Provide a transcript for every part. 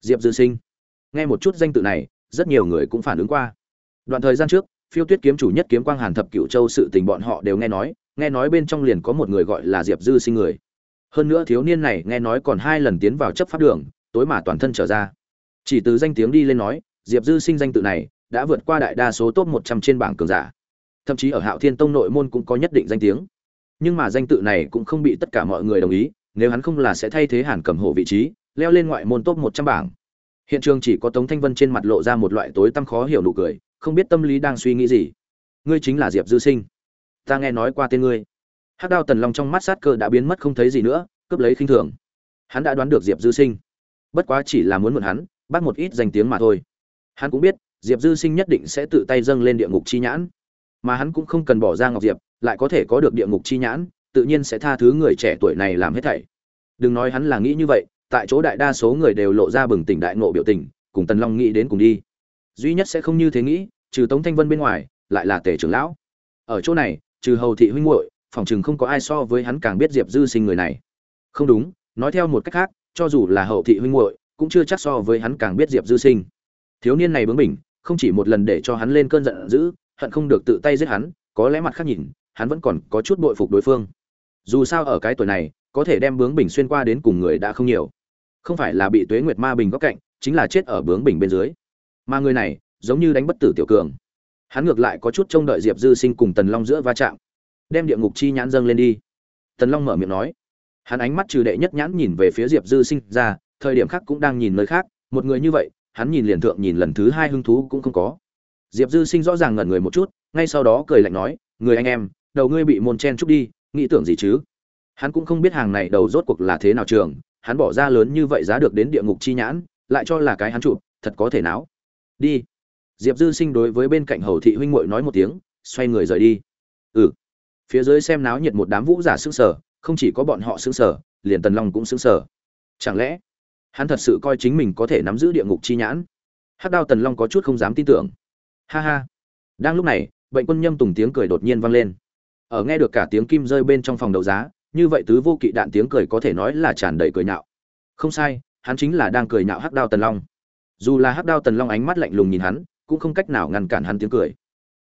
diệp dư sinh. Nghe một chút danh tự này, rất nhiều người cũng phản ứng qua. Đoạn thời gian trước, phiêu tuyết kiếm chủ nhất kiếm quang hàn thập cựu châu sự tình bọn họ đều nghe nói nghe nói bên trong liền có một người gọi là diệp dư sinh người. Hơn nữa thiếu niên này nghe nói còn hai lần tiến vào chấp pháp đường, tối mà toàn thân trở ra. Chỉ từ danh tiếng đi lên nói, diệp dư sinh danh tự này đã vượt qua đại đa số top một trăm trên bảng cường giả. Thậm chí ở hạo thiên tông nội môn cũng có nhất định danh tiếng. Nhưng mà danh tự này cũng không bị tất cả mọi người đồng ý, nếu hắn không là sẽ thay thế hàn cầm hổ vị trí leo lên ngoại môn top một trăm bảng. Hiện trường chỉ có tống thanh vân trên mặt lộ ra một loại tối tăm khó hiểu nụ cười, không biết tâm lý đang suy nghĩ gì. Ngươi chính là diệp dư sinh. Ta nghe nói qua tên ngươi. Hắc đao tần long trong mắt sát cơ đã biến mất không thấy gì nữa, cướp lấy khinh thường. Hắn đã đoán được diệp dư sinh. Bất quá chỉ là muốn mượn hắn, bắt một ít danh tiếng mà thôi. Hắn cũng biết, diệp dư sinh nhất định sẽ tự tay dâng lên địa ngục chi nhãn. Mà hắn cũng không cần bỏ ra ngọc diệp, lại có thể có được địa ngục chi nhãn, tự nhiên sẽ tha thứ người trẻ tuổi này làm hết thảy. Đừng nói hắn là nghĩ như vậy tại chỗ đại đa số người đều lộ ra bừng tỉnh đại ngộ biểu tình, cùng tần long nghĩ đến cùng đi. Duy nhất sẽ không như thế nghĩ, trừ tống thanh vân bên ngoài, lại là tề trưởng lão. Ở chỗ này, trừ hầu thị huynh muội, phòng chừng không có ai so với hắn càng biết diệp dư sinh người này. Không đúng, nói theo một cách khác, cho dù là hậu thị huynh muội, cũng chưa chắc so với hắn càng biết diệp dư sinh. Thiếu niên này bướng bỉnh, không chỉ một lần để cho hắn lên cơn giận dữ, hận không được tự tay giết hắn, có lẽ mặt khác nhìn, hắn vẫn còn có chút bội phục đối phương. Dù sao ở cái tuổi này, có thể đem bướng bỉnh xuyên qua đến cùng người đã không nhiều không phải là bị tuế nguyệt ma bình góc cạnh, chính là chết ở bướng bình bên dưới. Mà người này, giống như đánh bất tử tiểu cường. Hắn ngược lại có chút trông đợi diệp dư sinh cùng tần long giữa va chạm. Đem địa ngục chi nhãn dâng lên đi. Tần long mở miệng nói. Hắn ánh mắt trừ đệ nhất nhãn nhìn về phía diệp dư sinh ra, thời điểm khác cũng đang nhìn nơi khác. Một người như vậy, hắn nhìn liền thượng nhìn lần thứ hai hứng thú cũng không có. Diệp dư sinh rõ ràng ngẩn người một chút, ngay sau đó cười lạnh nói, người anh em, đầu ngươi bị môn chen trúc đi, nghĩ tưởng gì chứ? Hắn cũng không biết hàng này đầu rốt cuộc là thế nào trường hắn bỏ ra lớn như vậy giá được đến địa ngục chi nhãn lại cho là cái hắn chụp thật có thể náo. đi. Diệp dư sinh đối với bên cạnh hầu thị huynh muội nói một tiếng xoay người rời đi. Ừ. Phía dưới xem náo nhiệt một đám vũ giả sững sờ, không chỉ có bọn họ sững sờ, liền tần long cũng sững sờ. chẳng lẽ hắn thật sự coi chính mình có thể nắm giữ địa ngục chi nhãn? Hắc đao tần long có chút không dám tin tưởng. Ha ha. Đang lúc này bệnh quân nhâm tùng tiếng cười đột nhiên vang lên. Ở nghe được cả tiếng kim rơi bên trong phòng đấu giá như vậy tứ vô kỵ đạn tiếng cười có thể nói là tràn đầy cười nhạo. Không sai, hắn chính là đang cười nhạo hắc đao tần long. Dù là hắc đao tần long ánh mắt lạnh lùng nhìn hắn, cũng không cách nào ngăn cản hắn tiếng cười.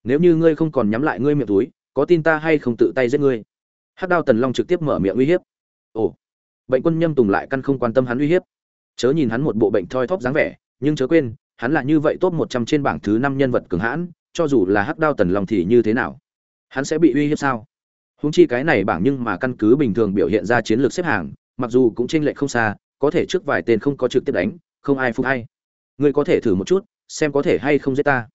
Nếu như ngươi không còn nhắm lại ngươi miệng túi, có tin ta hay không tự tay giết ngươi? Hắc đao tần long trực tiếp mở miệng uy hiếp. Ồ, bệnh quân nhâm tùng lại căn không quan tâm hắn uy hiếp. Chớ nhìn hắn một bộ bệnh thoi thóp dáng vẻ, nhưng chớ quên, hắn là như vậy top một trăm trên bảng thứ năm nhân vật cường hãn, cho dù là hắc đao tần long thì như thế nào? Hắn sẽ bị uy hiếp sao? Huống chi cái này bảng nhưng mà căn cứ bình thường biểu hiện ra chiến lược xếp hàng, mặc dù cũng chênh lệch không xa, có thể trước vài tên không có trực tiếp đánh, không ai phục hay. Ngươi có thể thử một chút, xem có thể hay không giết ta.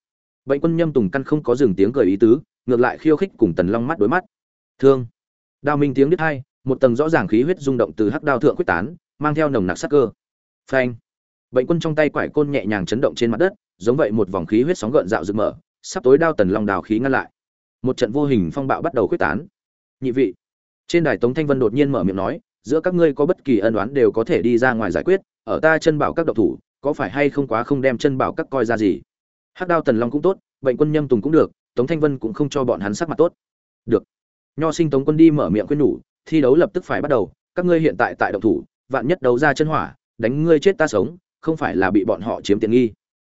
Bệnh quân nhâm tùng căn không có dừng tiếng cười ý tứ, ngược lại khiêu khích cùng tần long mắt đối mắt. Thương. Đao minh tiếng đứt hai, một tầng rõ ràng khí huyết rung động từ hắc đao thượng quyết tán, mang theo nồng nặc sát cơ. Phanh. Bệnh quân trong tay quải côn nhẹ nhàng chấn động trên mặt đất, giống vậy một vòng khí huyết sóng gợn dạo dựng mở, sắp tối đao tần long đào khí ngăn lại. Một trận vô hình phong bạo bắt đầu quyết tán nhị vị. Trên đài tống thanh vân đột nhiên mở miệng nói, giữa các ngươi có bất kỳ ân oán đều có thể đi ra ngoài giải quyết, ở ta chân bảo các độc thủ, có phải hay không quá không đem chân bảo các coi ra gì? Hắc đao tần long cũng tốt, bệnh quân nhâm tùng cũng được, tống thanh vân cũng không cho bọn hắn sắc mặt tốt. Được. Nho sinh tống quân đi mở miệng khuyên nhủ, thi đấu lập tức phải bắt đầu, các ngươi hiện tại tại độc thủ, vạn nhất đấu ra chân hỏa, đánh ngươi chết ta sống, không phải là bị bọn họ chiếm tiện nghi.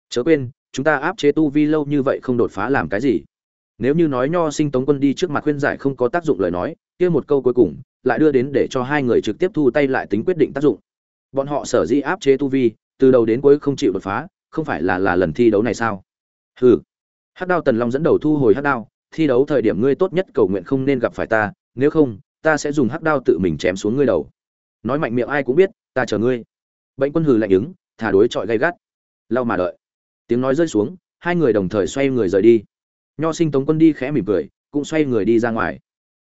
Chớ quên, chúng ta áp chế tu vi lâu như vậy không đột phá làm cái gì nếu như nói nho sinh tống quân đi trước mặt khuyên giải không có tác dụng lời nói, kia một câu cuối cùng, lại đưa đến để cho hai người trực tiếp thu tay lại tính quyết định tác dụng. Bọn họ sở di áp chế tu vi, từ đầu đến cuối không chịu đột phá, không phải là là lần thi đấu này sao? Hừ. Hắc đao tần long dẫn đầu thu hồi hắc đao, thi đấu thời điểm ngươi tốt nhất cầu nguyện không nên gặp phải ta, nếu không, ta sẽ dùng hắc đao tự mình chém xuống ngươi đầu. Nói mạnh miệng ai cũng biết, ta chờ ngươi. Bệnh quân hừ lạnh ứng, thả đối chọi gay gắt. Lau mà đợi. Tiếng nói rơi xuống, hai người đồng thời xoay người rời đi nho sinh tống quân đi khẽ mỉm cười, cũng xoay người đi ra ngoài.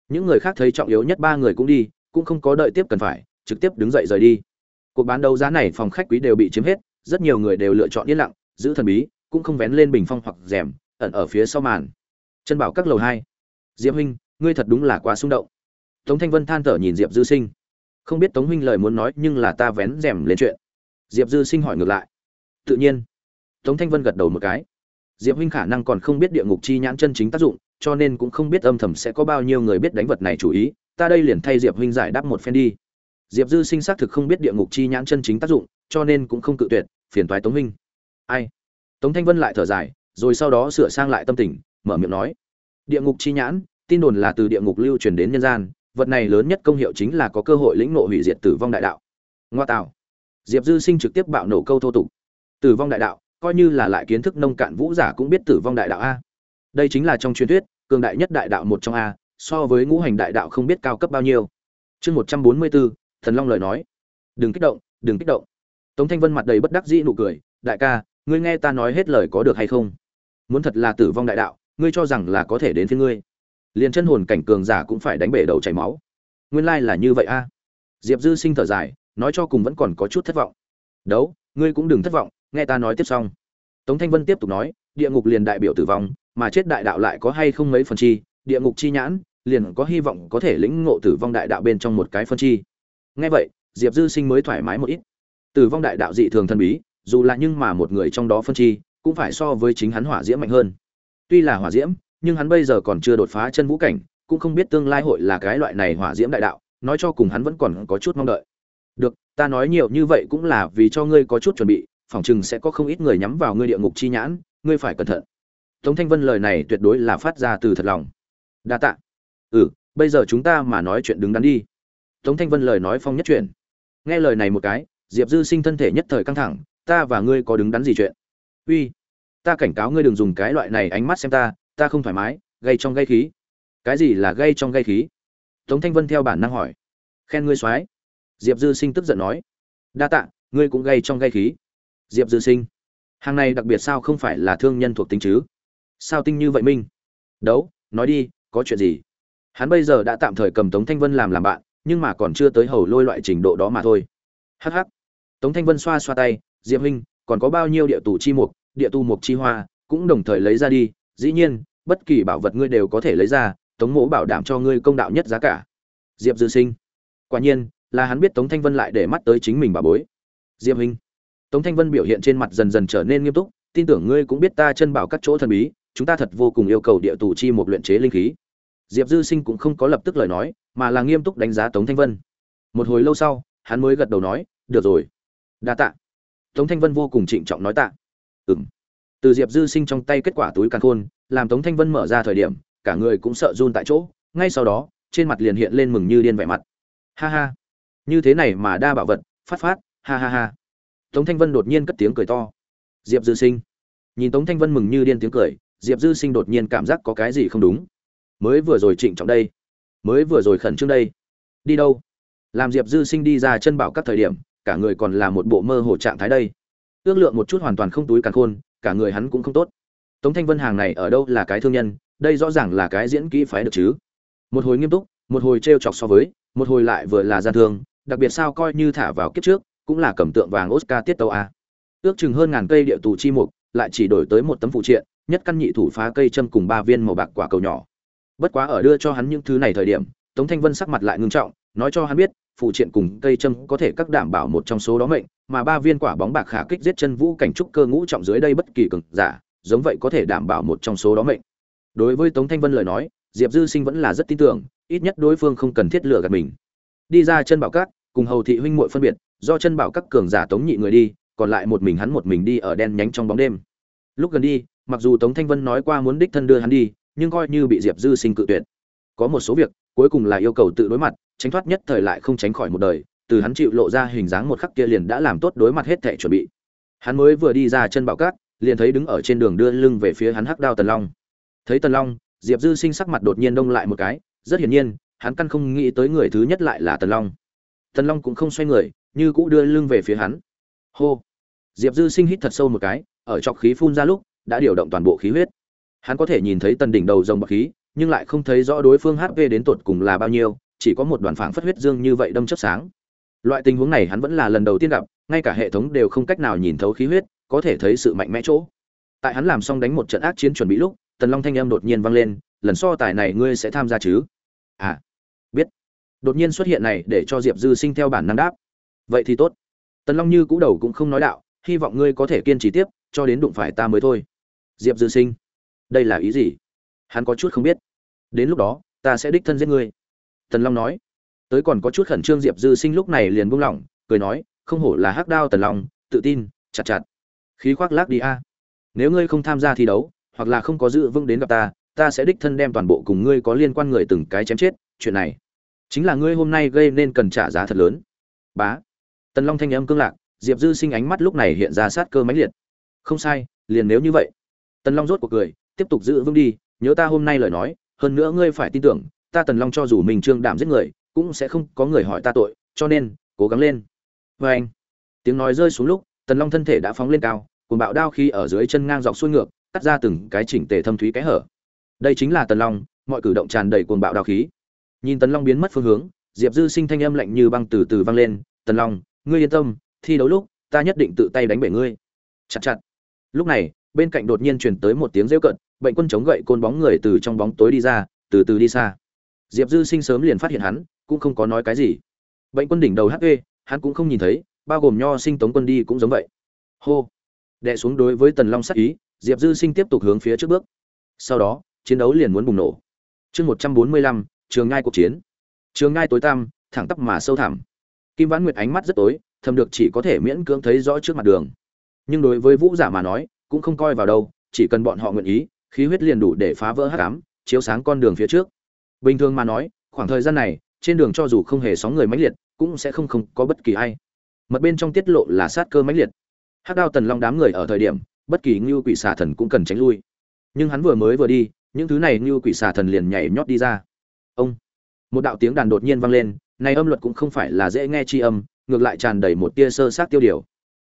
Những người khác thấy trọng yếu nhất ba người cũng đi, cũng không có đợi tiếp cần phải, trực tiếp đứng dậy rời đi. Cuộc bán đấu giá này phòng khách quý đều bị chiếm hết, rất nhiều người đều lựa chọn yên lặng, giữ thần bí, cũng không vén lên bình phong hoặc rèm, ẩn ở phía sau màn. Chân bảo các lầu hai. Diệp huynh, ngươi thật đúng là quá xung động. Tống thanh vân than thở nhìn diệp dư sinh. Không biết tống huynh lời muốn nói, nhưng là ta vén rèm lên chuyện. Diệp dư sinh hỏi ngược lại. Tự nhiên. Tống thanh vân gật đầu một cái diệp huynh khả năng còn không biết địa ngục chi nhãn chân chính tác dụng, cho nên cũng không biết âm thầm sẽ có bao nhiêu người biết đánh vật này chủ ý, ta đây liền thay diệp huynh giải đáp một phen đi. Diệp dư sinh xác thực không biết địa ngục chi nhãn chân chính tác dụng, cho nên cũng không cự tuyệt, phiền toái tống huynh. Ai? Tống thanh vân lại thở dài, rồi sau đó sửa sang lại tâm tình, mở miệng nói. Địa ngục chi nhãn, tin đồn là từ địa ngục lưu truyền đến nhân gian, vật này lớn nhất công hiệu chính là có cơ hội lĩnh ngộ hủy diệt tử vong đại đạo. Ngoa tạo. Diệp dư sinh trực tiếp bạo nổ câu thô tục. Tử vong đại đạo coi như là lại kiến thức nông cạn vũ giả cũng biết tử vong đại đạo a. Đây chính là trong truyền thuyết, cường đại nhất đại đạo một trong a, so với ngũ hành đại đạo không biết cao cấp bao nhiêu. Chương một trăm bốn mươi bốn, thần long lời nói. Đừng kích động, đừng kích động. Tống thanh vân mặt đầy bất đắc dĩ nụ cười, đại ca, ngươi nghe ta nói hết lời có được hay không? Muốn thật là tử vong đại đạo, ngươi cho rằng là có thể đến với ngươi. Liền chân hồn cảnh cường giả cũng phải đánh bể đầu chảy máu. Nguyên lai là như vậy a. Diệp dư sinh thở dài, nói cho cùng vẫn còn có chút thất vọng. Đấu, ngươi cũng đừng thất vọng nghe ta nói tiếp xong. Tống thanh vân tiếp tục nói, địa ngục liền đại biểu tử vong, mà chết đại đạo lại có hay không mấy phần chi, địa ngục chi nhãn, liền có hy vọng có thể lĩnh ngộ tử vong đại đạo bên trong một cái phân chi. Nghe vậy, diệp dư sinh mới thoải mái một ít. Tử vong đại đạo dị thường thần bí, dù là nhưng mà một người trong đó phân chi, cũng phải so với chính hắn hỏa diễm mạnh hơn. Tuy là hỏa diễm, nhưng hắn bây giờ còn chưa đột phá chân vũ cảnh, cũng không biết tương lai hội là cái loại này hỏa diễm đại đạo, nói cho cùng hắn vẫn còn có chút mong đợi. Được, ta nói nhiều như vậy cũng là vì cho ngươi có chút chuẩn bị phỏng chừng sẽ có không ít người nhắm vào ngươi địa ngục chi nhãn, ngươi phải cẩn thận. Tống thanh vân lời này tuyệt đối là phát ra từ thật lòng. Đa tạ. Ừ bây giờ chúng ta mà nói chuyện đứng đắn đi. Tống thanh vân lời nói phong nhất chuyện nghe lời này một cái, diệp dư sinh thân thể nhất thời căng thẳng, ta và ngươi có đứng đắn gì chuyện? Uy, ta cảnh cáo ngươi đừng dùng cái loại này ánh mắt xem ta ta không thoải mái, gây trong gây khí. Cái gì là gây trong gây khí? Tống thanh vân theo bản năng hỏi. Khen ngươi soái. Diệp dư sinh tức giận nói. Đa tạ, ngươi cũng gây trong gây khí diệp dư sinh. Hàng này đặc biệt sao không phải là thương nhân thuộc tính chứ? Sao tinh như vậy minh? Đấu, nói đi, có chuyện gì? Hắn bây giờ đã tạm thời cầm tống thanh vân làm làm bạn, nhưng mà còn chưa tới hầu lôi loại trình độ đó mà thôi. Hh tống thanh vân xoa xoa tay, diệp huynh, còn có bao nhiêu địa tù chi mục, địa tu mục chi hoa, cũng đồng thời lấy ra đi. Dĩ nhiên, bất kỳ bảo vật ngươi đều có thể lấy ra, tống mỗ bảo đảm cho ngươi công đạo nhất giá cả. Diệp dư sinh. Quả nhiên, là hắn biết tống thanh vân lại để mắt tới chính mình bà bối. Diệp huynh tống thanh vân biểu hiện trên mặt dần dần trở nên nghiêm túc, tin tưởng ngươi cũng biết ta chân bảo các chỗ thần bí, chúng ta thật vô cùng yêu cầu địa tù chi một luyện chế linh khí. Diệp dư sinh cũng không có lập tức lời nói, mà là nghiêm túc đánh giá tống thanh vân. Một hồi lâu sau, hắn mới gật đầu nói, được rồi, đa tạ. Tống thanh vân vô cùng trịnh trọng nói tạ. Ừm. từ diệp dư sinh trong tay kết quả túi càn khôn, làm tống thanh vân mở ra thời điểm, cả người cũng sợ run tại chỗ, ngay sau đó, trên mặt liền hiện lên mừng như điên vẻ mặt. Ha ha. Như thế này mà đa bảo vật, phát phát, ha ha ha tống thanh vân đột nhiên cất tiếng cười to. Diệp dư sinh. Nhìn tống thanh vân mừng như điên tiếng cười, diệp dư sinh đột nhiên cảm giác có cái gì không đúng. Mới vừa rồi trịnh trọng đây. Mới vừa rồi khẩn trương đây. Đi đâu? Làm diệp dư sinh đi ra chân bảo các thời điểm, cả người còn là một bộ mơ hồ trạng thái đây. Ước lượng một chút hoàn toàn không túi càn khôn, cả người hắn cũng không tốt. Tống thanh vân hàng này ở đâu là cái thương nhân, đây rõ ràng là cái diễn kỹ phái được chứ. Một hồi nghiêm túc, một hồi t chọc so với, một hồi lại vừa là gian thương, đặc biệt sao coi như thả vào kiếp trước cũng là cầm tượng vàng oscar tiết tàu a. Ước chừng hơn ngàn cây địa tù chi mục lại chỉ đổi tới một tấm phụ triện nhất căn nhị thủ phá cây châm cùng ba viên màu bạc quả cầu nhỏ. Bất quá ở đưa cho hắn những thứ này thời điểm tống thanh vân sắc mặt lại ngưng trọng nói cho hắn biết phụ triện cùng cây châm có thể các đảm bảo một trong số đó mệnh mà ba viên quả bóng bạc khả kích giết chân vũ cảnh trúc cơ ngũ trọng dưới đây bất kỳ cường giả giống vậy có thể đảm bảo một trong số đó mệnh. Đối với tống thanh vân lời nói diệp dư sinh vẫn là rất tin tưởng ít nhất đối phương không cần thiết lừa gạt mình. Đi ra chân bảo cát, cùng hầu thị huynh muội phân biệt do chân bảo các cường giả tống nhị người đi, còn lại một mình hắn một mình đi ở đen nhánh trong bóng đêm. Lúc gần đi, mặc dù tống thanh vân nói qua muốn đích thân đưa hắn đi, nhưng coi như bị diệp dư sinh cự tuyệt. Có một số việc, cuối cùng là yêu cầu tự đối mặt, tránh thoát nhất thời lại không tránh khỏi một đời, từ hắn chịu lộ ra hình dáng một khắc kia liền đã làm tốt đối mặt hết thể chuẩn bị. Hắn mới vừa đi ra chân bảo cát, liền thấy đứng ở trên đường đưa lưng về phía hắn hắc đao tần long. Thấy tần long, diệp dư sinh sắc mặt đột nhiên đông lại một cái, rất hiển nhiên, hắn căn không nghĩ tới người thứ nhất lại là tần long. Tần long cũng không xoay người như cũ đưa lưng về phía hắn. Hô. Diệp dư sinh hít thật sâu một cái, ở trọc khí phun ra lúc, đã điều động toàn bộ khí huyết. Hắn có thể nhìn thấy tần đỉnh đầu rồng bọc khí, nhưng lại không thấy rõ đối phương hp đến tột cùng là bao nhiêu, chỉ có một đoàn phảng phất huyết dương như vậy đâm chớp sáng. Loại tình huống này hắn vẫn là lần đầu tiên gặp, ngay cả hệ thống đều không cách nào nhìn thấu khí huyết, có thể thấy sự mạnh mẽ chỗ. Tại hắn làm xong đánh một trận ác chiến chuẩn bị lúc, tần long thanh âm đột nhiên vang lên, lần so tài này ngươi sẽ tham gia chứ? À biết. Đột nhiên xuất hiện này để cho diệp dư sinh theo bản năng đáp vậy thì tốt. Tần long như cũ đầu cũng không nói đạo, hy vọng ngươi có thể kiên trì tiếp, cho đến đụng phải ta mới thôi. Diệp dư sinh, đây là ý gì? Hắn có chút không biết. Đến lúc đó, ta sẽ đích thân giết ngươi. Tần long nói. Tới còn có chút khẩn trương, diệp dư sinh lúc này liền buông lỏng, cười nói, không hổ là hắc đao tần long, tự tin, chặt chặt. Khí khoác lác đi a. Nếu ngươi không tham gia thi đấu, hoặc là không có dự vững đến gặp ta ta sẽ đích thân đem toàn bộ cùng ngươi có liên quan người từng cái chém chết, chuyện này. Chính là ngươi hôm nay gây nên cần trả giá thật lớn. Bá tần long thanh âm cương lạc, diệp dư sinh ánh mắt lúc này hiện ra sát cơ mãnh liệt. Không sai, liền nếu như vậy. Tần long rốt cuộc cười, tiếp tục giữ vững đi, nhớ ta hôm nay lời nói, hơn nữa ngươi phải tin tưởng, ta tần long cho dù mình trương đảm giết người, cũng sẽ không có người hỏi ta tội, cho nên, cố gắng lên. Vê anh, tiếng nói rơi xuống lúc, tần long thân thể đã phóng lên cao cùng bạo đao khi ở dưới chân ngang dọc xuôi ngược, cắt ra từng cái chỉnh tề thâm thúy cái hở. Đây chính là tần long, mọi cử động tràn đầy cuồng bạo đao khí. Nhìn tần long biến mất phương hướng, diệp dư sinh thanh âm lạnh như băng từ từ vang lên, tần long ngươi yên tâm, thi đấu lúc, ta nhất định tự tay đánh bể ngươi. Chặt chặt. Lúc này, bên cạnh đột nhiên truyền tới một tiếng rêu cận bệnh quân chống gậy côn bóng người từ trong bóng tối đi ra, từ từ đi xa. Diệp dư sinh sớm liền phát hiện hắn, cũng không có nói cái gì. Bệnh quân đỉnh đầu hp hắn cũng không nhìn thấy, bao gồm nho sinh tống quân đi cũng giống vậy. Hô. Đệ xuống đối với tần long sắc ý, diệp dư sinh tiếp tục hướng phía trước bước. Sau đó, chiến đấu liền muốn bùng nổ. Chương một trăm bốn mươi lăm, trường ngai cuộc chiến. Trường ngai tối tăm, thẳng tắp mà sâu thẳm kim vãn nguyệt ánh mắt rất tối, thầm được chỉ có thể miễn cưỡng thấy rõ trước mặt đường. Nhưng đối với vũ giả mà nói, cũng không coi vào đâu, chỉ cần bọn họ nguyện ý, khí huyết liền đủ để phá vỡ hắc ám, chiếu sáng con đường phía trước. Bình thường mà nói, khoảng thời gian này, trên đường cho dù không hề sóng người mãnh liệt, cũng sẽ không không có bất kỳ ai. Mật bên trong tiết lộ là sát cơ mãnh liệt. Hắc đao tần long đám người ở thời điểm, bất kỳ ngưu quỷ xà thần cũng cần tránh lui. Nhưng hắn vừa mới vừa đi, những thứ này ngưu quỷ xà thần liền nhảy nhót đi ra. Ông! Một đạo tiếng đàn đột nhiên vang lên này âm luật cũng không phải là dễ nghe chi âm, ngược lại tràn đầy một tia sơ sát tiêu điều.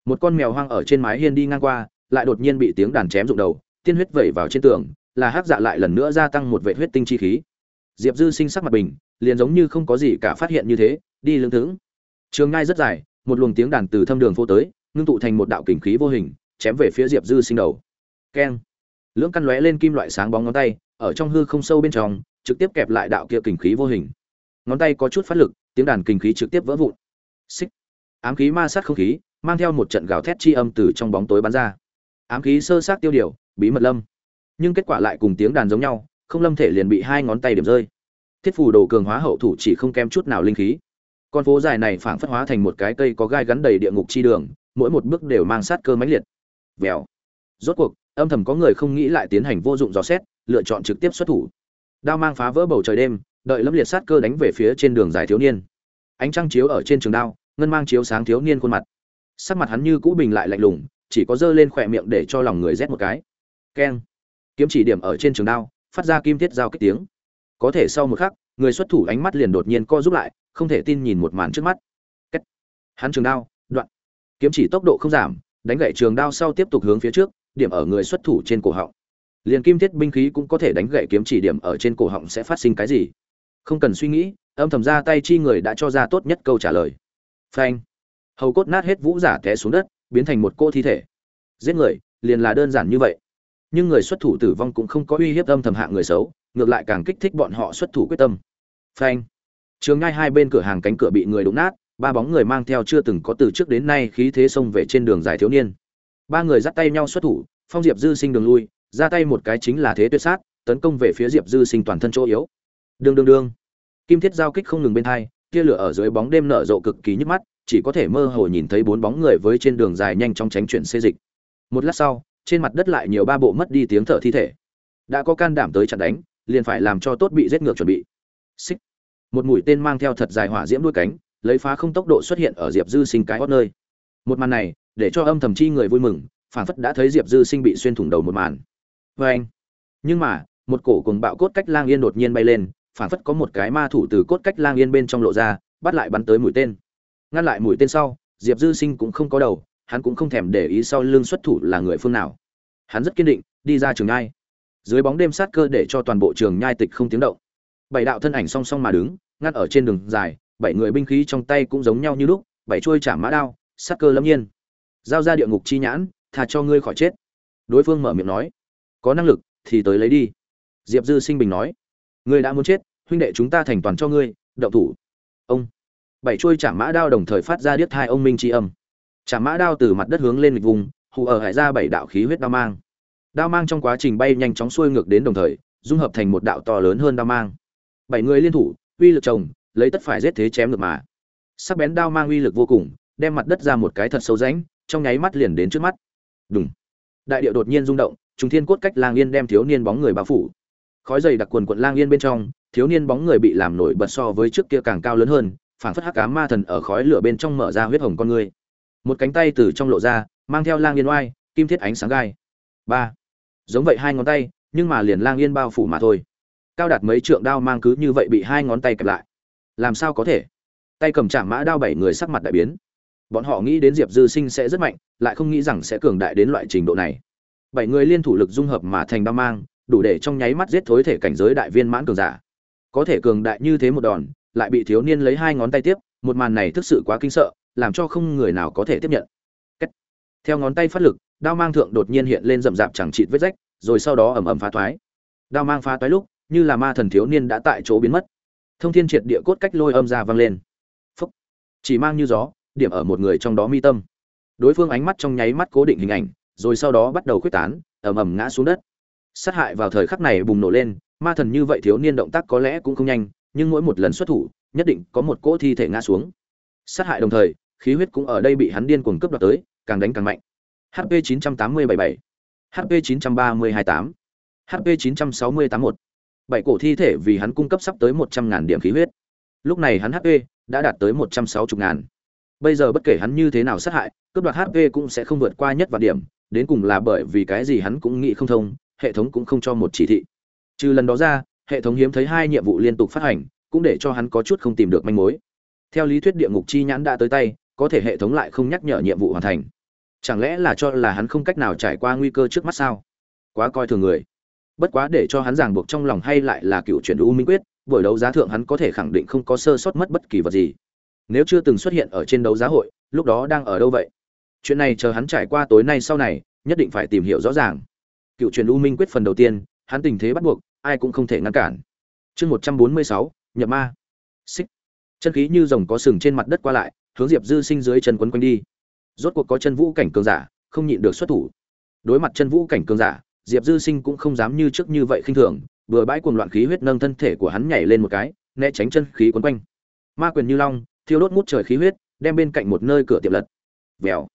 Một con mèo hoang ở trên mái hiên đi ngang qua, lại đột nhiên bị tiếng đàn chém rụng đầu, tiên huyết vẩy vào trên tường, là hắc dạ lại lần nữa gia tăng một vệ huyết tinh chi khí. Diệp dư sinh sắc mặt bình, liền giống như không có gì cả phát hiện như thế, đi lưng thững. Trường ngai rất dài, một luồng tiếng đàn từ thâm đường phô tới, ngưng tụ thành một đạo kình khí vô hình, chém về phía diệp dư sinh đầu. Keng. Lưỡng căn lóe lên kim loại sáng bóng ngón tay, ở trong hư không sâu bên trong, trực tiếp kẹp lại đạo kia kình khí vô hình. Ngón tay có chút phát lực tiếng đàn kinh khí trực tiếp vỡ vụn. Xích. Ám khí ma sát không khí, mang theo một trận gào thét chi âm từ trong bóng tối bắn ra. Ám khí sơ sát tiêu điều, bí mật lâm. Nhưng kết quả lại cùng tiếng đàn giống nhau, không lâm thể liền bị hai ngón tay điểm rơi. Thiết phù đồ cường hóa hậu thủ chỉ không kém chút nào linh khí. Con phố dài này phảng phất hóa thành một cái cây có gai gắn đầy địa ngục chi đường, mỗi một bước đều mang sát cơ mãnh liệt. Vèo. Rốt cuộc, âm thầm có người không nghĩ lại tiến hành vô dụng dò xét, lựa chọn trực tiếp xuất thủ. Đao mang phá vỡ bầu trời đêm đợi lâm liệt sát cơ đánh về phía trên đường dài thiếu niên. Ánh trăng chiếu ở trên trường đao, ngân mang chiếu sáng thiếu niên khuôn mặt. Sắc mặt hắn như cũ bình lại lạnh lùng, chỉ có dơ lên khỏe miệng để cho lòng người rét một cái. Keng. Kiếm chỉ điểm ở trên trường đao, phát ra kim thiết giao kích tiếng. Có thể sau một khắc, người xuất thủ ánh mắt liền đột nhiên co rút lại, không thể tin nhìn một màn trước mắt. Kết. hắn trường đao, đoạn. Kiếm chỉ tốc độ không giảm, đánh gậy trường đao sau tiếp tục hướng phía trước, điểm ở người xuất thủ trên cổ họng. Liền kim thiết binh khí cũng có thể đánh gậy kiếm chỉ điểm ở trên cổ họng sẽ phát sinh cái gì? Không cần suy nghĩ, âm thầm ra tay chi người đã cho ra tốt nhất câu trả lời. Phanh. Hầu cốt nát hết vũ giả té xuống đất, biến thành một cô thi thể. Giết người, liền là đơn giản như vậy. Nhưng người xuất thủ tử vong cũng không có uy hiếp âm thầm hạng người xấu, ngược lại càng kích thích bọn họ xuất thủ quyết tâm. Phanh. Trường ngay hai bên cửa hàng cánh cửa bị người đụng nát, ba bóng người mang theo chưa từng có từ trước đến nay khí thế xông về trên đường dài thiếu niên. Ba người dắt tay nhau xuất thủ, phong diệp dư sinh đường lui, ra tay một cái chính là thế tuyệt sát, tấn công về phía diệp dư sinh toàn thân chỗ yếu đương đương đương. Kim thiết giao kích không ngừng bên hai, tia lửa ở dưới bóng đêm nở rộ cực kỳ nhức mắt, chỉ có thể mơ hồ nhìn thấy bốn bóng người với trên đường dài nhanh chóng tránh chuyển xê dịch. Một lát sau, trên mặt đất lại nhiều ba bộ mất đi tiếng thở thi thể. Đã có can đảm tới chặn đánh, liền phải làm cho tốt bị giết ngược chuẩn bị. Xích. Một mũi tên mang theo thật dài hỏa diễm đuôi cánh, lấy phá không tốc độ xuất hiện ở diệp dư sinh cái hót nơi. Một màn này, để cho âm thầm chi người vui mừng phản phất đã thấy diệp dư sinh bị xuyên thủng đầu một màn. Vê anh nhưng mà, một cổ cùng bạo cốt cách lang yên đột nhiên bay lên phản phất có một cái ma thủ từ cốt cách lang yên bên trong lộ ra, bắt lại bắn tới mũi tên. Ngăn lại mũi tên sau, diệp dư sinh cũng không có đầu, hắn cũng không thèm để ý sau lưng xuất thủ là người phương nào. Hắn rất kiên định, đi ra trường nhai. Dưới bóng đêm sát cơ để cho toàn bộ trường nhai tịch không tiếng động. Bảy đạo thân ảnh song song mà đứng ngăn ở trên đường dài, bảy người binh khí trong tay cũng giống nhau như lúc, bảy trôi chả mã đao, sát cơ lâm nhiên. Giao ra địa ngục chi nhãn thà cho ngươi khỏi chết. Đối phương mở miệng nói, có năng lực thì tới lấy đi. Diệp dư sinh bình nói, ngươi đã muốn chết huynh đệ chúng ta thành toàn cho ngươi, động thủ. Ông. Bảy chuôi chả mã đao đồng thời phát ra điếc hai ông minh tri âm. Chả mã đao từ mặt đất hướng lên lịch vùng, hù ở hải ra bảy đạo khí huyết đao mang. Đao mang trong quá trình bay nhanh chóng xuôi ngược đến đồng thời, dung hợp thành một đạo to lớn hơn đao mang. Bảy người liên thủ, uy lực chồng, lấy tất phải giết thế chém ngược mà. Sắc bén đao mang uy lực vô cùng, đem mặt đất ra một cái thật sâu rãnh, trong nháy mắt liền đến trước mắt. Đúng đại địa đột nhiên rung động, trùng thiên cốt cách lang yên đem thiếu niên bóng người bao phủ khói dày đặc quần quận lang yên bên trong, thiếu niên bóng người bị làm nổi bật so với trước kia càng cao lớn hơn, phảng phất hắc cá ma thần ở khói lửa bên trong mở ra huyết hồng con người. Một cánh tay từ trong lộ ra, mang theo lang yên oai, kim thiết ánh sáng gai. Ba. Giống vậy hai ngón tay, nhưng mà liền lang yên bao phủ mà thôi. Cao đạt mấy trượng đao mang cứ như vậy bị hai ngón tay kẹp lại. Làm sao có thể? Tay cầm chạm mã đao bảy người sắc mặt đại biến. Bọn họ nghĩ đến diệp dư sinh sẽ rất mạnh, lại không nghĩ rằng sẽ cường đại đến loại trình độ này. Bảy người liên thủ lực dung hợp mà thành đao mang đủ để trong nháy mắt giết thối thể cảnh giới đại viên mãn cường giả. Có thể cường đại như thế một đòn, lại bị thiếu niên lấy hai ngón tay tiếp, một màn này thực sự quá kinh sợ, làm cho không người nào có thể tiếp nhận. Cách. theo ngón tay phát lực, đao mang thượng đột nhiên hiện lên rậm rạp chẳng chịt vết rách, rồi sau đó ầm ầm phá thoái. Đao mang phá toái lúc, như là ma thần thiếu niên đã tại chỗ biến mất. Thông thiên triệt địa cốt cách lôi âm ra vang lên. Phúc. Chỉ mang như gió, điểm ở một người trong đó mi tâm. Đối phương ánh mắt trong nháy mắt cố định hình ảnh, rồi sau đó bắt đầu khuếch tán, ầm ầm ngã xuống đất sát hại vào thời khắc này bùng nổ lên, ma thần như vậy thiếu niên động tác có lẽ cũng không nhanh, nhưng mỗi một lần xuất thủ, nhất định có một cỗ thi thể ngã xuống. Sát hại đồng thời, khí huyết cũng ở đây bị hắn điên cuồng cướp đoạt tới, càng đánh càng mạnh. Hp 9877 hp 9328 hp 9681 bảy cổ thi thể vì hắn cung cấp sắp tới một trăm ngàn điểm khí huyết. Lúc này hắn hp đã đạt tới một trăm sáu mươi ngàn. Bây giờ bất kể hắn như thế nào sát hại, cướp đoạt hp cũng sẽ không vượt qua nhất vạn điểm, đến cùng là bởi vì cái gì hắn cũng nghĩ không thông hệ thống cũng không cho một chỉ thị. Trừ lần đó ra, hệ thống hiếm thấy hai nhiệm vụ liên tục phát hành, cũng để cho hắn có chút không tìm được manh mối. Theo lý thuyết địa ngục chi nhãn đã tới tay, có thể hệ thống lại không nhắc nhở nhiệm vụ hoàn thành. Chẳng lẽ là cho là hắn không cách nào trải qua nguy cơ trước mắt sao? Quá coi thường người. Bất quá để cho hắn ràng buộc trong lòng hay lại là cựu chuyển u minh quyết, buổi đấu giá thượng hắn có thể khẳng định không có sơ sót mất bất kỳ vật gì. Nếu chưa từng xuất hiện ở trên đấu giá hội, lúc đó đang ở đâu vậy? Chuyện này chờ hắn trải qua tối nay sau này, nhất định phải tìm hiểu rõ ràng cựu truyền u minh quyết phần đầu tiên, hắn tình thế bắt buộc, ai cũng không thể ngăn cản. Chương một trăm bốn mươi sáu, nhập ma. Xích. Chân khí như rồng có sừng trên mặt đất qua lại, hướng diệp dư sinh dưới chân quấn quanh đi. Rốt cuộc có chân vũ cảnh cường giả, không nhịn được xuất thủ. Đối mặt chân vũ cảnh cường giả, diệp dư sinh cũng không dám như trước như vậy khinh thường vừa bãi cuồng loạn khí huyết nâng thân thể của hắn nhảy lên một cái, né tránh chân khí quấn quanh. Ma quyền như long, thiêu đốt ngút trời khí huyết, đem bên cạnh một nơi cửa tiệm lật. Vèo.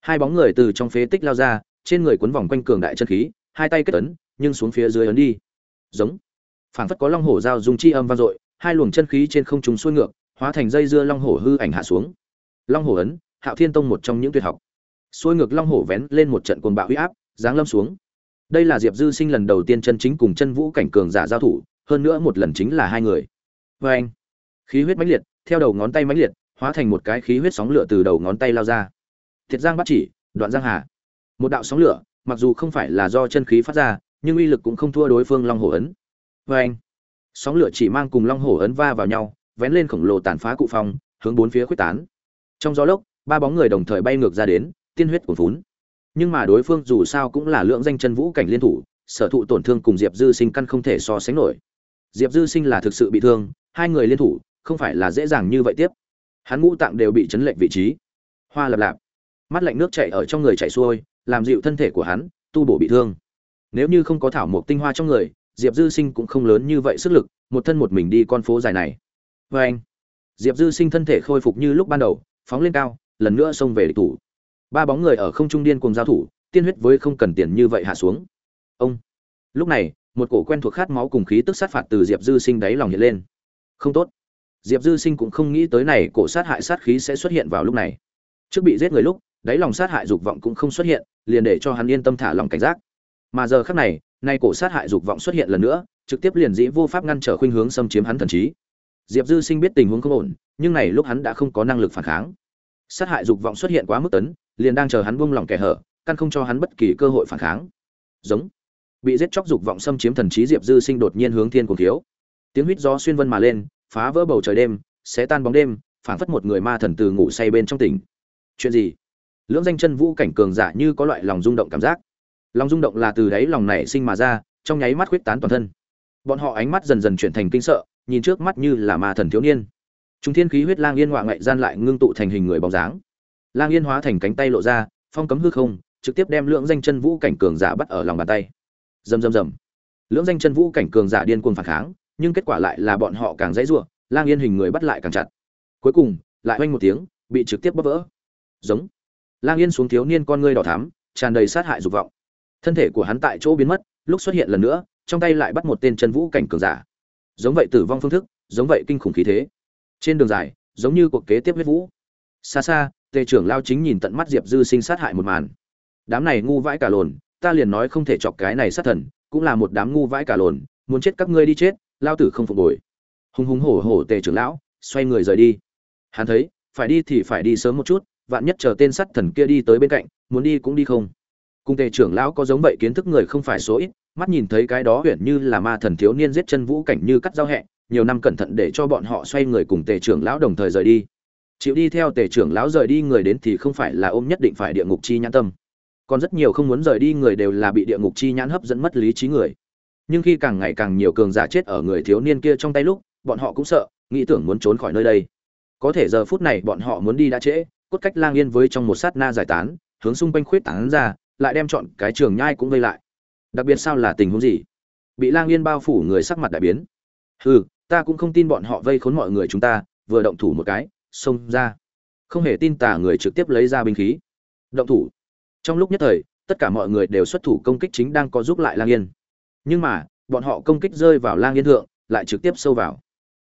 Hai bóng người từ trong phế tích lao ra, trên người quấn vòng quanh cường đại chân khí hai tay kết ấn, nhưng xuống phía dưới ấn đi. Giống. Phảng phất có long hổ giao dùng chi âm vang dội, hai luồng chân khí trên không trung xuôi ngược, hóa thành dây dưa long hổ hư ảnh hạ xuống. Long hổ ấn, hạo thiên tông một trong những tuyệt học. Xuôi ngược long hổ vén lên một trận cuồng bạo huy áp, giáng lâm xuống. Đây là diệp dư sinh lần đầu tiên chân chính cùng chân vũ cảnh cường giả giao thủ, hơn nữa một lần chính là hai người. Vê anh, khí huyết mãnh liệt, theo đầu ngón tay mãnh liệt, hóa thành một cái khí huyết sóng lửa từ đầu ngón tay lao ra. Thiệt giang bắt chỉ, đoạn giang hà. Một đạo sóng lửa mặc dù không phải là do chân khí phát ra, nhưng uy lực cũng không thua đối phương long hổ ấn. Và anh, sóng lửa chỉ mang cùng long hổ ấn va vào nhau, vén lên khổng lồ tàn phá cụ phong, hướng bốn phía khuếch tán. Trong gió lốc, ba bóng người đồng thời bay ngược ra đến, tiên huyết cuồn phún nhưng mà đối phương dù sao cũng là lượng danh chân vũ cảnh liên thủ, sở thụ tổn thương cùng diệp dư sinh căn không thể so sánh nổi. Diệp dư sinh là thực sự bị thương, hai người liên thủ, không phải là dễ dàng như vậy tiếp. Hắn ngũ tạng đều bị chấn lệch vị trí. Hoa lập lạp. Mắt lạnh nước chảy ở trong người chảy xuôi làm dịu thân thể của hắn, tu bổ bị thương. Nếu như không có thảo mộc tinh hoa trong người, diệp dư sinh cũng không lớn như vậy sức lực, một thân một mình đi con phố dài này. Và anh, diệp dư sinh thân thể khôi phục như lúc ban đầu, phóng lên cao, lần nữa xông về địch thủ. Ba bóng người ở không trung điên cùng giao thủ, tiên huyết với không cần tiền như vậy hạ xuống. Ông, lúc này, một cổ quen thuộc khát máu cùng khí tức sát phạt từ diệp dư sinh đáy lòng hiện lên. Không tốt. Diệp dư sinh cũng không nghĩ tới này cổ sát hại sát khí sẽ xuất hiện vào lúc này. Trước bị giết người lúc đáy lòng sát hại dục vọng cũng không xuất hiện, liền để cho hắn yên tâm thả lòng cảnh giác. Mà giờ khắc này, nay cổ sát hại dục vọng xuất hiện lần nữa, trực tiếp liền dĩ vô pháp ngăn trở khuynh hướng xâm chiếm hắn thần trí. Diệp dư sinh biết tình huống không ổn, nhưng này lúc hắn đã không có năng lực phản kháng. Sát hại dục vọng xuất hiện quá mức tấn, liền đang chờ hắn buông lòng kẻ hở, căn không cho hắn bất kỳ cơ hội phản kháng. Giống. Bị giết chóc dục vọng xâm chiếm thần trí diệp dư sinh đột nhiên hướng thiên cùng thiếu. Tiếng huýt gió xuyên vân mà lên, phá vỡ bầu trời đêm sẽ tan bóng đêm, phảng phất một người ma thần từ ngủ say bên trong tỉnh. Chuyện gì? Lưỡng danh chân vũ cảnh cường giả như có loại lòng rung động cảm giác. Lòng rung động là từ đáy lòng này sinh mà ra, trong nháy mắt khuyết tán toàn thân. Bọn họ ánh mắt dần dần chuyển thành kinh sợ, nhìn trước mắt như là ma thần thiếu niên. Chúng thiên khí huyết lang yên ngoạ ngậy gian lại ngưng tụ thành hình người bóng dáng. Lang yên hóa thành cánh tay lộ ra, phong cấm hư không, trực tiếp đem lưỡng danh chân vũ cảnh cường giả bắt ở lòng bàn tay. Rầm rầm rầm. Lưỡng danh chân vũ cảnh cường giả điên cuồng phản kháng, nhưng kết quả lại là bọn họ càng dãy ruộng lang yên hình người bắt lại càng chặt. Cuối cùng, lại oanh một tiếng, bị trực tiếp bóp vỡ. Giống lang yên xuống thiếu niên con ngươi đỏ thắm, tràn đầy sát hại dục vọng. Thân thể của hắn tại chỗ biến mất, lúc xuất hiện lần nữa, trong tay lại bắt một tên chân vũ cảnh cường giả. Giống vậy tử vong phương thức, giống vậy kinh khủng khí thế. Trên đường dài, giống như cuộc kế tiếp huyết vũ. Xa xa, tề trưởng lao chính nhìn tận mắt diệp dư sinh sát hại một màn. Đám này ngu vãi cả lồn, ta liền nói không thể chọc cái này sát thần, cũng là một đám ngu vãi cả lồn, muốn chết các ngươi đi chết, lao tử không phục hồi. Hùng hùng hổ hổ tề trưởng lão, xoay người rời đi. Hắn thấy, phải đi thì phải đi sớm một chút vạn nhất chờ tên sắt thần kia đi tới bên cạnh, muốn đi cũng đi không. Cung tề trưởng lão có giống vậy kiến thức người không phải số ít, mắt nhìn thấy cái đó huyện như là ma thần thiếu niên giết chân vũ cảnh như cắt giao hẹ, nhiều năm cẩn thận để cho bọn họ xoay người cùng tề trưởng lão đồng thời rời đi. Chịu đi theo tề trưởng lão rời đi người đến thì không phải là ôm nhất định phải địa ngục chi nhãn tâm. Còn rất nhiều không muốn rời đi người đều là bị địa ngục chi nhãn hấp dẫn mất lý trí người. Nhưng khi càng ngày càng nhiều cường giả chết ở người thiếu niên kia trong tay lúc, bọn họ cũng sợ, nghĩ tưởng muốn trốn khỏi nơi đây. Có thể giờ phút này bọn họ muốn đi đã trễ cốt cách lang yên với trong một sát na giải tán, hướng xung quanh khuyết tán ra, lại đem chọn cái trường nhai cũng vây lại. Đặc biệt sao là tình huống gì? Bị lang yên bao phủ người sắc mặt đại biến. Hừ, ta cũng không tin bọn họ vây khốn mọi người chúng ta, vừa động thủ một cái, xông ra. Không hề tin tả người trực tiếp lấy ra binh khí. Động thủ. Trong lúc nhất thời, tất cả mọi người đều xuất thủ công kích chính đang có giúp lại lang yên. Nhưng mà, bọn họ công kích rơi vào lang yên thượng, lại trực tiếp sâu vào.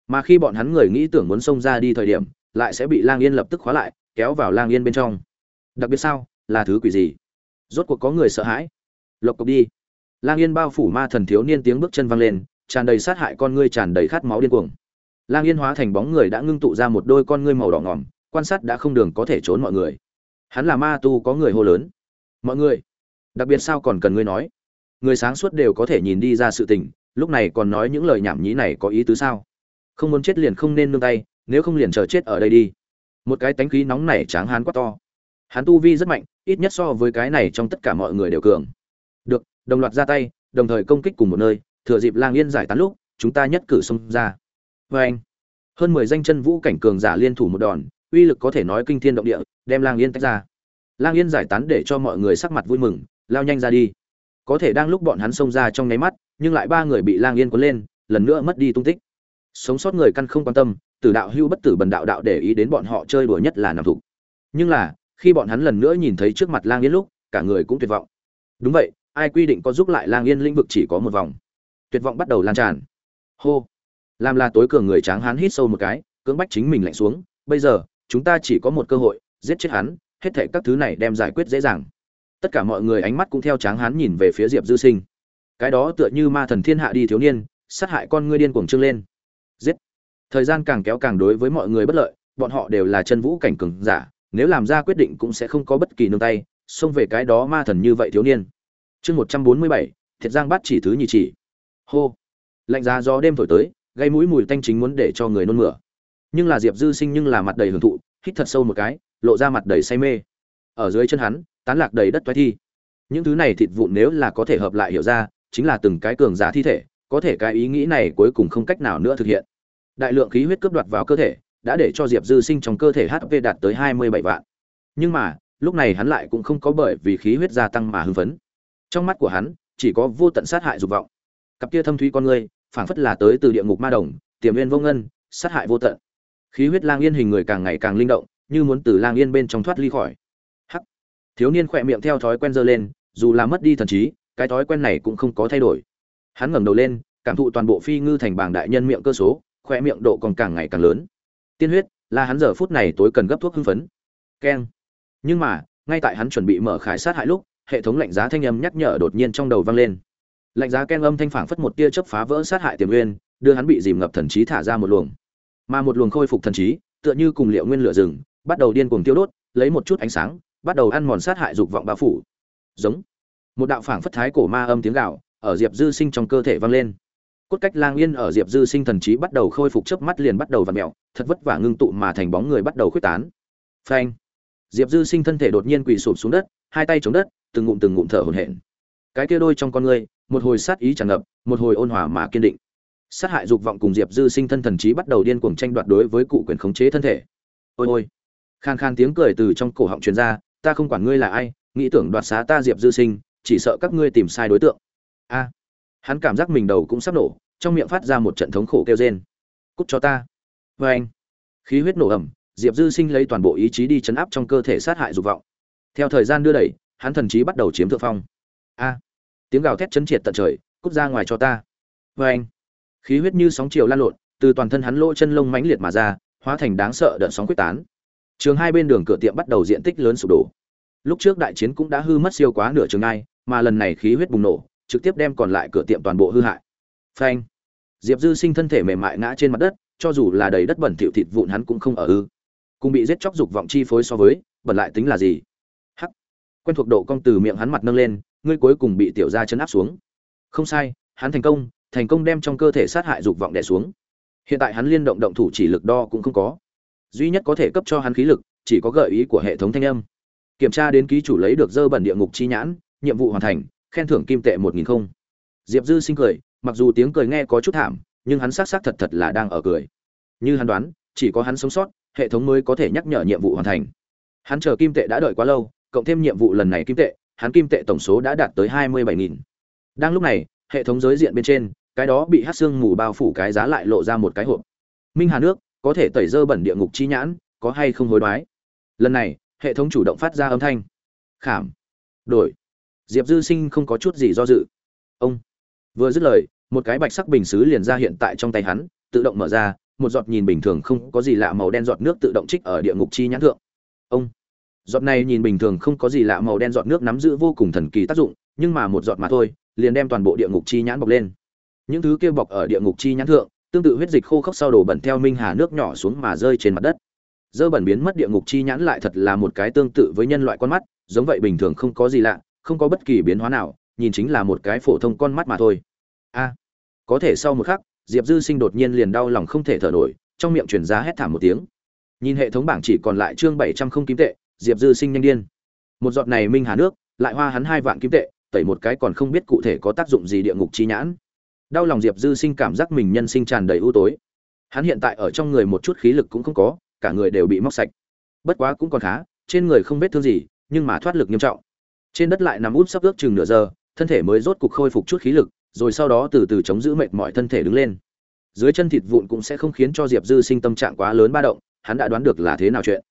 Mà khi bọn hắn người nghĩ tưởng muốn xông ra đi thời điểm, lại sẽ bị lang yên lập tức khóa lại kéo vào lang yên bên trong. Đặc biệt sao? Là thứ quỷ gì? Rốt cuộc có người sợ hãi. Lộc cộc đi. Lang yên bao phủ ma thần thiếu niên tiếng bước chân văng lên, tràn đầy sát hại con ngươi, tràn đầy khát máu điên cuồng. Lang yên hóa thành bóng người đã ngưng tụ ra một đôi con ngươi màu đỏ ngỏm, quan sát đã không đường có thể trốn mọi người. Hắn là ma tu có người hô lớn. Mọi người, đặc biệt sao còn cần ngươi nói? Người sáng suốt đều có thể nhìn đi ra sự tình, lúc này còn nói những lời nhảm nhí này có ý tứ sao? Không muốn chết liền không nên nương tay, nếu không liền chờ chết ở đây đi một cái tánh khí nóng này tráng hán quá to. Hắn tu vi rất mạnh, ít nhất so với cái này trong tất cả mọi người đều cường. Được, đồng loạt ra tay, đồng thời công kích cùng một nơi, thừa dịp lang yên giải tán lúc, chúng ta nhất cử xông ra. Vê anh, hơn mười danh chân vũ cảnh cường giả liên thủ một đòn, uy lực có thể nói kinh thiên động địa, đem lang yên tách ra. Lang yên giải tán để cho mọi người sắc mặt vui mừng, lao nhanh ra đi. Có thể đang lúc bọn hắn xông ra trong nháy mắt, nhưng lại ba người bị lang yên cuốn lên, lần nữa mất đi tung tích. Sống sót người căn không quan tâm tử đạo hưu bất tử bần đạo đạo để ý đến bọn họ chơi đùa nhất là nằm thục. Nhưng là, khi bọn hắn lần nữa nhìn thấy trước mặt lang yên lúc, cả người cũng tuyệt vọng. Đúng vậy, ai quy định có giúp lại lang yên lĩnh vực chỉ có một vòng. Tuyệt vọng bắt đầu lan tràn. Hô. Làm là tối cường người tráng hắn hít sâu một cái, cưỡng bách chính mình lạnh xuống, bây giờ, chúng ta chỉ có một cơ hội, giết chết hắn, hết thảy các thứ này đem giải quyết dễ dàng. Tất cả mọi người ánh mắt cũng theo tráng hán nhìn về phía diệp dư sinh. Cái đó tựa như ma thần thiên hạ đi thiếu niên, sát hại con ngươi điên cuồng trưng lên. Giết thời gian càng kéo càng đối với mọi người bất lợi, bọn họ đều là chân vũ cảnh cường giả, nếu làm ra quyết định cũng sẽ không có bất kỳ nương tay, xông về cái đó ma thần như vậy thiếu niên. Chương một trăm bốn mươi bảy, thiệt giang bắt chỉ thứ nhì chỉ. Hô. Lạnh giá gió đêm thổi tới, gây mũi mùi tanh chính muốn để cho người nôn mửa. Nhưng là diệp dư sinh nhưng là mặt đầy hưởng thụ, hít thật sâu một cái, lộ ra mặt đầy say mê. Ở dưới chân hắn, tán lạc đầy đất toái thi. Những thứ này thịt vụn nếu là có thể hợp lại hiểu ra, chính là từng cái cường giả thi thể, có thể cái ý nghĩ này cuối cùng không cách nào nữa thực hiện đại lượng khí huyết cướp đoạt vào cơ thể, đã để cho diệp dư sinh trong cơ thể hp đạt tới hai mươi bảy vạn. Nhưng mà, lúc này hắn lại cũng không có bởi vì khí huyết gia tăng mà hưng phấn. Trong mắt của hắn, chỉ có vô tận sát hại dục vọng. Cặp kia thâm thúy con người, phảng phất là tới từ địa ngục ma đồng, tiềm viên vô ngân, sát hại vô tận. Khí huyết lang yên hình người càng ngày càng linh động, như muốn từ lang yên bên trong thoát ly khỏi. Hắc! Thiếu niên khỏe miệng theo thói quen dơ lên, dù là mất đi thần trí, cái thói quen này cũng không có thay đổi. Hắn ngẩng đầu lên, cảm thụ toàn bộ phi ngư thành bảng đại nhân miệng cơ số khỏe miệng độ còn càng ngày càng lớn. Tiên huyết, là hắn giờ phút này tối cần gấp thuốc hưng phấn. Keng. Nhưng mà, ngay tại hắn chuẩn bị mở khải sát hại lúc, hệ thống lạnh giá thanh âm nhắc nhở đột nhiên trong đầu vang lên. Lạnh giá keng âm thanh phảng phất một tia chớp phá vỡ sát hại tiềm nguyên đưa hắn bị dìm ngập thần trí thả ra một luồng. Mà một luồng khôi phục thần trí, tựa như cùng liệu nguyên lửa rừng, bắt đầu điên cuồng tiêu đốt, lấy một chút ánh sáng, bắt đầu ăn mòn sát hại dục vọng bao phủ. Giống. Một đạo phảng phất thái cổ ma âm tiếng gạo ở diệp dư sinh trong cơ thể vang lên cốt cách lang yên ở diệp dư sinh thần trí bắt đầu khôi phục chớp mắt liền bắt đầu v ặ mẹo thật vất vả ngưng tụ mà thành bóng người bắt đầu khuếch tán. Phanh! Diệp dư sinh thân thể đột nhiên quỳ sụp xuống đất, hai tay chống đất, từng ngụm từng ngụm thở hổn hển. Cái kia đôi trong con người, một hồi sát ý tràn ngập, một hồi ôn hòa mà kiên định. Sát hại dục vọng cùng diệp dư sinh thân thần trí bắt đầu điên cuồng tranh đoạt đối với cụ quyền khống chế thân thể. Ôi ôi! Khan khan tiếng cười từ trong cổ họng truyền ra, ta không quản ngươi là ai, nghĩ tưởng đoạt xá ta diệp dư sinh, chỉ sợ các ngươi tìm sai đối tượng. A! Hắn cảm giác mình đầu cũng sắp nổ, trong miệng phát ra một trận thống khổ kêu rên. Cút cho ta. Vê anh, khí huyết nổ ẩm diệp dư sinh lấy toàn bộ ý chí đi chấn áp trong cơ thể sát hại dục vọng. Theo thời gian đưa đẩy, hắn thần chí bắt đầu chiếm thượng phong. A, tiếng gào thét chấn triệt tận trời, cút ra ngoài cho ta. Vê anh, khí huyết như sóng chiều lan lộn, từ toàn thân hắn lỗ chân lông mãnh liệt mà ra, hóa thành đáng sợ đợt sóng quyết tán. Trường hai bên đường cửa tiệm bắt đầu diện tích lớn sụp đổ. Lúc trước đại chiến cũng đã hư mất siêu quá nửa trường ai mà lần này khí huyết bùng nổ trực tiếp đem còn lại cửa tiệm toàn bộ hư hại. Phanh. Diệp dư sinh thân thể mềm mại ngã trên mặt đất, cho dù là đầy đất bẩn thỉu thịt vụn hắn cũng không ở ư. Cùng bị giết chóc dục vọng chi phối so với, bẩn lại tính là gì? Hắc. Quen thuộc độ cong từ miệng hắn mặt nâng lên, ngươi cuối cùng bị tiểu gia chấn áp xuống. Không sai, hắn thành công thành công đem trong cơ thể sát hại dục vọng đè xuống. Hiện tại hắn liên động động thủ chỉ lực đo cũng không có. Duy nhất có thể cấp cho hắn khí lực, chỉ có gợi ý của hệ thống thanh âm. Kiểm tra đến ký chủ lấy được dơ bẩn địa ngục chi nhãn, nhiệm vụ hoàn thành khen thưởng kim tệ một nghìn không. Diệp dư sinh cười, mặc dù tiếng cười nghe có chút thảm, nhưng hắn xác xác thật thật là đang ở cười. Như hắn đoán, chỉ có hắn sống sót, hệ thống mới có thể nhắc nhở nhiệm vụ hoàn thành. Hắn chờ kim tệ đã đợi quá lâu, cộng thêm nhiệm vụ lần này kim tệ, hắn kim tệ tổng số đã đạt tới hai mươi bảy nghìn. Đang lúc này, hệ thống giới diện bên trên, cái đó bị hát xương mù bao phủ cái giá lại lộ ra một cái hộp. Minh hà nước, có thể tẩy dơ bẩn địa ngục chi nhãn, có hay không hối đoái? Lần này, hệ thống chủ động phát ra âm thanh. Khảm. Đổi diệp dư sinh không có chút gì do dự. Ông vừa dứt lời, một cái bạch sắc bình xứ liền ra hiện tại trong tay hắn, tự động mở ra, một giọt nhìn bình thường không có gì lạ màu đen giọt nước tự động trích ở địa ngục chi nhãn thượng. Ông, giọt này nhìn bình thường không có gì lạ màu đen giọt nước nắm giữ vô cùng thần kỳ tác dụng, nhưng mà một giọt mà thôi, liền đem toàn bộ địa ngục chi nhãn bọc lên. Những thứ kia bọc ở địa ngục chi nhãn thượng, tương tự huyết dịch khô khốc sau đổ bẩn theo minh hà nước nhỏ xuống mà rơi trên mặt đất. Dơ bẩn biến mất địa ngục chi nhãn lại thật là một cái tương tự với nhân loại con mắt, giống vậy bình thường không có gì lạ không có bất kỳ biến hóa nào, nhìn chính là một cái phổ thông con mắt mà thôi. A, có thể sau một khắc, diệp dư sinh đột nhiên liền đau lòng không thể thở nổi, trong miệng chuyển ra hét thảm một tiếng. Nhìn hệ thống bảng chỉ còn lại chương bảy trăm không kim tệ, diệp dư sinh nhanh điên. Một giọt này minh hà nước, lại hoa hắn hai vạn kim tệ, tẩy một cái còn không biết cụ thể có tác dụng gì địa ngục chi nhãn. Đau lòng diệp dư sinh cảm giác mình nhân sinh tràn đầy ưu tối. Hắn hiện tại ở trong người một chút khí lực cũng không có, cả người đều bị móc sạch. Bất quá cũng còn khá, trên người không vết thương gì, nhưng mà thoát lực nghiêm trọng trên đất lại nằm út sắp ước chừng nửa giờ, thân thể mới rốt cục khôi phục chút khí lực, rồi sau đó từ từ chống giữ mệt mỏi thân thể đứng lên. Dưới chân thịt vụn cũng sẽ không khiến cho diệp dư sinh tâm trạng quá lớn ba động, hắn đã đoán được là thế nào chuyện.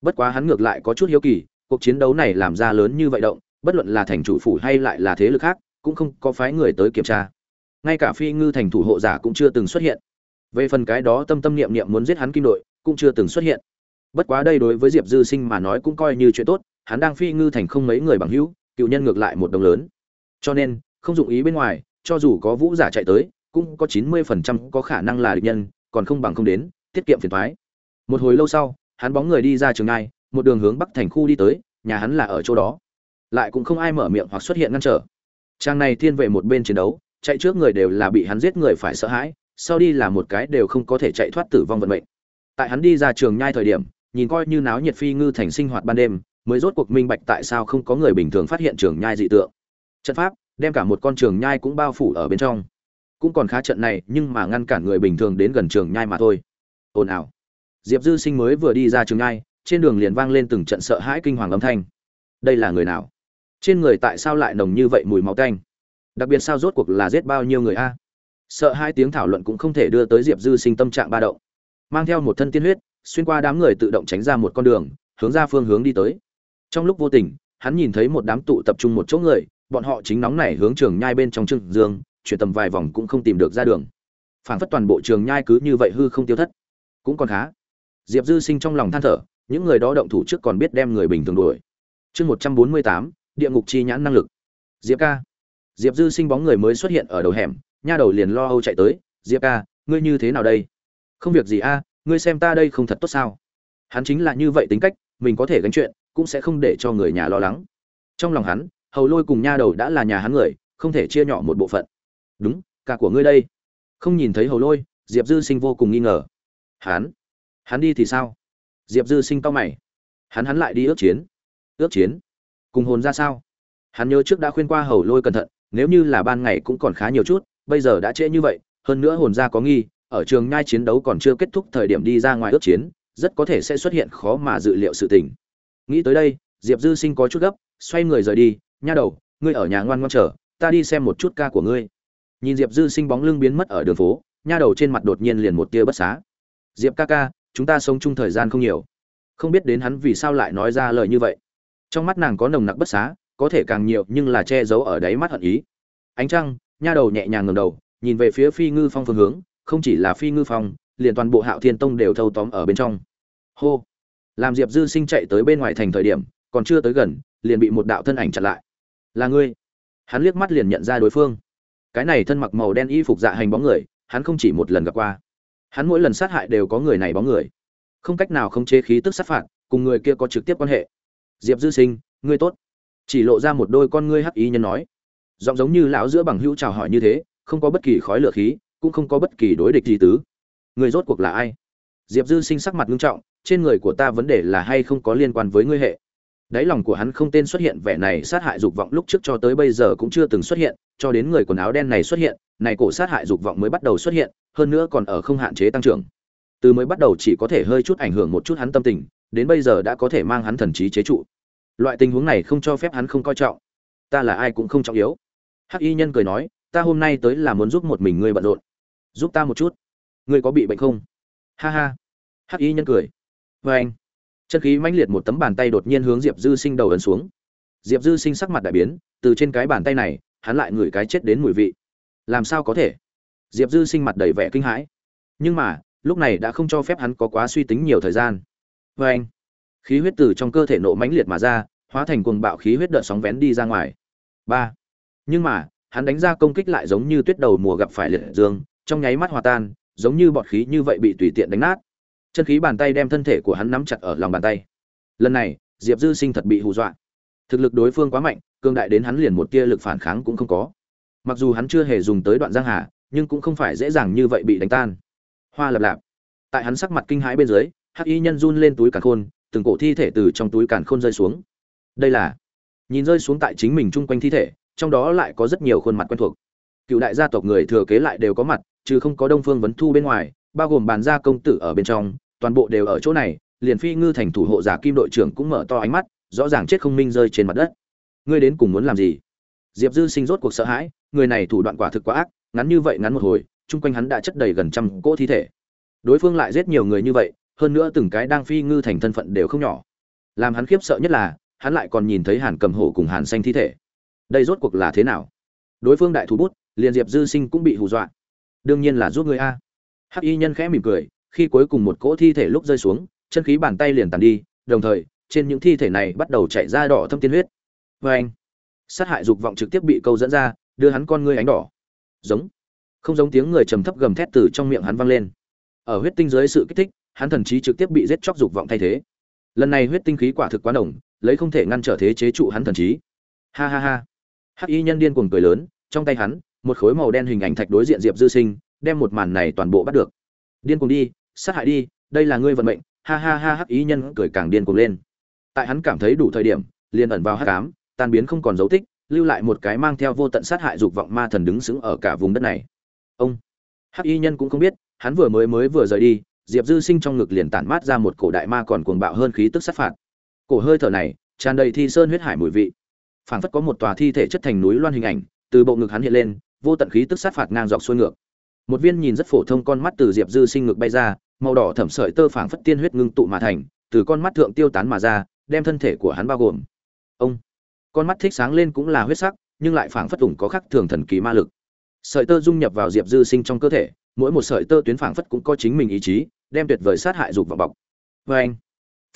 Bất quá hắn ngược lại có chút hiếu kỳ, cuộc chiến đấu này làm ra lớn như vậy động, bất luận là thành chủ phủ hay lại là thế lực khác, cũng không có phái người tới kiểm tra. Ngay cả phi ngư thành thủ hộ giả cũng chưa từng xuất hiện. Về phần cái đó tâm tâm niệm niệm muốn giết hắn kim đội, cũng chưa từng xuất hiện. Bất quá đây đối với diệp dư sinh mà nói cũng coi như chuyện tốt hắn đang phi ngư thành không mấy người bằng hữu, cựu nhân ngược lại một đồng lớn. Cho nên, không dụng ý bên ngoài, cho dù có vũ giả chạy tới, cũng có chín mươi phần trăm có khả năng là địch nhân, còn không bằng không đến, tiết kiệm phiền thoái một hồi lâu sau, hắn bóng người đi ra trường ngai, một đường hướng bắc thành khu đi tới, nhà hắn là ở chỗ đó. Lại cũng không ai mở miệng hoặc xuất hiện ngăn trở. Trang này thiên về một bên chiến đấu, chạy trước người đều là bị hắn giết người phải sợ hãi, sau đi là một cái đều không có thể chạy thoát tử vong vận mệnh. Tại hắn đi ra trường nhai thời điểm, nhìn coi như náo nhiệt phi ngư thành sinh hoạt ban đêm mới rốt cuộc minh bạch tại sao không có người bình thường phát hiện trường nhai dị tượng. Trận pháp đem cả một con trường nhai cũng bao phủ ở bên trong. Cũng còn khá trận này, nhưng mà ngăn cản người bình thường đến gần trường nhai mà thôi. Ồn ào. Diệp dư sinh mới vừa đi ra trường nhai, trên đường liền vang lên từng trận sợ hãi kinh hoàng âm thanh. Đây là người nào? Trên người tại sao lại nồng như vậy mùi máu tanh? Đặc biệt sao rốt cuộc là giết bao nhiêu người a? Sợ hai tiếng thảo luận cũng không thể đưa tới diệp dư sinh tâm trạng ba động. Mang theo một thân tiên huyết, xuyên qua đám người tự động tránh ra một con đường, hướng ra phương hướng đi tới trong lúc vô tình, hắn nhìn thấy một đám tụ tập trung một chỗ người, bọn họ chính nóng nảy hướng trường nhai bên trong trưng dương, chuyển tầm vài vòng cũng không tìm được ra đường. Phảng phất toàn bộ trường nhai cứ như vậy hư không tiêu thất. Cũng còn khá. Diệp dư sinh trong lòng than thở, những người đó động thủ trước còn biết đem người bình thường đuổi. Chương một trăm bốn mươi tám, địa ngục chi nhãn năng lực. Diệp ca. Diệp dư sinh bóng người mới xuất hiện ở đầu hẻm, nha đầu liền lo âu chạy tới, diệp ca, ngươi như thế nào đây? Không việc gì a, ngươi xem ta đây không thật tốt sao? Hắn chính là như vậy tính cách mình có thể gánh chuyện, cũng sẽ không để cho người nhà lo lắng. Trong lòng hắn, hầu lôi cùng nha đầu đã là nhà hắn người, không thể chia nhỏ một bộ phận. Đúng, cả của ngươi đây. Không nhìn thấy hầu lôi, diệp dư sinh vô cùng nghi ngờ. Hắn? Hắn đi thì sao? Diệp dư sinh to mày. Hắn hắn lại đi ước chiến. Ước chiến? Cùng hồn ra sao? Hắn nhớ trước đã khuyên qua hầu lôi cẩn thận, nếu như là ban ngày cũng còn khá nhiều chút, bây giờ đã trễ như vậy, hơn nữa hồn ra có nghi, ở trường nhai chiến đấu còn chưa kết thúc thời điểm đi ra ngoài ước chiến rất có thể sẽ xuất hiện khó mà dự liệu sự tình. Nghĩ tới đây, diệp dư sinh có chút gấp, xoay người rời đi, nha đầu, ngươi ở nhà ngoan ngoãn chờ, ta đi xem một chút ca của ngươi. Nhìn diệp dư sinh bóng lưng biến mất ở đường phố, nha đầu trên mặt đột nhiên liền một tia bất xá. Diệp ca ca, chúng ta sống chung thời gian không nhiều. Không biết đến hắn vì sao lại nói ra lời như vậy. Trong mắt nàng có nồng nặc bất xá, có thể càng nhiều nhưng là che giấu ở đáy mắt hận ý. Ánh trăng, nha đầu nhẹ nhàng ngẩng đầu, nhìn về phía phi ngư phong phương hướng, không chỉ là phi ngư phong liền toàn bộ hạo thiên tông đều thâu tóm ở bên trong. Hô. Làm diệp dư sinh chạy tới bên ngoài thành thời điểm, còn chưa tới gần, liền bị một đạo thân ảnh chặn lại. Là ngươi. Hắn liếc mắt liền nhận ra đối phương. Cái này thân mặc màu đen y phục dạ hành bóng người, hắn không chỉ một lần gặp qua. Hắn mỗi lần sát hại đều có người này bóng người. Không cách nào không chế khí tức sát phạt, cùng người kia có trực tiếp quan hệ. Diệp dư sinh, ngươi tốt. Chỉ lộ ra một đôi con ngươi hắc ý nhân nói. Giọng giống như lão giữa bằng hữu chào hỏi như thế, không có bất kỳ khói lửa khí, cũng không có bất kỳ đối địch gì tứ người rốt cuộc là ai? Diệp dư sinh sắc mặt nghiêm trọng, trên người của ta vấn đề là hay không có liên quan với ngươi hệ? Đáy lòng của hắn không tên xuất hiện, vẻ này sát hại dục vọng lúc trước cho tới bây giờ cũng chưa từng xuất hiện, cho đến người quần áo đen này xuất hiện, này cổ sát hại dục vọng mới bắt đầu xuất hiện, hơn nữa còn ở không hạn chế tăng trưởng. Từ mới bắt đầu chỉ có thể hơi chút ảnh hưởng một chút hắn tâm tình, đến bây giờ đã có thể mang hắn thần trí chế trụ. Loại tình huống này không cho phép hắn không coi trọng. Ta là ai cũng không trọng yếu. Hắc y nhân cười nói, ta hôm nay tới là muốn giúp một mình ngươi bận rộn. Giúp ta một chút ngươi có bị bệnh không? Ha ha. Hắc y nhân cười. Vê anh. Chân khí mãnh liệt một tấm bàn tay đột nhiên hướng diệp dư sinh đầu ấn xuống. Diệp dư sinh sắc mặt đại biến, từ trên cái bàn tay này, hắn lại ngửi cái chết đến mùi vị. Làm sao có thể? Diệp dư sinh mặt đầy vẻ kinh hãi. Nhưng mà, lúc này đã không cho phép hắn có quá suy tính nhiều thời gian. Vê anh. Khí huyết từ trong cơ thể nộ mãnh liệt mà ra, hóa thành cuồng bạo khí huyết đợt sóng vén đi ra ngoài. Ba. Nhưng mà, hắn đánh ra công kích lại giống như tuyết đầu mùa gặp phải liệt dương, trong nháy mắt hòa tan giống như bọt khí như vậy bị tùy tiện đánh nát. Chân khí bàn tay đem thân thể của hắn nắm chặt ở lòng bàn tay. Lần này, diệp dư sinh thật bị hù dọa. Thực lực đối phương quá mạnh cương đại đến hắn liền một tia lực phản kháng cũng không có. Mặc dù hắn chưa hề dùng tới đoạn giang hà, nhưng cũng không phải dễ dàng như vậy bị đánh tan. Hoa lập lạp. Tại hắn sắc mặt kinh hãi bên dưới, hắc y nhân run lên túi càn khôn, từng cổ thi thể từ trong túi càn khôn rơi xuống. Đây là, nhìn rơi xuống tại chính mình chung quanh thi thể, trong đó lại có rất nhiều khuôn mặt quen thuộc. Cựu đại gia tộc người thừa kế lại đều có mặt chứ không có đông phương vấn thu bên ngoài, bao gồm bàn gia công tử ở bên trong, toàn bộ đều ở chỗ này, liền phi ngư thành thủ hộ giả kim đội trưởng cũng mở to ánh mắt, rõ ràng chết không minh rơi trên mặt đất. Ngươi đến cùng muốn làm gì? Diệp dư sinh rốt cuộc sợ hãi, người này thủ đoạn quả thực quá ác, ngắn như vậy ngắn một hồi, chung quanh hắn đã chất đầy gần trăm cỗ thi thể. Đối phương lại giết nhiều người như vậy, hơn nữa từng cái đang phi ngư thành thân phận đều không nhỏ. Làm hắn khiếp sợ nhất là, hắn lại còn nhìn thấy hàn cầm hổ cùng hàn xanh thi thể. Đây rốt cuộc là thế nào? Đối phương đại thủ bút, liền diệp dư sinh cũng bị hù dọa đương nhiên là giúp người a. Hắc y nhân khẽ mỉm cười khi cuối cùng một cỗ thi thể lúc rơi xuống chân khí bàn tay liền tàn đi đồng thời trên những thi thể này bắt đầu chạy ra đỏ thâm tiên huyết. Vê anh sát hại dục vọng trực tiếp bị câu dẫn ra đưa hắn con ngươi ánh đỏ. Giống. Không giống tiếng người trầm thấp gầm thét từ trong miệng hắn vang lên. Ở huyết tinh dưới sự kích thích hắn thần trí trực tiếp bị giết chóc dục vọng thay thế. Lần này huyết tinh khí quả thực quá nồng, lấy không thể ngăn trở thế chế trụ hắn thần trí. Ha ha ha. Hắc y nhân điên cuồng cười lớn trong tay hắn một khối màu đen hình ảnh thạch đối diện diệp dư sinh, đem một màn này toàn bộ bắt được. Điên cuồng đi, sát hại đi, đây là ngươi vận mệnh. Ha ha ha hắc y nhân cười càng điên cuồng lên. Tại hắn cảm thấy đủ thời điểm, liền ẩn vào hắc ám, tan biến không còn dấu tích, lưu lại một cái mang theo vô tận sát hại dục vọng ma thần đứng sững ở cả vùng đất này. Ông, hắc y nhân cũng không biết, hắn vừa mới mới vừa rời đi, diệp dư sinh trong ngực liền tản mát ra một cổ đại ma còn cuồng bạo hơn khí tức sát phạt. Cổ hơi thở này, tràn đầy thi sơn huyết hải mùi vị. Phảng phất có một tòa thi thể chất thành núi loan hình ảnh, từ bộ ngực hắn hiện lên vô tận khí tức sát phạt ngang dọc xuôi ngược. Một viên nhìn rất phổ thông con mắt từ diệp dư sinh ngực bay ra, màu đỏ thẩm sợi tơ phảng phất tiên huyết ngưng tụ mà thành, từ con mắt thượng tiêu tán mà ra, đem thân thể của hắn bao gồm. Ông! Con mắt thích sáng lên cũng là huyết sắc, nhưng lại phảng phất ủng có khắc thường thần kỳ ma lực. Sợi tơ dung nhập vào diệp dư sinh trong cơ thể, mỗi một sợi tơ tuyến phảng phất cũng có chính mình ý chí, đem tuyệt vời sát hại dục vào bọc. Vê anh,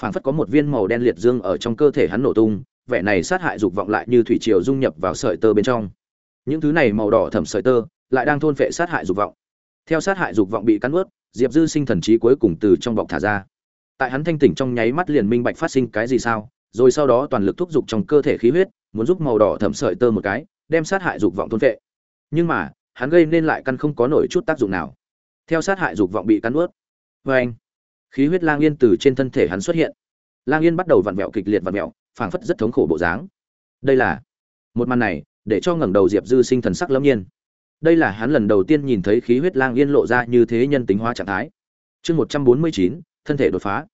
phảng phất có một viên màu đen liệt dương ở trong cơ thể hắn nổ tung, vẻ này sát hại dục vọng lại như thủy triều dung nhập vào sợi tơ bên trong những thứ này màu đỏ thẩm sợi tơ, lại đang thôn phệ sát hại dục vọng. Theo sát hại dục vọng bị cắn ướt diệp dư sinh thần trí cuối cùng từ trong bọc thả ra. Tại hắn thanh tỉnh trong nháy mắt liền minh bạch phát sinh cái gì sao, rồi sau đó toàn lực thúc giục trong cơ thể khí huyết, muốn giúp màu đỏ thẩm sợi tơ một cái, đem sát hại dục vọng thôn phệ. Nhưng mà, hắn gây nên lại căn không có nổi chút tác dụng nào. Theo sát hại dục vọng bị cắn ướt vê anh, khí huyết lang yên từ trên thân thể hắn xuất hiện. Lang yên bắt đầu vặn vẹo kịch liệt vặn vẹo, phảng phất rất thống khổ bộ dáng. Đây là một màn này để cho ngẩng đầu diệp dư sinh thần sắc lâm nhiên. Đây là hắn lần đầu tiên nhìn thấy khí huyết lang yên lộ ra như thế nhân tính hóa trạng thái. Chương một trăm bốn mươi chín, thân thể đột phá.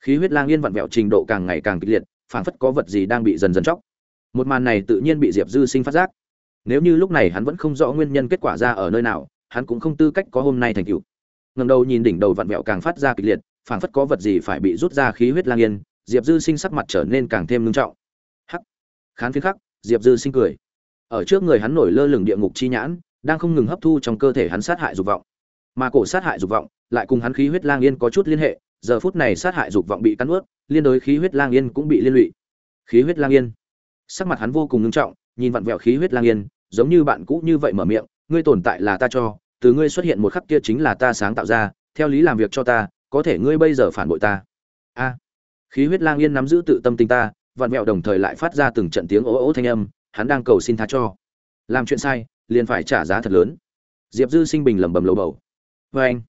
Khí huyết lang yên vặn vẹo trình độ càng ngày càng kịch liệt, phảng phất có vật gì đang bị dần dần chóc. Một màn này tự nhiên bị diệp dư sinh phát giác. Nếu như lúc này hắn vẫn không rõ nguyên nhân kết quả ra ở nơi nào, hắn cũng không tư cách có hôm nay thành tựu. Ngẩng đầu nhìn đỉnh đầu vặn vẹo càng phát ra kịch liệt, phảng phất có vật gì phải bị rút ra khí huyết lang yên, diệp dư sinh sắc mặt trở nên càng thêm ngưng trọng. Khán phiến khắc, diệp dư sinh cười ở trước người hắn nổi lơ lửng địa ngục chi nhãn, đang không ngừng hấp thu trong cơ thể hắn sát hại dục vọng. Mà cổ sát hại dục vọng lại cùng hắn khí huyết lang yên có chút liên hệ, giờ phút này sát hại dục vọng bị cắn ướt liên đối khí huyết lang yên cũng bị liên lụy. Khí huyết lang yên. Sắc mặt hắn vô cùng ngưng trọng, nhìn vặn vẹo khí huyết lang yên, giống như bạn cũ như vậy mở miệng, ngươi tồn tại là ta cho, từ ngươi xuất hiện một khắc kia chính là ta sáng tạo ra, theo lý làm việc cho ta, có thể ngươi bây giờ phản bội ta. A. Khí huyết lang yên nắm giữ tự tâm tình ta, vặn vẹo đồng thời lại phát ra từng trận tiếng ố ố thanh âm hắn đang cầu xin tha cho. Làm chuyện sai, liền phải trả giá thật lớn. Diệp dư sinh bình lẩm bẩm lầu bầu. Vê anh,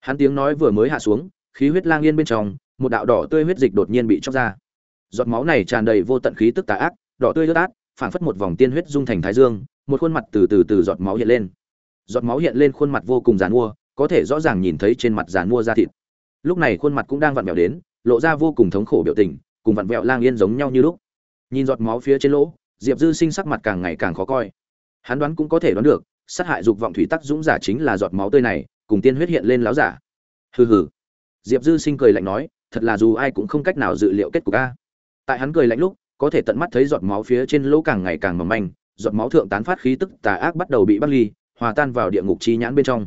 hắn tiếng nói vừa mới hạ xuống, khí huyết lang yên bên trong, một đạo đỏ tươi huyết dịch đột nhiên bị chóc ra. Giọt máu này tràn đầy vô tận khí tức tà ác, đỏ tươi ướt át, phảng phất một vòng tiên huyết dung thành thái dương, một khuôn mặt từ từ từ giọt máu hiện lên. Giọt máu hiện lên khuôn mặt vô cùng dàn mua có thể rõ ràng nhìn thấy trên mặt dàn mua da thịt. Lúc này khuôn mặt cũng đang vặn vẹo đến, lộ ra vô cùng thống khổ biểu tình, cùng vặn vẹo lang yên giống nhau như lúc. Nhìn giọt máu phía trên lỗ diệp dư sinh sắc mặt càng ngày càng khó coi. Hắn đoán cũng có thể đoán được, sát hại dục vọng thủy tắc dũng giả chính là giọt máu tươi này, cùng tiên huyết hiện lên láo giả. Hừ hừ. Diệp dư sinh cười lạnh nói, thật là dù ai cũng không cách nào dự liệu kết cục a. Tại hắn cười lạnh lúc, có thể tận mắt thấy giọt máu phía trên lỗ càng ngày càng mỏng manh, giọt máu thượng tán phát khí tức tà ác bắt đầu bị bắt ly, hòa tan vào địa ngục chi nhãn bên trong.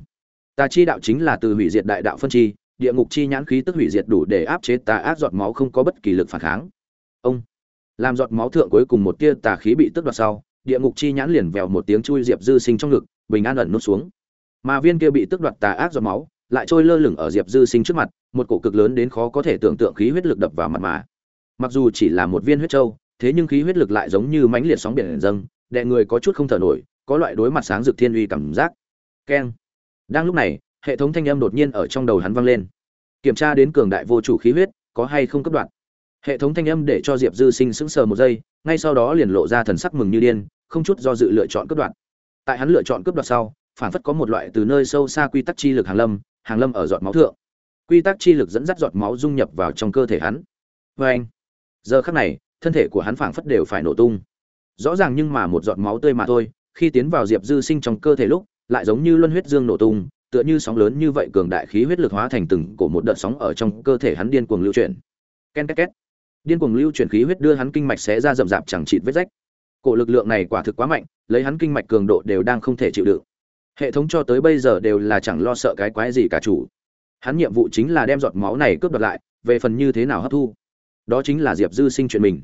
Tà chi đạo chính là từ hủy diệt đại đạo phân chi, địa ngục chi nhãn khí tức hủy diệt đủ để áp chế tà ác giọt máu không có bất kỳ lực phản kháng. Ông làm giọt máu thượng cuối cùng một tia tà khí bị tước đoạt sau, địa ngục chi nhãn liền vèo một tiếng chui diệp dư sinh trong ngực, bình an ẩn nút xuống. Mà viên kia bị tước đoạt tà ác giọt máu, lại trôi lơ lửng ở diệp dư sinh trước mặt, một cổ cực lớn đến khó có thể tưởng tượng khí huyết lực đập vào mặt mà. Mặc dù chỉ là một viên huyết trâu thế nhưng khí huyết lực lại giống như mãnh liệt sóng biển dâng đệ người có chút không thở nổi, có loại đối mặt sáng rực thiên uy cảm giác. Keng. Đang lúc này, hệ thống thanh âm đột nhiên ở trong đầu hắn vang lên. Kiểm tra đến cường đại vô chủ khí huyết, có hay không cấp đoạn? Hệ thống thanh âm để cho diệp dư sinh sững sờ một giây, ngay sau đó liền lộ ra thần sắc mừng như điên, không chút do dự lựa chọn cướp đoạt. tại hắn lựa chọn cướp đoạt sau, phản phất có một loại từ nơi sâu xa quy tắc chi lực hàng lâm hàng lâm ở giọt máu thượng. Quy tắc chi lực dẫn dắt giọt máu dung nhập vào trong cơ thể hắn. Vê anh, giờ khắc này, thân thể của hắn phảng phất đều phải nổ tung. Rõ ràng nhưng mà một giọt máu tươi mà thôi, khi tiến vào diệp dư sinh trong cơ thể lúc, lại giống như luân huyết dương nổ tung, tựa như sóng lớn như vậy cường đại khí huyết lực hóa thành từng cổ một đợt sóng ở trong cơ thể hắn điên cuồng lưu chuyển. Ken két két điên cuồng lưu chuyển khí huyết đưa hắn kinh mạch xé ra rậm rạp chẳng chịt vết rách. Cổ lực lượng này quả thực quá mạnh, lấy hắn kinh mạch cường độ đều đang không thể chịu đựng. Hệ thống cho tới bây giờ đều là chẳng lo sợ cái quái gì cả chủ. Hắn nhiệm vụ chính là đem giọt máu này cướp đoạt lại, về phần như thế nào hấp thu. Đó chính là diệp dư sinh chuyện mình.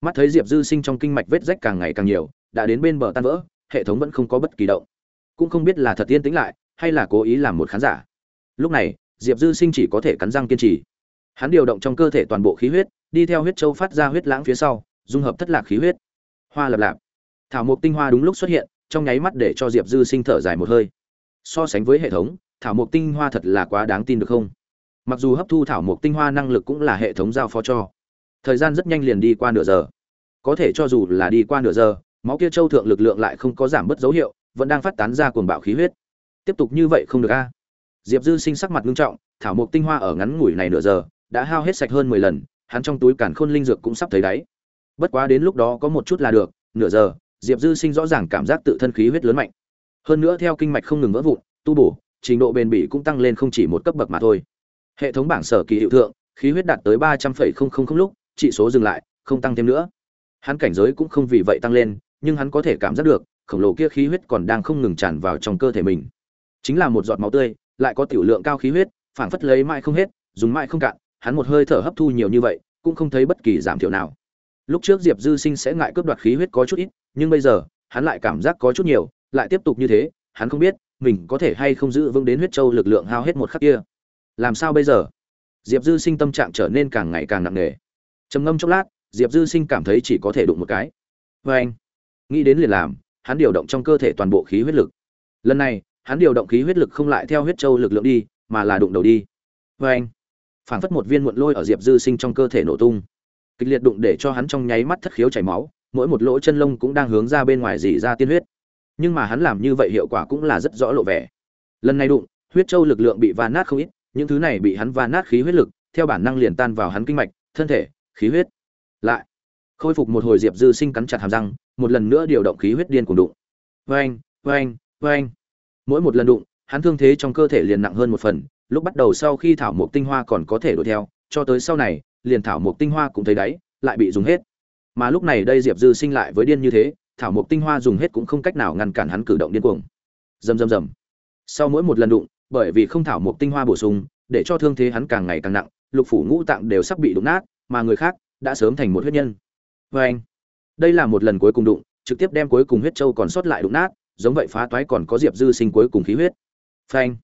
Mắt thấy diệp dư sinh trong kinh mạch vết rách càng ngày càng nhiều, đã đến bên bờ tan vỡ, hệ thống vẫn không có bất kỳ động. Cũng không biết là thật tiên tính lại, hay là cố ý làm một khán giả. Lúc này, diệp dư sinh chỉ có thể cắn răng kiên trì hắn điều động trong cơ thể toàn bộ khí huyết, đi theo huyết châu phát ra huyết lãng phía sau, dung hợp thất lạc khí huyết. Hoa lập lạp. Thảo mộc tinh hoa đúng lúc xuất hiện, trong nháy mắt để cho diệp dư sinh thở dài một hơi. So sánh với hệ thống, thảo mộc tinh hoa thật là quá đáng tin được không? Mặc dù hấp thu thảo mộc tinh hoa năng lực cũng là hệ thống giao phó cho. Thời gian rất nhanh liền đi qua nửa giờ. Có thể cho dù là đi qua nửa giờ, máu kia châu thượng lực lượng lại không có giảm bớt dấu hiệu, vẫn đang phát tán ra cuồng bạo khí huyết. Tiếp tục như vậy không được a. Diệp dư sinh sắc mặt nghiêm trọng, thảo mộc tinh hoa ở ngắn ngủi này nửa giờ đã hao hết sạch hơn mười lần, hắn trong túi càn khôn linh dược cũng sắp thấy đáy. Bất quá đến lúc đó có một chút là được, nửa giờ, diệp dư sinh rõ ràng cảm giác tự thân khí huyết lớn mạnh. Hơn nữa theo kinh mạch không ngừng vỡ vụn, tu bổ, trình độ bền bỉ cũng tăng lên không chỉ một cấp bậc mà thôi. Hệ thống bảng sở kỳ hiệu thượng, khí huyết đạt tới ba trăm phẩy không không không lúc trị số dừng lại, không tăng thêm nữa. Hắn cảnh giới cũng không vì vậy tăng lên, nhưng hắn có thể cảm giác được, khổng lồ kia khí huyết còn đang không ngừng tràn vào trong cơ thể mình. Chính là một giọt máu tươi, lại có tiểu lượng cao khí huyết, phảng phất lấy mãi không hết, dùng mãi không cạn hắn một hơi thở hấp thu nhiều như vậy, cũng không thấy bất kỳ giảm thiểu nào. Lúc trước diệp dư sinh sẽ ngại cướp đoạt khí huyết có chút ít, nhưng bây giờ, hắn lại cảm giác có chút nhiều, lại tiếp tục như thế, hắn không biết, mình có thể hay không giữ vững đến huyết châu lực lượng hao hết một khắc kia. Làm sao bây giờ? Diệp dư sinh tâm trạng trở nên càng ngày càng nặng nề. Trầm ngâm chốc lát, diệp dư sinh cảm thấy chỉ có thể đụng một cái. Vê anh, nghĩ đến liền làm, hắn điều động trong cơ thể toàn bộ khí huyết lực. Lần này, hắn điều động khí huyết lực không lại theo huyết châu lực lượng đi, mà là đụng đầu đi. Vê anh phảng phất một viên muộn lôi ở diệp dư sinh trong cơ thể nổ tung. Kịch liệt đụng để cho hắn trong nháy mắt thất khiếu chảy máu, mỗi một lỗ chân lông cũng đang hướng ra bên ngoài dỉ ra tiên huyết. Nhưng mà hắn làm như vậy hiệu quả cũng là rất rõ lộ vẻ. Lần này đụng, huyết châu lực lượng bị va nát không ít, những thứ này bị hắn va nát khí huyết lực, theo bản năng liền tan vào hắn kinh mạch, thân thể, khí huyết. Lại, khôi phục một hồi diệp dư sinh cắn chặt hàm răng, một lần nữa điều động khí huyết điên cùng đụng. Vang vang vang mỗi một lần đụng, hắn thương thế trong cơ thể liền nặng hơn một phần lúc bắt đầu sau khi thảo mộc tinh hoa còn có thể đuổi theo, cho tới sau này, liền thảo mộc tinh hoa cũng thấy đáy, lại bị dùng hết. Mà lúc này đây diệp dư sinh lại với điên như thế, thảo mộc tinh hoa dùng hết cũng không cách nào ngăn cản hắn cử động điên cuồng. Rầm rầm rầm. Sau mỗi một lần đụng, bởi vì không thảo mộc tinh hoa bổ sung, để cho thương thế hắn càng ngày càng nặng, lục phủ ngũ tạng đều sắp bị đụng nát, mà người khác đã sớm thành một huyết nhân. Vê anh, đây là một lần cuối cùng đụng, trực tiếp đem cuối cùng huyết châu còn sót lại đụng nát, giống vậy phá toái còn có diệp dư sinh cuối cùng khí huyết. Phanh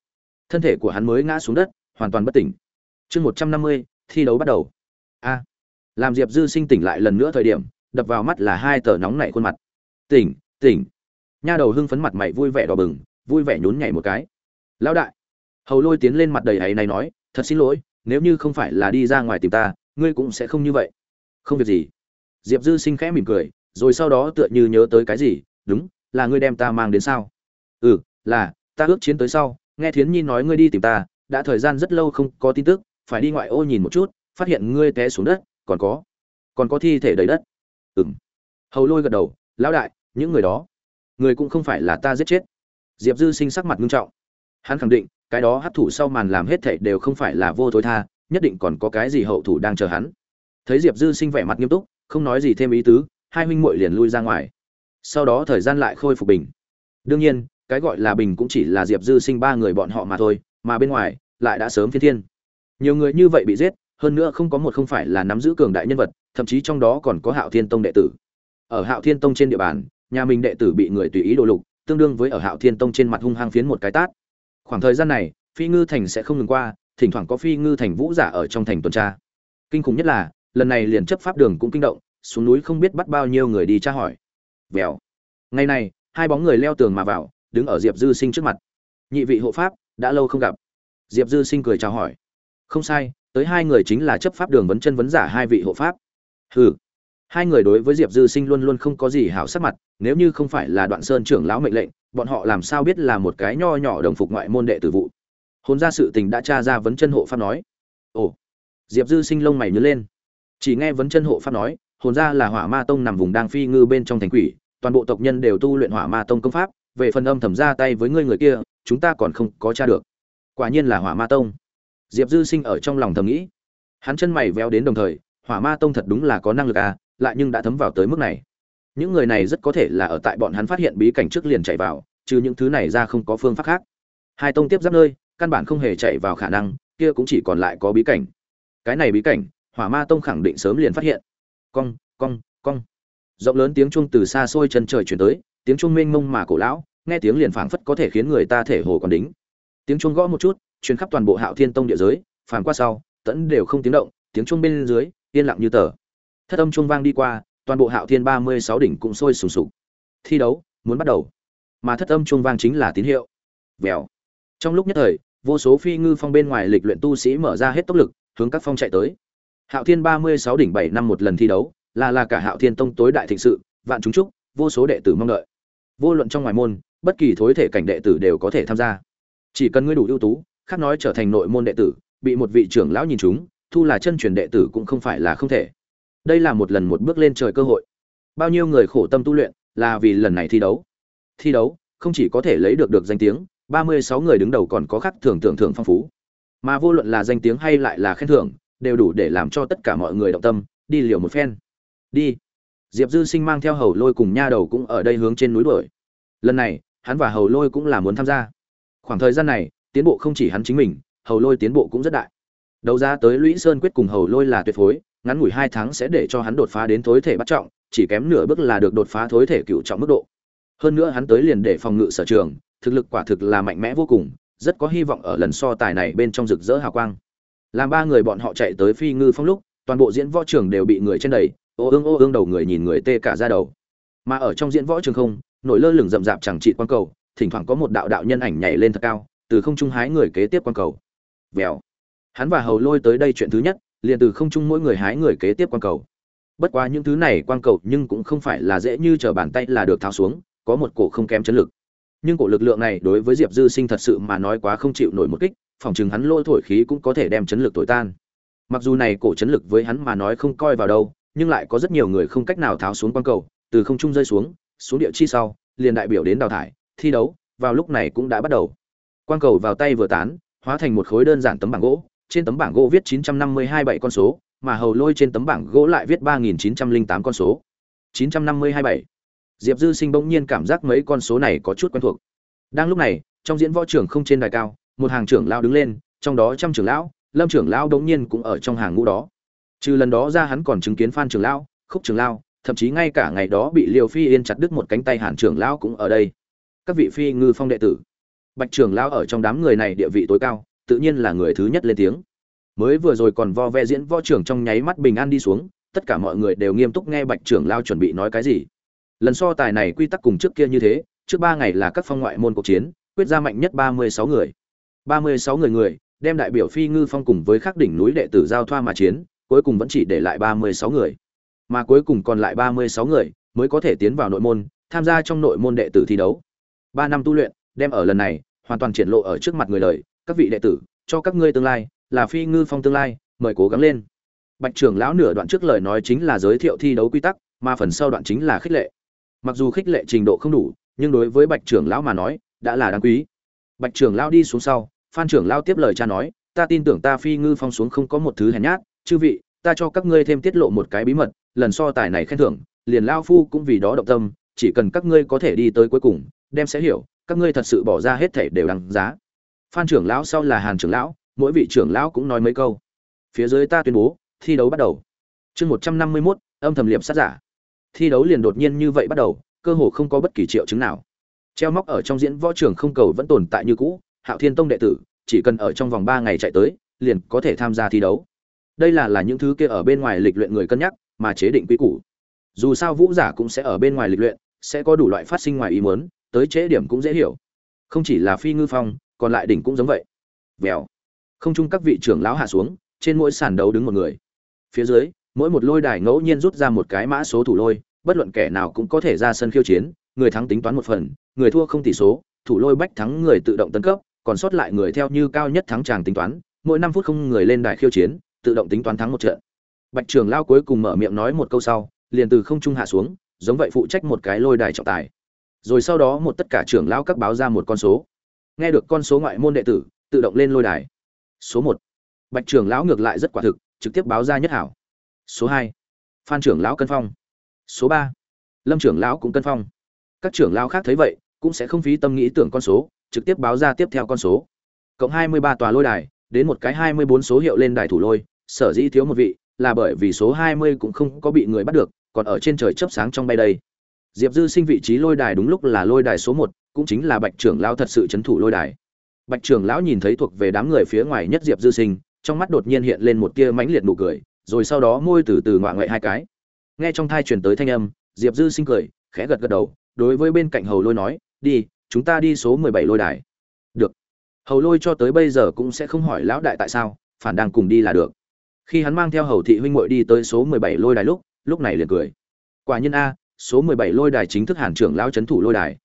thân thể của hắn mới ngã xuống đất, hoàn toàn bất tỉnh. Chương một trăm năm mươi, thi đấu bắt đầu. A. Làm diệp dư sinh tỉnh lại lần nữa thời điểm, đập vào mắt là hai tờ nóng nảy khuôn mặt. Tỉnh tỉnh. Nha đầu hưng phấn mặt mày vui vẻ đỏ bừng, vui vẻ nhún nhảy một cái. Lão đại. Hầu lôi tiến lên mặt đầy ấy này nói, thật xin lỗi, nếu như không phải là đi ra ngoài tìm ta, ngươi cũng sẽ không như vậy. Không việc gì. Diệp dư sinh khẽ mỉm cười, rồi sau đó tựa như nhớ tới cái gì, đúng, là ngươi đem ta mang đến sao? Ừ là, ta ước chiến tới sau nghe thiến nhi nói ngươi đi tìm ta, đã thời gian rất lâu không có tin tức, phải đi ngoại ô nhìn một chút, phát hiện ngươi té xuống đất, còn có còn có thi thể đầy đất. Ừng hầu lôi gật đầu, lão đại, những người đó, người cũng không phải là ta giết chết. Diệp dư sinh sắc mặt nghiêm trọng. Hắn khẳng định, cái đó hấp thụ sau màn làm hết thảy đều không phải là vô thối tha, nhất định còn có cái gì hậu thủ đang chờ hắn. Thấy diệp dư sinh vẻ mặt nghiêm túc, không nói gì thêm ý tứ, hai huynh muội liền lui ra ngoài. Sau đó thời gian lại khôi phục bình. Đương nhiên cái gọi là bình cũng chỉ là diệp dư sinh ba người bọn họ mà thôi, mà bên ngoài, lại đã sớm phiên thiên. Nhiều người như vậy bị giết, hơn nữa không có một không phải là nắm giữ cường đại nhân vật, thậm chí trong đó còn có hạo thiên tông đệ tử. Ở hạo thiên tông trên địa bàn, nhà mình đệ tử bị người tùy ý đổ lục, tương đương với ở hạo thiên tông trên mặt hung hăng phiến một cái tát. Khoảng thời gian này, phi ngư thành sẽ không ngừng qua, thỉnh thoảng có phi ngư thành vũ giả ở trong thành tuần tra. Kinh khủng nhất là, lần này liền chấp pháp đường cũng kinh động, xuống núi không biết bắt bao nhiêu người đi tra hỏi. Vèo. Ngày này, hai bóng người leo tường mà vào đứng ở diệp dư sinh trước mặt. Nhị vị hộ pháp, đã lâu không gặp. Diệp dư sinh cười chào hỏi. Không sai, tới hai người chính là chấp pháp đường vấn chân vấn giả hai vị hộ pháp. Hừ. Hai người đối với diệp dư sinh luôn luôn không có gì hảo sắc mặt, nếu như không phải là đoạn sơn trưởng lão mệnh lệnh, bọn họ làm sao biết là một cái nho nhỏ đồng phục ngoại môn đệ tử vụ. Hôn ra sự tình đã tra ra vấn chân hộ pháp nói. Ồ. Diệp dư sinh lông mày nhớ lên. Chỉ nghe vấn chân hộ pháp nói, hồn ra là hỏa ma tông nằm vùng đang phi ngư bên trong thành quỷ, toàn bộ tộc nhân đều tu luyện hỏa ma tông công pháp về phần âm thầm ra tay với ngươi người kia, chúng ta còn không có tra được. Quả nhiên là hỏa ma tông. Diệp dư sinh ở trong lòng thầm nghĩ. Hắn chân mày véo đến đồng thời, hỏa ma tông thật đúng là có năng lực à lại nhưng đã thấm vào tới mức này. Những người này rất có thể là ở tại bọn hắn phát hiện bí cảnh trước liền chạy vào trừ những thứ này ra không có phương pháp khác. Hai tông tiếp giáp nơi, căn bản không hề chạy vào khả năng, kia cũng chỉ còn lại có bí cảnh. Cái này bí cảnh, hỏa ma tông khẳng định sớm liền phát hiện. Cong cong cong. Rộng lớn tiếng chuông từ xa xôi chân trời chuyển tới tiếng chuông mênh mông mà cổ lão, nghe tiếng liền phảng phất có thể khiến người ta thể hồ còn đính. Tiếng chuông gõ một chút, truyền khắp toàn bộ hạo thiên tông địa giới, phàm qua sau, tẫn đều không tiếng động, tiếng chuông bên dưới, yên lặng như tờ. Thất âm chuông vang đi qua, toàn bộ hạo thiên ba mươi sáu đỉnh cũng sôi sùng sục. Thi đấu, muốn bắt đầu. Mà thất âm chuông vang chính là tín hiệu. Vèo. Trong lúc nhất thời, vô số phi ngư phong bên ngoài lịch luyện tu sĩ mở ra hết tốc lực, hướng các phong chạy tới. Hạo thiên ba mươi sáu đỉnh bảy năm một lần thi đấu, là là cả hạo thiên tông tối đại thịnh sự, vạn chúng chúc, vô số đệ tử mong đợi vô luận trong ngoài môn, bất kỳ thối thể cảnh đệ tử đều có thể tham gia. Chỉ cần ngươi đủ ưu tú, khác nói trở thành nội môn đệ tử, bị một vị trưởng lão nhìn chúng, thu là chân truyền đệ tử cũng không phải là không thể. Đây là một lần một bước lên trời cơ hội. Bao nhiêu người khổ tâm tu luyện, là vì lần này thi đấu. Thi đấu, không chỉ có thể lấy được được danh tiếng, ba mươi sáu người đứng đầu còn có khắc thưởng tưởng thưởng phong phú. Mà vô luận là danh tiếng hay lại là khen thưởng, đều đủ để làm cho tất cả mọi người động tâm, đi liều một phen. Đi diệp dư sinh mang theo hầu lôi cùng nha đầu cũng ở đây hướng trên núi đuổi. Lần này, hắn và hầu lôi cũng là muốn tham gia. Khoảng thời gian này, tiến bộ không chỉ hắn chính mình, hầu lôi tiến bộ cũng rất đại. Đầu ra tới lũy sơn quyết cùng hầu lôi là tuyệt phối, ngắn ngủi hai tháng sẽ để cho hắn đột phá đến thối thể bắt trọng, chỉ kém nửa bước là được đột phá thối thể cựu trọng mức độ. Hơn nữa hắn tới liền để phòng ngự sở trường, thực lực quả thực là mạnh mẽ vô cùng, rất có hy vọng ở lần so tài này bên trong rực rỡ hào quang. Làm ba người bọn họ chạy tới phi ngư phong lúc, toàn bộ diễn võ trường đều bị người trên đầy ô ương ô ương đầu người nhìn người tê cả ra đầu. Mà ở trong diễn võ trường không nổi lơ lửng rậm rạp chẳng trị quan cầu, thỉnh thoảng có một đạo đạo nhân ảnh nhảy lên thật cao, từ không trung hái người kế tiếp quan cầu. Vèo. Hắn và hầu lôi tới đây chuyện thứ nhất, liền từ không trung mỗi người hái người kế tiếp quan cầu. Bất quá những thứ này quan cầu nhưng cũng không phải là dễ như trở bàn tay là được tháo xuống, có một cổ không kém chấn lực. Nhưng cổ lực lượng này đối với diệp dư sinh thật sự mà nói quá không chịu nổi một kích phỏng chừng hắn lôi thổi khí cũng có thể đem chấn lực thổi tan. Mặc dù này cổ chấn lực với hắn mà nói không coi vào đâu nhưng lại có rất nhiều người không cách nào tháo xuống quan cầu, từ không trung rơi xuống xuống địa chi sau, liền đại biểu đến đào thải, thi đấu, vào lúc này cũng đã bắt đầu. Quan cầu vào tay vừa tán, hóa thành một khối đơn giản tấm bảng gỗ, trên tấm bảng gỗ viết 952 bảy con số, mà hầu lôi trên tấm bảng gỗ lại viết ba nghìn chín trăm linh tám con số. chín trăm năm mươi hai bảy. Diệp dư sinh bỗng nhiên cảm giác mấy con số này có chút quen thuộc. Đang lúc này, trong diễn võ trưởng không trên đài cao, một hàng trưởng lao đứng lên, trong đó trăm trưởng lão, lâm trưởng lão đống nhiên cũng ở trong hàng ngũ đó trừ lần đó ra hắn còn chứng kiến phan trường lão, khúc trường lão, thậm chí ngay cả ngày đó bị liều phi yên chặt đứt một cánh tay hàn trường lão cũng ở đây. Các vị phi ngư phong đệ tử. Bạch trường lão ở trong đám người này địa vị tối cao, tự nhiên là người thứ nhất lên tiếng. Mới vừa rồi còn vo ve diễn võ trưởng trong nháy mắt bình an đi xuống, tất cả mọi người đều nghiêm túc nghe bạch trưởng lao chuẩn bị nói cái gì. Lần so tài này quy tắc cùng trước kia như thế, trước ba ngày là các phong ngoại môn cuộc chiến, quyết ra mạnh nhất ba mươi sáu người. ba mươi sáu người người, đem đại biểu phi ngư phong cùng với khắc đỉnh núi đệ tử giao thoa mà chiến cuối cùng vẫn chỉ để lại ba mươi sáu người. Mà cuối cùng còn lại ba mươi sáu người mới có thể tiến vào nội môn, tham gia trong nội môn đệ tử thi đấu. Ba năm tu luyện, đem ở lần này, hoàn toàn triển lộ ở trước mặt người đời, các vị đệ tử, cho các ngươi tương lai, là phi ngư phong tương lai, mời cố gắng lên. Bạch trưởng lão nửa đoạn trước lời nói chính là giới thiệu thi đấu quy tắc, mà phần sau đoạn chính là khích lệ. Mặc dù khích lệ trình độ không đủ, nhưng đối với bạch trưởng lão mà nói, đã là đáng quý. Bạch trưởng lão đi xuống sau, phan trưởng lão tiếp lời cha nói, ta tin tưởng ta phi ngư phong xuống không có một thứ hèn nhát, chư vị ta cho các ngươi thêm tiết lộ một cái bí mật, lần so tài này khen thưởng, liền lao phu cũng vì đó động tâm, chỉ cần các ngươi có thể đi tới cuối cùng, đem sẽ hiểu, các ngươi thật sự bỏ ra hết thể đều đằng giá. Phan trưởng lão sau là hàn trưởng lão, mỗi vị trưởng lão cũng nói mấy câu. Phía dưới ta tuyên bố, thi đấu bắt đầu. Chương một trăm năm mươi mốt, âm thầm liệp sát giả. Thi đấu liền đột nhiên như vậy bắt đầu, cơ hồ không có bất kỳ triệu chứng nào. Treo móc ở trong diễn võ trường không cầu vẫn tồn tại như cũ, hạo thiên tông đệ tử, chỉ cần ở trong vòng ba ngày chạy tới, liền có thể tham gia thi đấu đây là là những thứ kia ở bên ngoài lịch luyện người cân nhắc, mà chế định quy củ. Dù sao vũ giả cũng sẽ ở bên ngoài lịch luyện, sẽ có đủ loại phát sinh ngoài ý muốn, tới chế điểm cũng dễ hiểu. Không chỉ là phi ngư phong, còn lại đỉnh cũng giống vậy. Vèo. Không chung các vị trưởng lão hạ xuống, trên mỗi sàn đấu đứng một người. Phía dưới, mỗi một lôi đài ngẫu nhiên rút ra một cái mã số thủ lôi, bất luận kẻ nào cũng có thể ra sân khiêu chiến, người thắng tính toán một phần, người thua không tỷ số, thủ lôi bách thắng người tự động tấn cấp, còn sót lại người theo như cao nhất thắng tràng tính toán, mỗi năm phút không người lên đài khiêu chiến tự động tính toán thắng một trận. Bạch trưởng lao cuối cùng mở miệng nói một câu sau, liền từ không trung hạ xuống, giống vậy phụ trách một cái lôi đài trọng tài. Rồi sau đó một tất cả trưởng lao các báo ra một con số. Nghe được con số ngoại môn đệ tử, tự động lên lôi đài. Số một. Bạch trưởng lão ngược lại rất quả thực, trực tiếp báo ra nhất hảo. Số hai. Phan trưởng lão cân phong. Số ba. Lâm trưởng lão cũng cân phong. Các trưởng lão khác thấy vậy, cũng sẽ không phí tâm nghĩ tưởng con số, trực tiếp báo ra tiếp theo con số. Cộng hai mươi ba tòa lôi đài, đến một cái hai mươi bốn số hiệu lên đài thủ lôi sở dĩ thiếu một vị, là bởi vì số hai mươi cũng không có bị người bắt được, còn ở trên trời chớp sáng trong bay đây. Diệp dư sinh vị trí lôi đài đúng lúc là lôi đài số một, cũng chính là bạch trưởng lão thật sự chấn thủ lôi đài. Bạch trưởng lão nhìn thấy thuộc về đám người phía ngoài nhất diệp dư sinh, trong mắt đột nhiên hiện lên một tia mãnh liệt nụ cười, rồi sau đó môi từ từ ngoạ ngoại hai cái. Nghe trong thai truyền tới thanh âm, diệp dư sinh cười, khẽ gật gật đầu, đối với bên cạnh hầu lôi nói, đi, chúng ta đi số mười bảy lôi đài. Được. Hầu lôi cho tới bây giờ cũng sẽ không hỏi lão đại tại sao, phản đang cùng đi là được khi hắn mang theo hầu thị huynh muội đi tới số mười bảy lôi đài lúc lúc này liền cười. Quả nhiên a, số mười bảy lôi đài chính thức hàn trưởng lão chấn thủ lôi đài.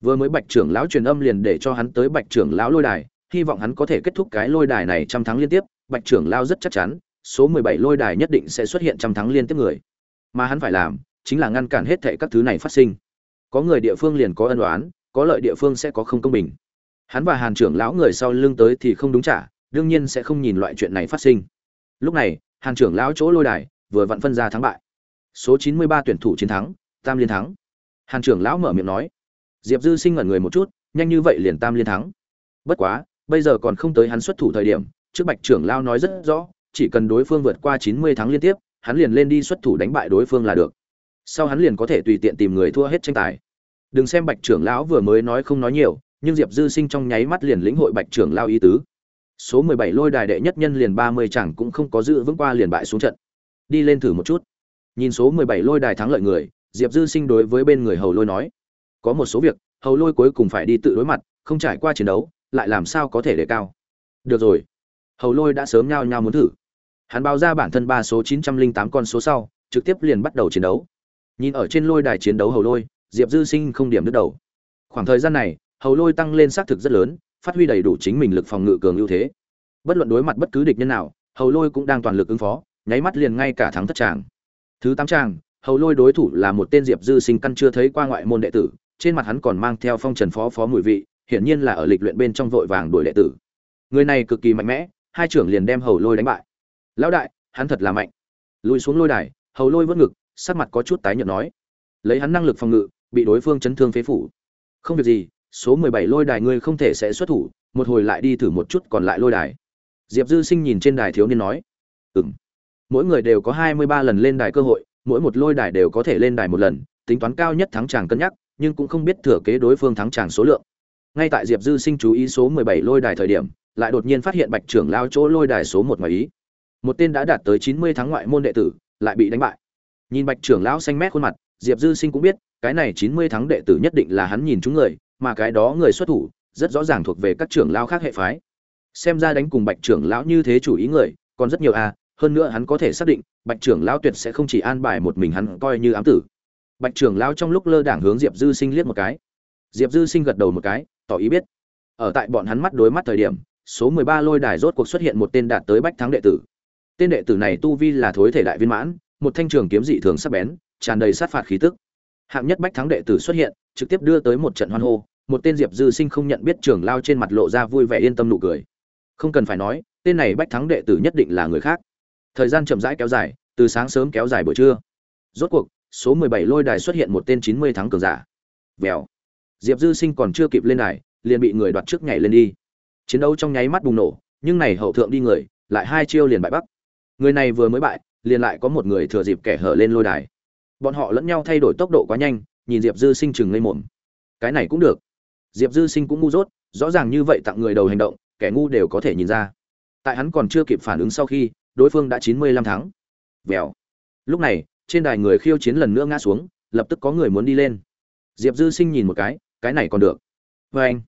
Vừa mới bạch trưởng lão truyền âm liền để cho hắn tới bạch trưởng lão lôi đài, hy vọng hắn có thể kết thúc cái lôi đài này trăm thắng liên tiếp. Bạch trưởng lão rất chắc chắn, số mười bảy lôi đài nhất định sẽ xuất hiện trăm thắng liên tiếp người. Mà hắn phải làm, chính là ngăn cản hết thệ các thứ này phát sinh. Có người địa phương liền có ân đoán có lợi địa phương sẽ có không công bình. Hắn và hàn trưởng lão người sau lưng tới thì không đúng trả, đương nhiên sẽ không nhìn loại chuyện này phát sinh lúc này hàn trưởng lão chỗ lôi đài vừa vặn phân ra thắng bại. Số chín mươi ba tuyển thủ chiến thắng, tam liên thắng. Hàn trưởng lão mở miệng nói, diệp dư sinh ngẩn người một chút, nhanh như vậy liền tam liên thắng. Bất quá, bây giờ còn không tới hắn xuất thủ thời điểm, trước bạch trưởng lão nói rất rõ, chỉ cần đối phương vượt qua chín mươi thắng liên tiếp, hắn liền lên đi xuất thủ đánh bại đối phương là được. Sau hắn liền có thể tùy tiện tìm người thua hết tranh tài. Đừng xem bạch trưởng lão vừa mới nói không nói nhiều, nhưng diệp dư sinh trong nháy mắt liền lĩnh hội bạch trưởng lao ý tứ số mười bảy lôi đài đệ nhất nhân liền ba mươi chẳng cũng không có giữ vững qua liền bại xuống trận. Đi lên thử một chút. Nhìn số mười bảy lôi đài thắng lợi người, diệp dư sinh đối với bên người hầu lôi nói, có một số việc, hầu lôi cuối cùng phải đi tự đối mặt, không trải qua chiến đấu, lại làm sao có thể đề cao? Được rồi. Hầu lôi đã sớm nhao nhao muốn thử. Hắn báo ra bản thân ba số chín trăm linh tám con số sau, trực tiếp liền bắt đầu chiến đấu. Nhìn ở trên lôi đài chiến đấu hầu lôi, diệp dư sinh không điểm đứt đầu. Khoảng thời gian này, hầu lôi tăng lên xác thực rất lớn phát huy đầy đủ chính mình lực phòng ngự cường ưu thế. Bất luận đối mặt bất cứ địch nhân nào, hầu lôi cũng đang toàn lực ứng phó, nháy mắt liền ngay cả thắng thất tràng. Thứ tám tràng, hầu lôi đối thủ là một tên diệp dư sinh căn chưa thấy qua ngoại môn đệ tử, trên mặt hắn còn mang theo phong trần phó phó mùi vị, hiển nhiên là ở lịch luyện bên trong vội vàng đuổi đệ tử. Người này cực kỳ mạnh mẽ, hai trưởng liền đem hầu lôi đánh bại. Lão đại, hắn thật là mạnh. Lùi xuống lôi đài, hầu lôi vớt ngực, sắc mặt có chút tái nhợt nói. Lấy hắn năng lực phòng ngự, bị đối phương chấn thương phế phủ. Không việc gì số mười bảy lôi đài ngươi không thể sẽ xuất thủ, một hồi lại đi thử một chút còn lại lôi đài. Diệp dư sinh nhìn trên đài thiếu niên nói, ừm, mỗi người đều có hai mươi ba lần lên đài cơ hội, mỗi một lôi đài đều có thể lên đài một lần, tính toán cao nhất thắng chàng cân nhắc, nhưng cũng không biết thừa kế đối phương thắng chàng số lượng. Ngay tại diệp dư sinh chú ý số mười bảy lôi đài thời điểm, lại đột nhiên phát hiện bạch trưởng lao chỗ lôi đài số một ngoài ý. Một tên đã đạt tới chín mươi tháng ngoại môn đệ tử, lại bị đánh bại. Nhìn bạch trưởng lão xanh mét khuôn mặt, diệp dư sinh cũng biết, cái này chín mươi tháng đệ tử nhất định là hắn nhìn chúng người mà cái đó người xuất thủ, rất rõ ràng thuộc về các trưởng lao khác hệ phái. Xem ra đánh cùng bạch trưởng lão như thế chủ ý người, còn rất nhiều à hơn nữa hắn có thể xác định, bạch trưởng lão tuyệt sẽ không chỉ an bài một mình hắn coi như ám tử. Bạch trưởng lão trong lúc lơ đảng hướng diệp dư sinh liếc một cái. Diệp dư sinh gật đầu một cái, tỏ ý biết. Ở tại bọn hắn mắt đối mắt thời điểm, số mười ba lôi đài rốt cuộc xuất hiện một tên đạt tới bách thắng đệ tử. Tên đệ tử này tu vi là thối thể đại viên mãn, một thanh trường kiếm dị thường sắc bén, tràn đầy sát phạt khí tức. Hạng nhất bách thắng đệ tử xuất hiện, trực tiếp đưa tới một trận hoan hô một tên diệp dư sinh không nhận biết trưởng lao trên mặt lộ ra vui vẻ yên tâm nụ cười. Không cần phải nói, tên này bách thắng đệ tử nhất định là người khác. Thời gian chậm rãi kéo dài, từ sáng sớm kéo dài buổi trưa. Rốt cuộc, số mười bảy lôi đài xuất hiện một tên chín mươi thắng cường giả. Vèo. Diệp dư sinh còn chưa kịp lên đài, liền bị người đoạt trước nhảy lên đi. Chiến đấu trong nháy mắt bùng nổ, nhưng này hậu thượng đi người, lại hai chiêu liền bại bắc. Người này vừa mới bại, liền lại có một người thừa dịp kẻ hở lên lôi đài. Bọn họ lẫn nhau thay đổi tốc độ quá nhanh, nhìn diệp dư sinh chừng ngây mồm cái này cũng được diệp dư sinh cũng ngu dốt, rõ ràng như vậy tặng người đầu hành động, kẻ ngu đều có thể nhìn ra. Tại hắn còn chưa kịp phản ứng sau khi, đối phương đã chín mươi lăm tháng. vèo. Lúc này, trên đài người khiêu chiến lần nữa ngã xuống, lập tức có người muốn đi lên. Diệp dư sinh nhìn một cái cái này còn được. Vê anh.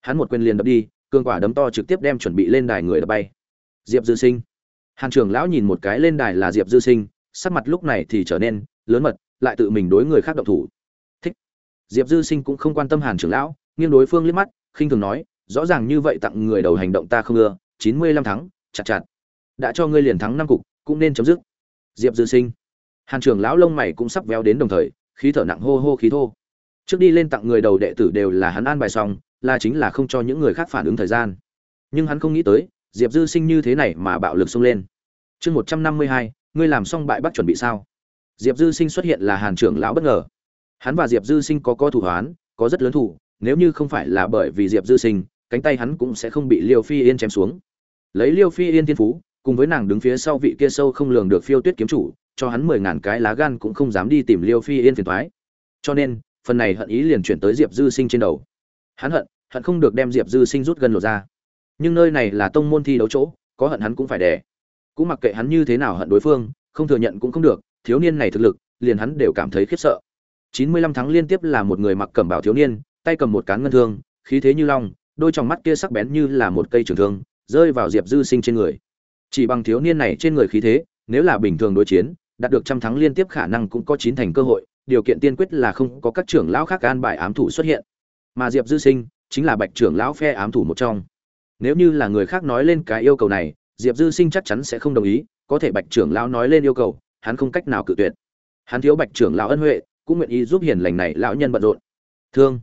Hắn một quyền liền đập đi cương quả đấm to trực tiếp đem chuẩn bị lên đài người đập bay. Diệp dư sinh. Hàn trưởng lão nhìn một cái lên đài là diệp dư sinh, sắc mặt lúc này thì trở nên lớn mật, lại tự mình đối người khác động thủ. Thích. Diệp dư sinh cũng không quan tâm hàn trưởng lão nghiêng đối phương liếc mắt, khinh thường nói, rõ ràng như vậy tặng người đầu hành động ta không ưa, chín mươi lăm thắng, chặt chặt. Đã cho ngươi liền thắng năm cục, cũng nên chấm dứt. Diệp dư sinh. Hàn trưởng lão lông mày cũng sắp véo đến đồng thời, khí thở nặng hô hô khí thô. Trước đi lên tặng người đầu đệ tử đều là hắn an bài xong, là chính là không cho những người khác phản ứng thời gian. Nhưng hắn không nghĩ tới, diệp dư sinh như thế này mà bạo lực xông lên. Chương một trăm năm mươi hai, ngươi làm xong bại bắt chuẩn bị sao? Diệp dư sinh xuất hiện là hàn trưởng lão bất ngờ. Hắn và diệp dư sinh có co thủ hoán, có rất lớn thủ nếu như không phải là bởi vì diệp dư sinh, cánh tay hắn cũng sẽ không bị liêu phi yên chém xuống. Lấy liêu phi yên thiên phú, cùng với nàng đứng phía sau vị kia sâu không lường được phiêu tuyết kiếm chủ, cho hắn mười ngàn cái lá gan cũng không dám đi tìm liêu phi yên phiền thoái cho nên, phần này hận ý liền chuyển tới diệp dư sinh trên đầu. Hắn hận hận không được đem diệp dư sinh rút gần lột ra. Nhưng nơi này là tông môn thi đấu chỗ, có hận hắn cũng phải đẻ cũng mặc kệ hắn như thế nào hận đối phương, không thừa nhận cũng không được, thiếu niên này thực lực, liền hắn đều cảm thấy khiếp sợ. Chín mươi lăm tháng liên tiếp là một người mặc cẩm bảo thiếu niên tay cầm một cán ngân thương, khí thế như long, đôi trong mắt kia sắc bén như là một cây trường thương, rơi vào diệp dư sinh trên người. Chỉ bằng thiếu niên này trên người khí thế, nếu là bình thường đối chiến, đạt được trăm thắng liên tiếp khả năng cũng có chín thành cơ hội, điều kiện tiên quyết là không có các trưởng lão khác an bài ám thủ xuất hiện. Mà diệp dư sinh chính là bạch trưởng lão phe ám thủ một trong. Nếu như là người khác nói lên cái yêu cầu này, diệp dư sinh chắc chắn sẽ không đồng ý, có thể bạch trưởng lão nói lên yêu cầu, hắn không cách nào cự tuyệt. Hắn thiếu bạch trưởng lão ân huệ, cũng nguyện ý giúp hiền lành này lão nhân bận rộn. Thương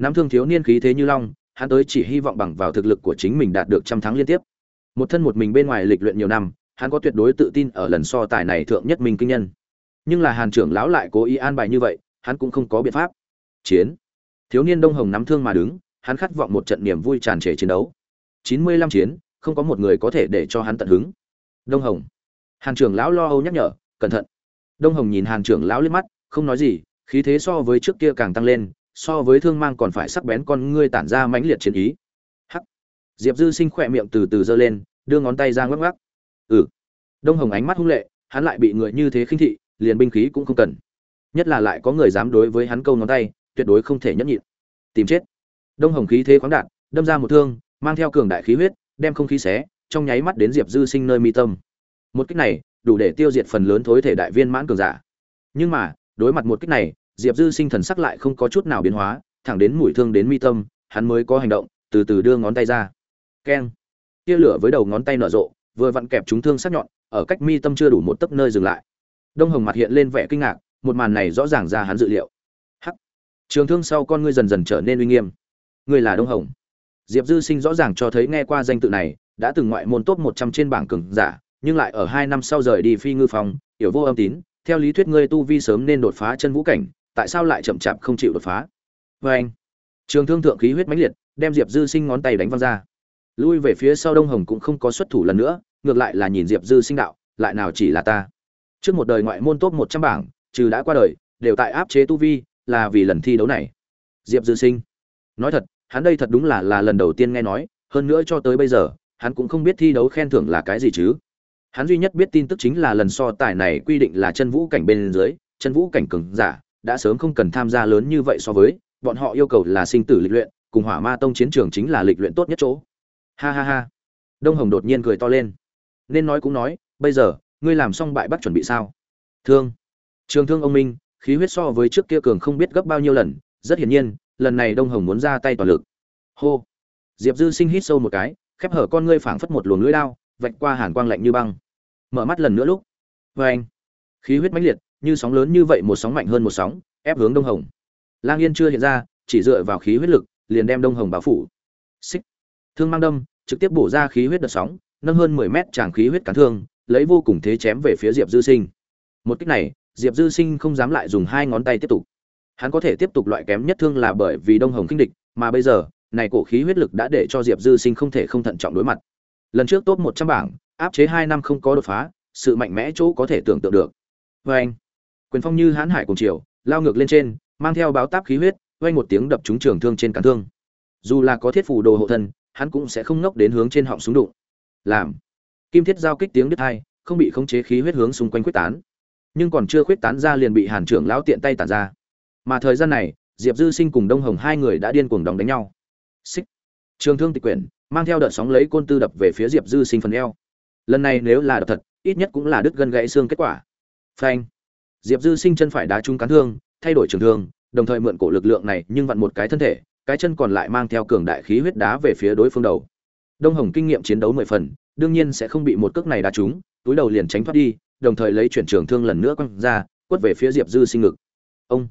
nắm thương thiếu niên khí thế như long, hắn tới chỉ hy vọng bằng vào thực lực của chính mình đạt được trăm thắng liên tiếp. Một thân một mình bên ngoài lịch luyện nhiều năm, hắn có tuyệt đối tự tin ở lần so tài này thượng nhất minh kinh nhân. Nhưng là hàn trưởng lão lại cố ý an bài như vậy, hắn cũng không có biện pháp. Chiến. Thiếu niên đông hồng nắm thương mà đứng, hắn khát vọng một trận niềm vui tràn trề chiến đấu. Chín mươi lăm chiến, không có một người có thể để cho hắn tận hứng. Đông hồng. Hàn trưởng lão lo âu nhắc nhở, cẩn thận. Đông hồng nhìn hàn trưởng lão liếc mắt, không nói gì, khí thế so với trước kia càng tăng lên so với thương mang còn phải sắc bén con ngươi tản ra mãnh liệt chiến ý. Hắc. Diệp dư sinh khỏe miệng từ từ giơ lên, đưa ngón tay ra ngoắc ngoắc. Ừ. Đông hồng ánh mắt hung lệ, hắn lại bị người như thế khinh thị, liền binh khí cũng không cần. Nhất là lại có người dám đối với hắn câu ngón tay, tuyệt đối không thể nhẫn nhịn. Tìm chết. Đông hồng khí thế khoáng đạt, đâm ra một thương, mang theo cường đại khí huyết, đem không khí xé, trong nháy mắt đến diệp dư sinh nơi mi tâm. Một cách này, đủ để tiêu diệt phần lớn thối thể đại viên mãn cường giả. Nhưng mà, đối mặt một cách này diệp dư sinh thần sắc lại không có chút nào biến hóa, thẳng đến mũi thương đến mi tâm, hắn mới có hành động, từ từ đưa ngón tay ra. Keng. Tia lửa với đầu ngón tay nở rộ, vừa vặn kẹp chúng thương sắc nhọn, ở cách mi tâm chưa đủ một tấc nơi dừng lại. Đông hồng mặt hiện lên vẻ kinh ngạc, một màn này rõ ràng ra hắn dự liệu. Hắc. Trường thương sau con ngươi dần dần trở nên uy nghiêm. Ngươi là đông hồng. Diệp dư sinh rõ ràng cho thấy nghe qua danh tự này, đã từng ngoại môn top một trăm trên bảng cường giả, nhưng lại ở hai năm sau rời đi phi ngư phòng hiểu vô âm tín, theo lý thuyết ngươi tu vi sớm nên đột phá chân vũ cảnh tại sao lại chậm chạp không chịu đột phá? Vê anh. Trường thương thượng khí huyết mãnh liệt, đem diệp dư sinh ngón tay đánh văng ra. Lui về phía sau đông hồng cũng không có xuất thủ lần nữa, ngược lại là nhìn diệp dư sinh đạo, lại nào chỉ là ta? Trước một đời ngoại môn top một trăm bảng, trừ đã qua đời, đều tại áp chế tu vi, là vì lần thi đấu này. Diệp dư sinh. Nói thật, hắn đây thật đúng là là lần đầu tiên nghe nói, hơn nữa cho tới bây giờ, hắn cũng không biết thi đấu khen thưởng là cái gì chứ. Hắn duy nhất biết tin tức chính là lần so tài này quy định là chân vũ cảnh bên dưới, chân vũ cảnh cường giả đã sớm không cần tham gia lớn như vậy so với, bọn họ yêu cầu là sinh tử lịch luyện, cùng hỏa ma tông chiến trường chính là lịch luyện tốt nhất chỗ. Ha ha ha. Đông hồng đột nhiên cười to lên. Nên nói cũng nói, bây giờ, ngươi làm xong bại bắt chuẩn bị sao? Thương. Trường thương ông minh, khí huyết so với trước kia cường không biết gấp bao nhiêu lần, rất hiển nhiên, lần này đông hồng muốn ra tay toàn lực. Hô. Diệp dư sinh hít sâu một cái, khép hở con ngươi phảng phất một luồng lưỡi lao vạch qua hàn quang lạnh như băng. Mở mắt lần nữa lúc. Vê anh khí huyết mãnh liệt như sóng lớn như vậy, một sóng mạnh hơn một sóng, ép hướng đông hồng. Lang yên chưa hiện ra, chỉ dựa vào khí huyết lực, liền đem đông hồng bao phủ. Xích. Thương mang đâm, trực tiếp bổ ra khí huyết đợt sóng, nâng hơn mười mét tràng khí huyết cán thương, lấy vô cùng thế chém về phía diệp dư sinh. Một cách này, diệp dư sinh không dám lại dùng hai ngón tay tiếp tục. Hắn có thể tiếp tục loại kém nhất thương là bởi vì đông hồng kinh địch, mà bây giờ, này cổ khí huyết lực đã để cho diệp dư sinh không thể không thận trọng đối mặt. Lần trước top một trăm bảng, áp chế hai năm không có đột phá, sự mạnh mẽ chỗ có thể tưởng tượng được. Vê anh quyền phong như hãn hải cùng chiều lao ngược lên trên, mang theo báo táp khí huyết vay một tiếng đập trúng trường thương trên cán thương. Dù là có thiết phủ đồ hộ thân, hắn cũng sẽ không ngốc đến hướng trên họng súng đụng. Làm. Kim thiết giao kích tiếng đứt hai, không bị khống chế khí huyết hướng xung quanh quyết tán. Nhưng còn chưa khuyết tán ra liền bị hàn trưởng lão tiện tay tản ra. Mà thời gian này, diệp dư sinh cùng đông hồng hai người đã điên cuồng đóng đánh nhau. Xích. Trường thương tịch quyển, mang theo đợt sóng lấy côn tư đập về phía diệp dư sinh phần eo. Lần này nếu là đập thật, ít nhất cũng là đứt gân gãy xương kết quả. Phanh diệp dư sinh chân phải đá trúng cán thương, thay đổi trường thương, đồng thời mượn cổ lực lượng này nhưng vặn một cái thân thể, cái chân còn lại mang theo cường đại khí huyết đá về phía đối phương đầu. Đông hồng kinh nghiệm chiến đấu mười phần, đương nhiên sẽ không bị một cước này đá trúng, túi đầu liền tránh thoát đi, đồng thời lấy chuyển trường thương lần nữa quăng ra, quất về phía diệp dư sinh ngực. Ông!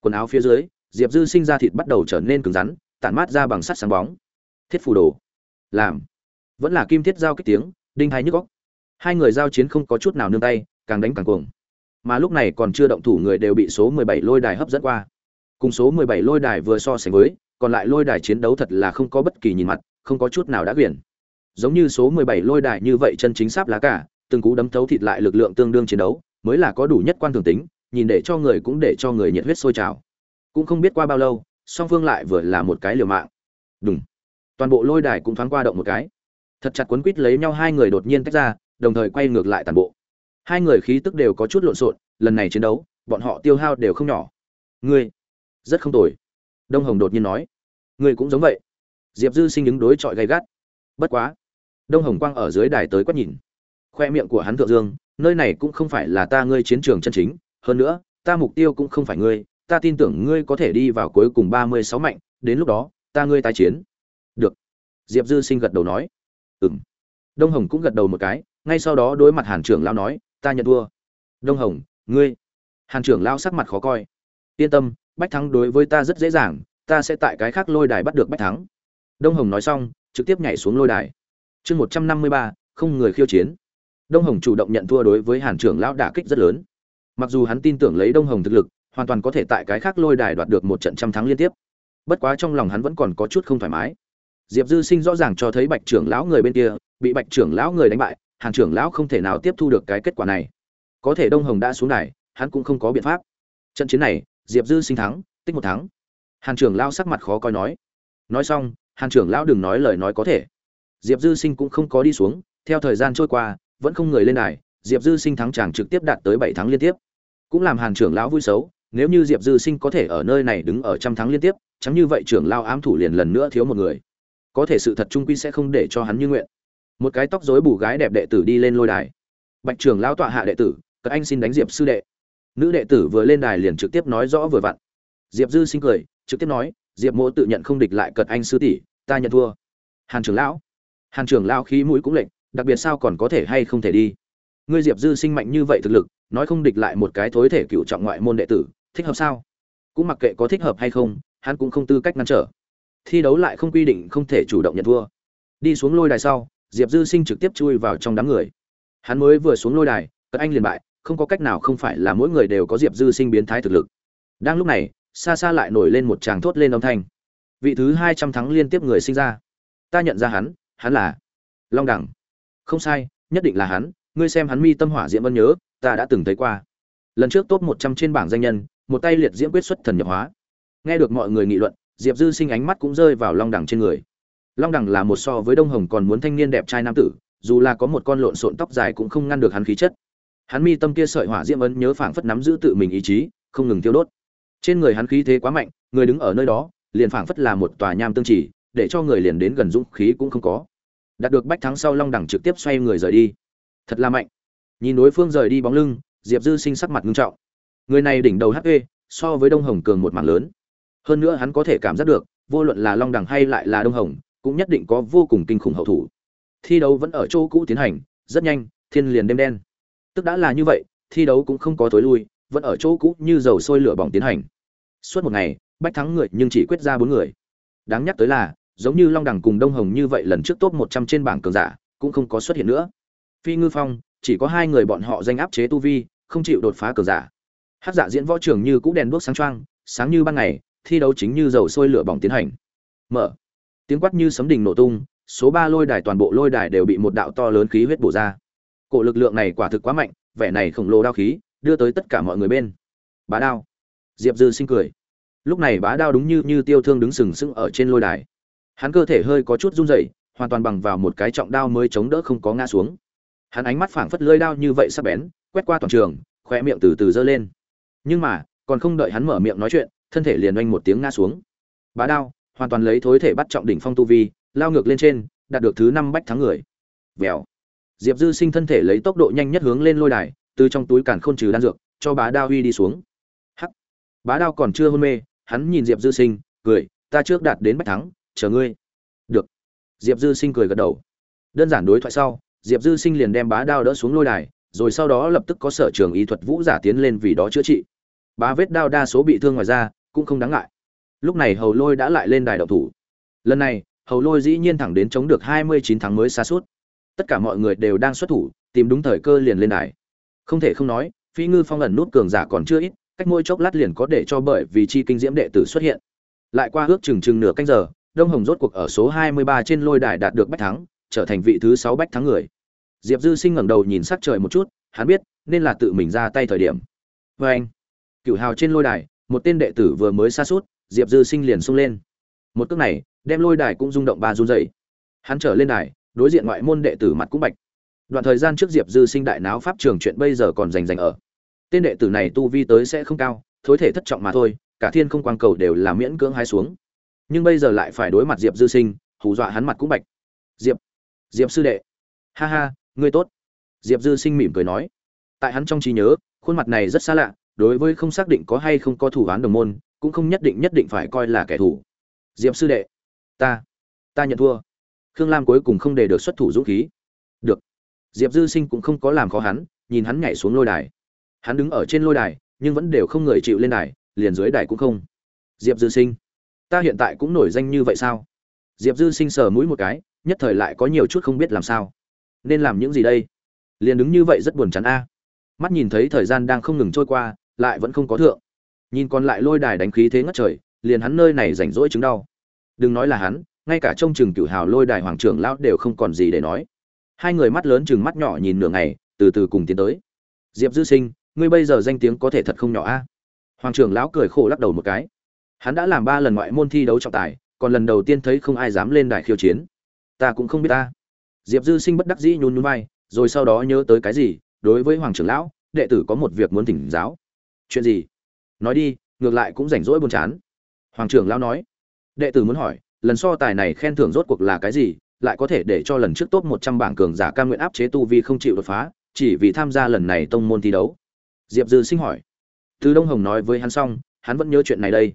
Quần áo phía dưới, diệp dư sinh ra thịt bắt đầu trở nên cứng rắn, tản mát ra bằng sắt sáng bóng. Thiết phù đồ. Làm. Vẫn là kim thiết giao kích tiếng, đinh hai nhức óc. hai người giao chiến không có chút nào nương tay, càng đánh càng cuồng mà lúc này còn chưa động thủ người đều bị số 17 lôi đài hấp dẫn qua. Cùng số 17 lôi đài vừa so sánh với, còn lại lôi đài chiến đấu thật là không có bất kỳ nhìn mặt, không có chút nào đã quyển. Giống như số 17 lôi đài như vậy chân chính sáp lá cả, từng cú đấm thấu thịt lại lực lượng tương đương chiến đấu, mới là có đủ nhất quan thường tính, nhìn để cho người cũng để cho người nhiệt huyết sôi trào. Cũng không biết qua bao lâu, song phương lại vừa là một cái liều mạng. Đúng toàn bộ lôi đài cũng thoáng qua động một cái. Thật chặt quấn quít lấy nhau hai người đột nhiên tách ra, đồng thời quay ngược lại toàn bộ hai người khí tức đều có chút lộn xộn, lần này chiến đấu, bọn họ tiêu hao đều không nhỏ. Ngươi, rất không tồi. Đông hồng đột nhiên nói. Ngươi cũng giống vậy. Diệp dư sinh đứng đối chọi gay gắt. Bất quá. Đông hồng quang ở dưới đài tới quát nhìn. Khoe miệng của hắn thượng dương, nơi này cũng không phải là ta ngươi chiến trường chân chính, hơn nữa, ta mục tiêu cũng không phải ngươi, ta tin tưởng ngươi có thể đi vào cuối cùng ba mươi sáu mạnh, đến lúc đó, ta ngươi tái chiến. Được. Diệp dư sinh gật đầu nói. Ừm. Đông hồng cũng gật đầu một cái, ngay sau đó đối mặt hàn trưởng lao nói ta nhận thua. Đông hồng, ngươi. Hàn trưởng lao sắc mặt khó coi. Yên tâm, bách thắng đối với ta rất dễ dàng, ta sẽ tại cái khác lôi đài bắt được bách thắng. Đông hồng nói xong, trực tiếp nhảy xuống lôi đài. Chương một trăm năm mươi ba, không người khiêu chiến. Đông hồng chủ động nhận thua đối với hàn trưởng lão đả kích rất lớn. Mặc dù hắn tin tưởng lấy đông hồng thực lực, hoàn toàn có thể tại cái khác lôi đài đoạt được một trận trăm thắng liên tiếp. Bất quá trong lòng hắn vẫn còn có chút không thoải mái. Diệp dư sinh rõ ràng cho thấy bạch trưởng lão người bên kia, bị bạch trưởng lão người đánh bại hàn trưởng lão không thể nào tiếp thu được cái kết quả này. Có thể đông hồng đã xuống này, hắn cũng không có biện pháp. Trận chiến này diệp dư sinh thắng tích một thắng. Hàn trưởng lão sắc mặt khó coi nói. Nói xong hàn trưởng lão đừng nói lời nói có thể. Diệp dư sinh cũng không có đi xuống theo thời gian trôi qua vẫn không người lên đài diệp dư sinh thắng chàng trực tiếp đạt tới bảy tháng liên tiếp. Cũng làm hàn trưởng lão vui xấu nếu như diệp dư sinh có thể ở nơi này đứng ở trăm tháng liên tiếp chẳng như vậy trưởng lao ám thủ liền lần nữa thiếu một người. Có thể sự thật trung quy sẽ không để cho hắn như nguyện một cái tóc rối bù gái đẹp đệ tử đi lên lôi đài. Bạch trưởng lão tọa hạ đệ tử các anh xin đánh diệp sư đệ. Nữ đệ tử vừa lên đài liền trực tiếp nói rõ vừa vặn. Diệp dư sinh cười, trực tiếp nói, diệp mỗ tự nhận không địch lại cật anh sư tỷ, ta nhận thua. Hàn trưởng lão. Hàn trưởng lão khí mũi cũng lệnh đặc biệt sao còn có thể hay không thể đi. Ngươi diệp dư sinh mạnh như vậy thực lực, nói không địch lại một cái thối thể cựu trọng ngoại môn đệ tử, thích hợp sao? Cũng mặc kệ có thích hợp hay không, hắn cũng không tư cách ngăn trở. Thi đấu lại không quy định không thể chủ động nhận thua. Đi xuống lôi đài sau diệp dư sinh trực tiếp chui vào trong đám người. Hắn mới vừa xuống lôi đài cất anh liền bại, không có cách nào không phải là mỗi người đều có diệp dư sinh biến thái thực lực. Đang lúc này, xa xa lại nổi lên một tràng thốt lên âm thanh. Vị thứ hai trăm thắng liên tiếp người sinh ra. Ta nhận ra hắn hắn là long đẳng. Không sai, nhất định là hắn, ngươi xem hắn mi tâm hỏa diễm vân nhớ, ta đã từng thấy qua. Lần trước top một trăm trên bảng danh nhân, một tay liệt diễm quyết xuất thần nhập hóa. Nghe được mọi người nghị luận, diệp dư sinh ánh mắt cũng rơi vào long đẳng trên người long đẳng là một so với đông hồng còn muốn thanh niên đẹp trai nam tử, dù là có một con lộn xộn tóc dài cũng không ngăn được hắn khí chất. Hắn mi tâm kia sợi hỏa diễm ấn nhớ phảng phất nắm giữ tự mình ý chí, không ngừng tiêu đốt. Trên người hắn khí thế quá mạnh, người đứng ở nơi đó, liền phảng phất là một tòa nham tương chỉ, để cho người liền đến gần dũng khí cũng không có. Đạt được bách thắng sau long đẳng trực tiếp xoay người rời đi. Thật là mạnh. Nhìn đối phương rời đi bóng lưng, diệp dư sinh sắc mặt nghiêm trọng. Người này đỉnh đầu hp so với đông hồng cường một mảng lớn. Hơn nữa hắn có thể cảm giác được, vô luận là long đẳng hay lại là đông hồng cũng nhất định có vô cùng kinh khủng hậu thủ. Thi đấu vẫn ở chỗ cũ tiến hành, rất nhanh, thiên liền đêm đen. Tức đã là như vậy, thi đấu cũng không có tối lui, vẫn ở chỗ cũ như dầu sôi lửa bỏng tiến hành. Suốt một ngày, bách thắng người nhưng chỉ quyết ra bốn người. Đáng nhắc tới là, giống như long đẳng cùng đông hồng như vậy lần trước top một trăm trên bảng cường giả, cũng không có xuất hiện nữa. Phi ngư phong, chỉ có hai người bọn họ danh áp chế tu vi, không chịu đột phá cường giả. Hát giả dạ diễn võ trường như cũ đèn đuốc sáng trăng sáng như ban ngày, thi đấu chính như dầu sôi lửa bỏng tiến hành. Mở tiếng quát như sấm đình nổ tung, số ba lôi đài toàn bộ lôi đài đều bị một đạo to lớn khí huyết bổ ra. Cổ lực lượng này quả thực quá mạnh, vẻ này khổng lồ đao khí đưa tới tất cả mọi người bên. Bá đao. Diệp dư sinh cười. Lúc này bá đao đúng như như tiêu thương đứng sừng sững ở trên lôi đài. Hắn cơ thể hơi có chút run rẩy, hoàn toàn bằng vào một cái trọng đao mới chống đỡ không có ngã xuống. Hắn ánh mắt phảng phất lơi đao như vậy sắp bén, quét qua toàn trường khoe miệng từ từ giơ lên. Nhưng mà, còn không đợi hắn mở miệng nói chuyện, thân thể liền oanh một tiếng ngã xuống. Bá đao hoàn toàn lấy thối thể bắt trọng đỉnh phong tu vi, lao ngược lên trên, đạt được thứ năm bách thắng người. Vèo. Diệp dư sinh thân thể lấy tốc độ nhanh nhất hướng lên lôi đài, từ trong túi càn khôn trừ đan dược, cho bá đao huy đi xuống. Hắc. Bá đao còn chưa hôn mê, hắn nhìn diệp dư sinh, cười, ta trước đạt đến bách thắng, chờ ngươi. Được. Diệp dư sinh cười gật đầu. Đơn giản đối thoại sau, diệp dư sinh liền đem bá đao đỡ xuống lôi đài, rồi sau đó lập tức có sở trường y thuật vũ giả tiến lên vì đó chữa trị. Bá vết đao đa số bị thương ngoài ra cũng không đáng ngại lúc này hầu lôi đã lại lên đài đậu thủ. Lần này, hầu lôi dĩ nhiên thẳng đến chống được hai mươi chín tháng mới xa suốt. Tất cả mọi người đều đang xuất thủ, tìm đúng thời cơ liền lên đài. Không thể không nói, phi ngư phong ẩn nút cường giả còn chưa ít, cách mỗi chốc lát liền có để cho bởi vì chi kinh diễm đệ tử xuất hiện. Lại qua ước chừng chừng nửa canh giờ, đông hồng rốt cuộc ở số 23 trên lôi đài đạt được bách thắng, trở thành vị thứ sáu bách thắng người. Diệp dư sinh ngẩng đầu nhìn sắc trời một chút, hắn biết, nên là tự mình ra tay thời điểm. Vê anh cựu hào trên lôi đài, một tên đệ tử vừa mới xa suốt diệp dư sinh liền xông lên. Một cước này, đem lôi đài cũng rung động ba run dậy hắn trở lên đài, đối diện ngoại môn đệ tử mặt cũng bạch. Đoạn thời gian trước diệp dư sinh đại náo pháp trường chuyện bây giờ còn rành rành ở. Tên đệ tử này tu vi tới sẽ không cao, thối thể thất trọng mà thôi, cả thiên không quang cầu đều là miễn cưỡng hai xuống. Nhưng bây giờ lại phải đối mặt diệp dư sinh, hù dọa hắn mặt cũng bạch. Diệp diệp sư đệ. Ha ha, ngươi tốt. Diệp dư sinh mỉm cười nói. Tại hắn trong trí nhớ, khuôn mặt này rất xa lạ, đối với không xác định có hay không có thủ án đồng môn cũng không nhất định nhất định phải coi là kẻ thù. Diệp sư đệ, ta ta nhận thua. Khương lam cuối cùng không để được xuất thủ dũng khí. Được. Diệp dư sinh cũng không có làm khó hắn, nhìn hắn nhảy xuống lôi đài. Hắn đứng ở trên lôi đài, nhưng vẫn đều không người chịu lên đài, liền dưới đài cũng không. Diệp dư sinh, ta hiện tại cũng nổi danh như vậy sao? Diệp dư sinh sờ mũi một cái, nhất thời lại có nhiều chút không biết làm sao. Nên làm những gì đây? Liền đứng như vậy rất buồn chán a. Mắt nhìn thấy thời gian đang không ngừng trôi qua, lại vẫn không có thượng nhìn còn lại lôi đài đánh khí thế ngất trời, liền hắn nơi này rảnh rỗi chứng đau. Đừng nói là hắn, ngay cả trông chừng cửu hào lôi đài hoàng trưởng lão đều không còn gì để nói. Hai người mắt lớn chừng mắt nhỏ nhìn nửa ngày, từ từ cùng tiến tới. Diệp dư sinh, ngươi bây giờ danh tiếng có thể thật không nhỏ a? Hoàng trưởng lão cười khổ lắc đầu một cái. Hắn đã làm ba lần ngoại môn thi đấu trọng tài, còn lần đầu tiên thấy không ai dám lên đài khiêu chiến. Ta cũng không biết ta. Diệp dư sinh bất đắc dĩ nhún nhún vai, rồi sau đó nhớ tới cái gì, đối với hoàng trưởng lão, đệ tử có một việc muốn thỉnh giáo. Chuyện gì? Nói đi, ngược lại cũng rảnh rỗi buồn chán. Hoàng trưởng lão nói. Đệ tử muốn hỏi, lần so tài này khen thưởng rốt cuộc là cái gì, lại có thể để cho lần trước top một trăm bảng cường giả ca nguyện áp chế tu vi không chịu đột phá, chỉ vì tham gia lần này tông môn thi đấu? Diệp dư sinh hỏi. Từ đông hồng nói với hắn xong, hắn vẫn nhớ chuyện này đây.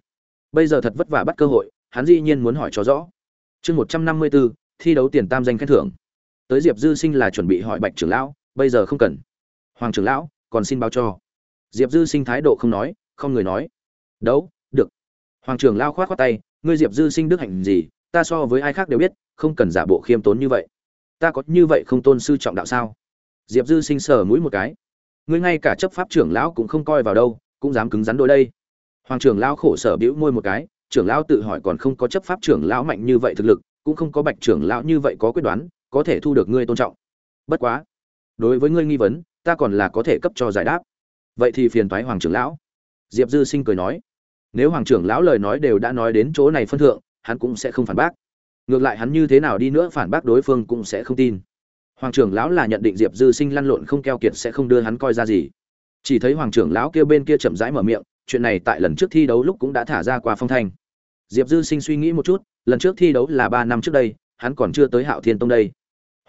Bây giờ thật vất vả bắt cơ hội, hắn dĩ nhiên muốn hỏi cho rõ. Chương một trăm năm mươi bốn thi đấu tiền tam danh khen thưởng. Tới diệp dư sinh là chuẩn bị hỏi bạch trưởng lão, bây giờ không cần. Hoàng trưởng lão, còn xin báo cho. Diệp dư sinh thái độ không nói không người nói. Đấu, được. Hoàng trưởng lao khoát khoát tay, ngươi diệp dư sinh đức hạnh gì, ta so với ai khác đều biết, không cần giả bộ khiêm tốn như vậy. Ta có như vậy không tôn sư trọng đạo sao? Diệp dư sinh sờ mũi một cái. Ngươi ngay cả chấp pháp trưởng lão cũng không coi vào đâu, cũng dám cứng rắn đôi đây. Hoàng trưởng lão khổ sở bĩu môi một cái, trưởng lão tự hỏi còn không có chấp pháp trưởng lão mạnh như vậy thực lực, cũng không có bạch trưởng lão như vậy có quyết đoán, có thể thu được ngươi tôn trọng. Bất quá, đối với ngươi nghi vấn, ta còn là có thể cấp cho giải đáp. Vậy thì phiền toái hoàng trưởng lão diệp dư sinh cười nói, nếu hoàng trưởng lão lời nói đều đã nói đến chỗ này phân thượng, hắn cũng sẽ không phản bác. Ngược lại hắn như thế nào đi nữa phản bác đối phương cũng sẽ không tin. Hoàng trưởng lão là nhận định diệp dư sinh lăn lộn không keo kiệt sẽ không đưa hắn coi ra gì. Chỉ thấy hoàng trưởng lão kia bên kia chậm rãi mở miệng, chuyện này tại lần trước thi đấu lúc cũng đã thả ra qua phong thanh. Diệp dư sinh suy nghĩ một chút, lần trước thi đấu là ba năm trước đây, hắn còn chưa tới hạo thiên tông đây.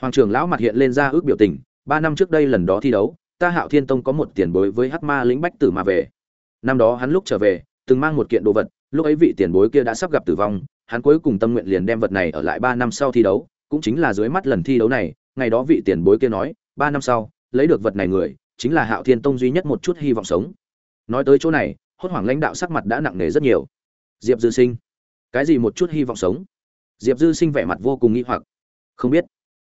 Hoàng trưởng lão mặt hiện lên ra ước biểu tình, ba năm trước đây lần đó thi đấu, ta hạo thiên tông có một tiền bối với hắc ma lĩnh bách tử mà về năm đó hắn lúc trở về, từng mang một kiện đồ vật, lúc ấy vị tiền bối kia đã sắp gặp tử vong, hắn cuối cùng tâm nguyện liền đem vật này ở lại ba năm sau thi đấu, cũng chính là dưới mắt lần thi đấu này, ngày đó vị tiền bối kia nói, ba năm sau, lấy được vật này người, chính là hạo thiên tông duy nhất một chút hy vọng sống. Nói tới chỗ này, hốt hoảng lãnh đạo sắc mặt đã nặng nề rất nhiều. Diệp dư sinh, cái gì một chút hy vọng sống? Diệp dư sinh vẻ mặt vô cùng nghi hoặc. Không biết.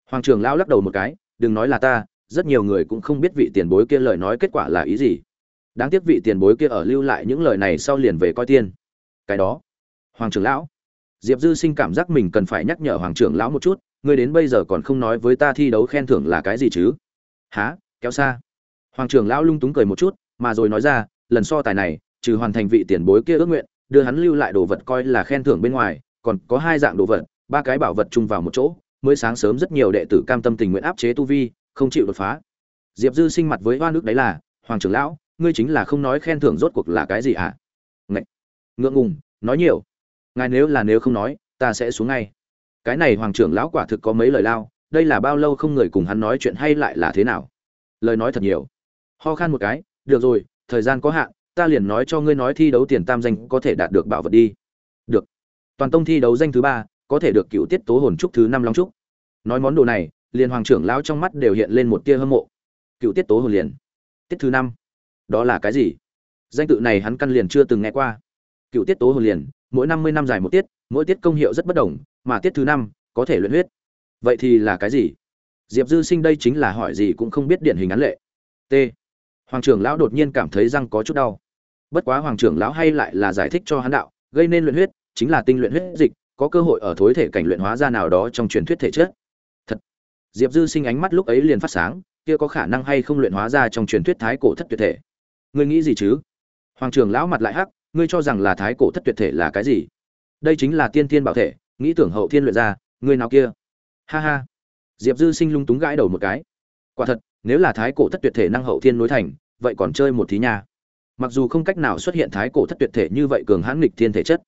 Hoàng trường lão lắc đầu một cái, đừng nói là ta, rất nhiều người cũng không biết vị tiền bối kia lời nói kết quả là ý gì đáng tiếc vị tiền bối kia ở lưu lại những lời này sau liền về coi tiên. Cái đó, hoàng trưởng lão. Diệp dư sinh cảm giác mình cần phải nhắc nhở hoàng trưởng lão một chút, ngươi đến bây giờ còn không nói với ta thi đấu khen thưởng là cái gì chứ? Há kéo xa. Hoàng trưởng lão lung túng cười một chút, mà rồi nói ra, lần so tài này, trừ hoàn thành vị tiền bối kia ước nguyện, đưa hắn lưu lại đồ vật coi là khen thưởng bên ngoài, còn có hai dạng đồ vật, ba cái bảo vật chung vào một chỗ, mới sáng sớm rất nhiều đệ tử cam tâm tình nguyện áp chế tu vi, không chịu đột phá. Diệp dư sinh mặt với hoa nước đấy là, hoàng trưởng lão ngươi chính là không nói khen thưởng rốt cuộc là cái gì ạ à? Ngậy! ngượng ngùng, nói nhiều. Ngài nếu là nếu không nói, ta sẽ xuống ngay. Cái này hoàng trưởng lão quả thực có mấy lời lao, đây là bao lâu không người cùng hắn nói chuyện hay lại là thế nào? Lời nói thật nhiều. Ho khan một cái, được rồi, thời gian có hạn, ta liền nói cho ngươi nói thi đấu tiền tam danh có thể đạt được bảo vật đi. Được. Toàn tông thi đấu danh thứ ba, có thể được cựu tiết tố hồn trúc thứ năm long trúc. Nói món đồ này, liền hoàng trưởng lão trong mắt đều hiện lên một tia hâm mộ. Cựu tiết tố hồn liền. Tiết thứ năm đó là cái gì? Danh tự này hắn căn liền chưa từng nghe qua. Cựu tiết tố hồn liền, mỗi năm mươi năm dài một tiết, mỗi tiết công hiệu rất bất đồng, mà tiết thứ năm, có thể luyện huyết. Vậy thì là cái gì? Diệp dư sinh đây chính là hỏi gì cũng không biết điển hình án lệ. T. Hoàng trưởng lão đột nhiên cảm thấy răng có chút đau. Bất quá hoàng trưởng lão hay lại là giải thích cho hắn đạo, gây nên luyện huyết, chính là tinh luyện huyết dịch, có cơ hội ở thối thể cảnh luyện hóa ra nào đó trong truyền thuyết thể chất. Thật. Diệp dư sinh ánh mắt lúc ấy liền phát sáng, kia có khả năng hay không luyện hóa ra trong truyền thuyết thái cổ thất tuyệt thể ngươi nghĩ gì chứ? Hoàng trưởng lão mặt lại hắc, ngươi cho rằng là thái cổ thất tuyệt thể là cái gì? Đây chính là tiên thiên bảo thể, nghĩ tưởng hậu thiên luyện ra, ngươi nào kia? Ha ha. Diệp dư sinh lung túng gãi đầu một cái. Quả thật, nếu là thái cổ thất tuyệt thể năng hậu thiên nối thành, vậy còn chơi một thí nha. Mặc dù không cách nào xuất hiện thái cổ thất tuyệt thể như vậy cường hãn nghịch thiên thể chất.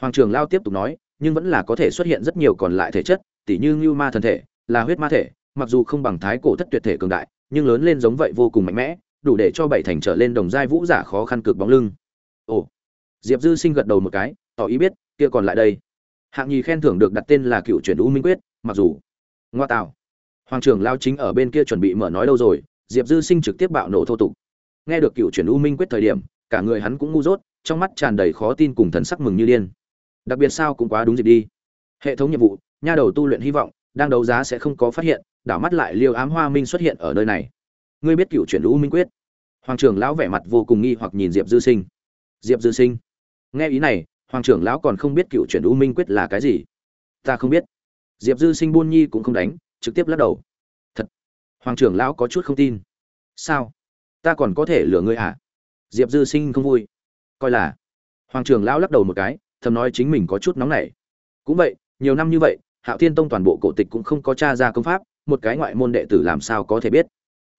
Hoàng trường lao tiếp tục nói, nhưng vẫn là có thể xuất hiện rất nhiều còn lại thể chất, tỉ như ngưu ma thần thể, là huyết ma thể, mặc dù không bằng thái cổ thất tuyệt thể cường đại, nhưng lớn lên giống vậy vô cùng mạnh mẽ đủ để cho bảy thành trở lên đồng giai vũ giả khó khăn cực bóng lưng. Ồ, diệp dư sinh gật đầu một cái, tỏ ý biết, kia còn lại đây. Hạng nhì khen thưởng được đặt tên là cựu chuyển u minh quyết, mặc dù, ngoa tạo. Hoàng trưởng lao chính ở bên kia chuẩn bị mở nói đâu rồi, diệp dư sinh trực tiếp bạo nổ thô tục. Nghe được cựu chuyển u minh quyết thời điểm, cả người hắn cũng ngu dốt, trong mắt tràn đầy khó tin cùng thần sắc mừng như điên. Đặc biệt sao cũng quá đúng dịp đi. Hệ thống nhiệm vụ, nha đầu tu luyện hy vọng, đang đấu giá sẽ không có phát hiện, đảo mắt lại liêu ám hoa minh xuất hiện ở nơi này ngươi biết cựu chuyển lũ minh quyết. Hoàng trưởng lão vẻ mặt vô cùng nghi hoặc nhìn diệp dư sinh. Diệp dư sinh, nghe ý này, hoàng trưởng lão còn không biết cựu chuyển u minh quyết là cái gì. Ta không biết. Diệp dư sinh buôn nhi cũng không đánh, trực tiếp lắc đầu. Thật. Hoàng trưởng lão có chút không tin. Sao? Ta còn có thể lừa ngươi à? Diệp dư sinh không vui. Coi là. Hoàng trưởng lão lắc đầu một cái, thầm nói chính mình có chút nóng nảy. Cũng vậy, nhiều năm như vậy, hạo thiên tông toàn bộ cổ tịch cũng không có t r a ra công pháp, một cái ngoại môn đệ tử làm sao có thể biết?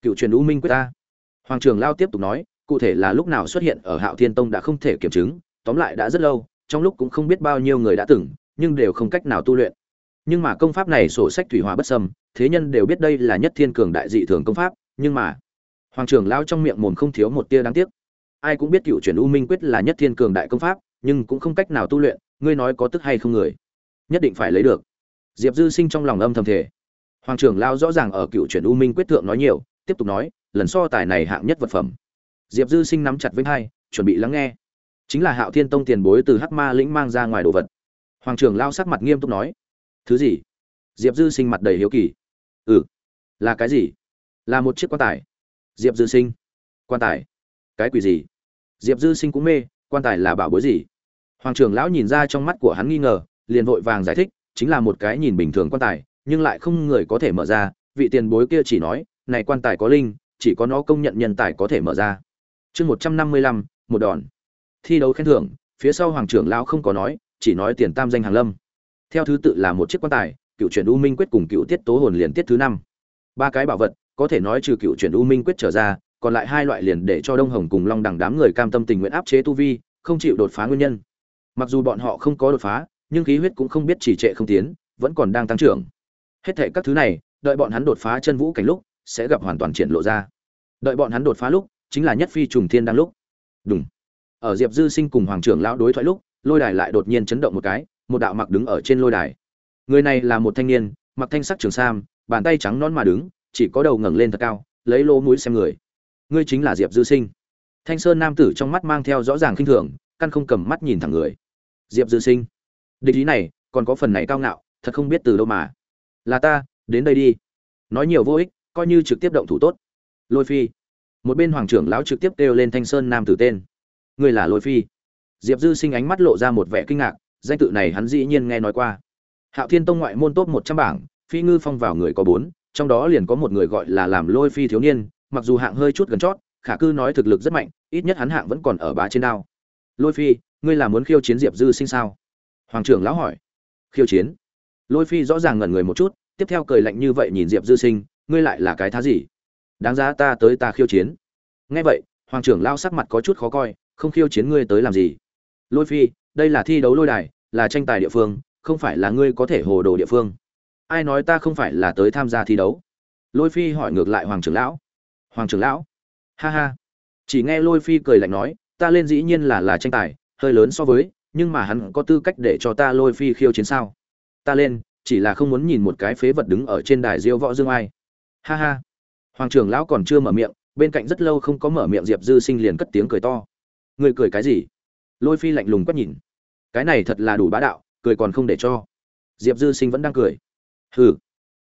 Cựu truyền u minh quyết ta. Hoàng trường lao tiếp tục nói, cụ thể là lúc nào xuất hiện ở hạo thiên tông đã không thể kiểm chứng, tóm lại đã rất lâu, trong lúc cũng không biết bao nhiêu người đã từng, nhưng đều không cách nào tu luyện. Nhưng mà công pháp này sổ sách thủy hòa bất sâm thế nhân đều biết đây là nhất thiên cường đại dị thường công pháp, nhưng mà hoàng trường lao trong miệng mồm không thiếu một tia đáng tiếc. Ai cũng biết cựu truyền u minh quyết là nhất thiên cường đại công pháp, nhưng cũng không cách nào tu luyện, ngươi nói có tức hay không người? Nhất định phải lấy được. Diệp dư sinh trong lòng âm thầm thể hoàng trưởng lao rõ ràng ở cựu truyền u minh quyết thượng nói nhiều tiếp tục nói, lần so tài này hạng nhất vật phẩm. Diệp dư sinh nắm chặt với hai, chuẩn bị lắng nghe. Chính là hạo thiên tông tiền bối từ hắc ma lĩnh mang ra ngoài đồ vật. Hoàng trưởng lao sắc mặt nghiêm túc nói, thứ gì? Diệp dư sinh mặt đầy hiếu kỳ. Ừ là cái gì? Là một chiếc quan tài. Diệp dư sinh, quan tài? Cái quỷ gì? Diệp dư sinh cũng mê, quan tài là bảo bối gì? Hoàng trưởng lão nhìn ra trong mắt của hắn nghi ngờ, liền vội vàng giải thích, chính là một cái nhìn bình thường quan tài, nhưng lại không người có thể mở ra. Vị tiền bối kia chỉ nói này quan tài có linh, chỉ có nó công nhận nhân tài có thể mở ra. Chương một trăm năm mươi lăm, một đòn. Thi đấu khen thưởng, phía sau hoàng trưởng lão không có nói, chỉ nói tiền tam danh hàng lâm. Theo thứ tự là một chiếc quan tài, cựu truyền u minh quyết cùng cựu tiết tố hồn liền tiết thứ năm. Ba cái bảo vật, có thể nói trừ cựu truyền u minh quyết trở ra, còn lại hai loại liền để cho đông hồng cùng long đẳng đám người cam tâm tình nguyện áp chế tu vi, không chịu đột phá nguyên nhân. Mặc dù bọn họ không có đột phá, nhưng khí huyết cũng không biết chỉ trệ không tiến, vẫn còn đang tăng trưởng. Hết thệ các thứ này, đợi bọn hắn đột phá chân vũ cảnh lúc sẽ gặp hoàn toàn triển lộ ra. Đợi bọn hắn đột phá lúc, chính là nhất phi trùng thiên đang lúc. Đúng ở diệp dư sinh cùng hoàng trưởng lão đối thoại lúc, lôi đài lại đột nhiên chấn động một cái, một đạo mặc đứng ở trên lôi đài. Người này là một thanh niên, mặc thanh sắc trường sam, bàn tay trắng non mà đứng, chỉ có đầu ngẩng lên thật cao, lấy lô mũi xem người. Ngươi chính là diệp dư sinh. Thanh sơn nam tử trong mắt mang theo rõ ràng khinh thường, căn không cầm mắt nhìn thẳng người. Diệp dư sinh. Địch ý này, còn có phần này cao ngạo, thật không biết từ đâu mà. Là ta, đến đây đi. Nói nhiều vô ích coi như trực tiếp động thủ tốt. Lôi phi. Một bên hoàng trưởng lão trực tiếp kêu lên thanh sơn nam tử tên. Ngươi là lôi phi. Diệp dư sinh ánh mắt lộ ra một vẻ kinh ngạc, danh tự này hắn dĩ nhiên nghe nói qua. Hạo thiên tông ngoại môn top một trăm bảng, phi ngư phong vào người có bốn, trong đó liền có một người gọi là làm lôi phi thiếu niên, mặc dù hạng hơi chút gần chót, khả cư nói thực lực rất mạnh, ít nhất hắn hạng vẫn còn ở bá trên đao. Lôi phi, ngươi là muốn khiêu chiến diệp dư sinh sao? Hoàng trưởng lão hỏi. Khiêu chiến. Lôi phi rõ ràng ngẩn người một chút, tiếp theo cười lạnh như vậy nhìn diệp dư sinh ngươi lại là cái thá gì? Đáng giá ta tới ta khiêu chiến. Nghe vậy, hoàng trưởng lao sắc mặt có chút khó coi, không khiêu chiến ngươi tới làm gì? Lôi phi, đây là thi đấu lôi đài, là tranh tài địa phương, không phải là ngươi có thể hồ đồ địa phương. Ai nói ta không phải là tới tham gia thi đấu? Lôi phi hỏi ngược lại hoàng trưởng lão. Hoàng trưởng lão? Ha ha. Chỉ nghe lôi phi cười lạnh nói, ta lên dĩ nhiên là là tranh tài, hơi lớn so với, nhưng mà hắn có tư cách để cho ta lôi phi khiêu chiến sao? Ta lên, chỉ là không muốn nhìn một cái phế vật đứng ở trên đài diêu võ dương ai ha ha. Hoàng trưởng lão còn chưa mở miệng, bên cạnh rất lâu không có mở miệng diệp dư sinh liền cất tiếng cười to. Người cười cái gì? Lôi phi lạnh lùng quét nhìn. Cái này thật là đủ bá đạo, cười còn không để cho. Diệp dư sinh vẫn đang cười. Hừ.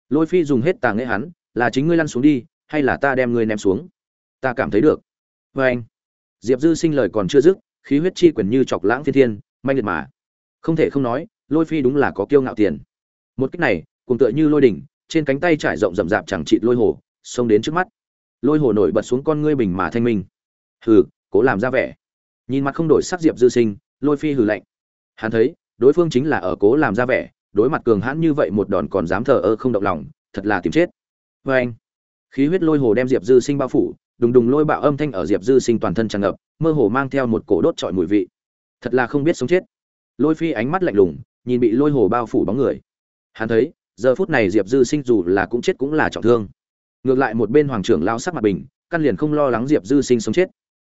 Lôi phi dùng hết tàng nghệ hắn, là chính ngươi lăn xuống đi, hay là ta đem ngươi ném xuống? Ta cảm thấy được. Vê anh. Diệp dư sinh lời còn chưa dứt, khí huyết chi quyền như chọc lãng phiên thiên, manh liệt mà. Không thể không nói, lôi phi đúng là có kiêu ngạo tiền. Một cách này, cùng tựa như lôi đỉnh trên cánh tay trải rộng rậm rạp chẳng trị lôi hồ, xông đến trước mắt. Lôi hồ nổi bật xuống con ngươi bình mà thanh minh. Hừ, cố làm ra vẻ. Nhìn mặt không đổi sắc diệp dư sinh, lôi phi hừ lạnh. Hắn thấy, đối phương chính là ở cố làm ra vẻ, đối mặt cường hãn như vậy một đòn còn dám thờ ơ không động lòng, thật là tìm chết. Vê anh, khí huyết lôi hồ đem diệp dư sinh bao phủ, đùng đùng lôi bạo âm thanh ở diệp dư sinh toàn thân tràn ngập, mơ hồ mang theo một cổ đốt trọi mùi vị. Thật là không biết sống chết. Lôi phi ánh mắt lạnh lùng, nhìn bị lôi hồ bao phủ bóng người. Hắn thấy giờ phút này diệp dư sinh dù là cũng chết cũng là trọng thương. Ngược lại một bên hoàng trưởng lao sắc mặt bình, căn liền không lo lắng diệp dư sinh sống chết.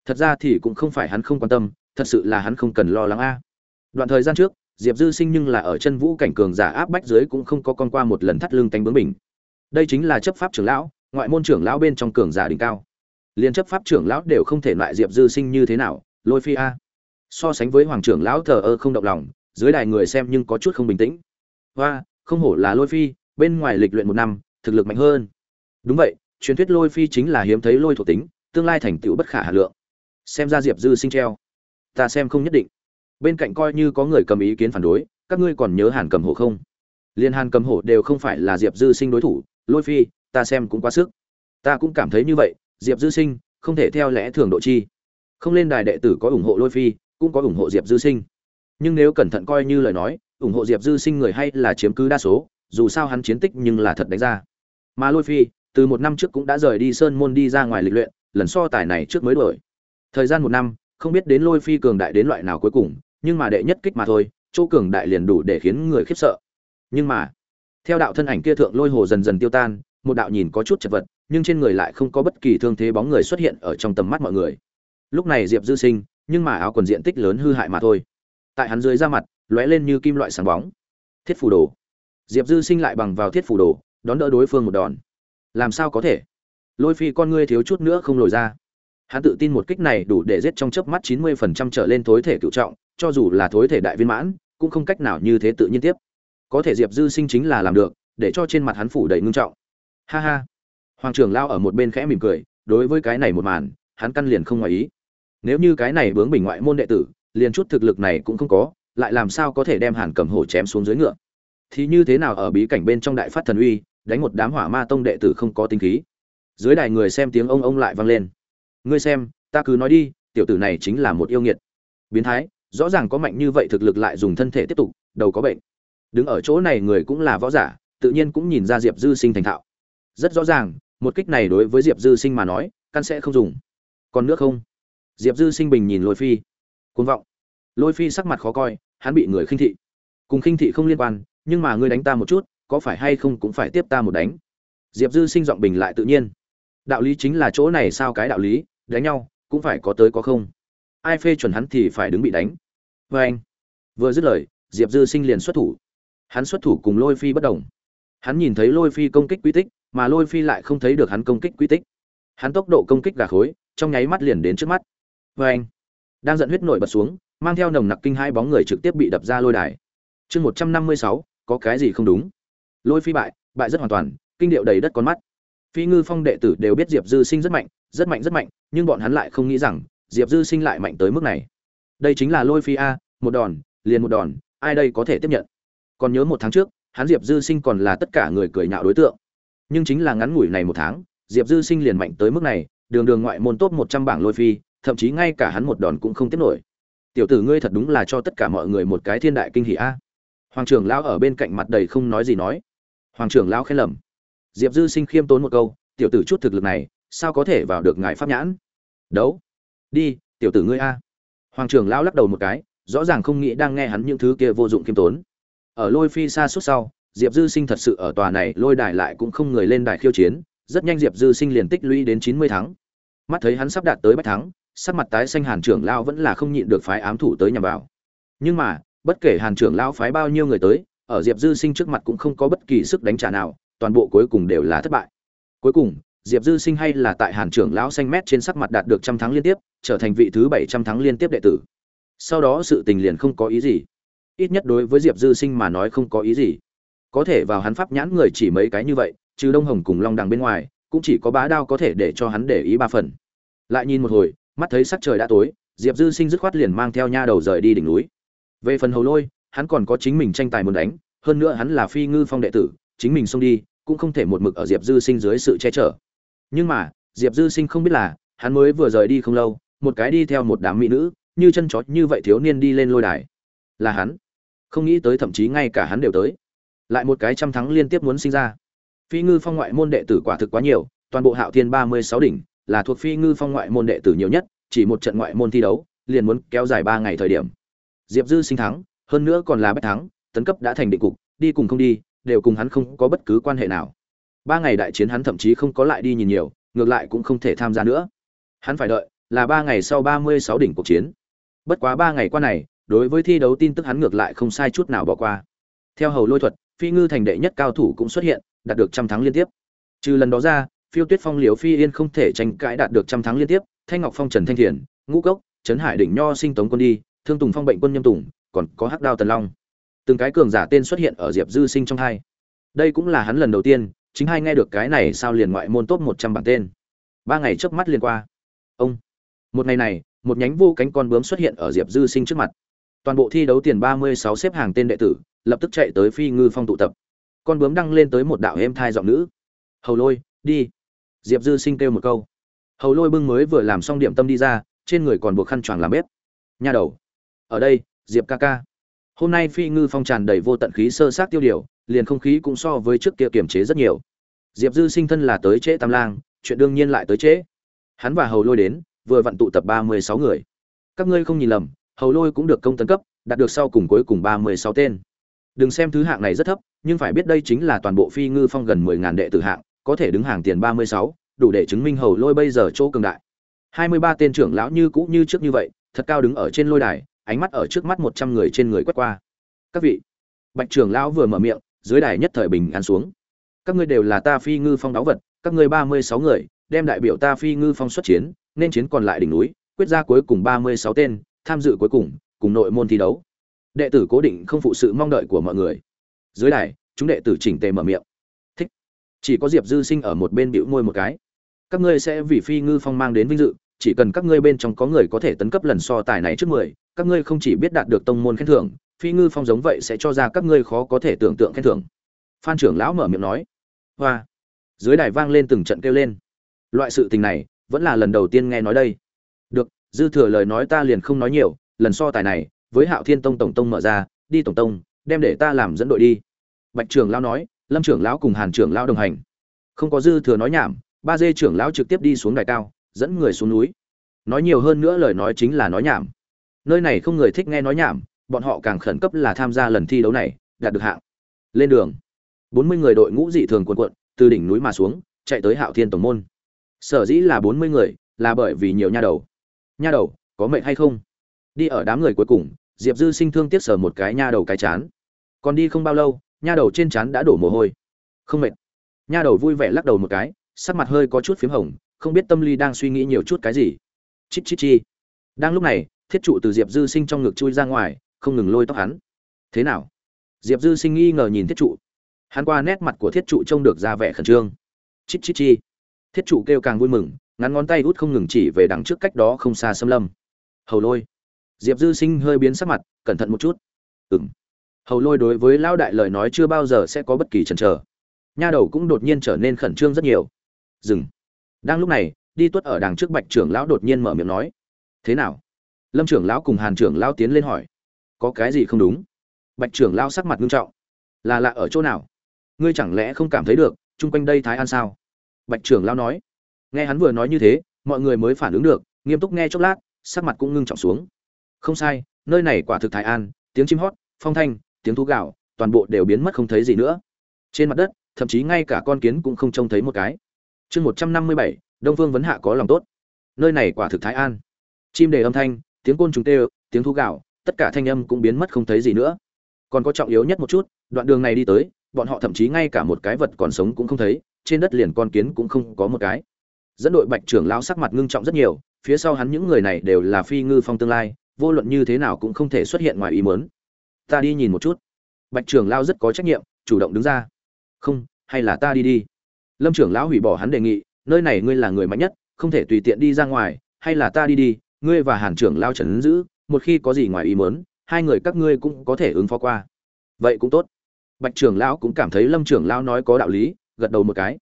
Thật ra thì cũng không phải hắn không quan tâm, thật sự là hắn không cần lo lắng a. Đoạn thời gian trước, diệp dư sinh nhưng là ở chân vũ cảnh cường giả áp bách dưới cũng không có con qua một lần thắt lưng tánh bướng bình. Đây chính là chấp pháp trưởng lão, ngoại môn trưởng lão bên trong cường giả đỉnh cao. Liên chấp pháp trưởng lão đều không thể loại diệp dư sinh như thế nào, lôi phi a. So sánh với hoàng trưởng lão thờ ơ không động lòng, dưới đài người xem nhưng có chút không bình tĩnh. Hoa không hổ là lôi phi, bên ngoài lịch luyện một năm, thực lực mạnh hơn. Đúng vậy, truyền thuyết lôi phi chính là hiếm thấy lôi thuộc tính, tương lai thành tựu bất khả hà lượng. Xem ra diệp dư sinh treo. Ta xem không nhất định. Bên cạnh coi như có người cầm ý kiến phản đối, các ngươi còn nhớ hàn cầm hổ không? Liên hàn cầm hổ đều không phải là diệp dư sinh đối thủ, lôi phi, ta xem cũng quá sức. Ta cũng cảm thấy như vậy, diệp dư sinh, không thể theo lẽ thường độ chi. Không lên đài đệ tử có ủng hộ lôi phi, cũng có ủng hộ diệp dư sinh. Nhưng nếu cẩn thận coi như lời nói ủng hộ diệp dư sinh người hay là chiếm cứ đa số, dù sao hắn chiến tích nhưng là thật đánh ra. Mà lôi phi, từ một năm trước cũng đã rời đi sơn môn đi ra ngoài lịch luyện, lần so tài này trước mới đổi. Thời gian một năm, không biết đến lôi phi cường đại đến loại nào cuối cùng, nhưng mà đệ nhất kích mà thôi, chỗ cường đại liền đủ để khiến người khiếp sợ. Nhưng mà, theo đạo thân ảnh kia thượng lôi hồ dần dần tiêu tan, một đạo nhìn có chút chật vật, nhưng trên người lại không có bất kỳ thương thế bóng người xuất hiện ở trong tầm mắt mọi người. Lúc này diệp dư sinh, nhưng mà áo quần diện tích lớn hư hại mà thôi. Tại hắn dưới da mặt lóe lên như kim loại sáng bóng. Thiết phù đồ. Diệp dư sinh lại bằng vào thiết phù đồ, đón đỡ đối phương một đòn. Làm sao có thể? Lôi phi con ngươi thiếu chút nữa không lồi ra. Hắn tự tin một kích này đủ để giết trong chớp mắt chín mươi phần trăm trở lên thối thể cựu trọng, cho dù là thối thể đại viên mãn, cũng không cách nào như thế tự nhiên tiếp. Có thể diệp dư sinh chính là làm được, để cho trên mặt hắn phủ đầy ngưng trọng. Ha ha. Hoàng trưởng lao ở một bên khẽ mỉm cười, đối với cái này một màn, hắn căn liền không ngoài ý. Nếu như cái này bướng bình ngoại môn đệ tử, liền chút thực lực này cũng không có lại làm sao có thể đem hàn cầm hổ chém xuống dưới ngựa? Thì như thế nào ở bí cảnh bên trong đại phát thần uy, đánh một đám hỏa ma tông đệ tử không có tinh khí? Dưới đài người xem tiếng ông ông lại vang lên. Ngươi xem, ta cứ nói đi, tiểu tử này chính là một yêu nghiệt. Biến thái, rõ ràng có mạnh như vậy thực lực lại dùng thân thể tiếp tục, đầu có bệnh. Đứng ở chỗ này người cũng là võ giả, tự nhiên cũng nhìn ra diệp dư sinh thành thạo. Rất rõ ràng, một kích này đối với diệp dư sinh mà nói, căn sẽ không dùng. Còn nước không? Diệp dư sinh bình nhìn lôi phi. Côn vọng lôi phi sắc mặt khó coi, hắn bị người khinh thị. Cùng khinh thị không liên quan, nhưng mà ngươi đánh ta một chút, có phải hay không cũng phải tiếp ta một đánh. Diệp dư sinh giọng bình lại tự nhiên. Đạo lý chính là chỗ này sao cái đạo lý, đánh nhau, cũng phải có tới có không. Ai phê chuẩn hắn thì phải đứng bị đánh. Vê anh, vừa dứt lời, diệp dư sinh liền xuất thủ. Hắn xuất thủ cùng lôi phi bất đồng. Hắn nhìn thấy lôi phi công kích quy tích, mà lôi phi lại không thấy được hắn công kích quy tích. Hắn tốc độ công kích gà khối, trong nháy mắt liền đến trước mắt. Vê anh, đang giận huyết nổi bật xuống mang theo nồng nặc kinh hai bóng người trực tiếp bị đập ra lôi đài. Chương một trăm năm mươi sáu, có cái gì không đúng? Lôi phi bại bại rất hoàn toàn, kinh điệu đầy đất con mắt. Phi ngư phong đệ tử đều biết diệp dư sinh rất mạnh rất mạnh rất mạnh, nhưng bọn hắn lại không nghĩ rằng diệp dư sinh lại mạnh tới mức này. Đây chính là lôi phi a, một đòn, liền một đòn, ai đây có thể tiếp nhận? Còn nhớ một tháng trước, hắn diệp dư sinh còn là tất cả người cười nhạo đối tượng. Nhưng chính là ngắn ngủi này một tháng, diệp dư sinh liền mạnh tới mức này, đường đường ngoại môn top một trăm bảng lôi phi, thậm chí ngay cả hắn một đòn cũng không tiếp nổi tiểu tử ngươi thật đúng là cho tất cả mọi người một cái thiên đại kinh hỷ a. Hoàng trưởng lão ở bên cạnh mặt đầy không nói gì nói. Hoàng trưởng lão khen lầm diệp dư sinh khiêm tốn một câu, tiểu tử chút thực lực này, sao có thể vào được ngài pháp nhãn? Đấu. Đi, tiểu tử ngươi a. Hoàng trưởng lão lắc đầu một cái, rõ ràng không nghĩ đang nghe hắn những thứ kia vô dụng khiêm tốn. Ở lôi phi xa suốt sau, diệp dư sinh thật sự ở tòa này lôi đài lại cũng không người lên đài khiêu chiến, rất nhanh diệp dư sinh liền tích lũy đến chín mươi tháng mắt thấy hắn sắp đạt tới bách thắng sắc mặt tái xanh hàn trưởng lão vẫn là không nhịn được phái ám thủ tới nhằm vào. Nhưng mà, bất kể hàn trưởng lão phái bao nhiêu người tới, ở diệp dư sinh trước mặt cũng không có bất kỳ sức đánh trả nào, toàn bộ cuối cùng đều là thất bại. Cuối cùng, diệp dư sinh hay là tại hàn trưởng lão xanh mét trên sắc mặt đạt được trăm thắng liên tiếp, trở thành vị thứ bảy trăm thắng liên tiếp đệ tử. Sau đó sự tình liền không có ý gì. Ít nhất đối với diệp dư sinh mà nói không có ý gì. Có thể vào hắn pháp nhãn người chỉ mấy cái như vậy, trừ đông hồng cùng long đằng bên ngoài, cũng chỉ có bá đao có thể để cho hắn để ý ba phần. Lại nhìn một hồi mắt thấy sắc trời đã tối, diệp dư sinh dứt khoát liền mang theo nha đầu rời đi đỉnh núi. Về phần hầu lôi, hắn còn có chính mình tranh tài muốn đánh, hơn nữa hắn là phi ngư phong đệ tử, chính mình xông đi, cũng không thể một mực ở diệp dư sinh dưới sự che chở. Nhưng mà, diệp dư sinh không biết là, hắn mới vừa rời đi không lâu, một cái đi theo một đám mỹ nữ, như chân chó như vậy thiếu niên đi lên lôi đài. Là hắn. Không nghĩ tới thậm chí ngay cả hắn đều tới. Lại một cái trăm thắng liên tiếp muốn sinh ra. Phi ngư phong ngoại môn đệ tử quả thực quá nhiều, toàn bộ hạo thiên ba mươi sáu đỉnh là thuộc phi ngư phong ngoại môn đệ tử nhiều nhất, chỉ một trận ngoại môn thi đấu, liền muốn kéo dài ba ngày thời điểm. Diệp dư sinh thắng, hơn nữa còn là bách thắng, tấn cấp đã thành định cục, đi cùng không đi, đều cùng hắn không có bất cứ quan hệ nào. Ba ngày đại chiến hắn thậm chí không có lại đi nhìn nhiều, ngược lại cũng không thể tham gia nữa. Hắn phải đợi, là ba ngày sau ba mươi sáu đỉnh cuộc chiến. Bất quá ba ngày qua này, đối với thi đấu tin tức hắn ngược lại không sai chút nào bỏ qua. Theo hầu lôi thuật, phi ngư thành đệ nhất cao thủ cũng xuất hiện, đạt được trăm thắng liên tiếp. Trừ lần đó ra phiêu tuyết phong liều phi yên không thể tranh cãi đạt được trăm thắng liên tiếp, thanh ngọc phong, trần thanh thiền ngũ cốc, trấn hải đỉnh nho sinh tống quân đi, thương tùng phong bệnh quân nhâm tùng, còn có hắc đao tần long. Từng cái cường giả tên xuất hiện ở diệp dư sinh trong hai. Đây cũng là hắn lần đầu tiên, chính hai nghe được cái này sao liền ngoại môn tốt một trăm bản tên. Ba ngày trước mắt liền qua. Ông. Một ngày này, một nhánh vô cánh con bướm xuất hiện ở diệp dư sinh trước mặt. Toàn bộ thi đấu tiền ba mươi sáu xếp hàng tên đệ tử, lập tức chạy tới phi ngư phong tụ tập. Con bướm đăng lên tới một đạo êm thai giọng nữ. Hầu lôi, đi diệp dư sinh kêu một câu. Hầu lôi bưng mới vừa làm xong điểm tâm đi ra, trên người còn buộc khăn choàng làm bếp. Nha đầu. Ở đây, diệp ca ca. Hôm nay phi ngư phong tràn đầy vô tận khí sơ sát tiêu điều, liền không khí cũng so với trước kia kiềm chế rất nhiều. Diệp dư sinh thân là tới trễ tam lang, chuyện đương nhiên lại tới trễ. Hắn và hầu lôi đến, vừa vặn tụ tập ba mươi sáu người. Các ngươi không nhìn lầm, hầu lôi cũng được công tấn cấp, đạt được sau cùng cuối cùng ba mươi sáu tên. Đừng xem thứ hạng này rất thấp, nhưng phải biết đây chính là toàn bộ phi ngư phong gần mười ngàn đệ tử hạng có thể đứng hàng tiền ba mươi sáu, đủ để chứng minh hầu lôi bây giờ chỗ cường đại. hai mươi ba tên trưởng lão như cũ như trước như vậy, thật cao đứng ở trên lôi đài, ánh mắt ở trước mắt một trăm người trên người quét qua. Các vị, bạch trưởng lão vừa mở miệng, dưới đài nhất thời bình an xuống. Các ngươi đều là ta phi ngư phong đáo vật, các ngươi ba mươi sáu người, đem đại biểu ta phi ngư phong xuất chiến, nên chiến còn lại đỉnh núi, quyết ra cuối cùng ba mươi sáu tên, tham dự cuối cùng cùng nội môn thi đấu. Đệ tử cố định không phụ sự mong đợi của mọi người. Dưới đài, chúng đệ tử chỉnh tề mở miệng chỉ có diệp dư sinh ở một bên bĩu môi một cái. Các ngươi sẽ vì phi ngư phong mang đến vinh dự, chỉ cần các ngươi bên trong có người có thể tấn cấp lần so tài này trước mười, các ngươi không chỉ biết đạt được tông môn khen thưởng, phi ngư phong giống vậy sẽ cho ra các ngươi khó có thể tưởng tượng khen thưởng. Phan trưởng lão mở miệng nói. Hoa. Dưới đài vang lên từng trận kêu lên. Loại sự tình này, vẫn là lần đầu tiên nghe nói đây. Được, dư thừa lời nói ta liền không nói nhiều, lần so tài này, với hạo thiên tông tổng tông mở ra, đi tổng tông, đem để ta làm dẫn đội đi. Bạch trường lão nói lâm trưởng lão cùng hàn trưởng lão đồng hành. Không có dư thừa nói nhảm, ba dê trưởng lão trực tiếp đi xuống đài cao, dẫn người xuống núi. Nói nhiều hơn nữa lời nói chính là nói nhảm. Nơi này không người thích nghe nói nhảm, bọn họ càng khẩn cấp là tham gia lần thi đấu này, đạt được hạng. Lên đường. Bốn mươi người đội ngũ dị thường quần quận từ đỉnh núi mà xuống, chạy tới hạo thiên tổng môn. Sở dĩ là bốn mươi người, là bởi vì nhiều nha đầu. Nha đầu, có mệnh hay không? Đi ở đám người cuối cùng, diệp dư sinh thương tiếc sở một cái nha đầu cái chán. Còn đi không bao lâu nha đầu trên chán đã đổ mồ hôi. Không mệt. Nha đầu vui vẻ lắc đầu một cái, sắc mặt hơi có chút p h í m hồng, không biết tâm lý đang suy nghĩ nhiều chút cái gì. Chít chít chi. Đang lúc này, thiết trụ từ diệp dư sinh trong ngực chui ra ngoài, không ngừng lôi tóc hắn. Thế nào? Diệp dư sinh nghi ngờ nhìn thiết trụ. Hắn qua nét mặt của thiết trụ trông được ra vẻ khẩn trương. Chít chít chi. Thiết trụ kêu càng vui mừng, ngắn ngón tay út không ngừng chỉ về đằng trước cách đó không xa xâm lâm. Hầu lôi. Diệp dư sinh hơi biến sắc mặt, cẩn thận một chút. Ừng hầu lôi đối với lão đại lời nói chưa bao giờ sẽ có bất kỳ chần chờ. Nha đầu cũng đột nhiên trở nên khẩn trương rất nhiều. Dừng. Đang lúc này, đi tuất ở đằng trước bạch trưởng lão đột nhiên mở miệng nói, thế nào? Lâm trưởng lão cùng hàn trưởng lão tiến lên hỏi, có cái gì không đúng? Bạch trưởng lão sắc mặt nghiêm trọng, là lạ ở chỗ nào? Ngươi chẳng lẽ không cảm thấy được, chung quanh đây thái an sao? Bạch trưởng lão nói, nghe hắn vừa nói như thế, mọi người mới phản ứng được, nghiêm túc nghe chốc lát, sắc mặt cũng ngưng trọng xuống. Không sai, nơi này quả thực thái an, tiếng chim hót, phong thanh tiếng thú gạo, toàn bộ đều biến mất không thấy gì nữa. Trên mặt đất, thậm chí ngay cả con kiến cũng không trông thấy một cái. Chương một trăm năm mươi bảy, đông phương vấn hạ có lòng tốt. Nơi này quả thực thái an. Chim đề âm thanh, tiếng côn trùng tê, tiếng thú gạo, tất cả thanh âm cũng biến mất không thấy gì nữa. Còn có trọng yếu nhất một chút, đoạn đường này đi tới, bọn họ thậm chí ngay cả một cái vật còn sống cũng không thấy, trên đất liền con kiến cũng không có một cái. Dẫn đội bạch trưởng lão sắc mặt ngưng trọng rất nhiều, phía sau hắn những người này đều là phi ngư phong tương lai, vô luận như thế nào cũng không thể xuất hiện ngoài ý muốn ta đi nhìn một chút. Bạch trưởng lão rất có trách nhiệm, chủ động đứng ra. Không, hay là ta đi đi. Lâm trưởng lão hủy bỏ hắn đề nghị, nơi này ngươi là người mạnh nhất, không thể tùy tiện đi ra ngoài, hay là ta đi đi, ngươi và hàn trưởng lao trần giữ, một khi có gì ngoài ý muốn, hai người các ngươi cũng có thể ứng phó qua. Vậy cũng tốt. Bạch trưởng lão cũng cảm thấy lâm trưởng lão nói có đạo lý, gật đầu một cái.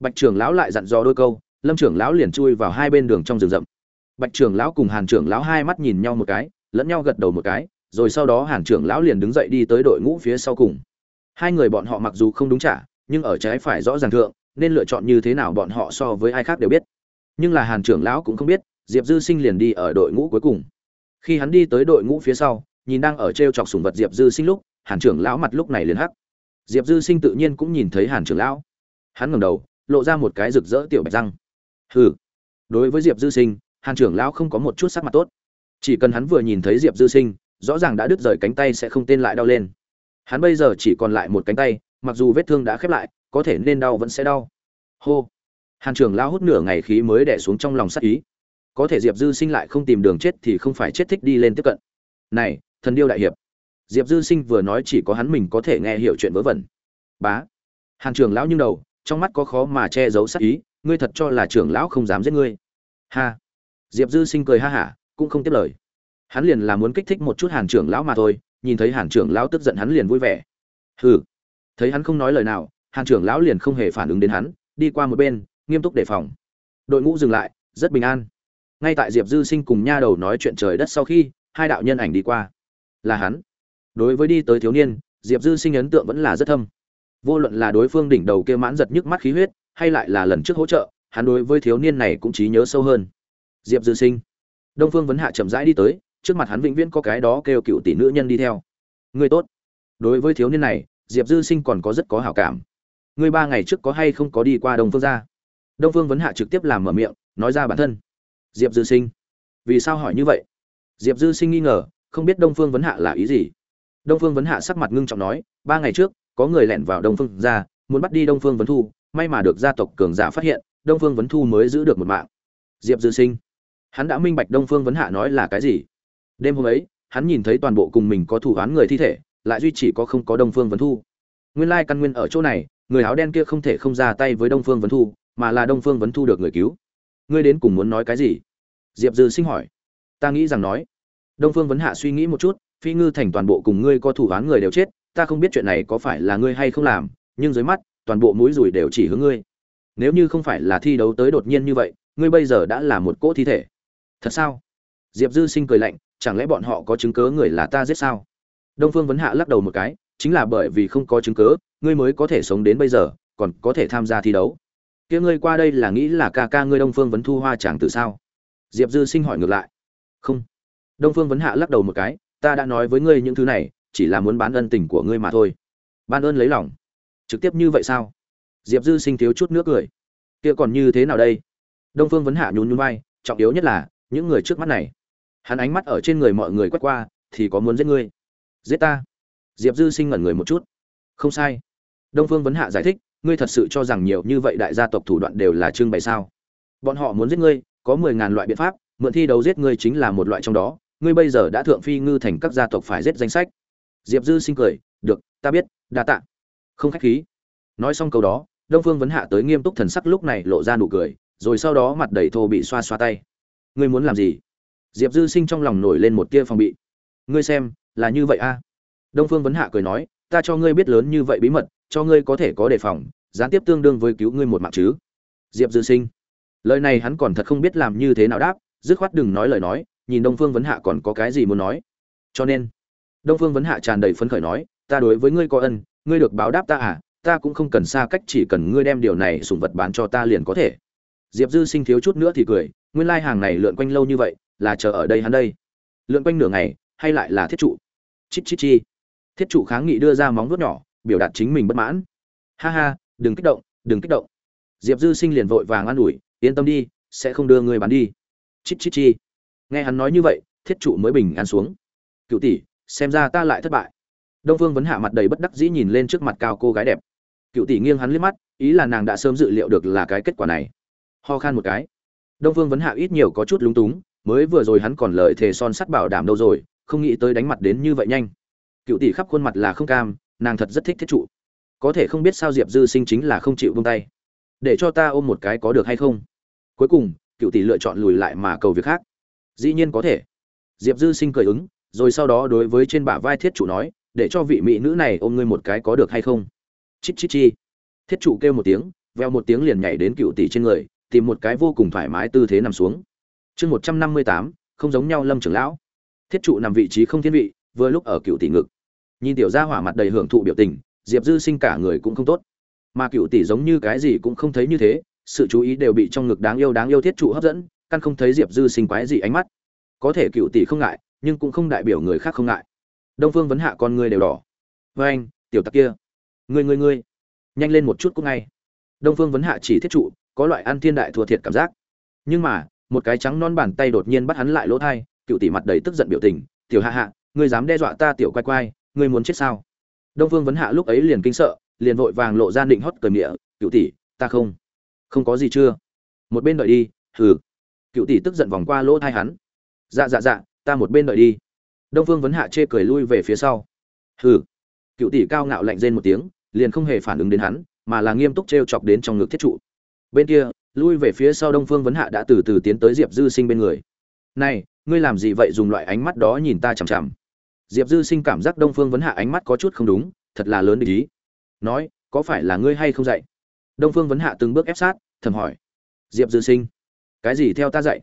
Bạch trưởng lão lại dặn dò đôi câu, lâm trưởng lão liền chui vào hai bên đường trong rừng rậm. Bạch trưởng lão cùng hàn trưởng lão hai mắt nhìn nhau một cái, lẫn nhau gật đầu một cái rồi sau đó hàn trưởng lão liền đứng dậy đi tới đội ngũ phía sau cùng. Hai người bọn họ mặc dù không đúng trả nhưng ở trái phải rõ ràng thượng, nên lựa chọn như thế nào bọn họ so với ai khác đều biết. Nhưng là hàn trưởng lão cũng không biết, diệp dư sinh liền đi ở đội ngũ cuối cùng. Khi hắn đi tới đội ngũ phía sau, nhìn đang ở t r e o chọc sùng vật diệp dư sinh lúc, hàn trưởng lão mặt lúc này liền hắc. Diệp dư sinh tự nhiên cũng nhìn thấy hàn trưởng lão. Hắn ngẩng đầu, lộ ra một cái rực rỡ tiểu bạch răng. Hừ. Đối với diệp dư sinh, hàn trưởng lão không có một chút sắc mặt tốt. Chỉ cần hắn vừa nhìn thấy diệp dư sinh rõ ràng đã đứt rời cánh tay sẽ không tên lại đau lên. Hắn bây giờ chỉ còn lại một cánh tay, mặc dù vết thương đã khép lại, có thể nên đau vẫn sẽ đau. Hô. Hàn trưởng lao hút nửa ngày khí mới đẻ xuống trong lòng sắc ý. Có thể diệp dư sinh lại không tìm đường chết thì không phải chết thích đi lên tiếp cận. Này, thần điêu đại hiệp. Diệp dư sinh vừa nói chỉ có hắn mình có thể nghe hiểu chuyện vớ vẩn. Bá. Hàn trưởng lão nhưng đầu, trong mắt có khó mà che giấu sắc ý, ngươi thật cho là trưởng lão không dám giết ngươi. Ha. Diệp dư sinh cười ha hả, cũng không tiếp lời hắn liền là muốn kích thích một chút hàn trưởng lão mà thôi, nhìn thấy hàn trưởng lão tức giận hắn liền vui vẻ. Hừ. Thấy hắn không nói lời nào, hàn trưởng lão liền không hề phản ứng đến hắn, đi qua một bên, nghiêm túc đề phòng. Đội ngũ dừng lại, rất bình an. Ngay tại diệp dư sinh cùng nha đầu nói chuyện trời đất sau khi, hai đạo nhân ảnh đi qua. Là hắn. Đối với đi tới thiếu niên, diệp dư sinh ấn tượng vẫn là rất thâm. Vô luận là đối phương đỉnh đầu kia mãn giật nhức mắt khí huyết, hay lại là lần trước hỗ trợ, hắn đối với thiếu niên này cũng trí nhớ sâu hơn. Diệp dư sinh. Đông phương vấn hạ chậm rãi đi tới trước mặt hắn vĩnh viễn có cái đó kêu cựu tỷ nữ nhân đi theo. Người tốt. Đối với thiếu niên này, diệp dư sinh còn có rất có hảo cảm. Ngươi ba ngày trước có hay không có đi qua đông phương ra đông phương vấn hạ trực tiếp làm mở miệng, nói ra bản thân. Diệp dư sinh. Vì sao hỏi như vậy? Diệp dư sinh nghi ngờ, không biết đông phương vấn hạ là ý gì. Đông phương vấn hạ sắc mặt ngưng trọng nói, ba ngày trước, có người lẻn vào đông phương ra muốn bắt đi đông phương vấn thu, may mà được gia tộc cường giả phát hiện, đông phương vấn thu mới giữ được một mạng. Diệp dư sinh. Hắn đã minh bạch đông phương vấn hạ nói là cái gì đêm hôm ấy, hắn nhìn thấy toàn bộ cùng mình có thủ án người thi thể, lại duy chỉ có không có đông phương vấn thu. Nguyên lai căn nguyên ở chỗ này, người áo đen kia không thể không ra tay với đông phương vấn thu, mà là đông phương vấn thu được người cứu. Ngươi đến cùng muốn nói cái gì? Diệp dư sinh hỏi. Ta nghĩ rằng nói. Đông phương vấn hạ suy nghĩ một chút, phi ngư thành toàn bộ cùng ngươi có thủ án người đều chết, ta không biết chuyện này có phải là ngươi hay không làm, nhưng dưới mắt, toàn bộ mũi rùi đều chỉ hướng ngươi. Nếu như không phải là thi đấu tới đột nhiên như vậy, ngươi bây giờ đã là một cỗ thi thể. Thật sao? Diệp dư sinh cười lạnh chẳng lẽ bọn họ có chứng cớ người là ta giết sao? Đông phương vấn hạ lắc đầu một cái, chính là bởi vì không có chứng cớ, ngươi mới có thể sống đến bây giờ, còn có thể tham gia thi đấu. Kia ngươi qua đây là nghĩ là ca ca ngươi đông phương vấn thu hoa chẳng từ sao? Diệp dư sinh hỏi ngược lại. Không. Đông phương vấn hạ lắc đầu một cái, ta đã nói với ngươi những thứ này, chỉ là muốn bán ân tình của ngươi mà thôi. Ban ơn lấy lòng. Trực tiếp như vậy sao? Diệp dư sinh thiếu chút nước cười. Kia còn như thế nào đây? Đông phương vấn hạ nhún nhún vai, trọng yếu nhất là, những người trước mắt này hắn ánh mắt ở trên người mọi người quét qua, thì có muốn giết ngươi? Giết ta. Diệp dư sinh ngẩn người một chút. Không sai. Đông phương vấn hạ giải thích, ngươi thật sự cho rằng nhiều như vậy đại gia tộc thủ đoạn đều là trưng bày sao? Bọn họ muốn giết ngươi, có mười ngàn loại biện pháp, mượn thi đấu giết ngươi chính là một loại trong đó, ngươi bây giờ đã thượng phi ngư thành các gia tộc phải giết danh sách. Diệp dư sinh cười, được, ta biết, đa tạ. Không khách khí. Nói xong câu đó, đông phương vấn hạ tới nghiêm túc thần sắc lúc này lộ ra nụ cười, rồi sau đó mặt đầy thô bị xoa xoa tay. Ngươi muốn làm gì? Diệp dư sinh trong lòng nổi lên một tia phòng bị. Ngươi xem, là như vậy a. Đông phương vấn hạ cười nói, ta cho ngươi biết lớn như vậy bí mật, cho ngươi có thể có đề phòng, gián tiếp tương đương với cứu ngươi một mạng chứ. Diệp dư sinh. Lời này hắn còn thật không biết làm như thế nào đáp, dứt khoát đừng nói lời nói, nhìn đông phương vấn hạ còn có cái gì muốn nói. Cho nên, đông phương vấn hạ tràn đầy phấn khởi nói, ta đối với ngươi có ân, ngươi được báo đáp ta à ta cũng không cần xa cách chỉ cần ngươi đem điều này sủng vật bán cho ta liền có thể. Diệp dư sinh thiếu chút nữa thì cười, nguyên lai hàng này lượn quanh lâu như vậy là chờ ở đây hắn đây. Lượn quanh nửa ngày, hay lại là thiết trụ. Chít chít chi. Thiết trụ kháng nghị đưa ra móng vuốt nhỏ, biểu đạt chính mình bất mãn. Ha ha, đừng kích động, đừng kích động. Diệp dư sinh liền vội vàng an ủi, yên tâm đi, sẽ không đưa người bán đi. Chít chít chi. Nghe hắn nói như vậy, thiết trụ mới bình an xuống. Cựu tỷ, xem ra ta lại thất bại. Đông phương vấn hạ mặt đầy bất đắc dĩ nhìn lên trước mặt cao cô gái đẹp. Cựu tỷ nghiêng hắn liếc mắt, ý là nàng đã sớm dự liệu được là cái kết quả này. Ho khan một cái. Đông phương vấn hạ ít nhiều có chút lúng túng mới vừa rồi hắn còn lời thề son sắt bảo đảm đâu rồi, không nghĩ tới đánh mặt đến như vậy nhanh. Cựu tỷ khắp khuôn mặt là không cam, nàng thật rất thích thiết trụ. Có thể không biết sao diệp dư sinh chính là không chịu vung tay. Để cho ta ôm một cái có được hay không? Cuối cùng, cựu tỷ lựa chọn lùi lại mà cầu việc khác. Dĩ nhiên có thể. Diệp dư sinh cười ứng, rồi sau đó đối với trên bả vai thiết trụ nói, để cho vị mỹ nữ này ôm ngươi một cái có được hay không? Chít chít chi. Thiết trụ kêu một tiếng, veo một tiếng liền nhảy đến cựu tỷ trên người, tìm một cái vô cùng thoải mái tư thế nằm xuống chương một trăm năm mươi tám không giống nhau lâm trưởng lão. Thiết trụ nằm vị trí không thiên vị vừa lúc ở cựu tỷ ngực. Nhìn tiểu gia hỏa mặt đầy hưởng thụ biểu tình diệp dư sinh cả người cũng không tốt. Mà cựu tỷ giống như cái gì cũng không thấy như thế sự chú ý đều bị trong ngực đáng yêu đáng yêu thiết trụ hấp dẫn căn không thấy diệp dư sinh quái gì ánh mắt. Có thể cựu tỷ không ngại nhưng cũng không đại biểu người khác không ngại. Đông phương vấn hạ con người đều đỏ. Với anh tiểu tặc kia. Ngươi ngươi ngươi, nhanh lên một chút cũng ngay. Đông phương vấn hạ chỉ thiết trụ có loại ăn thiên đại thua thiệt cảm giác. Nhưng mà một cái trắng non bàn tay đột nhiên bắt hắn lại lỗ thai, cựu tỷ mặt đầy tức giận biểu tình, tiểu hạ hạ, ngươi dám đe dọa ta tiểu quay quay ngươi muốn chết sao? Đông phương vấn hạ lúc ấy liền kinh sợ, liền vội vàng lộ ra định hót cờ địa cựu tỷ, ta không không có gì chưa? Một bên đợi đi, hừ. Cựu tỷ tức giận vòng qua lỗ thai hắn. Dạ dạ dạ ta một bên đợi đi. Đông phương vấn hạ chê cười lui về phía sau. Hừ. Cựu tỷ cao ngạo lạnh rên một tiếng, liền không hề phản ứng đến hắn, mà là nghiêm túc t r e o chọc đến trong ngực thiết trụ. Bên kia lui về phía sau đông phương vấn hạ đã từ từ tiến tới diệp dư sinh bên người. Này, ngươi làm gì vậy? Dùng loại ánh mắt đó nhìn ta chằm chằm. Diệp dư sinh cảm giác đông phương vấn hạ ánh mắt có chút không đúng, thật là lớn ý. Nói, có phải là ngươi hay không dạy? Đông phương vấn hạ từng bước ép sát, thầm hỏi. Diệp dư sinh, cái gì theo ta dạy?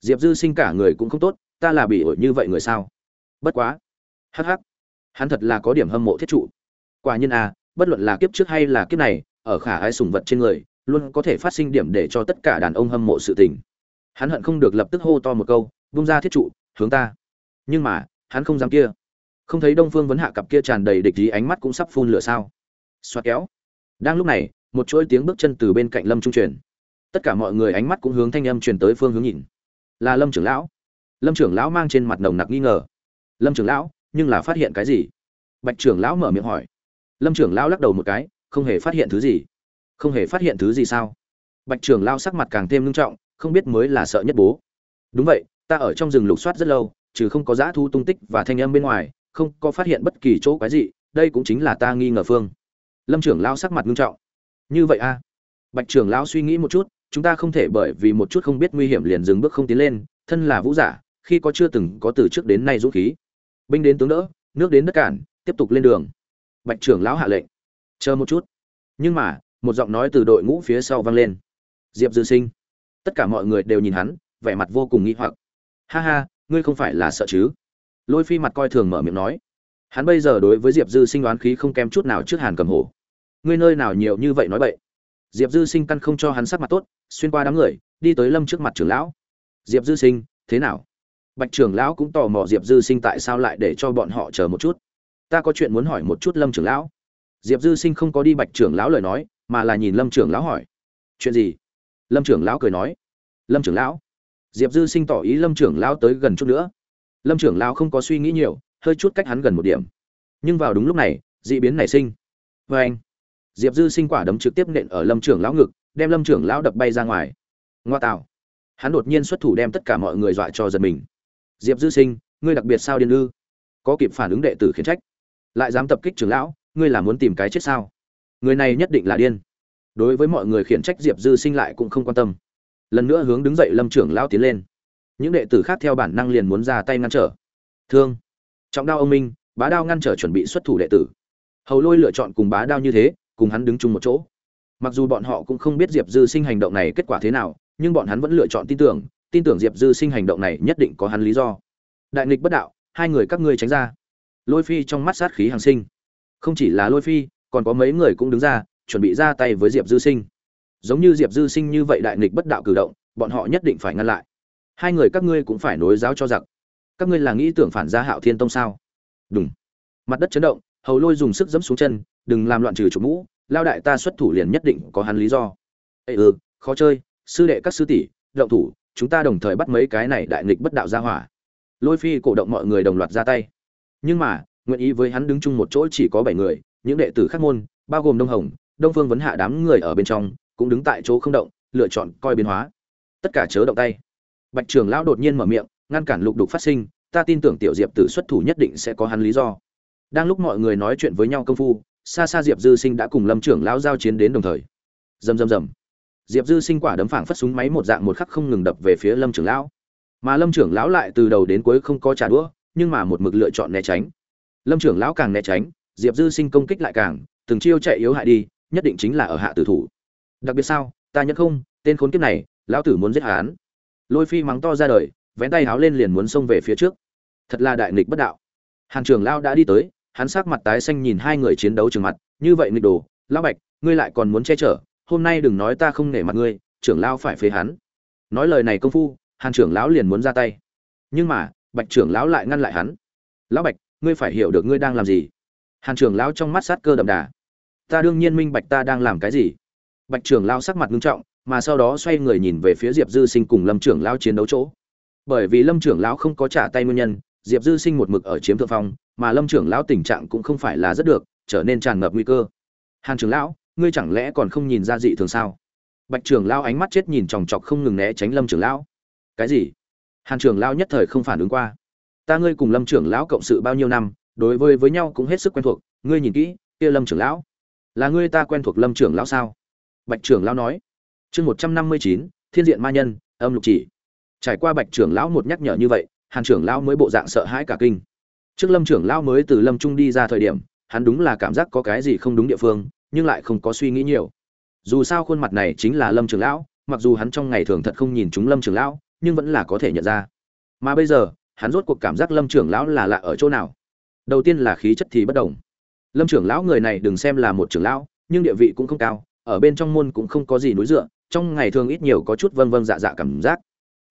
Diệp dư sinh cả người cũng không tốt, ta là bị ổi như vậy người sao? Bất quá. Hh hắn thật là có điểm hâm mộ thiết trụ. Quả nhiên à bất luận là kiếp trước hay là kiếp này, ở khả ai sùng vật trên người luôn có thể phát sinh điểm để cho tất cả đàn ông hâm mộ sự tình. Hắn hận không được lập tức hô to một câu bung ra thiết trụ, hướng ta. Nhưng mà, hắn không dám kia. Không thấy đông phương vấn hạ cặp kia tràn đầy địch ý ánh mắt cũng sắp phun lửa sao. Xoa kéo. Đang lúc này, một chuỗi tiếng bước chân từ bên cạnh lâm trung truyền. Tất cả mọi người ánh mắt cũng hướng thanh âm truyền tới phương hướng nhìn. Là lâm trưởng lão. Lâm trưởng lão mang trên mặt nồng nặc nghi ngờ. Lâm trưởng lão, nhưng là phát hiện cái gì? Bạch trưởng lão mở miệng hỏi. Lâm trưởng lão lắc đầu một cái, không hề phát hiện thứ gì không hề phát hiện thứ gì sao? Bạch trưởng lão sắc mặt càng thêm nghiêm trọng, không biết mới là sợ nhất bố. Đúng vậy, ta ở trong rừng lục soát rất lâu, trừ không có giã thu tung tích và thanh âm bên ngoài, không có phát hiện bất kỳ chỗ cái gì đây cũng chính là ta nghi ngờ phương. Lâm trưởng lão sắc mặt nghiêm trọng. Như vậy a à? bạch trưởng lão suy nghĩ một chút, chúng ta không thể bởi vì một chút không biết nguy hiểm liền dừng bước không tiến lên, thân là vũ giả, khi có chưa từng có từ trước đến nay dũng khí. Binh đến tướng đỡ, nước đến đất cản, tiếp tục lên đường. Bạch trưởng lão hạ lệnh. Chờ một chút. Nhưng mà một giọng nói từ đội ngũ phía sau vang lên. Diệp dư sinh. Tất cả mọi người đều nhìn hắn, vẻ mặt vô cùng nghi hoặc. Ha ha, ngươi không phải là sợ chứ? Lôi phi mặt coi thường mở miệng nói. Hắn bây giờ đối với diệp dư sinh đoán khí không kém chút nào trước hàn cầm hổ. Ngươi nơi nào nhiều như vậy nói bậy? Diệp dư sinh căn không cho hắn sắc mặt tốt, xuyên qua đám người, đi tới lâm trước mặt trưởng lão. Diệp dư sinh, thế nào? Bạch trưởng lão cũng tò mò diệp dư sinh tại sao lại để cho bọn họ chờ một chút. Ta có chuyện muốn hỏi một chút lâm trưởng lão. Diệp dư sinh không có đi bạch trưởng lão lời nói mà là nhìn lâm trưởng lão hỏi. Chuyện gì? Lâm trưởng lão cười nói. Lâm trưởng lão, diệp dư sinh tỏ ý lâm trưởng lão tới gần chút nữa. Lâm trưởng lão không có suy nghĩ nhiều, hơi chút cách hắn gần một điểm. Nhưng vào đúng lúc này d ị biến nảy sinh. Vê anh, diệp dư sinh quả đấm trực tiếp nện ở lâm trưởng lão ngực, đem lâm trưởng lão đập bay ra ngoài. Ngoa tạo. Hắn đột nhiên xuất thủ đem tất cả mọi người dọa cho giật mình. Diệp dư sinh, ngươi đặc biệt sao điên ư? Có kịp phản ứng đệ tử khiến trách. Lại dám tập kích trưởng lão, ngươi là muốn tìm cái chết sao? Người này nhất định là điên. Đối với mọi người khiển trách diệp dư sinh lại cũng không quan tâm. Lần nữa hướng đứng dậy lâm trưởng lão tiến lên. Những đệ tử khác theo bản năng liền muốn ra tay ngăn trở. Thương. Trọng đao ông minh, bá đao ngăn trở chuẩn bị xuất thủ đệ tử. Hầu lôi lựa chọn cùng bá đao như thế, cùng hắn đứng chung một chỗ. Mặc dù bọn họ cũng không biết diệp dư sinh hành động này kết quả thế nào, nhưng bọn hắn vẫn lựa chọn tin tưởng tin tưởng diệp dư sinh hành động này nhất định có hắn lý do. Đại nghịch bất đạo, hai người các ngươi tránh ra. Lôi phi trong mắt sát khí hàng sinh. Không chỉ là lôi phi còn có mấy người cũng đứng ra, chuẩn bị ra tay với diệp dư sinh. Giống như diệp dư sinh như vậy đại nghịch bất đạo cử động, bọn họ nhất định phải ngăn lại. Hai người các ngươi cũng phải nối giáo cho giặc. Các ngươi là nghĩ tưởng phản gia hạo thiên tông sao? Đúng mặt đất chấn động, hầu lôi dùng sức dẫm xuống chân, đừng làm loạn trừ chủ mũ, lao đại ta xuất thủ liền nhất định có hắn lý do. Ê ừ khó chơi, sư đệ các sư tỷ, động thủ, chúng ta đồng thời bắt mấy cái này đại nghịch bất đạo ra hỏa. Lôi phi cổ động mọi người đồng loạt ra tay. Nhưng mà, nguyện ý với hắn đứng chung một chỗ chỉ có bảy người những đệ tử khác môn, bao gồm đông hồng, đông phương vấn hạ đám người ở bên trong, cũng đứng tại chỗ không động, lựa chọn coi biến hóa. Tất cả chớ động tay. Bạch trường lão đột nhiên mở miệng, ngăn cản lục đục phát sinh, ta tin tưởng tiểu diệp tử xuất thủ nhất định sẽ có hắn lý do. Đang lúc mọi người nói chuyện với nhau công phu xa xa diệp dư sinh đã cùng lâm trưởng lão giao chiến đến đồng thời. Rầm rầm rầm. Diệp dư sinh quả đấm phảng phất súng máy một dạng một khắc không ngừng đập về phía lâm trưởng lão. Mà lâm trưởng lão lại từ đầu đến cuối không có trả đũa, nhưng mà một mực lựa chọn né tránh. Lâm trưởng lão càng né tránh diệp dư sinh công kích lại càng, từng chiêu chạy yếu hại đi, nhất định chính là ở hạ tử thủ. Đặc biệt sao, ta nhận không, tên khốn kiếp này, lão tử muốn giết hắn. Lôi phi mắng to ra đời, vén tay háo lên liền muốn xông về phía trước. Thật là đại nghịch bất đạo. Hàn trưởng lão đã đi tới, hắn sắc mặt tái xanh nhìn hai người chiến đấu trường mặt, như vậy nghịch đồ, lão bạch, ngươi lại còn muốn che chở, hôm nay đừng nói ta không nể mặt ngươi, trưởng lão phải phế hắn. Nói lời này công phu, hàn trưởng lão liền muốn ra tay. Nhưng mà, bạch trưởng lão lại ngăn lại hắn. Lão bạch, ngươi phải hiểu được ngươi đang làm gì hàn trưởng lão trong mắt sát cơ đậm đà. Ta đương nhiên minh bạch ta đang làm cái gì. Bạch trưởng lão sắc mặt nghiêm trọng, mà sau đó xoay người nhìn về phía diệp dư sinh cùng lâm trưởng lão chiến đấu chỗ. Bởi vì lâm trưởng lão không có trả tay nguyên nhân, diệp dư sinh một mực ở chiếm thượng phong, mà lâm trưởng lão tình trạng cũng không phải là rất được, trở nên tràn ngập nguy cơ. Hàn trưởng lão, ngươi chẳng lẽ còn không nhìn ra dị thường sao? Bạch trưởng lão ánh mắt chết nhìn chòng chọc không ngừng né tránh lâm trưởng lão. Cái gì? Hàn trưởng lão nhất thời không phản ứng qua. Ta, ngươi cùng lâm trưởng lão cộng sự bao nhiêu năm đối với với nhau cũng hết sức quen thuộc. Ngươi nhìn kỹ, kia lâm trưởng lão. Là ngươi ta quen thuộc lâm trưởng lão sao? Bạch trưởng lão nói. Chương một trăm năm mươi chín, thiên diện ma nhân, âm lục chỉ. Trải qua bạch trưởng lão một nhắc nhở như vậy, hàn trưởng lão mới bộ dạng sợ hãi cả kinh. Trước lâm trưởng lão mới từ lâm trung đi ra thời điểm, hắn đúng là cảm giác có cái gì không đúng địa phương, nhưng lại không có suy nghĩ nhiều. Dù sao khuôn mặt này chính là lâm trưởng lão, mặc dù hắn trong ngày thường thật không nhìn chúng lâm trưởng lão, nhưng vẫn là có thể nhận ra. Mà bây giờ, hắn rốt cuộc cảm giác lâm trưởng lão là lạ ở chỗ nào? Đầu tiên là khí chất thì bất đồng. Lâm trưởng lão người này đừng xem là một trưởng lão, nhưng địa vị cũng không cao, ở bên trong môn cũng không có gì núi dựa, trong ngày thường ít nhiều có chút vân vân dạ dạ cảm giác.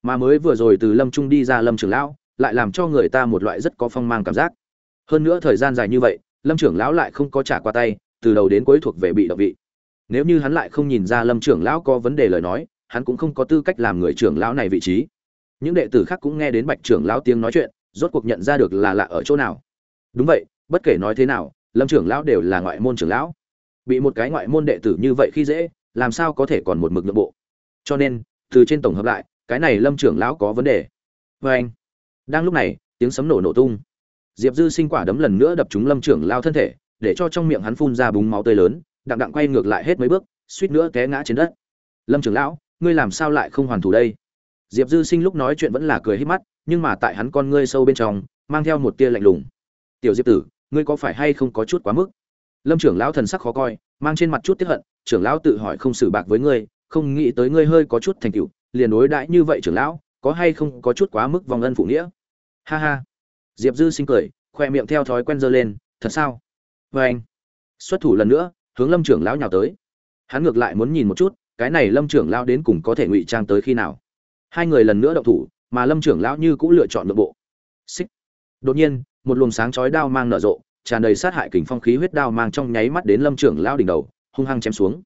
Mà mới vừa rồi từ lâm trung đi ra lâm trưởng lão, lại làm cho người ta một loại rất có phong mang cảm giác. Hơn nữa thời gian dài như vậy, lâm trưởng lão lại không có trả qua tay, từ đầu đến cuối thuộc về bị động vị. Nếu như hắn lại không nhìn ra lâm trưởng lão có vấn đề lời nói, hắn cũng không có tư cách làm người trưởng lão này vị trí. Những đệ tử khác cũng nghe đến bạch trưởng lão tiếng nói chuyện, rốt cuộc nhận ra được là lạ ở chỗ nào đúng vậy, bất kể nói thế nào, lâm trưởng lão đều là ngoại môn trưởng lão. Bị một cái ngoại môn đệ tử như vậy khi dễ, làm sao có thể còn một mực nội bộ? Cho nên, từ trên tổng hợp lại, cái này lâm trưởng lão có vấn đề. Vê anh, đang lúc này, tiếng sấm nổ nổ tung. Diệp dư sinh quả đấm lần nữa đập trúng lâm trưởng lao thân thể, để cho trong miệng hắn phun ra búng máu tươi lớn, đặng đặng quay ngược lại hết mấy bước, suýt nữa té ngã trên đất. Lâm trưởng lão, ngươi làm sao lại không hoàn thủ đây? Diệp dư sinh lúc nói chuyện vẫn là cười hít mắt, nhưng mà tại hắn con ngươi sâu bên trong, mang theo một tia lạnh lùng tiểu diệp tử, ngươi có phải hay không có chút quá mức? Lâm trưởng lão thần sắc khó coi, mang trên mặt chút tiếp hận, trưởng lão tự hỏi không xử bạc với ngươi, không nghĩ tới ngươi hơi có chút thành tựu, liền đối đãi như vậy trưởng lão, có hay không có chút quá mức vòng ân phụ nghĩa? Ha ha. Diệp dư sinh cười, khoe miệng theo thói quen dơ lên, thật sao? Vê anh. Xuất thủ lần nữa, hướng lâm trưởng lão nhào tới. Hắn ngược lại muốn nhìn một chút, cái này lâm trưởng lão đến cùng có thể ngụy trang tới khi nào. Hai người lần nữa động thủ, mà lâm trưởng lão như cũng lựa chọn nội bộ. Xích đột nhiên, một luồng sáng chói đao mang nở rộ, tràn đầy sát hại kình phong khí huyết đao mang trong nháy mắt đến lâm trưởng lão đỉnh đầu, hung hăng chém xuống.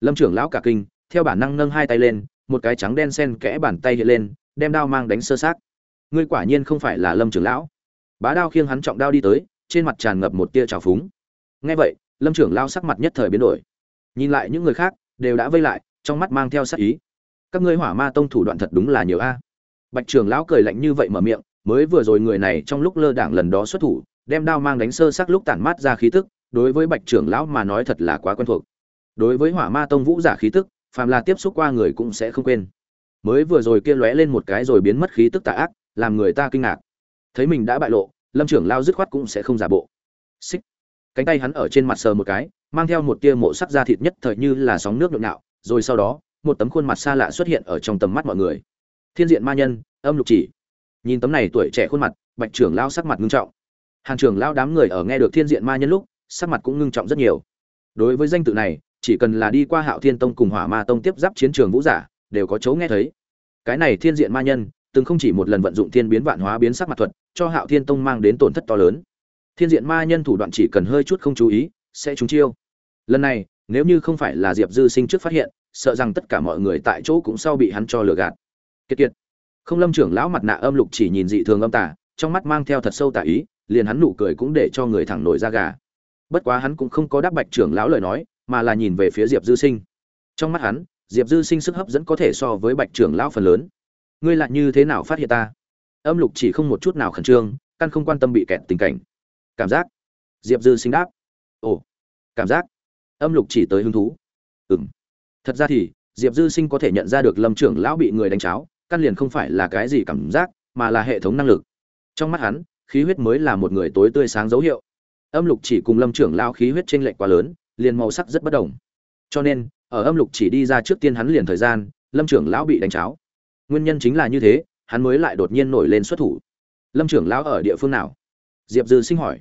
Lâm trưởng lão cả kinh, theo bản năng nâng hai tay lên, một cái trắng đen sen kẽ bàn tay hiện lên, đem đao mang đánh sơ sát. Ngươi quả nhiên không phải là lâm trưởng lão. Bá đao khiêng hắn trọng đao đi tới, trên mặt tràn ngập một tia trào phúng. Nghe vậy, lâm trưởng lão sắc mặt nhất thời biến đổi. Nhìn lại những người khác, đều đã vây lại, trong mắt mang theo sát ý. Các ngươi hỏa ma tông thủ đoạn thật đúng là nhiều a. Bạch trưởng lão cười lạnh như vậy mở miệng mới vừa rồi người này trong lúc lơ đảng lần đó xuất thủ, đem đao mang đánh sơ sắc lúc tản mát ra khí tức, đối với bạch trưởng lão mà nói thật là quá quen thuộc. Đối với hỏa ma tông vũ giả khí tức, phàm là tiếp xúc qua người cũng sẽ không quên. Mới vừa rồi kia lóe lên một cái rồi biến mất khí tức tà ác, làm người ta kinh ngạc. Thấy mình đã bại lộ, lâm trưởng lao dứt khoát cũng sẽ không giả bộ. Xích. Cánh tay hắn ở trên mặt sờ một cái, mang theo một tia mộ sắc da thịt nhất thời như là sóng nước nhộn nhạo, rồi sau đó, một tấm khuôn mặt xa lạ xuất hiện ở trong tầm mắt mọi người. Thiên diện ma nhân, âm lục chỉ nhìn tấm này tuổi trẻ khuôn mặt, bạch trưởng lao sắc mặt ngưng trọng. Hàn trưởng lao đám người ở nghe được thiên diện ma nhân lúc, sắc mặt cũng ngưng trọng rất nhiều. Đối với danh tự này, chỉ cần là đi qua hạo thiên tông cùng hỏa ma tông tiếp giáp chiến trường vũ giả, đều có chấu nghe thấy. Cái này thiên diện ma nhân, từng không chỉ một lần vận dụng thiên biến vạn hóa biến sắc mặt thuật, cho hạo thiên tông mang đến tổn thất to lớn. Thiên diện ma nhân thủ đoạn chỉ cần hơi chút không chú ý, sẽ trúng chiêu. Lần này, nếu như không phải là diệp dư sinh trước phát hiện, sợ rằng tất cả mọi người tại chỗ cũng sau bị hắn cho lừa gạt. Kiệt kiệt không lâm trưởng lão mặt nạ âm lục chỉ nhìn dị thường âm tả trong mắt mang theo thật sâu tả ý, liền hắn nụ cười cũng để cho người thẳng nổi ra gà. Bất quá hắn cũng không có đáp bạch trưởng lão lời nói, mà là nhìn về phía diệp dư sinh. Trong mắt hắn, diệp dư sinh sức hấp dẫn có thể so với bạch trưởng lão phần lớn. Ngươi lại như thế nào phát hiện ta? Âm lục chỉ không một chút nào khẩn trương, căn không quan tâm bị kẹt tình cảnh. Cảm giác. Diệp dư sinh đáp. Ồ. Cảm giác. Âm lục chỉ tới hứng thú. Ừng thật ra thì, diệp dư sinh có thể nhận ra được lâm trưởng lão bị người đánh cháo căn liền không phải là cái gì cảm giác, mà là hệ thống năng lực. Trong mắt hắn, khí huyết mới là một người tối tươi sáng dấu hiệu. Âm lục chỉ cùng lâm trưởng lão khí huyết t r ê n lệch quá lớn, liền màu sắc rất bất đồng. Cho nên, ở âm lục chỉ đi ra trước tiên hắn liền thời gian, lâm trưởng lão bị đánh cháo. Nguyên nhân chính là như thế, hắn mới lại đột nhiên nổi lên xuất thủ. Lâm trưởng lão ở địa phương nào? Diệp dư sinh hỏi.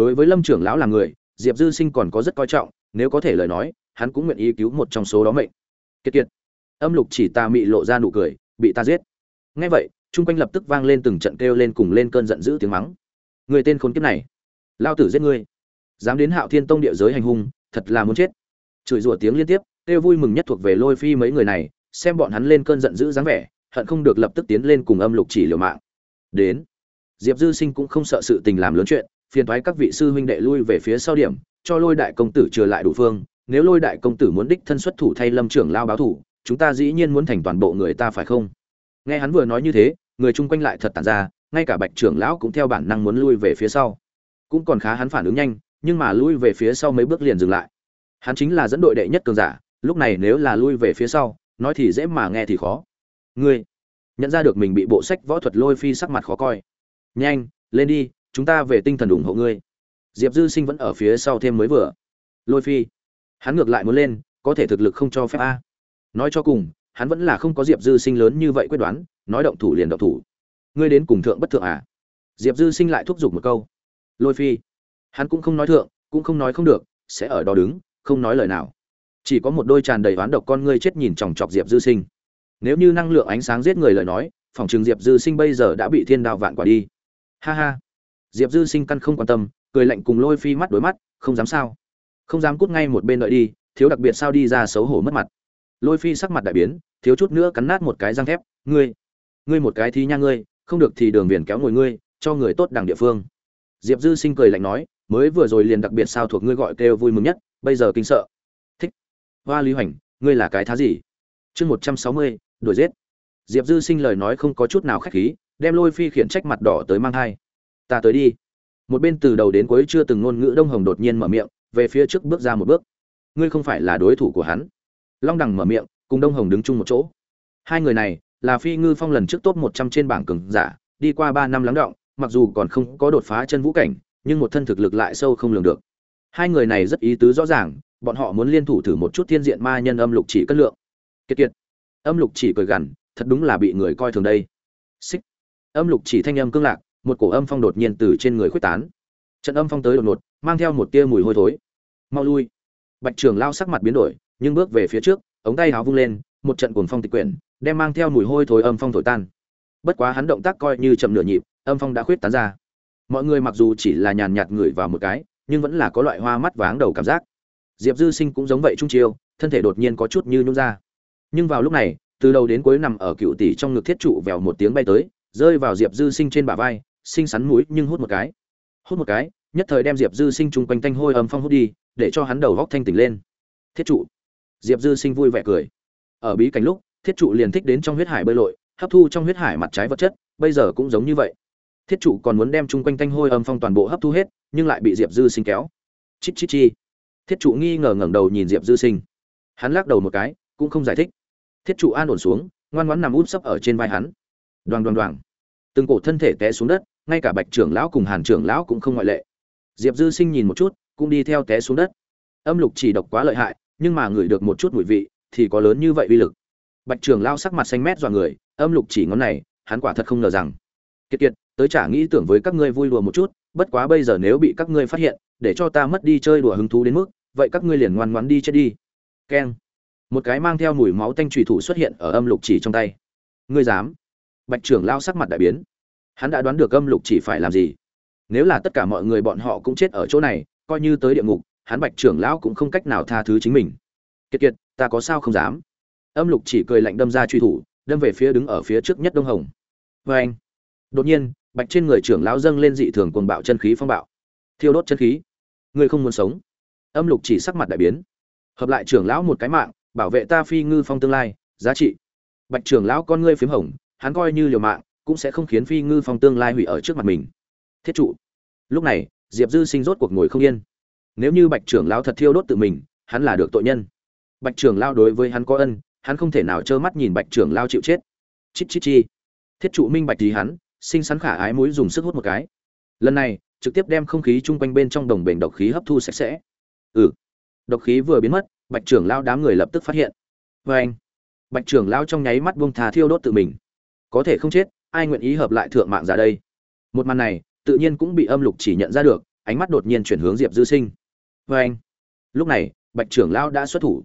Đối với lâm trưởng lão là người, diệp dư sinh còn có rất coi trọng, nếu có thể lời nói, hắn cũng nguyện ý cứu một trong số đó mệnh. Kiệt kiệt. Âm lục chỉ ta mị lộ ra nụ cười bị ta giết. Ngay vậy, chung quanh lập tức vang lên từng trận kêu lên cùng lên cơn giận dữ tiếng mắng. Người tên khốn kiếp này, lao tử giết ngươi. Dám đến hạo thiên tông địa giới hành hung, thật là muốn chết. Chửi rủa tiếng liên tiếp, kêu vui mừng nhất thuộc về lôi phi mấy người này, xem bọn hắn lên cơn giận dữ dáng vẻ, hận không được lập tức tiến lên cùng âm lục chỉ liều mạng. Đến, diệp dư sinh cũng không sợ sự tình làm lớn chuyện, phiền thoái các vị sư huynh đệ lui về phía sau điểm, cho lôi đại công tử trở lại đủ phương, nếu lôi đại công tử muốn đích thân xuất thủ thay lâm trưởng lao báo thủ chúng ta dĩ nhiên muốn thành toàn bộ người ta phải không? Nghe hắn vừa nói như thế, người chung quanh lại thật tàn ra, ngay cả bạch trưởng lão cũng theo bản năng muốn lui về phía sau. Cũng còn khá hắn phản ứng nhanh, nhưng mà lui về phía sau mấy bước liền dừng lại. Hắn chính là dẫn đội đệ nhất cường giả, lúc này nếu là lui về phía sau, nói thì dễ mà nghe thì khó. Ngươi nhận ra được mình bị bộ sách võ thuật lôi phi sắc mặt khó coi. Nhanh, lên đi, chúng ta về tinh thần ủng hộ ngươi. Diệp dư sinh vẫn ở phía sau thêm mới vừa. Lôi phi, hắn ngược lại muốn lên, có thể thực lực không cho phép a nói cho cùng, hắn vẫn là không có diệp dư sinh lớn như vậy quyết đoán, nói động thủ liền động thủ. Ngươi đến cùng thượng bất thượng à? Diệp dư sinh lại thúc giục một câu. Lôi phi. Hắn cũng không nói thượng, cũng không nói không được, sẽ ở đó đứng, không nói lời nào. Chỉ có một đôi tràn đầy oán độc con ngươi chết nhìn chòng chọc diệp dư sinh. Nếu như năng lượng ánh sáng giết người lời nói, phòng trường diệp dư sinh bây giờ đã bị thiên đao vạn quả đi. Ha ha. Diệp dư sinh căn không quan tâm, cười lạnh cùng lôi phi mắt đối mắt, không dám sao. Không dám cút ngay một bên đợi đi, thiếu đặc biệt sao đi ra xấu hổ mất mặt lôi phi sắc mặt đại biến, thiếu chút nữa cắn nát một cái răng thép, ngươi ngươi một cái thi nha ngươi, không được thì đường viền kéo ngồi ngươi, cho người tốt đảng địa phương. Diệp dư sinh cười lạnh nói, mới vừa rồi liền đặc biệt sao thuộc ngươi gọi kêu vui mừng nhất, bây giờ kinh sợ. Thích. Hoa lý hoành, ngươi là cái thá gì? Chương một trăm sáu mươi, đuổi giết. Diệp dư sinh lời nói không có chút nào khách khí, đem lôi phi khiển trách mặt đỏ tới mang thai. Ta tới đi. Một bên từ đầu đến cuối chưa từng ngôn ngữ đông hồng đột nhiên mở miệng, về phía trước bước ra một bước. Ngươi không phải là đối thủ của hắn long đằng mở miệng, cùng đông hồng đứng chung một chỗ. Hai người này là phi ngư phong lần trước top một trăm trên bảng cường giả, đi qua ba năm lắng động, mặc dù còn không có đột phá chân vũ cảnh, nhưng một thân thực lực lại sâu không lường được. Hai người này rất ý tứ rõ ràng, bọn họ muốn liên thủ thử một chút thiên diện ma nhân âm lục chỉ cất lượng. Kiệt kiệt. Âm lục chỉ cười gằn, thật đúng là bị người coi thường đây. Xích. Âm lục chỉ thanh âm cương lạc, một cổ âm phong đột nhiên từ trên người khuếch tán. Trận âm phong tới đột ngột, mang theo một tia mùi hôi thối. Mau lui. Bạch trường lao sắc mặt biến đổi nhưng bước về phía trước, ống tay háo vung lên, một trận cuồng phong tịch quyển, đem mang theo mùi hôi thối âm phong thổi tan. Bất quá hắn động tác coi như chậm nửa nhịp, âm phong đã khuyết tán ra. Mọi người mặc dù chỉ là nhàn nhạt ngửi vào một cái, nhưng vẫn là có loại hoa mắt váng đầu cảm giác. Diệp dư sinh cũng giống vậy trung chiêu, thân thể đột nhiên có chút như nhung ra. Nhưng vào lúc này, từ đầu đến cuối nằm ở cựu tỷ trong ngực thiết trụ vèo một tiếng bay tới, rơi vào diệp dư sinh trên bả vai sinh sắn mũi nhưng hút một cái. Hút một cái, nhất thời đem diệp dư sinh chung quanh thanh hôi âm phong hút đi, để cho hắn đầu góc thanh tỉnh lên. Thiết trụ diệp dư sinh vui vẻ cười. Ở bí cảnh lúc, thiết trụ liền thích đến trong huyết hải bơi lội, hấp thu trong huyết hải mặt trái vật chất, bây giờ cũng giống như vậy. Thiết trụ còn muốn đem chung quanh thanh hôi âm phong toàn bộ hấp thu hết, nhưng lại bị diệp dư sinh kéo. Chít chít chi. Thiết trụ nghi ngờ ngẩng đầu nhìn diệp dư sinh. Hắn lắc đầu một cái, cũng không giải thích. Thiết trụ an ổn xuống, ngoan ngoãn nằm úp sấp ở trên vai hắn. Đoàn đoàn đoàn từng cổ thân thể té xuống đất, ngay cả bạch trưởng lão cùng hàn trưởng lão cũng không ngoại lệ. Diệp dư sinh nhìn một chút, cũng đi theo té xuống đất. Âm lục chỉ độc quá lợi hại nhưng mà ngửi được một chút mùi vị thì có lớn như vậy uy lực. Bạch Trường lao sắc mặt xanh mét dọa người, âm lục chỉ ngón này, hắn quả thật không ngờ rằng. Kiệt kiệt tới chả nghĩ tưởng với các ngươi vui đùa một chút, bất quá bây giờ nếu bị các ngươi phát hiện, để cho ta mất đi chơi đùa hứng thú đến mức, vậy các ngươi liền ngoan ngoãn đi chết đi. Keng. Một cái mang theo mùi máu tanh trùy thủ xuất hiện ở âm lục chỉ trong tay. Ngươi dám? Bạch trưởng lao sắc mặt đại biến. Hắn đã đoán được âm lục chỉ phải làm gì. Nếu là tất cả mọi người bọn họ cũng chết ở chỗ này, coi như tới địa ngục hắn bạch trưởng lão cũng không cách nào tha thứ chính mình. Kiệt kiệt, ta có sao không dám? Âm lục chỉ cười lạnh đâm ra truy thủ, đâm về phía đứng ở phía trước nhất đông hồng. Vê anh, đột nhiên, bạch trên người trưởng lão dâng lên dị thường cuồng bạo chân khí phong bạo. Thiêu đốt chân khí. Ngươi không muốn sống. Âm lục chỉ sắc mặt đại biến. Hợp lại trưởng lão một cái mạng, bảo vệ ta phi ngư phong tương lai, giá trị. Bạch trưởng lão con ngươi phiếm hồng, hắn coi như liều mạng, cũng sẽ không khiến phi ngư phong tương lai hủy ở trước mặt mình. Thiết trụ. Lúc này, diệp dư sinh rốt cuộc ngồi không yên nếu như bạch trưởng lão thật thiêu đốt tự mình, hắn là được tội nhân. Bạch trưởng lão đối với hắn có ân, hắn không thể nào trơ mắt nhìn bạch trưởng lão chịu chết. Chít chít chi. Thiết trụ minh bạch thì hắn, sinh sắn khả ái mũi dùng sức hút một cái. Lần này, trực tiếp đem không khí chung quanh bên trong đồng bền độc khí hấp thu sạch sẽ. Ừ. Độc khí vừa biến mất, bạch trưởng lao đám người lập tức phát hiện. Vê anh, bạch trưởng lao trong nháy mắt buông thà thiêu đốt tự mình. Có thể không chết, ai nguyện ý hợp lại thượng mạng ra đây? Một màn này, tự nhiên cũng bị âm lục chỉ nhận ra được, ánh mắt đột nhiên chuyển hướng diệp dư sinh vê anh. Lúc này, bạch trưởng lão đã xuất thủ.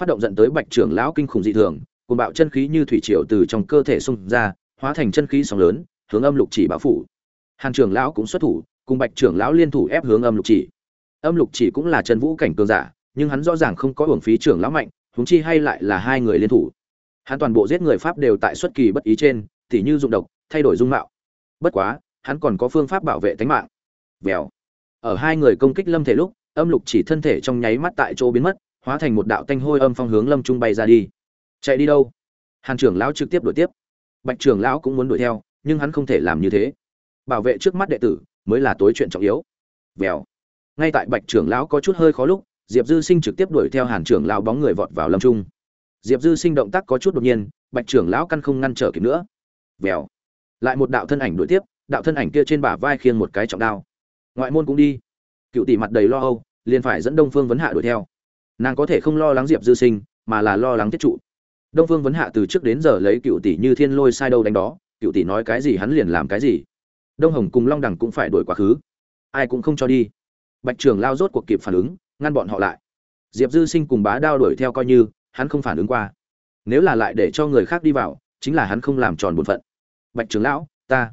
Phát động dẫn tới bạch trưởng lão kinh khủng dị thường cùng bạo chân khí như thủy triều từ trong cơ thể xung ra, hóa thành chân khí sóng lớn, hướng âm lục chỉ báo phủ. Hàn trưởng lão cũng xuất thủ, cùng bạch trưởng lão liên thủ ép hướng âm lục chỉ. Âm lục chỉ cũng là chân vũ cảnh cường giả, nhưng hắn rõ ràng không có hưởng phí trưởng lão mạnh, huống chi hay lại là hai người liên thủ. Hắn toàn bộ giết người pháp đều tại xuất kỳ bất ý trên, tỉ như dụng độc, thay đổi dung mạo. Bất quá, hắn còn có phương pháp bảo vệ tính mạng. Vèo. Ở hai người công kích lâm thể lúc âm lục chỉ thân thể trong nháy mắt tại chỗ biến mất, hóa thành một đạo tanh hôi âm phong hướng lâm trung bay ra đi. Chạy đi đâu? Hàn trưởng lão trực tiếp đuổi tiếp. Bạch trưởng lão cũng muốn đuổi theo, nhưng hắn không thể làm như thế. Bảo vệ trước mắt đệ tử mới là tối chuyện trọng yếu. Vèo. Ngay tại bạch trưởng lão có chút hơi khó lúc, diệp dư sinh trực tiếp đuổi theo hàn trưởng lão bóng người vọt vào lâm trung. Diệp dư sinh động tác có chút đột nhiên, bạch trưởng lão căn không ngăn trở kịp nữa. Vèo. Lại một đạo thân ảnh đuổi tiếp, đạo thân ảnh kia trên bả vai khiêng một cái trọng đao. Ngoại môn cũng đi cựu tỷ mặt đầy lo âu, liền phải dẫn đông phương vấn hạ đuổi theo. Nàng có thể không lo lắng diệp dư sinh, mà là lo lắng tiết trụ. Đông phương vấn hạ từ trước đến giờ lấy cựu tỷ như thiên lôi sai đâu đánh đó, cựu tỷ nói cái gì hắn liền làm cái gì. Đông hồng cùng long đẳng cũng phải đuổi quá khứ. Ai cũng không cho đi. Bạch trường lao rốt cuộc kịp phản ứng, ngăn bọn họ lại. Diệp dư sinh cùng bá đao đuổi theo coi như, hắn không phản ứng qua. Nếu là lại để cho người khác đi vào, chính là hắn không làm tròn bổn phận. Bạch Trường lão, ta.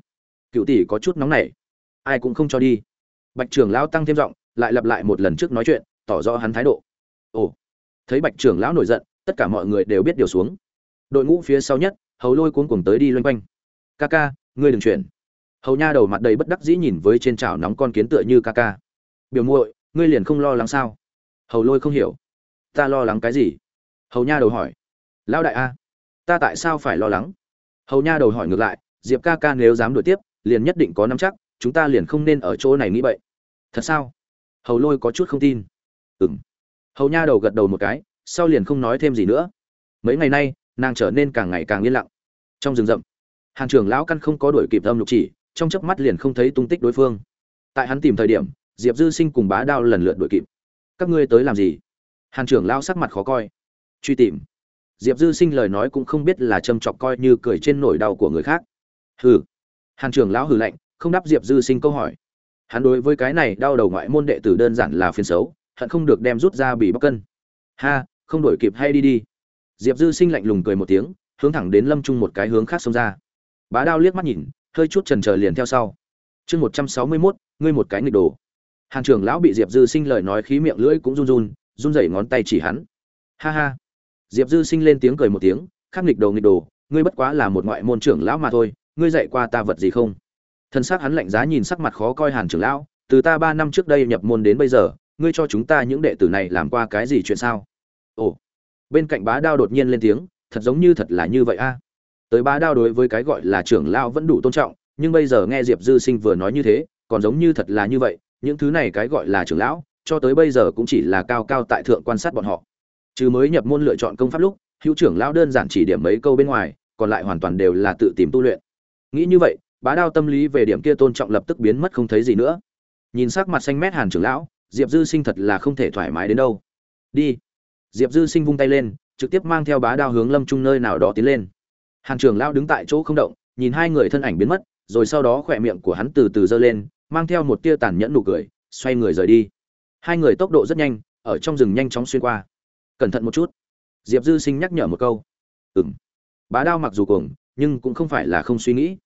Cựu tỷ có chút nóng nảy. Ai cũng không cho đi bạch trưởng lão tăng thêm giọng, lại lặp lại một lần trước nói chuyện, tỏ rõ hắn thái độ. Ồ, thấy bạch trưởng lão nổi giận, tất cả mọi người đều biết điều xuống. Đội ngũ phía sau nhất, hầu lôi cuống cuồng tới đi loanh quanh. Ca ca, ngươi đừng chuyển. Hầu nha đầu mặt đầy bất đắc dĩ nhìn với trên chảo nóng con kiến tựa như ca ca. Biểu muội, ngươi liền không lo lắng sao? Hầu lôi không hiểu. Ta lo lắng cái gì? Hầu nha đầu hỏi. Lão đại a, ta tại sao phải lo lắng? Hầu nha đầu hỏi ngược lại. Diệp ca ca nếu dám đuổi tiếp, liền nhất định có nắm chắc, chúng ta liền không nên ở chỗ này nghĩ vậy thật sao? Hầu lôi có chút không tin. Ừ m hầu nha đầu gật đầu một cái, sau liền không nói thêm gì nữa. Mấy ngày nay, nàng trở nên càng ngày càng yên lặng. Trong rừng rậm, hàn trưởng lão căn không có đuổi kịp âm lục chỉ, trong chớp mắt liền không thấy tung tích đối phương. Tại hắn tìm thời điểm, diệp dư sinh cùng bá đao lần lượt đuổi kịp. Các ngươi tới làm gì? Hàn trưởng lão sắc mặt khó coi. Truy tìm. Diệp dư sinh lời nói cũng không biết là châm chọc coi như cười trên nỗi đau của người khác. Hừ. Hàn trưởng lão hừ lạnh, không đáp diệp dư sinh câu hỏi hắn đối với cái này đau đầu ngoại môn đệ tử đơn giản là phiền xấu, hận không được đem rút ra bị bóc cân. Ha, không đổi kịp hay đi đi. Diệp dư sinh lạnh lùng cười một tiếng, hướng thẳng đến lâm trung một cái hướng khác xông ra. Bá đao liếc mắt nhìn, hơi chút trần trờ liền theo sau. Chương một trăm sáu mươi mốt, ngươi một cái nghịch đồ. Hàn trưởng lão bị diệp dư sinh lời nói khí miệng lưỡi cũng run run run rẩy ngón tay chỉ hắn. Ha ha. Diệp dư sinh lên tiếng cười một tiếng khắc nghịch đồ nghịch đồ, ngươi bất quá là một ngoại môn trưởng lão mà thôi, ngươi dạy qua ta vật gì không? Thân xác hắn lạnh giá nhìn sắc mặt khó coi hàn trưởng lão, từ ta ba năm trước đây nhập môn đến bây giờ, ngươi cho chúng ta những đệ tử này làm qua cái gì chuyện sao? Ồ, bên cạnh bá đao đột nhiên lên tiếng, thật giống như thật là như vậy a. Tới bá đao đối với cái gọi là trưởng lão vẫn đủ tôn trọng, nhưng bây giờ nghe diệp dư sinh vừa nói như thế, còn giống như thật là như vậy, những thứ này cái gọi là trưởng lão, cho tới bây giờ cũng chỉ là cao cao tại thượng quan sát bọn họ. Chứ mới nhập môn lựa chọn công pháp lúc, hữu trưởng lão đơn giản chỉ điểm mấy câu bên ngoài, còn lại hoàn toàn đều là tự tìm tu luyện. Nghĩ như vậy bá đao tâm lý về điểm kia tôn trọng lập tức biến mất không thấy gì nữa. Nhìn sắc mặt xanh mét hàn trưởng lão, diệp dư sinh thật là không thể thoải mái đến đâu. Đi. Diệp dư sinh vung tay lên, trực tiếp mang theo bá đao hướng lâm trung nơi nào đó tiến lên. Hàn trưởng lão đứng tại chỗ không động, nhìn hai người thân ảnh biến mất, rồi sau đó khỏe miệng của hắn từ từ giơ lên, mang theo một tia tàn nhẫn nụ cười, xoay người rời đi. Hai người tốc độ rất nhanh, ở trong rừng nhanh chóng xuyên qua. Cẩn thận một chút. Diệp dư sinh nhắc nhở một câu. Ừng bá đao mặc dù cuồng, nhưng cũng không phải là không suy nghĩ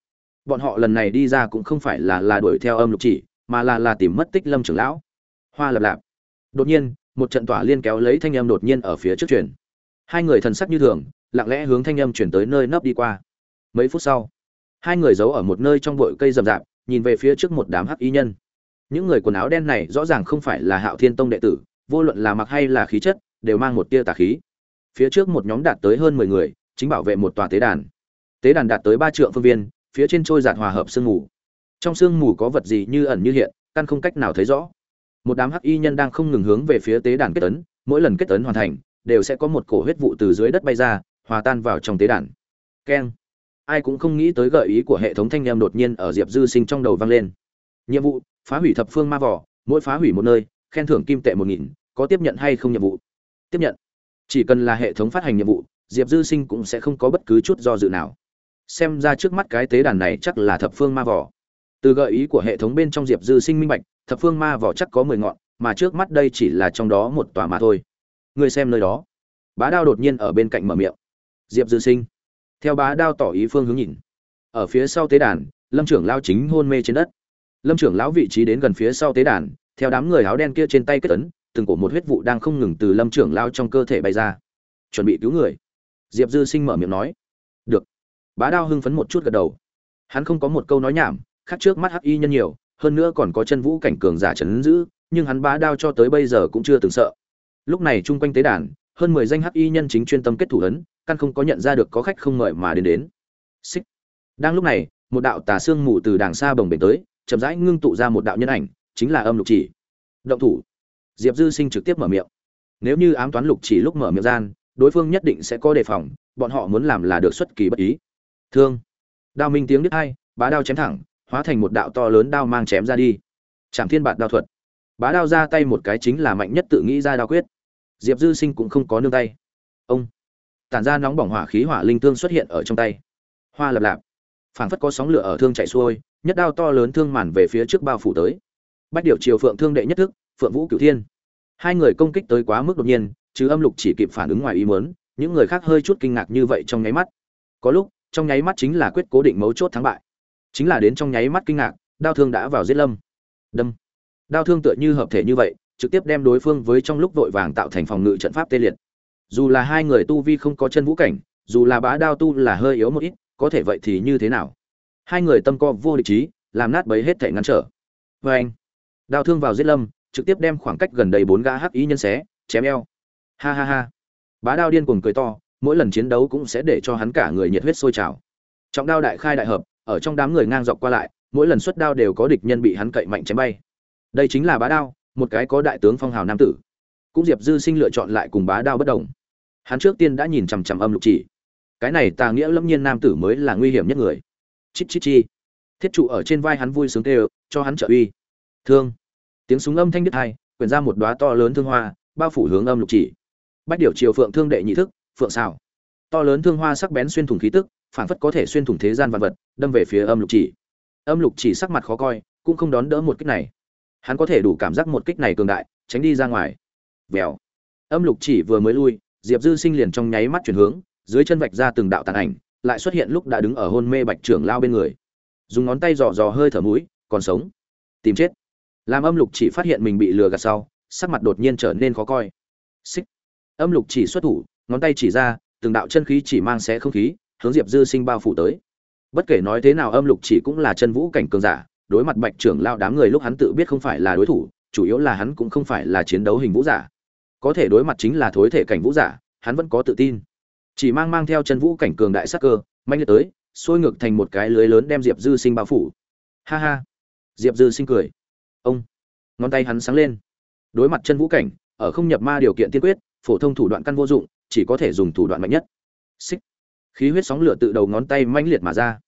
bọn họ lần này đi ra cũng không phải là là đuổi theo âm lục chỉ, mà là là tìm mất tích lâm trưởng lão. Hoa lập lạp. Đột nhiên, một trận tỏa liên kéo lấy thanh âm đột nhiên ở phía trước truyền. Hai người thần sắc như thường, lặng lẽ hướng thanh âm chuyển tới nơi nấp đi qua. Mấy phút sau, hai người giấu ở một nơi trong bụi cây rậm rạp, nhìn về phía trước một đám hắc y nhân. Những người quần áo đen này rõ ràng không phải là hạo thiên tông đệ tử, vô luận là mặc hay là khí chất, đều mang một tia tà khí. Phía trước một nhóm đạt tới hơn mười người, chính bảo vệ một tòa tế đàn. Tế đàn đạt tới ba trượng phương viên phía trên trôi giạt hòa hợp sương mù. Trong sương mù có vật gì như ẩn như hiện, căn không cách nào thấy rõ. Một đám hắc y nhân đang không ngừng hướng về phía tế đàn kết tấn, mỗi lần kết tấn hoàn thành, đều sẽ có một cổ huyết vụ từ dưới đất bay ra, hòa tan vào trong tế đàn. Keng. Ai cũng không nghĩ tới gợi ý của hệ thống thanh em đột nhiên ở diệp dư sinh trong đầu vang lên. Nhiệm vụ, phá hủy thập phương ma vỏ, mỗi phá hủy một nơi, khen thưởng kim tệ một nghìn, có tiếp nhận hay không nhiệm vụ? Tiếp nhận. Chỉ cần là hệ thống phát hành nhiệm vụ, diệp dư sinh cũng sẽ không có bất cứ chút do dự nào xem ra trước mắt cái tế đàn này chắc là thập phương ma vỏ. Từ gợi ý của hệ thống bên trong diệp dư sinh minh bạch, thập phương ma vỏ chắc có mười ngọn, mà trước mắt đây chỉ là trong đó một tòa mà thôi. Ngươi xem nơi đó. Bá đao đột nhiên ở bên cạnh mở miệng. Diệp dư sinh. Theo bá đao tỏ ý phương hướng nhìn. Ở phía sau tế đàn, lâm trưởng lao chính hôn mê trên đất. Lâm trưởng lão vị trí đến gần phía sau tế đàn, theo đám người áo đen kia trên tay kết ấn, từng cổ một huyết vụ đang không ngừng từ lâm trưởng lao trong cơ thể bay ra. Chuẩn bị cứu người. Diệp dư sinh mở miệng nói. Được bá đao hưng phấn một chút gật đầu. Hắn không có một câu nói nhảm, khác trước mắt hắc y nhân nhiều, hơn nữa còn có chân vũ cảnh cường giả trấn giữ, nhưng hắn bá đao cho tới bây giờ cũng chưa từng sợ. Lúc này chung quanh tế đàn, hơn mười danh hắc y nhân chính chuyên tâm kết thủ ấn, căn không có nhận ra được có khách không mời mà đến đến. Xích. Đang lúc này, một đạo tà xương mù từ đàng xa bồng bềnh tới, chậm rãi ngưng tụ ra một đạo nhân ảnh, chính là âm lục chỉ. Động thủ. Diệp dư sinh trực tiếp mở miệng. Nếu như ám toán lục chỉ lúc mở miệng gian, đối phương nhất định sẽ có đề phòng, bọn họ muốn làm là được xuất kỳ bất ý thương. Đao minh tiếng đứt hai, bá đao chém thẳng, hóa thành một đạo to lớn đao mang chém ra đi. Trảm thiên bạt đao thuật. Bá đao ra tay một cái chính là mạnh nhất tự nghĩ ra đao quyết. Diệp dư sinh cũng không có nương tay. Ông. Tản ra nóng bỏng hỏa khí hỏa linh thương xuất hiện ở trong tay. Hoa lập lạp. Phảng phất có sóng lửa ở thương chạy xuôi, nhất đao to lớn thương màn về phía trước bao phủ tới. Bách điệu triều phượng thương đệ nhất thức, phượng vũ cửu thiên. Hai người công kích tới quá mức đột nhiên, chứ âm lục chỉ kịp phản ứng ngoài ý muốn, những người khác hơi chút kinh ngạc như vậy trong nháy mắt. Có lúc trong nháy mắt chính là quyết cố định mấu chốt thắng bại. Chính là đến trong nháy mắt kinh ngạc, đao thương đã vào giết lâm. Đâm. Đao thương tựa như hợp thể như vậy, trực tiếp đem đối phương với trong lúc vội vàng tạo thành phòng ngự trận pháp tê liệt. Dù là hai người tu vi không có chân vũ cảnh, dù là bá đao tu là hơi yếu một ít, có thể vậy thì như thế nào? Hai người tâm co vô địch trí, làm nát bấy hết thể ngăn trở. Vê anh, đao thương vào giết lâm, trực tiếp đem khoảng cách gần đầy bốn gã hắc ý nhân xé, chém eo. Ha ha ha. Bá đao điên cuồng cười to mỗi lần chiến đấu cũng sẽ để cho hắn cả người nhiệt huyết sôi trào. Trọng đao đại khai đại hợp, ở trong đám người ngang dọc qua lại, mỗi lần xuất đao đều có địch nhân bị hắn cậy mạnh chém bay. Đây chính là bá đao, một cái có đại tướng phong hào nam tử. Cũng diệp dư sinh lựa chọn lại cùng bá đao bất đồng. Hắn trước tiên đã nhìn chằm chằm âm lục chỉ. Cái này tà nghĩa lâm nhiên nam tử mới là nguy hiểm nhất người. Chít chít chi. Thiết trụ ở trên vai hắn vui sướng kêu, cho hắn trợ uy. Thương. Tiếng súng âm thanh đứt hai quyển ra một đóa to lớn thương hoa, bao phủ hướng âm lục chỉ. Bách điều triều phượng thương đệ nhị thức phượng xào. To lớn thương hoa sắc bén xuyên thủng khí tức phản phất có thể xuyên thủng thế gian vạn vật, đâm về phía âm lục chỉ. Âm lục chỉ sắc mặt khó coi, cũng không đón đỡ một kích này. Hắn có thể đủ cảm giác một kích này cường đại, tránh đi ra ngoài. Vèo. Âm lục chỉ vừa mới lui, diệp dư sinh liền trong nháy mắt chuyển hướng, dưới chân vạch ra từng đạo tàn ảnh, lại xuất hiện lúc đã đứng ở hôn mê bạch trưởng lao bên người. Dùng ngón tay dò dò hơi thở mũi, còn sống. Tìm chết. Làm âm lục chỉ phát hiện mình bị lừa gạt sau, sắc mặt đột nhiên trở nên khó coi. Xích. Âm lục chỉ xuất thủ ngón tay chỉ ra, từng đạo chân khí chỉ mang xé không khí, hướng diệp dư sinh bao phủ tới. Bất kể nói thế nào âm lục chỉ cũng là chân vũ cảnh cường giả, đối mặt bạch trưởng lao đám người lúc hắn tự biết không phải là đối thủ, chủ yếu là hắn cũng không phải là chiến đấu hình vũ giả. Có thể đối mặt chính là thối thể cảnh vũ giả, hắn vẫn có tự tin. Chỉ mang mang theo chân vũ cảnh cường đại sắc cơ, mạnh liệt tới sôi ngược thành một cái lưới lớn đem diệp dư sinh bao phủ. Ha ha. Diệp dư sinh cười. Ông. Ngón tay hắn sáng lên. Đối mặt chân vũ cảnh, ở không nhập ma điều kiện tiên quyết, phổ thông thủ đoạn căn vô dụng chỉ có thể dùng thủ đoạn mạnh nhất. Xích. Khí huyết sóng lửa tự đầu ngón tay mãnh liệt mà ra.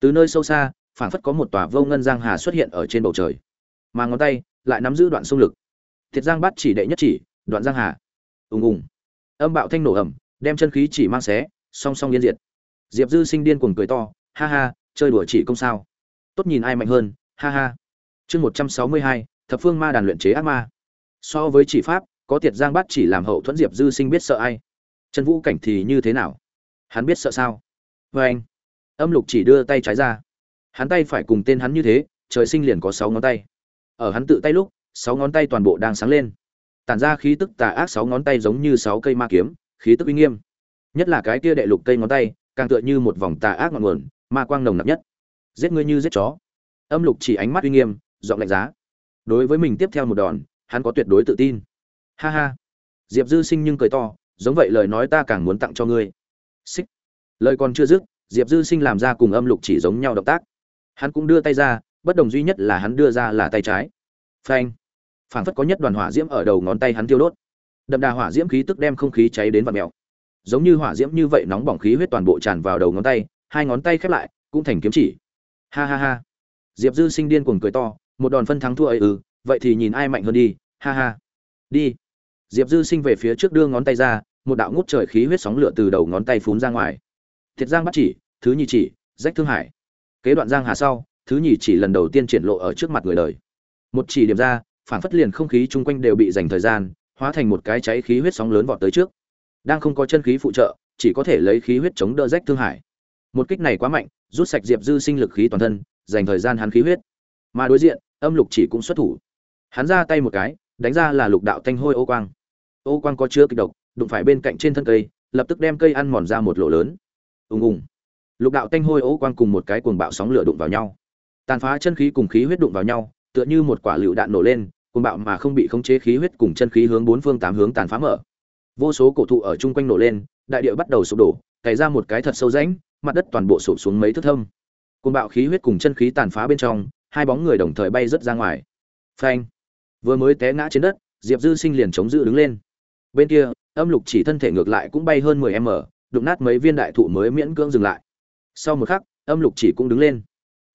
Từ nơi sâu xa, phảng phất có một tòa vô ngân giang hà xuất hiện ở trên bầu trời. Mà ngón tay lại nắm giữ đoạn sông lực. Thiệt giang bắt chỉ đệ nhất chỉ, đoạn giang hà. Ùng ùng. Âm bạo thanh nổ ẩm đem chân khí chỉ mang xé, song song liên diệt. Diệp dư sinh điên cuồng cười to, ha ha, chơi đùa chỉ công sao? Tốt nhìn ai mạnh hơn, ha ha. Chương một trăm sáu mươi hai, thập phương ma đàn luyện chế ác ma. So với chỉ pháp, có tiệt giang bắt chỉ làm hậu thuẫn diệp dư sinh biết sợ ai chân vũ cảnh thì như thế nào? Hắn biết sợ sao? Vê anh, âm lục chỉ đưa tay trái ra. Hắn tay phải cùng tên hắn như thế, trời sinh liền có sáu ngón tay. Ở hắn tự tay lúc, sáu ngón tay toàn bộ đang sáng lên. Tản ra khí tức tà ác sáu ngón tay giống như sáu cây ma kiếm, khí tức uy nghiêm. Nhất là cái kia đệ lục cây ngón tay, càng tựa như một vòng tà ác ngọn nguồn, ma quang nồng nặc nhất. Giết ngươi như giết chó. Âm lục chỉ ánh mắt uy nghiêm, giọng lạnh giá. Đối với mình tiếp theo một đòn, hắn có tuyệt đối tự tin. Ha ha. Diệp dư sinh nhưng cười to giống vậy lời nói ta càng muốn tặng cho ngươi. Xích. Lời còn chưa dứt, diệp dư sinh làm ra cùng âm lục chỉ giống nhau động tác. Hắn cũng đưa tay ra, bất đồng duy nhất là hắn đưa ra là tay trái. Phanh. Phảng phất có nhất đoàn hỏa diễm ở đầu ngón tay hắn tiêu đốt. Đậm đà hỏa diễm khí tức đem không khí cháy đến vạt mèo. Giống như hỏa diễm như vậy nóng bỏng khí huyết toàn bộ tràn vào đầu ngón tay, hai ngón tay khép lại, cũng thành kiếm chỉ. Ha ha ha. Diệp dư sinh điên cuồng cười to, một đòn phân thắng thua ấy ư vậy thì nhìn ai mạnh hơn đi, ha ha. Đi diệp dư sinh về phía trước đưa ngón tay ra, một đạo ngút trời khí huyết sóng lửa từ đầu ngón tay phún ra ngoài. Thiệt giang bắt chỉ, thứ nhì chỉ, rách thương hải. Kế đoạn giang hà sau, thứ nhì chỉ lần đầu tiên triển lộ ở trước mặt người đời. Một chỉ điểm ra, phản phất liền không khí chung quanh đều bị dành thời gian, hóa thành một cái cháy khí huyết sóng lớn vọt tới trước. Đang không có chân khí phụ trợ, chỉ có thể lấy khí huyết chống đỡ rách thương hải. Một kích này quá mạnh, rút sạch diệp dư sinh lực khí toàn thân, dành thời gian hắn khí huyết. Mà đối diện, âm lục chỉ cũng xuất thủ. Hắn ra tay một cái, đánh ra là lục đạo thanh hôi ô quang ô quang có chứa kịch độc, đụng phải bên cạnh trên thân cây, lập tức đem cây ăn mòn ra một lỗ lớn. Ùng ùng. Lục đạo thanh hôi ô quang cùng một cái cuồng bạo sóng lửa đụng vào nhau. Tàn phá chân khí cùng khí huyết đụng vào nhau, tựa như một quả lựu đạn nổ lên, cuồng bạo mà không bị khống chế khí huyết cùng chân khí hướng bốn phương tám hướng tàn phá mở. Vô số cổ thụ ở chung quanh nổ lên, đại địa bắt đầu sụp đổ, cày ra một cái thật sâu rãnh, mặt đất toàn bộ sụp xuống mấy thước thâm. Cuồng bạo khí huyết cùng chân khí tàn phá bên trong, hai bóng người đồng thời bay rất ra ngoài. Phanh. Vừa mới té ngã trên đất, diệp dư sinh liền chống giữ đứng lên bên kia, âm lục chỉ thân thể ngược lại cũng bay hơn mười m, đụng nát mấy viên đại thụ mới miễn cưỡng dừng lại. Sau một khắc, âm lục chỉ cũng đứng lên.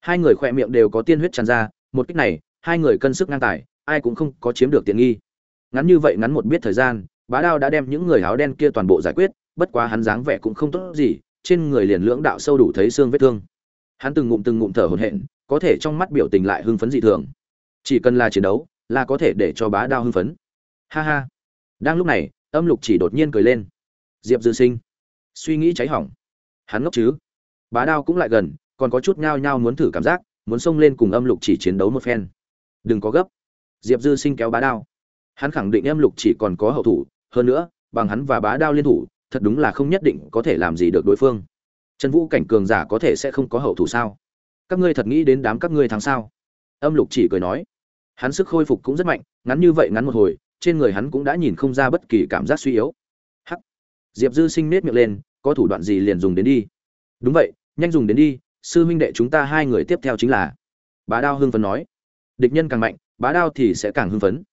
Hai người khỏe miệng đều có tiên huyết tràn ra, một cách này, hai người cân sức ngang tài, ai cũng không có chiếm được tiện nghi. Ngắn như vậy ngắn một biết thời gian, bá đao đã đem những người áo đen kia toàn bộ giải quyết, bất quá hắn dáng vẻ cũng không tốt gì, trên người liền lưỡng đạo sâu đủ thấy xương vết thương. Hắn từng ngụm từng ngụm thở hổn hển, có thể trong mắt biểu tình lại hưng phấn dị thường. Chỉ cần là chiến đấu, là có thể để cho bá đao hưng phấn. Ha ha đang lúc này, âm lục chỉ đột nhiên cười lên. Diệp dư sinh, suy nghĩ cháy hỏng. Hắn ngốc chứ? Bá đao cũng lại gần, còn có chút nhao nhao muốn thử cảm giác, muốn xông lên cùng âm lục chỉ chiến đấu một phen. Đừng có gấp. Diệp dư sinh kéo bá đao. Hắn khẳng định âm lục chỉ còn có hậu thủ, hơn nữa, bằng hắn và bá đao liên thủ, thật đúng là không nhất định có thể làm gì được đối phương. Trần vũ cảnh cường giả có thể sẽ không có hậu thủ sao? Các ngươi thật nghĩ đến đám các ngươi thắng sao? Âm lục chỉ cười nói. Hắn sức khôi phục cũng rất mạnh, ngắn như vậy ngắn một hồi trên người hắn cũng đã nhìn không ra bất kỳ cảm giác suy yếu. Hắc. Diệp dư sinh nết miệng lên, có thủ đoạn gì liền dùng đến đi? Đúng vậy, nhanh dùng đến đi, sư huynh đệ chúng ta hai người tiếp theo chính là. Bá đao hưng phấn nói. Địch nhân càng mạnh, bá đao thì sẽ càng hưng phấn.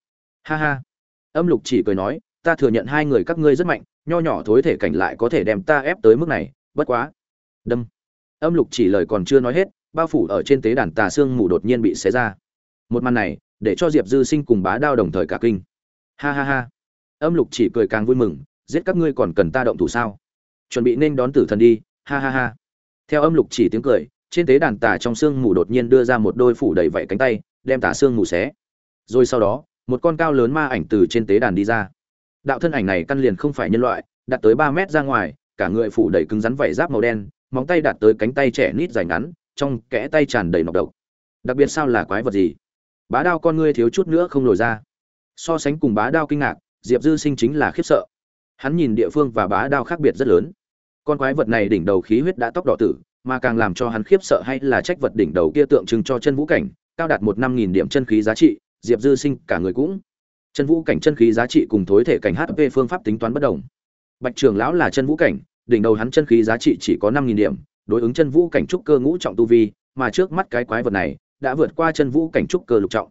Ha ha. Âm lục chỉ cười nói, ta thừa nhận hai người các ngươi rất mạnh, nho nhỏ thối thể cảnh lại có thể đem ta ép tới mức này, bất quá. Đâm. Âm lục chỉ lời còn chưa nói hết, bao phủ ở trên tế đàn tà xương mù đột nhiên bị xé ra. Một màn này, để cho diệp dư sinh cùng bá đao đồng thời cả kinh ha ha ha. Âm lục chỉ cười càng vui mừng, giết các ngươi còn cần ta động thủ sao? Chuẩn bị nên đón tử thần đi, ha ha ha. Theo âm lục chỉ tiếng cười, trên tế đàn tả trong xương mù đột nhiên đưa ra một đôi phủ đầy vảy cánh tay, đem tả xương mù xé. Rồi sau đó, một con cao lớn ma ảnh từ trên tế đàn đi ra. Đạo thân ảnh này căn liền không phải nhân loại đạt tới ba mét ra ngoài, cả người phủ đầy cứng rắn vảy giáp màu đen, móng tay đạt tới cánh tay trẻ nít dài ngắn, trong kẽ tay tràn đầy nọc độc. Đặc biệt sao là quái vật gì? Bá đao con ngươi thiếu chút nữa không lồi ra so sánh cùng bá đao kinh ngạc, diệp dư sinh chính là khiếp sợ. Hắn nhìn địa phương và bá đao khác biệt rất lớn. Con quái vật này đỉnh đầu khí huyết đã tóc đỏ tử, mà càng làm cho hắn khiếp sợ hay là trách vật đỉnh đầu kia tượng trưng cho chân vũ cảnh, cao đạt một năm nghìn điểm chân khí giá trị, diệp dư sinh cả người cũng. Chân vũ cảnh chân khí giá trị cùng thối thể cảnh hp phương pháp tính toán bất đồng. Bạch trường lão là chân vũ cảnh, đỉnh đầu hắn chân khí giá trị chỉ có năm nghìn điểm, đối ứng chân vũ cảnh trúc cơ ngũ trọng tu vi, mà trước mắt cái quái vật này đã vượt qua chân vũ cảnh trúc cơ lục trọng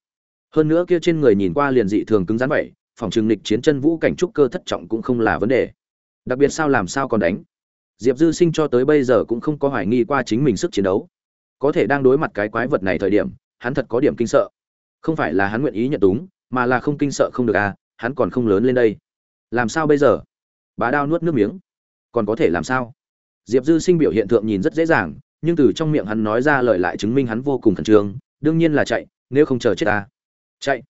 hơn nữa kia trên người nhìn qua liền dị thường cứng rắn vậy, phòng trường lịch chiến chân vũ cảnh trúc cơ thất trọng cũng không là vấn đề. Đặc biệt sao làm sao còn đánh? Diệp dư sinh cho tới bây giờ cũng không có hoài nghi qua chính mình sức chiến đấu. Có thể đang đối mặt cái quái vật này thời điểm, hắn thật có điểm kinh sợ. Không phải là hắn nguyện ý nhận túng, mà là không kinh sợ không được à hắn còn không lớn lên đây. Làm sao bây giờ? Bá đao nuốt nước miếng. Còn có thể làm sao? Diệp dư sinh biểu hiện tượng nhìn rất dễ dàng, nhưng từ trong miệng hắn nói ra lời lại chứng minh hắn vô cùng khẩn trương, đương nhiên là chạy, nếu không chờ chết ta chạy.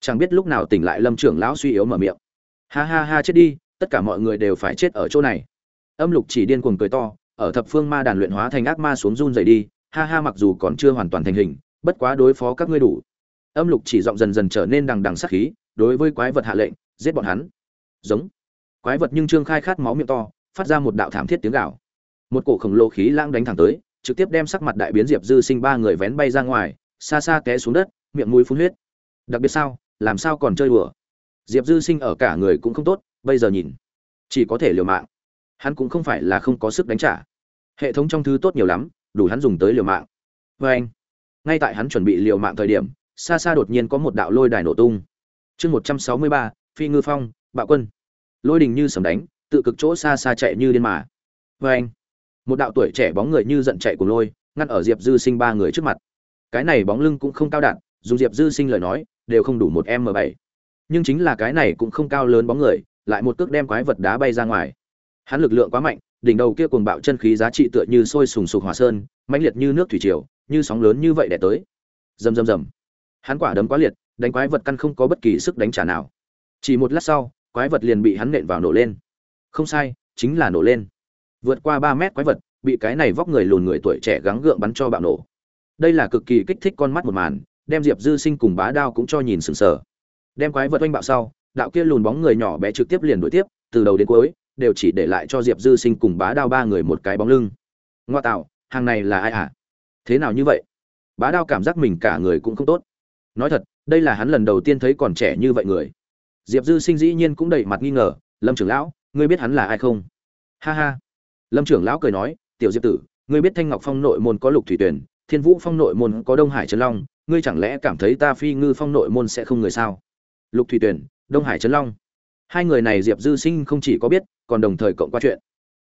Chẳng biết lúc nào tỉnh lại lâm trưởng lão suy yếu mở miệng. Ha ha ha, chết đi, tất cả mọi người đều phải chết ở chỗ này. Âm lục chỉ điên cuồng cười to, ở thập phương ma đàn luyện hóa thành ác ma xuống run dày đi. Ha ha, mặc dù còn chưa hoàn toàn thành hình, bất quá đối phó các ngươi đủ. Âm lục chỉ giọng dần dần trở nên đằng đằng sắc khí, đối với quái vật hạ lệnh, giết bọn hắn. Giống. Quái vật nhưng trương khai khát máu miệng to, phát ra một đạo thảm thiết tiếng gạo một cổ khổng lồ khí lãng đánh thẳng tới, trực tiếp đem sắc mặt đại biến diệp dư sinh ba người vén bay ra ngoài, xa xa té xuống đất, miệng mũi phun huyết đặc biệt sao? Làm sao còn chơi đùa? Diệp dư sinh ở cả người cũng không tốt, bây giờ nhìn, chỉ có thể liều mạng. Hắn cũng không phải là không có sức đánh trả. Hệ thống trong thứ tốt nhiều lắm, đủ hắn dùng tới liều mạng. Vê anh, ngay tại hắn chuẩn bị liều mạng thời điểm, xa xa đột nhiên có một đạo lôi đài nổ tung. Chương một trăm sáu mươi ba, phi ngư phong, bạo quân. Lôi đình như sầm đánh, tự cực chỗ xa xa chạy như điên mà. Vê anh, một đạo tuổi trẻ bóng người như giận chạy của lôi, ngăn ở diệp dư sinh ba người trước mặt. Cái này bóng lưng cũng không cao đạn, dùng diệp dư sinh lời nói đều không đủ một m bảy. Nhưng chính là cái này cũng không cao lớn bóng người, lại một cước đem quái vật đá bay ra ngoài. Hắn lực lượng quá mạnh, đỉnh đầu kia cuồng bạo chân khí giá trị tựa như sôi sùng sục hỏa sơn, mãnh liệt như nước thủy triều, như sóng lớn như vậy đẻ tới. Rầm rầm rầm. Hắn quả đấm quá liệt, đánh quái vật căn không có bất kỳ sức đánh trả nào. Chỉ một lát sau, quái vật liền bị hắn nện vào nổ lên. Không sai, chính là nổ lên. Vượt qua ba mét quái vật, bị cái này vóc người lùn người tuổi trẻ gắng gượng bắn cho bạo nổ. Đây là cực kỳ kích thích con mắt một màn đem diệp dư sinh cùng bá đao cũng cho nhìn sừng sờ. Đem quái vật oanh bạo sau, đạo kia lùn bóng người nhỏ bé trực tiếp liền đuổi tiếp, từ đầu đến cuối, đều chỉ để lại cho diệp dư sinh cùng bá đao ba người một cái bóng lưng. Ngoa tạo, hàng này là ai hả thế nào như vậy? Bá đao cảm giác mình cả người cũng không tốt. Nói thật, đây là hắn lần đầu tiên thấy còn trẻ như vậy người. Diệp dư sinh dĩ nhiên cũng đầy mặt nghi ngờ, lâm trưởng lão, ngươi biết hắn là ai không? Ha ha. Lâm trưởng lão cười nói, tiểu diệp tử, ngươi biết thanh ngọc phong nội môn có lục thủy tuyển thiên vũ phong nội môn có đông hải trấn long ngươi chẳng lẽ cảm thấy ta phi ngư phong nội môn sẽ không người sao? Lục thủy tuyển, đông hải trấn long. Hai người này diệp dư sinh không chỉ có biết, còn đồng thời cộng qua chuyện.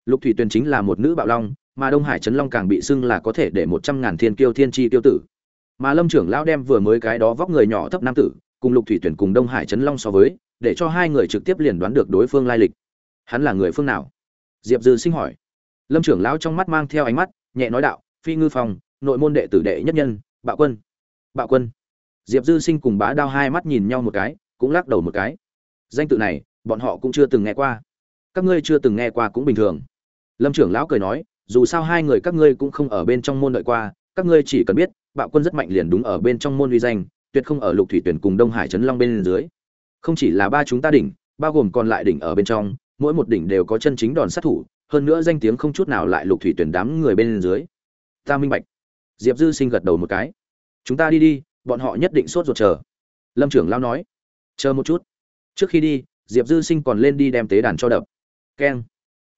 Lục thủy tuyển chính là một nữ bạo long, mà đông hải trấn long càng bị xưng là có thể để một trăm ngàn thiên kiêu thiên chi tiêu tử. Mà lâm trưởng lão đem vừa mới cái đó vóc người nhỏ thấp nam tử, cùng lục thủy tuyển cùng đông hải trấn long so với, để cho hai người trực tiếp liền đoán được đối phương lai lịch. Hắn là người phương nào? Diệp dư sinh hỏi. Lâm trưởng lão trong mắt mang theo ánh mắt, nhẹ nói đạo, phi ngư phòng nội môn đệ tử đệ nhất nhân, bạo quân bạo quân. Diệp dư sinh cùng bá đao hai mắt nhìn nhau một cái, cũng lắc đầu một cái. Danh tự này, bọn họ cũng chưa từng nghe qua. Các ngươi chưa từng nghe qua cũng bình thường. Lâm trưởng lão cười nói, dù sao hai người các ngươi cũng không ở bên trong môn đợi qua, các ngươi chỉ cần biết, bạo quân rất mạnh liền đúng ở bên trong môn uy danh, tuyệt không ở lục thủy tuyển cùng đông hải trấn long bên dưới. Không chỉ là ba chúng ta đỉnh, bao gồm còn lại đỉnh ở bên trong, mỗi một đỉnh đều có chân chính đòn sát thủ, hơn nữa danh tiếng không chút nào lại lục thủy tuyển đám người bên dưới. Ta minh bạch. Diệp dư sinh gật đầu một cái chúng ta đi đi, bọn họ nhất định sốt ruột chờ. Lâm trưởng lao nói. Chờ một chút. Trước khi đi, diệp dư sinh còn lên đi đem tế đàn cho đập. Keng.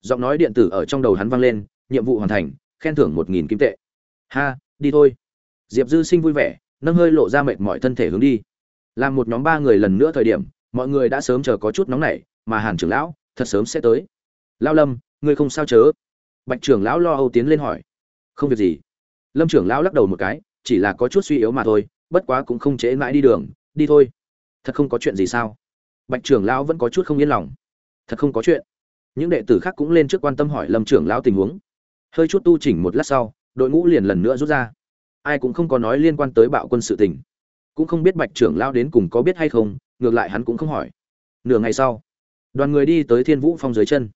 Giọng nói điện tử ở trong đầu hắn vang lên, nhiệm vụ hoàn thành, khen thưởng một nghìn kim tệ. Ha, đi thôi. Diệp dư sinh vui vẻ, nâng hơi lộ ra mệt mọi thân thể hướng đi. Làm một nhóm ba người lần nữa thời điểm, mọi người đã sớm chờ có chút nóng nảy, mà hàn trưởng lão thật sớm sẽ tới. Lao lâm, ngươi không sao chớ? Bạch trưởng lão lo âu tiến lên hỏi. Không việc gì. Lâm trưởng lão lắc đầu một cái chỉ là có chút suy yếu mà thôi, bất quá cũng không trễ mãi đi đường, đi thôi. Thật không có chuyện gì sao? Bạch trưởng lão vẫn có chút không yên lòng. Thật không có chuyện. Những đệ tử khác cũng lên trước quan tâm hỏi lâm trưởng lão tình huống. Hơi chút tu chỉnh một lát sau, đội ngũ liền lần nữa rút ra. Ai cũng không có nói liên quan tới bạo quân sự tình. Cũng không biết bạch trưởng lão đến cùng có biết hay không, ngược lại hắn cũng không hỏi. Nửa ngày sau, đoàn người đi tới thiên vũ phong dưới chân.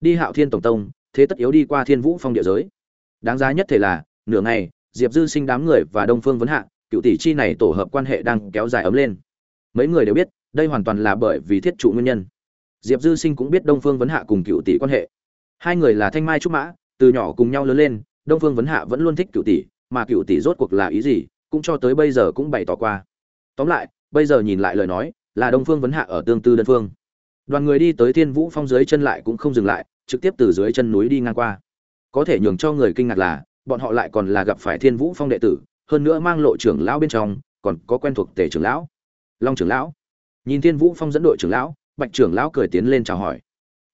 Đi hạo thiên tổng tông, thế tất yếu đi qua thiên vũ phong địa giới. Đáng giá nhất thể là, nửa ngày diệp dư sinh đám người và đông phương vấn hạ, cựu tỷ chi này tổ hợp quan hệ đang kéo dài ấm lên. Mấy người đều biết, đây hoàn toàn là bởi vì thiết trụ nguyên nhân. Diệp dư sinh cũng biết đông phương vấn hạ cùng cựu tỷ quan hệ. Hai người là thanh mai trúc mã, từ nhỏ cùng nhau lớn lên, đông phương vấn hạ vẫn luôn thích cựu tỷ, mà cựu tỷ rốt cuộc là ý gì, cũng cho tới bây giờ cũng bày tỏ qua. Tóm lại, bây giờ nhìn lại lời nói, là đông phương vấn hạ ở tương tư đơn phương. Đoàn người đi tới thiên vũ phong dưới chân lại cũng không dừng lại, trực tiếp từ dưới chân núi đi ngang qua. Có thể nhường cho người kinh ngạc là bọn họ lại còn là gặp phải thiên vũ phong đệ tử, hơn nữa mang lộ trưởng lão bên trong, còn có quen thuộc tề trưởng lão. Long trưởng lão. Nhìn thiên vũ phong dẫn đội trưởng lão, bạch trưởng lão cười tiến lên chào hỏi.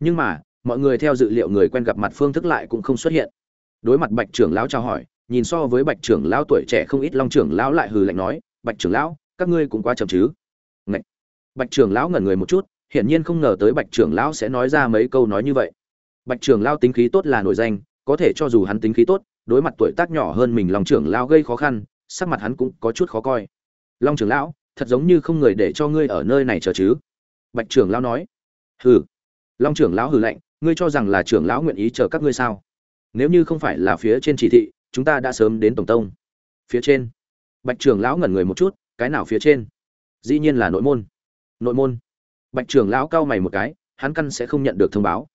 Nhưng mà, mọi người theo dự liệu người quen gặp mặt phương thức lại cũng không xuất hiện. Đối mặt bạch trưởng lão chào hỏi, nhìn so với bạch trưởng lão tuổi trẻ không ít long trưởng lão lại hừ lạnh nói, bạch trưởng lão, các ngươi cũng quá chậm chứ? Ngậy. bạch trưởng lão ngẩn người một chút, hiển nhiên không ngờ tới bạch trưởng lão sẽ nói ra mấy câu nói như vậy. Bạch trưởng lão tính khí tốt là nổi danh, có thể cho dù hắn tính khí tốt đối mặt tuổi tác nhỏ hơn mình long trưởng lão gây khó khăn, sắc mặt hắn cũng có chút khó coi. Long trưởng lão, thật giống như không người để cho ngươi ở nơi này chờ chứ? Bạch trưởng lão nói. Hừ. Long trưởng lão hừ lạnh, ngươi cho rằng là trưởng lão nguyện ý chờ các ngươi sao? Nếu như không phải là phía trên chỉ thị, chúng ta đã sớm đến tổng tông. Phía trên. Bạch trưởng lão ngẩn người một chút, cái nào phía trên? Dĩ nhiên là nội môn. Nội môn. Bạch trưởng lão cau mày một cái, hắn căn sẽ không nhận được thông báo.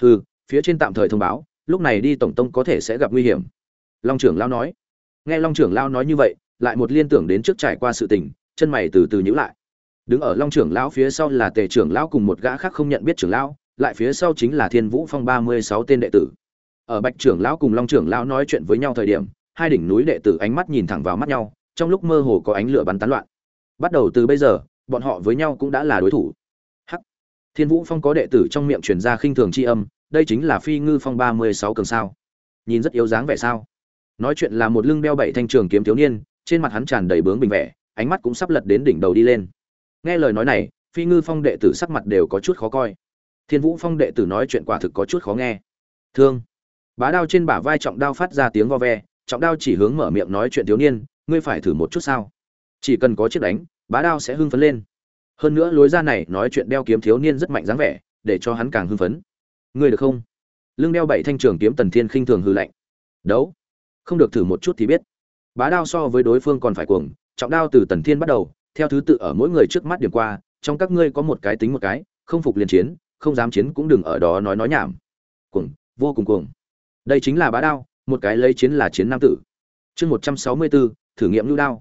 Hừ, phía trên tạm thời thông báo lúc này đi tổng tông có thể sẽ gặp nguy hiểm. Long trưởng lão nói. Nghe long trưởng lão nói như vậy, lại một liên tưởng đến trước trải qua sự tình, chân mày từ từ nhíu lại. Đứng ở long trưởng lão phía sau là tề trưởng lão cùng một gã khác không nhận biết trưởng lão, lại phía sau chính là thiên vũ phong ba mươi sáu tên đệ tử. Ở bạch trưởng lão cùng long trưởng lão nói chuyện với nhau thời điểm, hai đỉnh núi đệ tử ánh mắt nhìn thẳng vào mắt nhau, trong lúc mơ hồ có ánh lửa bắn tán loạn. Bắt đầu từ bây giờ, bọn họ với nhau cũng đã là đối thủ. Hắc. Thiên vũ phong có đệ tử trong miệng truyền ra khinh thường c âm đây chính là phi ngư phong ba mươi sáu cường sao. Nhìn rất yếu dáng vẻ sao? Nói chuyện là một lưng đeo bảy thanh trường kiếm thiếu niên, trên mặt hắn tràn đầy bướng bình vẻ, ánh mắt cũng sắp lật đến đỉnh đầu đi lên. Nghe lời nói này, phi ngư phong đệ tử sắc mặt đều có chút khó coi. Thiên vũ phong đệ tử nói chuyện quả thực có chút khó nghe. Thương. Bá đao trên bả vai trọng đao phát ra tiếng vo ve, trọng đao chỉ hướng mở miệng nói chuyện thiếu niên, ngươi phải thử một chút sao? Chỉ cần có chiếc đánh, bá đao sẽ hưng phấn lên. Hơn nữa lối ra này nói chuyện đeo kiếm thiếu niên rất mạnh dáng vẻ, để cho hắn càng hưng phấn ngươi được không? Lưng đeo bảy thanh trường kiếm tần thiên khinh thường hư lạnh. Đấu. Không được thử một chút thì biết. Bá đao so với đối phương còn phải cuồng, trọng đao từ tần thiên bắt đầu, theo thứ tự ở mỗi người trước mắt điểm qua, trong các ngươi có một cái tính một cái, không phục liền chiến, không dám chiến cũng đừng ở đó nói nói nhảm. Cuồng, vô cùng cuồng. Đây chính là bá đao, một cái lấy chiến là chiến nam tử. Chương một trăm sáu mươi bốn thử nghiệm lưu đao.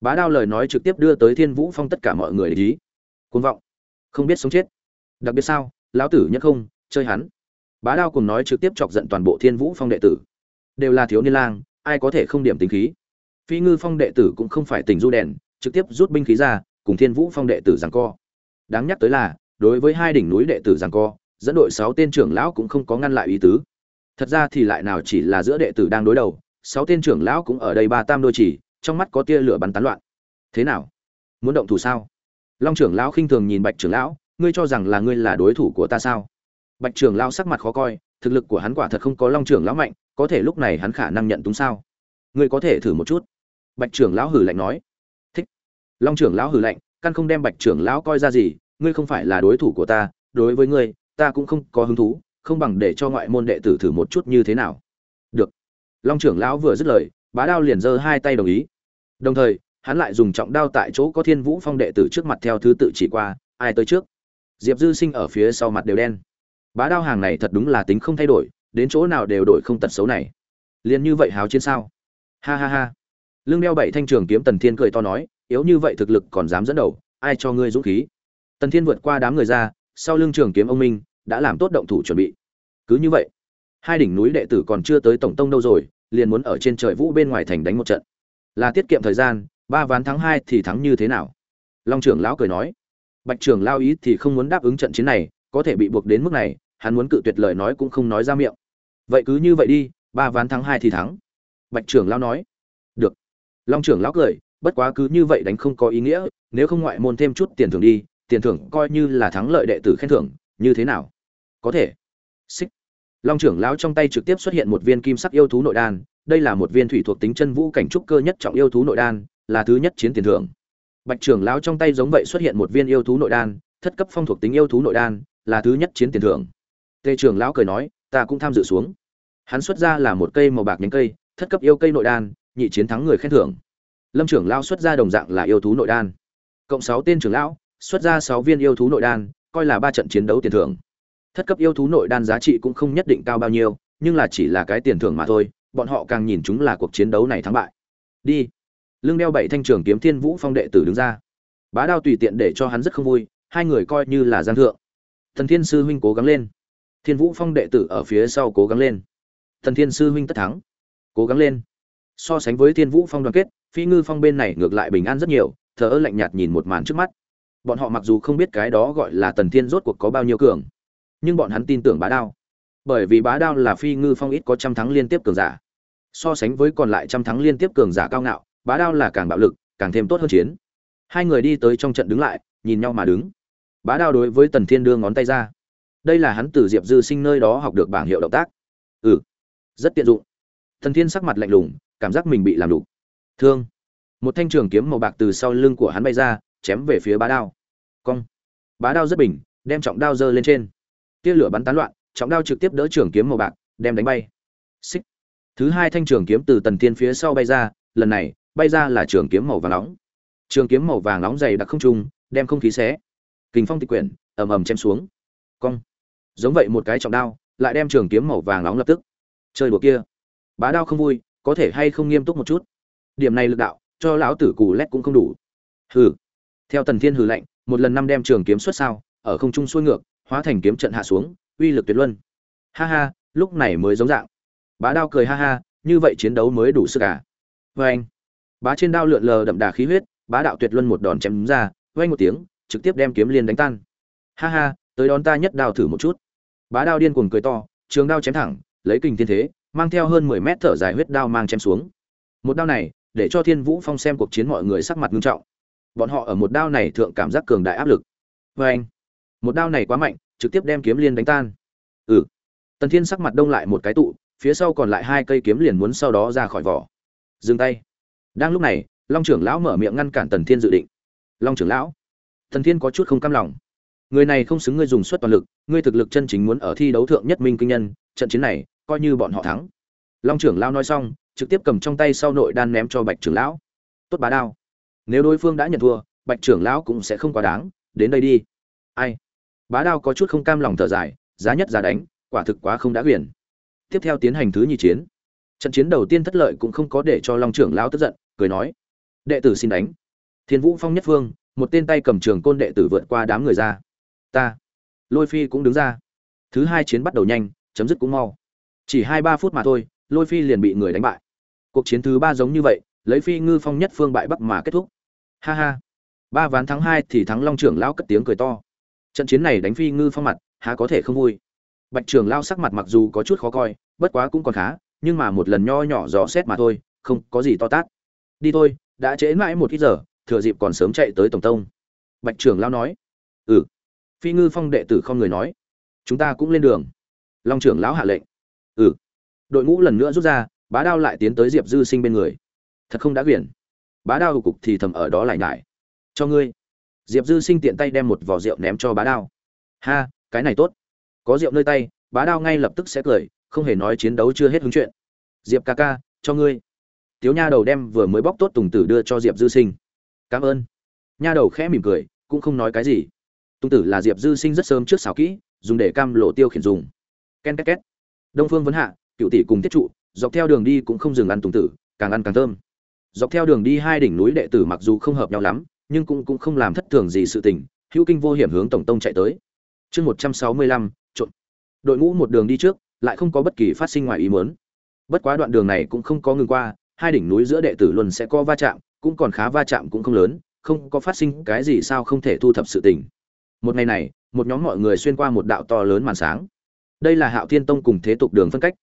Bá đao lời nói trực tiếp đưa tới thiên vũ phong tất cả mọi người để ý. Cuồng vọng. Không biết sống chết. Đặc biệt sao, lão tử nhất không chơi hắn. Bá đao cùng nói trực tiếp chọc giận toàn bộ thiên vũ phong đệ tử. Đều là thiếu niên lang, ai có thể không điểm tính khí? Phi ngư phong đệ tử cũng không phải tình du đèn, trực tiếp rút binh khí ra, cùng thiên vũ phong đệ tử giằng co. Đáng nhắc tới là, đối với hai đỉnh núi đệ tử giằng co, dẫn đội sáu tên trưởng lão cũng không có ngăn lại ý tứ. Thật ra thì lại nào chỉ là giữa đệ tử đang đối đầu, sáu tên trưởng lão cũng ở đây ba tam đôi chỉ, trong mắt có tia lửa bắn tán loạn. Thế nào? Muốn động thủ sao? Long trưởng lão khinh thường nhìn bạch trưởng lão, ngươi cho rằng là ngươi là đối thủ của ta sao? Bạch trưởng lão sắc mặt khó coi, thực lực của hắn quả thật không có long trưởng lão mạnh, có thể lúc này hắn khả năng nhận túng sao? Ngươi có thể thử một chút. Bạch trưởng lão hử lạnh nói. Thích. Long trưởng lão hử lạnh, căn không đem bạch trưởng lão coi ra gì, ngươi không phải là đối thủ của ta, đối với ngươi, ta cũng không có hứng thú, không bằng để cho ngoại môn đệ tử thử một chút như thế nào. Được. Long trưởng lão vừa dứt lời, bá đao liền giơ hai tay đồng ý. Đồng thời, hắn lại dùng trọng đao tại chỗ có thiên vũ phong đệ tử trước mặt theo thứ tự chỉ qua, ai tới trước? Diệp dư sinh ở phía sau mặt đều đen bá đao hàng này thật đúng là tính không thay đổi, đến chỗ nào đều đổi không tật xấu này. Liền như vậy háo chiến sao? Ha ha ha. Lương đeo bảy thanh trường kiếm tần thiên cười to nói, yếu như vậy thực lực còn dám dẫn đầu, ai cho ngươi dũng khí? Tần thiên vượt qua đám người ra, sau lưng trường kiếm ông minh đã làm tốt động thủ chuẩn bị. Cứ như vậy, hai đỉnh núi đệ tử còn chưa tới tổng tông đâu rồi, liền muốn ở trên trời vũ bên ngoài thành đánh một trận. Là tiết kiệm thời gian, ba ván thắng hai thì thắng như thế nào? Long trưởng lão cười nói, bạch trưởng lao ý thì không muốn đáp ứng trận chiến này, có thể bị buộc đến mức này hắn muốn cự tuyệt lời nói cũng không nói ra miệng. Vậy cứ như vậy đi, ba ván thắng hai thì thắng. Bạch trưởng lão nói. Được. Long trưởng lão cười, bất quá cứ như vậy đánh không có ý nghĩa, nếu không ngoại môn thêm chút tiền thưởng đi, tiền thưởng coi như là thắng lợi đệ tử khen thưởng, như thế nào? Có thể. Xích. Long trưởng lão trong tay trực tiếp xuất hiện một viên kim sắc yêu thú nội đan, đây là một viên thủy thuộc tính chân vũ cảnh trúc cơ nhất trọng yêu thú nội đan, là thứ nhất chiến tiền thưởng. Bạch trưởng lão trong tay giống vậy xuất hiện một viên yêu thú nội đan, thất cấp phong thuộc tính yêu thú nội đan, là thứ nhất chiến tiền thưởng tề trưởng lão cười nói, ta cũng tham dự xuống. Hắn xuất ra là một cây màu bạc nhánh cây, thất cấp yêu cây nội đan, nhị chiến thắng người khen thưởng. Lâm trưởng lão xuất ra đồng dạng là yêu thú nội đan. Cộng sáu tên trưởng lão, xuất ra sáu viên yêu thú nội đan, coi là ba trận chiến đấu tiền thưởng. Thất cấp yêu thú nội đan giá trị cũng không nhất định cao bao nhiêu, nhưng là chỉ là cái tiền thưởng mà thôi, bọn họ càng nhìn chúng là cuộc chiến đấu này thắng bại. Đi. Lưng đeo bảy thanh trường kiếm thiên vũ phong đệ tử đứng ra. Bá đao tùy tiện để cho hắn rất không vui, hai người coi như là giang thượng. Thần thiên sư huynh cố gắng lên thiên vũ phong đệ tử ở phía sau cố gắng lên. Thần thiên sư huynh tất thắng. Cố gắng lên. So sánh với thiên vũ phong đoàn kết, phi ngư phong bên này ngược lại bình an rất nhiều, thờ ơ lạnh nhạt nhìn một màn trước mắt. Bọn họ mặc dù không biết cái đó gọi là tần thiên rốt cuộc có bao nhiêu cường, nhưng bọn hắn tin tưởng bá đao. Bởi vì bá đao là phi ngư phong ít có trăm thắng liên tiếp cường giả. So sánh với còn lại trăm thắng liên tiếp cường giả cao ngạo, bá đao là càng bạo lực, càng thêm tốt hơn chiến. Hai người đi tới trong trận đứng lại, nhìn nhau mà đứng. Bá đao đối với tần thiên đưa ngón tay ra đây là hắn từ diệp dư sinh nơi đó học được bảng hiệu động tác. Ừ rất tiện dụng. Thần thiên sắc mặt lạnh lùng, cảm giác mình bị làm đủ thương. Một thanh trường kiếm màu bạc từ sau lưng của hắn bay ra, chém về phía bá đao. Cong. Bá đao rất bình, đem trọng đao giơ lên trên. Tia lửa bắn tán loạn, trọng đao trực tiếp đỡ trường kiếm màu bạc, đem đánh bay. Xích. Thứ hai thanh trường kiếm từ tần thiên phía sau bay ra, lần này, bay ra là trường kiếm màu vàng nóng. Trường kiếm màu vàng nóng dày đặc không trung, đem không khí xé. Kình phong tịch quyển, ầm ầm chém xuống. Cong giống vậy một cái trọng đao, lại đem trường kiếm màu vàng nóng lập tức. Chơi đùa kia. Bá đao không vui, có thể hay không nghiêm túc một chút? Điểm này lực đạo, cho lão tử cù lét cũng không đủ. Hừ. Theo tần thiên hừ lạnh, một lần năm đem trường kiếm xuất sao, ở không trung xuôi ngược, hóa thành kiếm trận hạ xuống, uy lực tuyệt luân. Ha ha, lúc này mới giống dạng. Bá đao cười ha ha, như vậy chiến đấu mới đủ sức à? Vê anh bá trên đao lượn lờ đậm đà khí huyết, bá đạo tuyệt luân một đòn chém đúng ra, vang một tiếng, trực tiếp đem kiếm liền đánh tan. Ha ha, tới đón ta nhất đao thử một chút bá đao điên cuồng cười to, trường đao chém thẳng, lấy kình thiên thế, mang theo hơn mười mét thở dài huyết đao mang chém xuống. Một đao này, để cho thiên vũ phong xem cuộc chiến mọi người sắc mặt nghiêm trọng. Bọn họ ở một đao này thượng cảm giác cường đại áp lực. Oeng! anh, một đao này quá mạnh, trực tiếp đem kiếm liên đánh tan. Ừ. Tần thiên sắc mặt đông lại một cái tụ, phía sau còn lại hai cây kiếm liền muốn sau đó ra khỏi vỏ. Dừng tay. Đang lúc này, long trưởng lão mở miệng ngăn cản tần thiên dự định. Long trưởng lão, tần thiên có chút không cam lòng người này không xứng ngươi dùng suất toàn lực, ngươi thực lực chân chính muốn ở thi đấu thượng nhất minh kinh nhân, trận chiến này, coi như bọn họ thắng. Long trưởng lão nói xong, trực tiếp cầm trong tay sau nội đan ném cho bạch trưởng lão. Tốt bá đao. Nếu đối phương đã nhận thua, bạch trưởng lão cũng sẽ không quá đáng, đến đây đi. Ai? Bá đao có chút không cam lòng thở dài, giá nhất giá đánh, quả thực quá không đã quyền. Tiếp theo tiến hành thứ nhì chiến. Trận chiến đầu tiên thất lợi cũng không có để cho long trưởng lão tức giận, cười nói. Đệ tử xin đánh. Thiên vũ phong nhất phương, một tên tay cầm trường côn đệ tử vượt qua đám người ra ta. Lôi phi cũng đứng ra. Thứ hai chiến bắt đầu nhanh, chấm dứt cũng mau. Chỉ hai ba phút mà thôi, lôi phi liền bị người đánh bại. Cuộc chiến thứ ba giống như vậy, lấy phi ngư phong nhất phương bại bắc mà kết thúc. Ha ha. Ba ván thắng hai thì thắng long trưởng lão cất tiếng cười to. Trận chiến này đánh phi ngư phong mặt, há có thể không vui. Bạch trưởng lao sắc mặt mặc dù có chút khó coi, bất quá cũng còn khá, nhưng mà một lần nho nhỏ dò xét mà thôi, không có gì to tát. Đi thôi, đã trễ mãi một ít giờ, thừa dịp còn sớm chạy tới tổng tông. Bạch trưởng lao nói. Ừ phi ngư phong đệ tử không người nói. Chúng ta cũng lên đường. Long trưởng lão hạ lệnh. Ừ. Đội ngũ lần nữa rút ra, bá đao lại tiến tới diệp dư sinh bên người. Thật không đã quyển. Bá đao cục thì thầm ở đó lại ngại cho ngươi. Diệp dư sinh tiện tay đem một vỏ rượu ném cho bá đao. Ha, cái này tốt. Có rượu nơi tay, bá đao ngay lập tức sẽ cười, không hề nói chiến đấu chưa hết hứng chuyện. Diệp ca ca, cho ngươi. Tiếu nha đầu đem vừa mới bóc tốt tùng tử đưa cho diệp dư sinh. Cảm ơn. Nha đầu khẽ mỉm cười, cũng không nói cái gì. Tung tử là diệp dư sinh rất sớm trước xào kỹ, dùng để cam lộ tiêu khiển dùng. Ken két két. Đông phương vấn hạ, cựu tỷ cùng tiết trụ, dọc theo đường đi cũng không dừng ăn tùng tử, càng ăn càng thơm. Dọc theo đường đi hai đỉnh núi đệ tử mặc dù không hợp nhau lắm, nhưng cũng cũng không làm thất thường gì sự tình, hữu kinh vô hiểm hướng tổng tông chạy tới. Chương một trăm sáu mươi lăm trộn đội ngũ một đường đi trước, lại không có bất kỳ phát sinh ngoài ý muốn. Bất quá đoạn đường này cũng không có ngừng qua, hai đỉnh núi giữa đệ tử luôn sẽ có va chạm, cũng còn khá va chạm cũng không lớn, không có phát sinh cái gì sao không thể thu thập sự tình một ngày này, một nhóm mọi người xuyên qua một đạo to lớn màn sáng. Đây là hạo thiên tông cùng thế tục đường phân cách.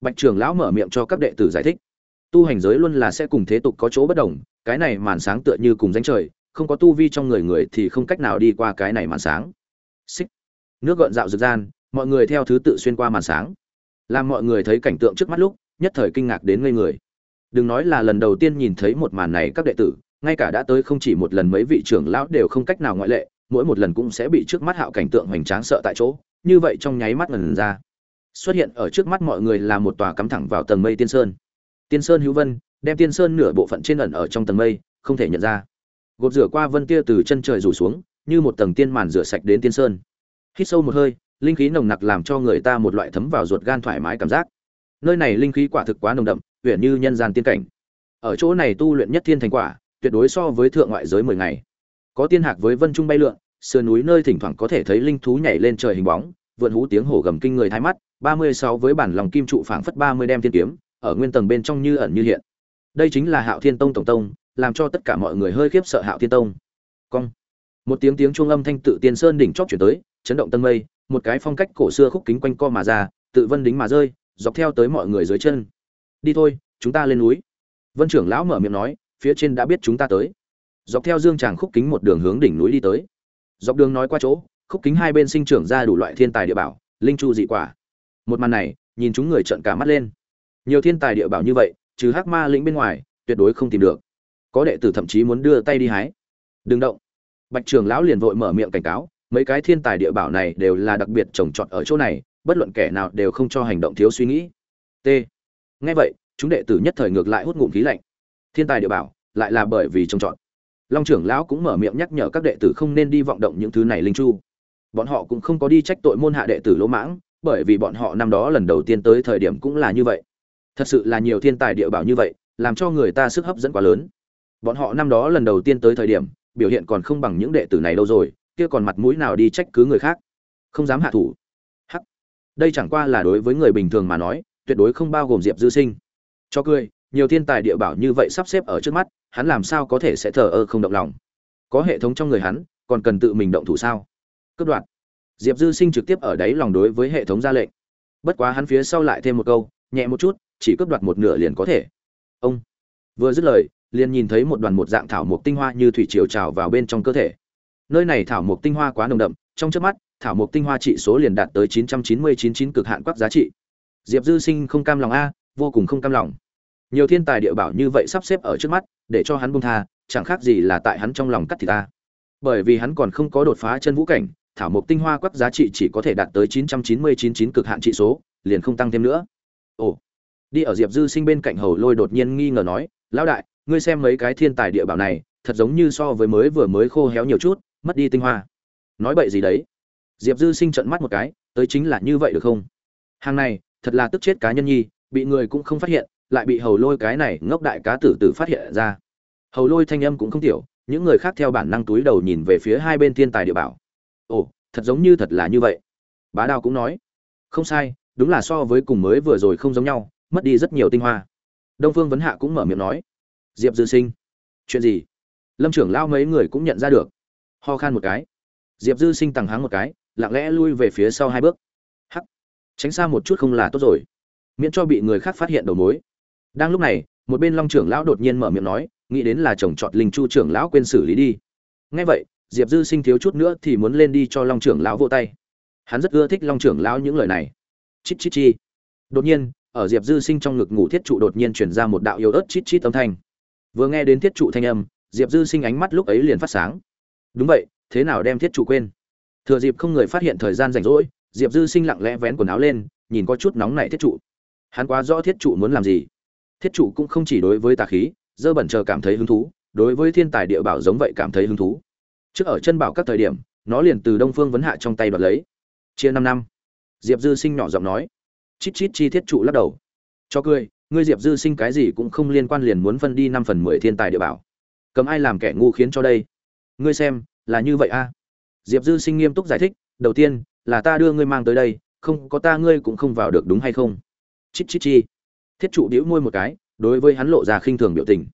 Bạch trưởng lão mở miệng cho các đệ tử giải thích. Tu hành giới luôn là sẽ cùng thế tục có chỗ bất đồng, cái này màn sáng tựa như cùng danh trời, không có tu vi trong người người thì không cách nào đi qua cái này màn sáng. Xích. Nước gợn dạo rực gian, mọi người theo thứ tự xuyên qua màn sáng. Làm mọi người thấy cảnh tượng trước mắt lúc, nhất thời kinh ngạc đến ngây người. Đừng nói là lần đầu tiên nhìn thấy một màn này các đệ tử, ngay cả đã tới không chỉ một lần mấy vị trưởng lão đều không cách nào ngoại lệ mỗi một lần cũng sẽ bị trước mắt hạo cảnh tượng hoành tráng sợ tại chỗ, như vậy trong nháy mắt ngần ra. Xuất hiện ở trước mắt mọi người là một tòa cắm thẳng vào tầng mây tiên sơn. Tiên sơn hữu vân, đem tiên sơn nửa bộ phận trên ẩn ở trong tầng mây, không thể nhận ra. Gột rửa qua vân tia từ chân trời rủ xuống, như một tầng tiên màn rửa sạch đến tiên sơn. Hít sâu một hơi, linh khí nồng nặc làm cho người ta một loại thấm vào ruột gan thoải mái cảm giác. Nơi này linh khí quả thực quá nồng đậm huyện như nhân gian tiên cảnh. Ở chỗ này tu luyện nhất thiên thành quả, tuyệt đối so với thượng ngoại giới mười ngày có tiên hạc với vân trung bay lượn, sườn núi nơi thỉnh thoảng có thể thấy linh thú nhảy lên trời hình bóng, vượn hú tiếng hổ gầm kinh người thái mắt, ba mươi sáu với bản lòng kim trụ phảng phất ba mươi đem tiên kiếm, ở nguyên tầng bên trong như ẩn như hiện. Đây chính là hạo thiên tông tổng tông, làm cho tất cả mọi người hơi khiếp sợ hạo thiên tông. Cong. Một tiếng tiếng chuông âm thanh tự tiên sơn đỉnh chót chuyển tới, chấn động tân mây, một cái phong cách cổ xưa khúc kính quanh co mà ra, tự vân đính mà rơi, dọc theo tới mọi người dưới chân. Đi thôi, chúng ta lên núi. Vân trưởng lão mở miệng nói, phía trên đã biết chúng ta tới dọc theo dương tràng khúc kính một đường hướng đỉnh núi đi tới. Dọc đường nói qua chỗ, khúc kính hai bên sinh trưởng ra đủ loại thiên tài địa bảo, linh chu dị quả. Một màn này, nhìn chúng người trợn cả mắt lên. Nhiều thiên tài địa bảo như vậy, trừ hắc ma lĩnh bên ngoài, tuyệt đối không tìm được. Có đệ tử thậm chí muốn đưa tay đi hái. Đừng động. Bạch trường lão liền vội mở miệng cảnh cáo, mấy cái thiên tài địa bảo này đều là đặc biệt trồng trọt ở chỗ này, bất luận kẻ nào đều không cho hành động thiếu suy nghĩ. T. Nghe vậy, chúng đệ tử nhất thời ngược lại hút ngụm khí lạnh. Thiên tài địa bảo, lại là bởi vì trồng trọt long trưởng lão cũng mở miệng nhắc nhở các đệ tử không nên đi vọng động những thứ này, linh chu. Bọn họ cũng không có đi trách tội môn hạ đệ tử lỗ mãng, bởi vì bọn họ năm đó lần đầu tiên tới thời điểm cũng là như vậy. Thật sự là nhiều thiên tài địa bảo như vậy, làm cho người ta sức hấp dẫn quá lớn. Bọn họ năm đó lần đầu tiên tới thời điểm, biểu hiện còn không bằng những đệ tử này đâu rồi, kia còn mặt mũi nào đi trách cứ người khác. Không dám hạ thủ. Hắc. Đây chẳng qua là đối với người bình thường mà nói, tuyệt đối không bao gồm diệp dư sinh. Cho cười nhiều thiên tài địa bảo như vậy sắp xếp ở trước mắt, hắn làm sao có thể sẽ thờ ơ không động lòng? Có hệ thống trong người hắn, còn cần tự mình động thủ sao? Cướp đoạt. Diệp dư sinh trực tiếp ở đấy lòng đối với hệ thống ra lệnh. Bất quá hắn phía sau lại thêm một câu, nhẹ một chút, chỉ cướp đoạt một nửa liền có thể. Ông. Vừa dứt lời, liền nhìn thấy một đoàn một dạng thảo mộc tinh hoa như thủy triều trào vào bên trong cơ thể. Nơi này thảo mộc tinh hoa quá nồng đậm, trong chớp mắt, thảo mộc tinh hoa trị số liền đạt tới chín trăm chín mươi chín chín cực hạn quắc giá trị. Diệp dư sinh không cam lòng a, vô cùng không cam lòng nhiều thiên tài địa bảo như vậy sắp xếp ở trước mắt, để cho hắn bung tha, chẳng khác gì là tại hắn trong lòng cắt thì ta. Bởi vì hắn còn không có đột phá chân vũ cảnh, thảo mộc tinh hoa quắc giá trị chỉ có thể đạt tới chín trăm chín mươi chín chín cực hạn trị số, liền không tăng thêm nữa. Ồ. Đi ở diệp dư sinh bên cạnh hầu lôi đột nhiên nghi ngờ nói, lão đại, ngươi xem mấy cái thiên tài địa bảo này, thật giống như so với mới vừa mới khô héo nhiều chút, mất đi tinh hoa. Nói bậy gì đấy? Diệp dư sinh trận mắt một cái, tới chính là như vậy được không? Hàng này, thật là tức chết cá nhân nhi, bị người cũng không phát hiện lại bị hầu lôi cái này ngốc đại cá tử tử phát hiện ra. Hầu lôi thanh âm cũng không tiểu, những người khác theo bản năng túi đầu nhìn về phía hai bên thiên tài địa bảo. Ồ, thật giống như thật là như vậy. Bá đao cũng nói, không sai, đúng là so với cùng mới vừa rồi không giống nhau, mất đi rất nhiều tinh hoa. Đông phương vấn hạ cũng mở miệng nói, diệp dư sinh, chuyện gì? Lâm trưởng lao mấy người cũng nhận ra được. Ho khan một cái. Diệp dư sinh tằng háng một cái, lặng lẽ lui về phía sau hai bước. Hắc, tránh xa một chút không là tốt rồi. Miễn cho bị người khác phát hiện đầu mối đang lúc này, một bên long trưởng lão đột nhiên mở miệng nói, nghĩ đến là chồng chọn linh chu trưởng lão quên xử lý đi. Ngay vậy, diệp dư sinh thiếu chút nữa thì muốn lên đi cho long trưởng lão vô tay. Hắn rất ưa thích long trưởng lão những lời này. Chít chít chi. Đột nhiên, ở diệp dư sinh trong ngực ngủ thiết trụ đột nhiên chuyển ra một đạo yếu ớt chít chít âm thanh. Vừa nghe đến thiết trụ thanh âm, diệp dư sinh ánh mắt lúc ấy liền phát sáng. Đúng vậy, thế nào đem thiết trụ quên? Thừa dịp không người phát hiện thời gian rảnh rỗi, diệp dư sinh lặng lẽ vén quần áo lên, nhìn có chút nóng nảy thiết trụ. Hắn quá rõ thiết trụ muốn làm gì thiết Chủ cũng không chỉ đối với tà khí, dơ bẩn chờ cảm thấy hứng thú, đối với thiên tài địa bảo giống vậy cảm thấy hứng thú. Trước ở chân bảo các thời điểm, nó liền từ đông phương vấn hạ trong tay đoạt lấy. Chia năm năm. Diệp dư sinh nhỏ giọng nói. Chít chít chi thiết trụ lắc đầu. Cho cười, ngươi diệp dư sinh cái gì cũng không liên quan liền muốn phân đi năm phần mười thiên tài địa bảo. Cầm ai làm kẻ ngu khiến cho đây? Ngươi xem, là như vậy a. À? diệp dư sinh nghiêm túc giải thích, đầu tiên, là ta đưa ngươi mang tới đây, không có ta ngươi cũng không vào được đúng hay không? Chít chít chi thiết trụ đĩu môi một cái, đối với hắn lộ ra khinh thường biểu tình.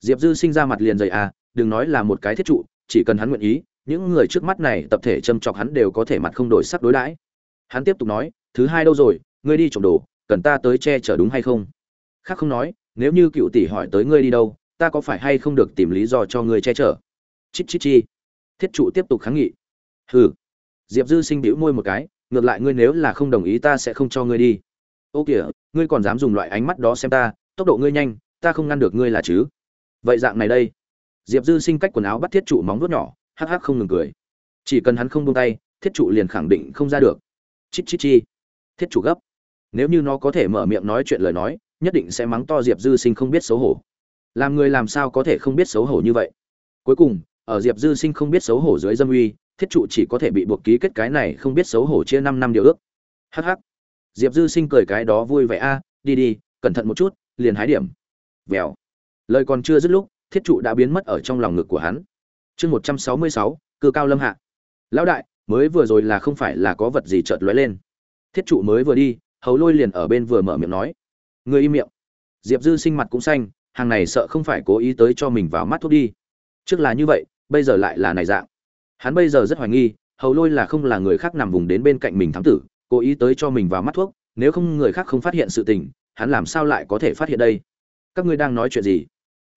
Diệp dư sinh ra mặt liền dày à đừng nói là một cái thiết trụ, chỉ cần hắn nguyện ý, những người trước mắt này tập thể châm chọc hắn đều có thể mặt không đổi sắc đối đãi. Hắn tiếp tục nói, thứ hai đâu rồi, ngươi đi trộm đồ, cần ta tới che chở đúng hay không? Khác không nói, nếu như cựu tỷ hỏi tới ngươi đi đâu, ta có phải hay không được tìm lý do cho ngươi che chở? Chít chít chi. Thiết trụ tiếp tục kháng nghị. Hừ. Diệp dư sinh bĩu môi một cái, ngược lại ngươi nếu là không đồng ý ta sẽ không cho ngươi đi. Ô kìa ngươi còn dám dùng loại ánh mắt đó xem ta, tốc độ ngươi nhanh, ta không ngăn được ngươi là chứ? Vậy dạng này đây. Diệp dư sinh cách quần áo bắt thiết trụ móng vuốt nhỏ, hắc hắc không ngừng cười. Chỉ cần hắn không buông tay, thiết trụ liền khẳng định không ra được. Chít chít chi. Thiết trụ gấp. Nếu như nó có thể mở miệng nói chuyện lời nói, nhất định sẽ mắng to diệp dư sinh không biết xấu hổ. Làm người làm sao có thể không biết xấu hổ như vậy? Cuối cùng, ở diệp dư sinh không biết xấu hổ dưới dâm uy, thiết trụ chỉ có thể bị buộc ký kết cái này không biết xấu hổ chia năm năm điều ước. Hh diệp dư sinh cười cái đó vui vẻ, a, đi đi, cẩn thận một chút, liền hái điểm. Vèo. Lời còn chưa dứt lúc, thiết trụ đã biến mất ở trong lòng ngực của hắn. Chương một trăm sáu mươi sáu cơ cao lâm hạ. Lão đại, mới vừa rồi là không phải là có vật gì chợt lóe lên. Thiết trụ mới vừa đi, hầu lôi liền ở bên vừa mở miệng nói. Người im miệng. Diệp dư sinh mặt cũng xanh, hàng này sợ không phải cố ý tới cho mình vào mắt thuốc đi. Trước là như vậy, bây giờ lại là này dạng. Hắn bây giờ rất hoài nghi, hầu lôi là không là người khác nằm vùng đến bên cạnh mình thám tử cố ý tới cho mình vào mắt thuốc, nếu không người khác không phát hiện sự tình, hắn làm sao lại có thể phát hiện đây? Các ngươi đang nói chuyện gì?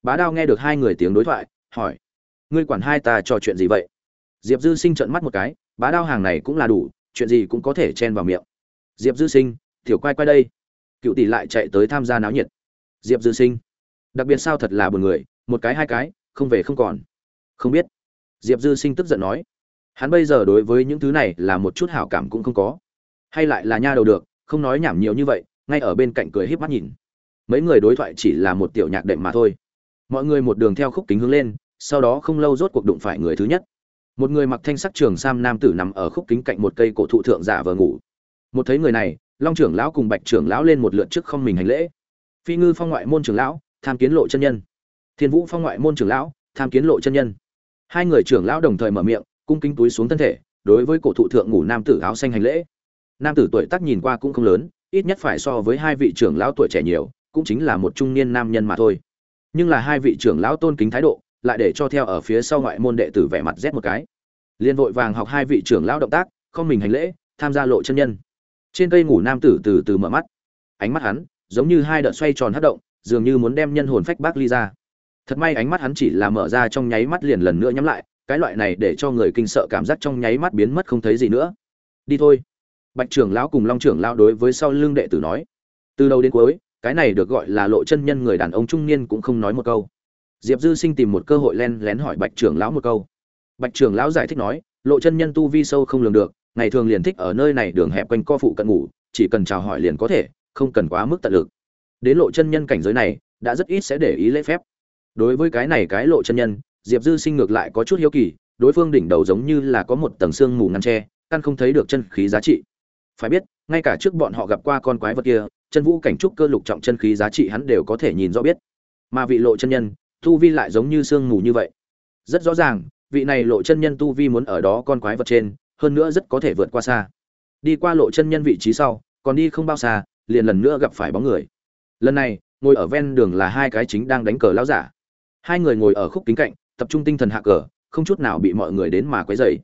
Bá đao nghe được hai người tiếng đối thoại, hỏi. Ngươi quản hai ta trò chuyện gì vậy? Diệp dư sinh trợn mắt một cái, bá đao hàng này cũng là đủ, chuyện gì cũng có thể chen vào miệng. Diệp dư sinh, tiểu quay quay đây. Cựu tỷ lại chạy tới tham gia náo nhiệt. Diệp dư sinh, đặc biệt sao thật là buồn người, một cái hai cái, không về không còn. Không biết. Diệp dư sinh tức giận nói. Hắn bây giờ đối với những thứ này là một chút hảo cảm cũng không có hay lại là nha đầu được, không nói nhảm nhiều như vậy, ngay ở bên cạnh cười híp mắt nhìn. Mấy người đối thoại chỉ là một tiểu nhạc đệm mà thôi. Mọi người một đường theo khúc kính hướng lên, sau đó không lâu rốt cuộc đụng phải người thứ nhất. Một người mặc thanh sắc trường sam nam tử nằm ở khúc kính cạnh một cây cổ thụ thượng giả vờ ngủ. Một thấy người này, long trưởng lão cùng bạch trưởng lão lên một lượt trước không mình hành lễ. Phi ngư phong ngoại môn trưởng lão, tham kiến lộ chân nhân. Thiên vũ phong ngoại môn trưởng lão, tham kiến lộ chân nhân. Hai người trưởng lão đồng thời mở miệng, cung kính túi xuống thân thể, đối với cổ thụ thượng ngủ nam tử áo xanh hành lễ nam tử tuổi tác nhìn qua cũng không lớn, ít nhất phải so với hai vị trưởng lão tuổi trẻ nhiều, cũng chính là một trung niên nam nhân mà thôi. Nhưng là hai vị trưởng lão tôn kính thái độ, lại để cho theo ở phía sau ngoại môn đệ tử vẻ mặt rét một cái. Liên vội vàng học hai vị trưởng lão động tác, không mình hành lễ, tham gia lộ chân nhân. Trên cây ngủ nam tử từ từ mở mắt. Ánh mắt hắn, giống như hai đợt xoay tròn hất động, dường như muốn đem nhân hồn phách bác ly ra. Thật may ánh mắt hắn chỉ là mở ra trong nháy mắt liền lần nữa nhắm lại, cái loại này để cho người kinh sợ cảm giác trong nháy mắt biến mất không thấy gì nữa. Đi thôi bạch trưởng lão cùng long trưởng lão đối với sau lưng đệ tử nói, từ đầu đến cuối, cái này được gọi là lộ chân nhân người đàn ông trung niên cũng không nói một câu. Diệp dư sinh tìm một cơ hội len lén hỏi bạch trưởng lão một câu. Bạch trưởng lão giải thích nói, lộ chân nhân tu vi sâu không lường được, ngày thường liền thích ở nơi này đường hẹp quanh co phụ cận ngủ, chỉ cần chào hỏi liền có thể, không cần quá mức tận lực. Đến lộ chân nhân cảnh giới này, đã rất ít sẽ để ý lễ phép. Đối với cái này cái lộ chân nhân, diệp dư sinh ngược lại có chút hiếu kỳ, đối phương đỉnh đầu giống như là có một tầng xương mù ngăn tre căn không thấy được chân khí giá trị phải biết, ngay cả trước bọn họ gặp qua con quái vật kia, chân vũ cảnh trúc cơ lục trọng chân khí giá trị hắn đều có thể nhìn rõ biết. Mà vị lộ chân nhân, tu vi lại giống như sương mù như vậy. Rất rõ ràng, vị này lộ chân nhân tu vi muốn ở đó con quái vật trên, hơn nữa rất có thể vượt qua xa. Đi qua lộ chân nhân vị trí sau, còn đi không bao xa, liền lần nữa gặp phải bóng người. Lần này, ngồi ở ven đường là hai cái chính đang đánh cờ lão giả. Hai người ngồi ở khúc kính cạnh, tập trung tinh thần hạ cờ, không chút nào bị mọi người đến mà quấy rầy.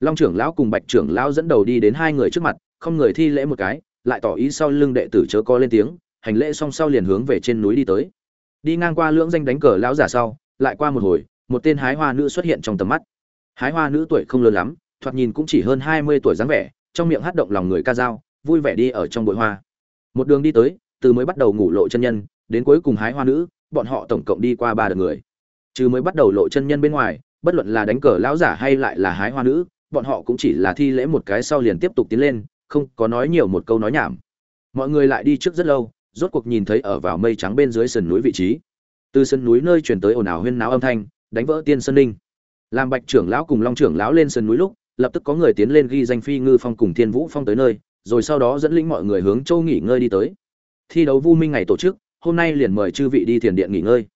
Long trưởng lão cùng bạch trưởng lão dẫn đầu đi đến hai người trước mặt không người thi lễ một cái, lại tỏ ý sau lưng đệ tử chớ có lên tiếng, hành lễ xong sau liền hướng về trên núi đi tới. Đi ngang qua lưỡng danh đánh cờ lão giả sau, lại qua một hồi, một tên hái hoa nữ xuất hiện trong tầm mắt. Hái hoa nữ tuổi không lớn lắm, thoạt nhìn cũng chỉ hơn hai mươi tuổi dáng vẻ, trong miệng hát động lòng người ca dao, vui vẻ đi ở trong bụi hoa. Một đường đi tới, từ mới bắt đầu ngủ lộ chân nhân, đến cuối cùng hái hoa nữ, bọn họ tổng cộng đi qua ba đợt người. Trừ mới bắt đầu lộ chân nhân bên ngoài, bất luận là đánh cờ lão giả hay lại là hái hoa nữ, bọn họ cũng chỉ là thi lễ một cái sau liền tiếp tục tiến lên không có nói nhiều một câu nói nhảm. Mọi người lại đi trước rất lâu, rốt cuộc nhìn thấy ở vào mây trắng bên dưới sườn núi vị trí. Từ sườn núi nơi truyền tới ồn ào huyên náo âm thanh, đánh vỡ tiên sơn ninh làm bạch trưởng lão cùng long trưởng lão lên sườn núi lúc, lập tức có người tiến lên ghi danh phi ngư phong cùng thiên vũ phong tới nơi, rồi sau đó dẫn lĩnh mọi người hướng châu nghỉ ngơi đi tới. Thi đấu vu minh ngày tổ chức, hôm nay liền mời chư vị đi thiền điện nghỉ ngơi.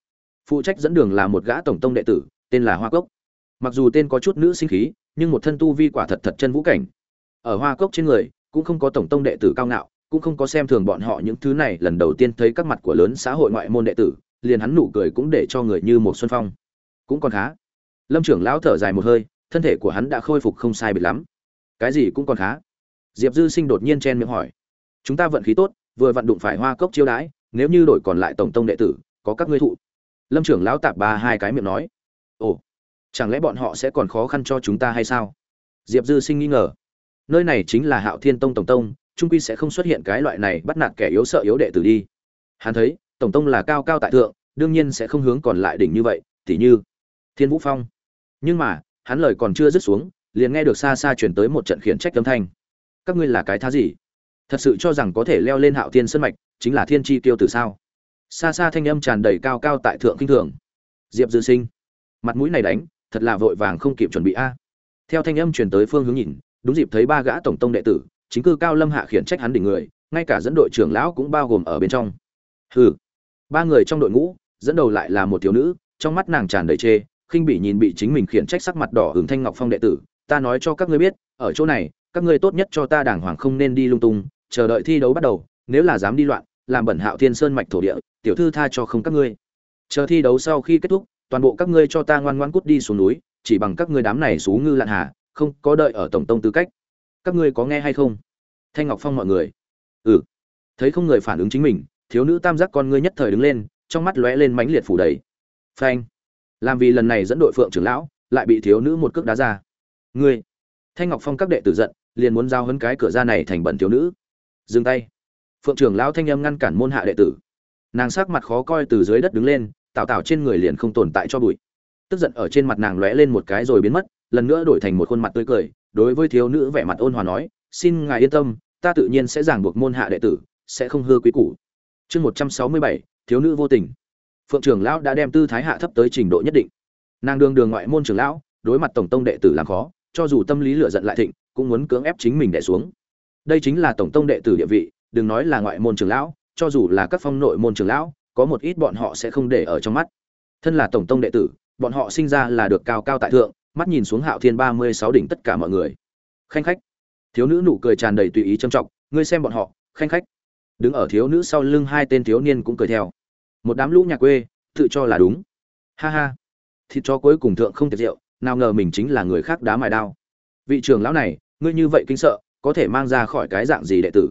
Phụ trách dẫn đường là một gã tổng tông đệ tử, tên là hoa cốc. Mặc dù tên có chút nữ sinh khí, nhưng một thân tu vi quả thật thật chân vũ cảnh. Ở hoa cốc trên người cũng không có tổng tông đệ tử cao ngạo, cũng không có xem thường bọn họ những thứ này. Lần đầu tiên thấy các mặt của lớn xã hội ngoại môn đệ tử, liền hắn nụ cười cũng để cho người như một xuân phong. Cũng còn khá. Lâm trưởng lão thở dài một hơi, thân thể của hắn đã khôi phục không sai biệt lắm. Cái gì cũng còn khá. Diệp dư sinh đột nhiên chen miệng hỏi. Chúng ta vận khí tốt, vừa vận đụng phải hoa cốc chiêu đãi, nếu như đổi còn lại tổng tông đệ tử, có các ngươi thụ. Lâm trưởng lão tạp ba hai cái miệng nói. Ồ, chẳng lẽ bọn họ sẽ còn khó khăn cho chúng ta hay sao? Diệp dư sinh nghi ngờ nơi này chính là hạo thiên tông tổng tông, trung quy sẽ không xuất hiện cái loại này bắt nạt kẻ yếu sợ yếu đệ tử đi. Hắn thấy, tổng tông là cao cao tại thượng, đương nhiên sẽ không hướng còn lại đỉnh như vậy, tỉ như thiên vũ phong. Nhưng mà, hắn lời còn chưa dứt xuống, liền nghe được xa xa chuyển tới một trận khiển trách âm thanh. Các ngươi là cái thá gì? Thật sự cho rằng có thể leo lên hạo thiên sân mạch, chính là thiên tri tiêu tử sao? Xa xa thanh âm tràn đầy cao cao tại thượng kinh thường. Diệp dư sinh, mặt mũi này đánh, thật là vội vàng không kịp chuẩn bị a. Theo thanh âm truyền tới phương hướng nhìn đúng dịp thấy ba gã tổng tông đệ tử, chính cư cao lâm hạ khiển trách hắn đỉnh người, ngay cả dẫn đội trưởng lão cũng bao gồm ở bên trong. Hừ. Ba người trong đội ngũ, dẫn đầu lại là một thiếu nữ, trong mắt nàng tràn đầy chê, khinh bỉ nhìn bị chính mình khiển trách sắc mặt đỏ hưởng thanh ngọc phong đệ tử. Ta nói cho các ngươi biết, ở chỗ này, các ngươi tốt nhất cho ta đàng hoàng không nên đi lung tung, chờ đợi thi đấu bắt đầu, nếu là dám đi loạn, làm bẩn hạo thiên sơn mạch thổ địa, tiểu thư tha cho không các ngươi. Chờ thi đấu sau khi kết thúc, toàn bộ các ngươi cho ta ngoan ngoan cút đi xuống núi, chỉ bằng các ngươi đám này xú ngư lạn hà không có đợi ở tổng tông tư cách. Các ngươi có nghe hay không? Thanh ngọc phong mọi người. Ừ. Thấy không người phản ứng chính mình, thiếu nữ tam giác con ngươi nhất thời đứng lên, trong mắt lóe lên mãnh liệt phủ đầy. Phanh. Làm vì lần này dẫn đội phượng trưởng lão, lại bị thiếu nữ một cước đá ra. Ngươi. Thanh ngọc phong các đệ tử giận, liền muốn giao hấn cái cửa ra này thành bẩn thiếu nữ. Dừng tay. Phượng trưởng lão thanh âm ngăn cản môn hạ đệ tử. Nàng sắc mặt khó coi từ dưới đất đứng lên, tào tào trên người liền không tồn tại cho bụi. Tức giận ở trên mặt nàng lóe lên một cái rồi biến mất lần nữa đổi thành một khuôn mặt tươi cười, đối với thiếu nữ vẻ mặt ôn hòa nói, xin ngài yên tâm, ta tự nhiên sẽ giảng buộc môn hạ đệ tử, sẽ không hư quý củ. Chương một trăm sáu mươi bảy, thiếu nữ vô tình. Phượng trưởng lão đã đem tư thái hạ thấp tới trình độ nhất định. Nàng đường đường ngoại môn trưởng lão, đối mặt tổng tông đệ tử làm khó, cho dù tâm lý lựa giận lại thịnh, cũng muốn cưỡng ép chính mình đẻ xuống. Đây chính là tổng tông đệ tử địa vị, đừng nói là ngoại môn trưởng lão, cho dù là các phong nội môn trưởng lão, có một ít bọn họ sẽ không để ở trong mắt. Thân là tổng tông đệ tử, bọn họ sinh ra là được cao cao tại thượng mắt nhìn xuống hạo thiên ba mươi sáu đỉnh tất cả mọi người. Khanh khách. Thiếu nữ nụ cười tràn đầy tùy ý trâm trọng, ngươi xem bọn họ, khanh khách. Đứng ở thiếu nữ sau lưng hai tên thiếu niên cũng cười theo. Một đám lũ nhà quê, tự cho là đúng. Ha ha. Thịt cho cuối cùng thượng không tiệt rượu nào ngờ mình chính là người khác đá mài đao. Vị trưởng lão này, ngươi như vậy kinh sợ, có thể mang ra khỏi cái dạng gì đệ tử?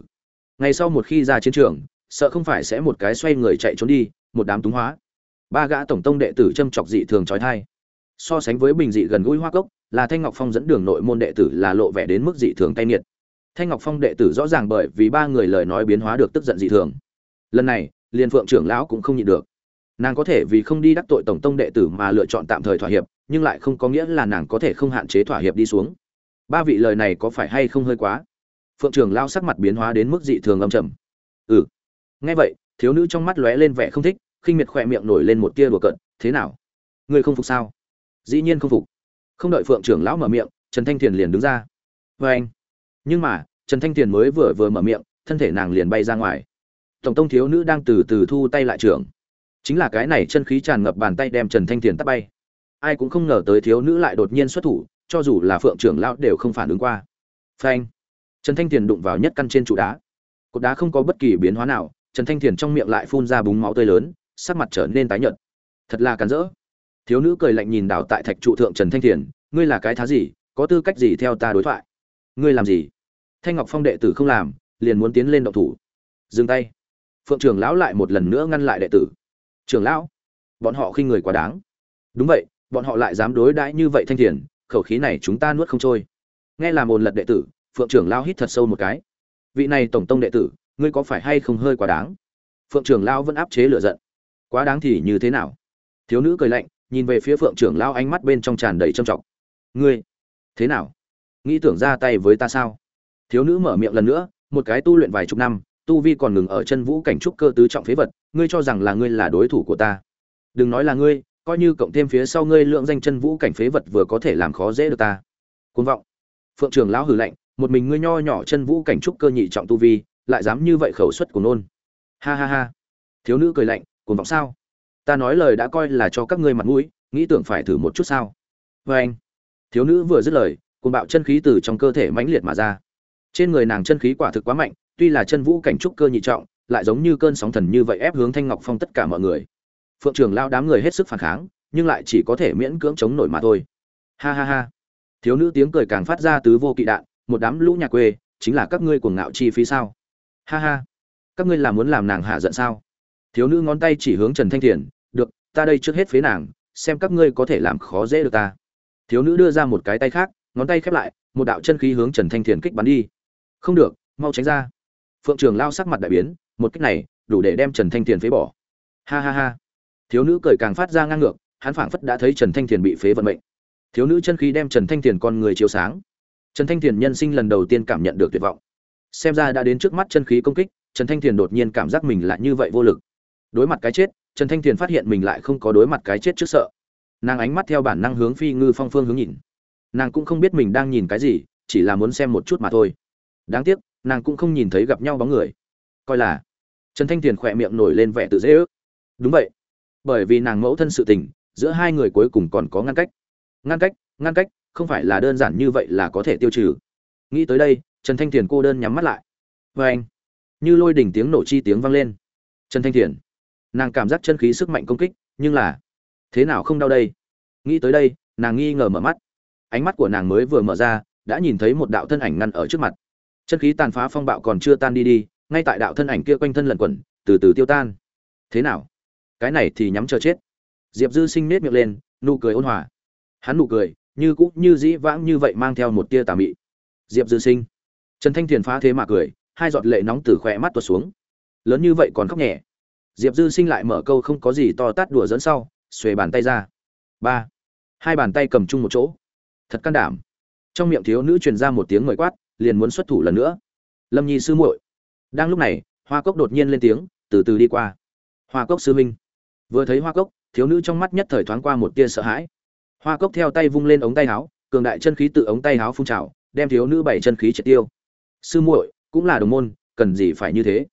Ngày sau một khi ra chiến trường, sợ không phải sẽ một cái xoay người chạy trốn đi, một đám túng hóa. Ba gã tổng tông đệ tử châm chọc dị thường chói tai so sánh với bình dị gần gũi hoa cốc, là thanh ngọc phong dẫn đường nội môn đệ tử là lộ vẻ đến mức dị thường tay nghiệt. Thanh ngọc phong đệ tử rõ ràng bởi vì ba người lời nói biến hóa được tức giận dị thường. Lần này, liên phượng trưởng lão cũng không nhịn được. Nàng có thể vì không đi đắc tội tổng tông đệ tử mà lựa chọn tạm thời thỏa hiệp, nhưng lại không có nghĩa là nàng có thể không hạn chế thỏa hiệp đi xuống. Ba vị lời này có phải hay không hơi quá? Phượng trưởng lao sắc mặt biến hóa đến mức dị thường âm trầm. Ừ. Nghe vậy, thiếu nữ trong mắt lóe lên vẻ không thích, khinh miệt khỏe miệng nổi lên một tia đùa cận thế nào? Ngươi không phục sao? Dĩ nhiên không phục. Không đợi phượng trưởng lão mở miệng, trần thanh thiền liền đứng ra. Vê anh. Nhưng mà, trần thanh thiền mới vừa vừa mở miệng, thân thể nàng liền bay ra ngoài. Tổng tông thiếu nữ đang từ từ thu tay lại trưởng. Chính là cái này chân khí tràn ngập bàn tay đem trần thanh thiền tắt bay. Ai cũng không ngờ tới thiếu nữ lại đột nhiên xuất thủ, cho dù là phượng trưởng lão đều không phản ứng qua. Phanh trần thanh thiền đụng vào nhất căn trên trụ đá. Cột đá không có bất kỳ biến hóa nào, trần thanh thiền trong miệng lại phun ra búng máu tươi lớn, sắc mặt trở nên tái nhợt. Thật là cắn rỡ thiếu nữ cười lạnh nhìn đảo tại thạch trụ thượng trần thanh thiền, ngươi là cái thá gì? Có tư cách gì theo ta đối thoại? Ngươi làm gì? Thanh ngọc phong đệ tử không làm, liền muốn tiến lên động thủ. Dừng tay. Phượng trưởng lão lại một lần nữa ngăn lại đệ tử. Trưởng lão, bọn họ khi người quá đáng. Đúng vậy, bọn họ lại dám đối đãi như vậy thanh thiền, khẩu khí này chúng ta nuốt không trôi. Nghe làm ồn lật đệ tử, phượng trưởng lão hít thật sâu một cái. Vị này tổng tông đệ tử, ngươi có phải hay không hơi quá đáng? Phượng trưởng lão vẫn áp chế lửa giận. Quá đáng thì như thế nào? Thiếu nữ cười lạnh nhìn về phía phượng trưởng lão ánh mắt bên trong tràn đầy trầm trọng. Ngươi, thế nào? Nghĩ tưởng ra tay với ta sao? Thiếu nữ mở miệng lần nữa, một cái tu luyện vài chục năm, tu vi còn ngừng ở chân vũ cảnh trúc cơ tứ trọng phế vật, ngươi cho rằng là ngươi là đối thủ của ta. Đừng nói là ngươi, coi như cộng thêm phía sau ngươi lượng danh chân vũ cảnh phế vật vừa có thể làm khó dễ được ta. Côn vọng. Phượng trưởng lão hừ lạnh, một mình ngươi nho nhỏ chân vũ cảnh trúc cơ nhị trọng tu vi, lại dám như vậy khẩu suất của nôn. Ha ha ha. Thiếu nữ cười lạnh, cuồng vọng sao? Ta nói lời đã coi là cho các ngươi mặt mũi, nghĩ tưởng phải thử một chút sao? Vê anh. Thiếu nữ vừa dứt lời cùng bạo chân khí từ trong cơ thể mãnh liệt mà ra. Trên người nàng chân khí quả thực quá mạnh, tuy là chân vũ cảnh trúc cơ nhị trọng, lại giống như cơn sóng thần như vậy ép hướng thanh ngọc phong tất cả mọi người. Phượng trường lao đám người hết sức phản kháng, nhưng lại chỉ có thể miễn cưỡng chống nổi mà thôi. Ha ha ha. Thiếu nữ tiếng cười càng phát ra tứ vô kỵ đạn, một đám lũ nhà quê, chính là các ngươi cuồng ngạo chi phí sao? Ha ha. Các ngươi là muốn làm nàng hạ giận sao? Thiếu nữ ngón tay chỉ hướng trần thanh thiền ta đây trước hết phế nàng, xem các ngươi có thể làm khó dễ được ta. Thiếu nữ đưa ra một cái tay khác, ngón tay khép lại, một đạo chân khí hướng trần thanh thiền kích bắn đi. Không được, mau tránh ra. Phượng trường lao sắc mặt đại biến, một cách này, đủ để đem trần thanh thiền phế bỏ. Ha ha ha. Thiếu nữ cười càng phát ra ngang ngược, hắn phảng phất đã thấy trần thanh thiền bị phế vận mệnh. Thiếu nữ chân khí đem trần thanh thiền con người chiếu sáng. Trần thanh thiền nhân sinh lần đầu tiên cảm nhận được tuyệt vọng. Xem ra đã đến trước mắt chân khí công kích, trần thanh thiền đột nhiên cảm giác mình lại như vậy vô lực. Đối mặt cái chết trần thanh thiền phát hiện mình lại không có đối mặt cái chết trước sợ. Nàng ánh mắt theo bản năng hướng phi ngư phong phương hướng nhìn. Nàng cũng không biết mình đang nhìn cái gì, chỉ là muốn xem một chút mà thôi. Đáng tiếc, nàng cũng không nhìn thấy gặp nhau bóng người. Coi là, trần thanh thiền khỏe miệng nổi lên vẻ tự dễ ước. Đúng vậy. Bởi vì nàng mẫu thân sự tình, giữa hai người cuối cùng còn có ngăn cách. Ngăn cách ngăn cách, không phải là đơn giản như vậy là có thể tiêu trừ. Nghĩ tới đây, trần thanh thiền cô đơn nhắm mắt lại. Vê anh, như lôi đỉnh tiếng nổ chi tiếng vang lên. Trần thanh thiền nàng cảm giác chân khí sức mạnh công kích, nhưng là, thế nào không đau đây? Nghĩ tới đây, nàng nghi ngờ mở mắt. Ánh mắt của nàng mới vừa mở ra, đã nhìn thấy một đạo thân ảnh ngăn ở trước mặt. Chân khí tàn phá phong bạo còn chưa tan đi đi, ngay tại đạo thân ảnh kia quanh thân lẩn quẩn, từ từ tiêu tan. Thế nào? Cái này thì nhắm chờ chết. Diệp dư sinh nết miệng lên, nụ cười ôn hòa. Hắn nụ cười, như cũ, như dĩ vãng như vậy mang theo một tia tà mị. Diệp dư sinh. Trần thanh thiền phá thế mà cười, hai giọt lệ nóng từ khỏe mắt tuột xuống. Lớn như vậy còn khóc nhẹ diệp dư sinh lại mở câu không có gì to tát đùa dẫn sau, xuề bàn tay ra. Ba. Hai bàn tay cầm chung một chỗ. Thật can đảm. Trong miệng thiếu nữ truyền ra một tiếng mời quát, liền muốn xuất thủ lần nữa. Lâm nhi sư muội. Đang lúc này, hoa cốc đột nhiên lên tiếng, từ từ đi qua. Hoa cốc sư minh vừa thấy hoa cốc, thiếu nữ trong mắt nhất thời thoáng qua một tia sợ hãi. Hoa cốc theo tay vung lên ống tay áo, cường đại chân khí tự ống tay áo phun trào, đem thiếu nữ bảy chân khí triệt tiêu. Sư muội, cũng là đồng môn, cần gì phải như thế?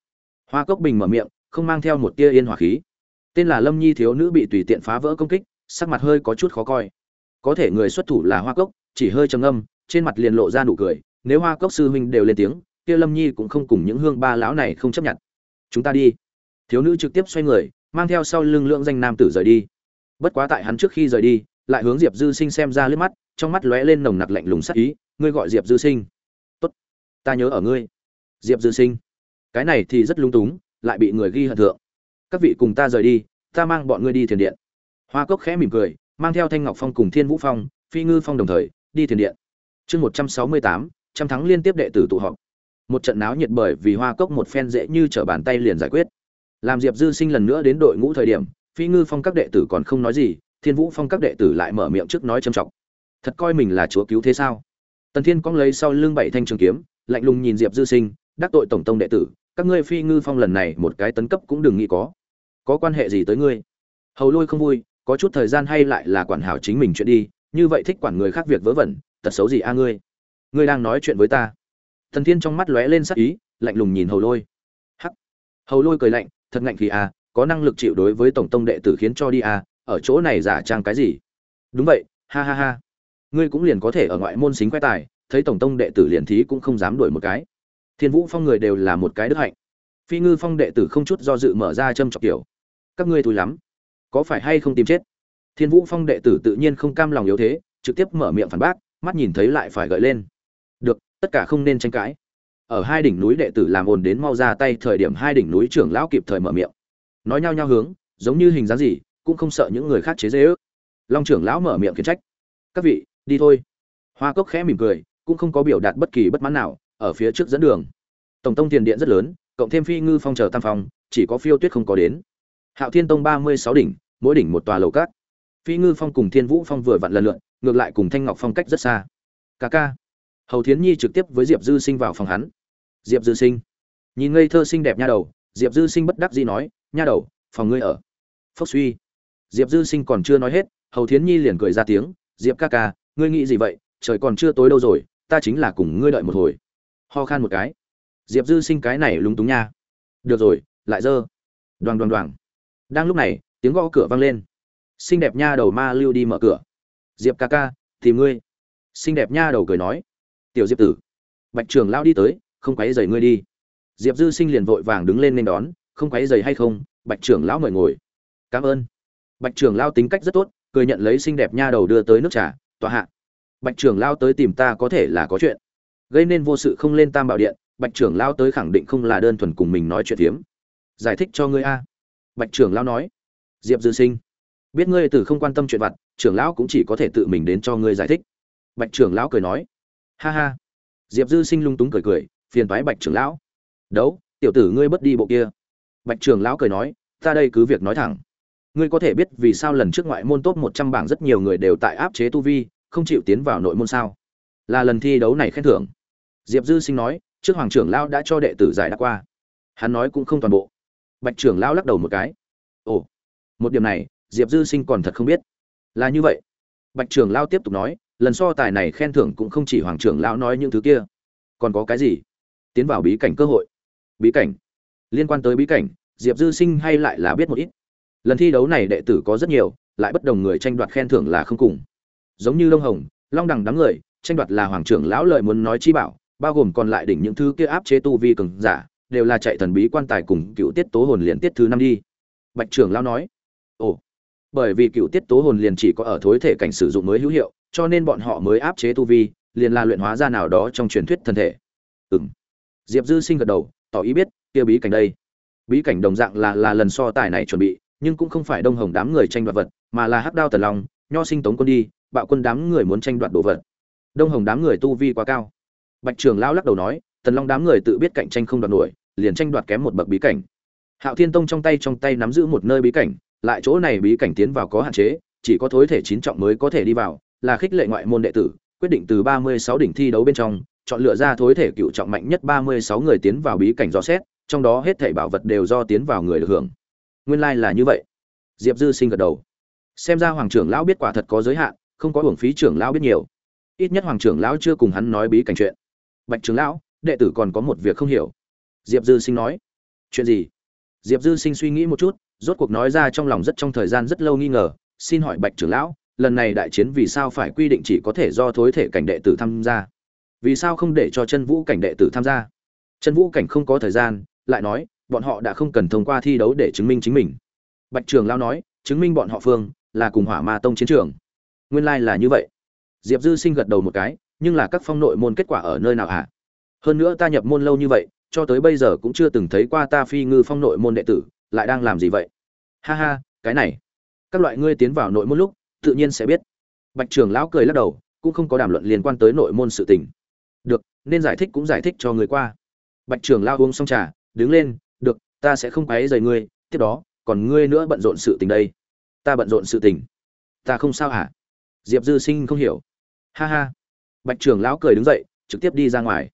Hoa cốc bình mở miệng không mang theo một tia yên hỏa khí. Tên là lâm nhi thiếu nữ bị tùy tiện phá vỡ công kích, sắc mặt hơi có chút khó coi. Có thể người xuất thủ là hoa cốc, chỉ hơi trầm âm trên mặt liền lộ ra nụ cười, nếu hoa cốc sư huynh đều lên tiếng, kia lâm nhi cũng không cùng những hương ba lão này không chấp nhận. Chúng ta đi. Thiếu nữ trực tiếp xoay người, mang theo sau lưng lượng danh nam tử rời đi. Bất quá tại hắn trước khi rời đi, lại hướng diệp dư sinh xem ra liếc mắt, trong mắt lóe lên nồng nặc lạnh lùng sắc ý, ngươi gọi diệp dư sinh. Tốt, ta nhớ ở ngươi. Diệp dư sinh. Cái này thì rất lung túng lại bị người ghi hận thượng. Các vị cùng ta rời đi, ta mang bọn ngươi đi thiền điện. Hoa cốc khẽ mỉm cười, mang theo thanh ngọc phong cùng thiên vũ phong, phi ngư phong đồng thời, đi thiền điện. Chương một trăm sáu mươi tám, trăm thắng liên tiếp đệ tử tụ họp. Một trận náo nhiệt bởi vì hoa cốc một phen dễ như trở bàn tay liền giải quyết. Làm diệp dư sinh lần nữa đến đội ngũ thời điểm, phi ngư phong các đệ tử còn không nói gì, thiên vũ phong các đệ tử lại mở miệng trước nói trầm trọng. Thật coi mình là chúa cứu thế sao? Tần thiên cong lấy sau lưng bảy thanh trường kiếm, lạnh lùng nhìn diệp dư sinh, đắc tội tổng tông đệ tử các ngươi phi ngư phong lần này một cái tấn cấp cũng đừng nghĩ có. Có quan hệ gì tới ngươi? Hầu lôi không vui, có chút thời gian hay lại là quản hảo chính mình chuyện đi, như vậy thích quản người khác việc vớ vẩn, tật xấu gì a ngươi? Ngươi đang nói chuyện với ta. Thần thiên trong mắt lóe lên sắc ý, lạnh lùng nhìn hầu lôi. Hắc. Hầu lôi cười lạnh, thật ngạnh khi a à, có năng lực chịu đối với tổng tông đệ tử khiến cho đi a ở chỗ này giả trang cái gì? Đúng vậy, ha ha ha. Ngươi cũng liền có thể ở ngoại môn xính quay tài, thấy tổng tông đệ tử liền thí cũng không dám đuổi một cái thiên vũ phong người đều là một cái đức hạnh. Phi ngư phong đệ tử không chút do dự mở ra châm trọc kiểu các ngươi thùi lắm. Có phải hay không tìm chết? Thiên vũ phong đệ tử tự nhiên không cam lòng yếu thế, trực tiếp mở miệng phản bác, mắt nhìn thấy lại phải gợi lên. Được, tất cả không nên tranh cãi. Ở hai đỉnh núi đệ tử làm ồn đến mau ra tay thời điểm hai đỉnh núi trưởng lão kịp thời mở miệng. Nói nhau nhau hướng, giống như hình dáng gì, cũng không sợ những người khác chế dễ ước. Long trưởng lão mở miệng khiển trách. Các vị, đi thôi. Hoa cốc khẽ mỉm cười, cũng không có biểu đạt bất kỳ bất mãn nào ở phía trước dẫn đường. Tổng tông tiền điện rất lớn, cộng thêm phi ngư phong chờ tam phong, chỉ có phiêu tuyết không có đến. Hạo thiên tông ba mươi sáu đỉnh, mỗi đỉnh một tòa lầu cát. Phi ngư phong cùng thiên vũ phong vừa vặn lần lượn, ngược lại cùng thanh ngọc phong cách rất xa. Ca ca. Hầu thiến nhi trực tiếp với diệp dư sinh vào phòng hắn. Diệp dư sinh. Nhìn ngây thơ xinh đẹp nha đầu, diệp dư sinh bất đắc dĩ nói, nha đầu, phòng ngươi ở. Phốc suy. Diệp dư sinh còn chưa nói hết, hầu thiến nhi liền cười ra tiếng, diệp ca ca, ngươi nghĩ gì vậy? Trời còn chưa tối đâu rồi, ta chính là cùng ngươi đợi một hồi ho khan một cái. Diệp dư sinh cái này lúng túng nha. Được rồi, lại dơ. Đoàng đoàng đoàng. Đang lúc này, tiếng gõ cửa vang lên. Xinh đẹp nha đầu ma lưu đi mở cửa. Diệp ca ca, tìm ngươi. Xinh đẹp nha đầu cười nói. Tiểu diệp tử. Bạch trường lao đi tới, không quấy dày ngươi đi. Diệp dư sinh liền vội vàng đứng lên nên đón, không quấy dày hay không, bạch trưởng lão mời ngồi. Cảm ơn. Bạch trưởng lao tính cách rất tốt, cười nhận lấy xinh đẹp nha đầu đưa tới nước trà. Tòa hạ. Bạch trưởng lao tới tìm ta có thể là có chuyện gây nên vô sự không lên tam bảo điện, bạch trưởng lao tới khẳng định không là đơn thuần cùng mình nói chuyện tiếm giải thích cho ngươi a. Bạch trưởng lao nói. Diệp dư sinh, biết ngươi từ không quan tâm chuyện vặt, trưởng lão cũng chỉ có thể tự mình đến cho ngươi giải thích. Bạch trưởng lão cười nói. Ha ha. Diệp dư sinh lung túng cười cười, phiền toái bạch trưởng lão. Đấu, tiểu tử ngươi bất đi bộ kia. Bạch trưởng lão cười nói. Ta đây cứ việc nói thẳng. Ngươi có thể biết vì sao lần trước ngoại môn top một trăm bảng rất nhiều người đều tại áp chế tu vi, không chịu tiến vào nội môn sao? Là lần thi đấu này khen thưởng diệp dư sinh nói, trước hoàng trưởng lão đã cho đệ tử giải đáp qua. Hắn nói cũng không toàn bộ. Bạch trưởng lão lắc đầu một cái. Ồ, một điểm này, diệp dư sinh còn thật không biết. Là như vậy. Bạch trưởng lão tiếp tục nói, lần so tài này khen thưởng cũng không chỉ hoàng trưởng lão nói những thứ kia. Còn có cái gì? Tiến vào bí cảnh cơ hội. Bí cảnh. Liên quan tới bí cảnh, diệp dư sinh hay lại là biết một ít. Lần thi đấu này đệ tử có rất nhiều, lại bất đồng người tranh đoạt khen thưởng là không cùng. Giống như lông hồng, long đằng đám người, tranh đoạt là hoàng trưởng lão lợi muốn nói chi bảo bao gồm còn lại đỉnh những thứ kia áp chế tu vi cường giả, đều là chạy thần bí quan tài cùng cựu tiết tố hồn liền tiết thứ năm đi. Bạch trưởng lão nói, ồ, bởi vì cựu tiết tố hồn liền chỉ có ở thối thể cảnh sử dụng mới hữu hiệu, cho nên bọn họ mới áp chế tu vi, liền là luyện hóa ra nào đó trong truyền thuyết thân thể. Ừm. diệp dư sinh gật đầu, tỏ ý biết, kia bí cảnh đây, bí cảnh đồng dạng là là lần so tài này chuẩn bị, nhưng cũng không phải đông hồng đám người tranh đoạt vật, mà là hắc đao tần long, nho sinh tống quân đi, bạo quân đám người muốn tranh đoạt đồ vật. Đông hồng đám người tu vi quá cao bạch trường Lão lắc đầu nói, tần long đám người tự biết cạnh tranh không đoạt nổi, liền tranh đoạt kém một bậc bí cảnh. Hạo thiên tông trong tay trong tay nắm giữ một nơi bí cảnh, lại chỗ này bí cảnh tiến vào có hạn chế, chỉ có thối thể chín trọng mới có thể đi vào, là khích lệ ngoại môn đệ tử, quyết định từ ba mươi sáu đỉnh thi đấu bên trong, chọn lựa ra thối thể cựu trọng mạnh nhất ba mươi sáu người tiến vào bí cảnh dò xét, trong đó hết thảy bảo vật đều do tiến vào người được hưởng. Nguyên lai là như vậy. Diệp dư sinh gật đầu. Xem ra hoàng trưởng lão biết quả thật có giới hạn, không có hưởng phí trưởng lão biết nhiều. Ít nhất hoàng trưởng lão chưa cùng hắn nói bí cảnh chuyện bạch trưởng lão, đệ tử còn có một việc không hiểu. Diệp dư sinh nói. Chuyện gì? Diệp dư sinh suy nghĩ một chút, rốt cuộc nói ra trong lòng rất trong thời gian rất lâu nghi ngờ, xin hỏi bạch trưởng lão, lần này đại chiến vì sao phải quy định chỉ có thể do thối thể cảnh đệ tử tham gia? Vì sao không để cho chân vũ cảnh đệ tử tham gia? Chân vũ cảnh không có thời gian, lại nói, bọn họ đã không cần thông qua thi đấu để chứng minh chính mình. Bạch trường lao nói, chứng minh bọn họ phương, là cùng hỏa ma tông chiến trường. Nguyên lai、like、là như vậy. Diệp dư sinh gật đầu một cái nhưng là các phong nội môn kết quả ở nơi nào hả? Hơn nữa ta nhập môn lâu như vậy, cho tới bây giờ cũng chưa từng thấy qua ta phi ngư phong nội môn đệ tử, lại đang làm gì vậy? Ha ha, cái này. Các loại ngươi tiến vào nội môn lúc, tự nhiên sẽ biết. Bạch trường lão cười lắc đầu, cũng không có đàm luận liên quan tới nội môn sự tình. Được, nên giải thích cũng giải thích cho người qua. Bạch trường lão uống xong trà, đứng lên, được, ta sẽ không quấy rầy ngươi, tiếp đó, còn ngươi nữa bận rộn sự tình đây. Ta bận rộn sự tình. Ta không sao hả? Diệp dư sinh không hiểu. Ha ha bạch trưởng lão cười đứng dậy, trực tiếp đi ra ngoài.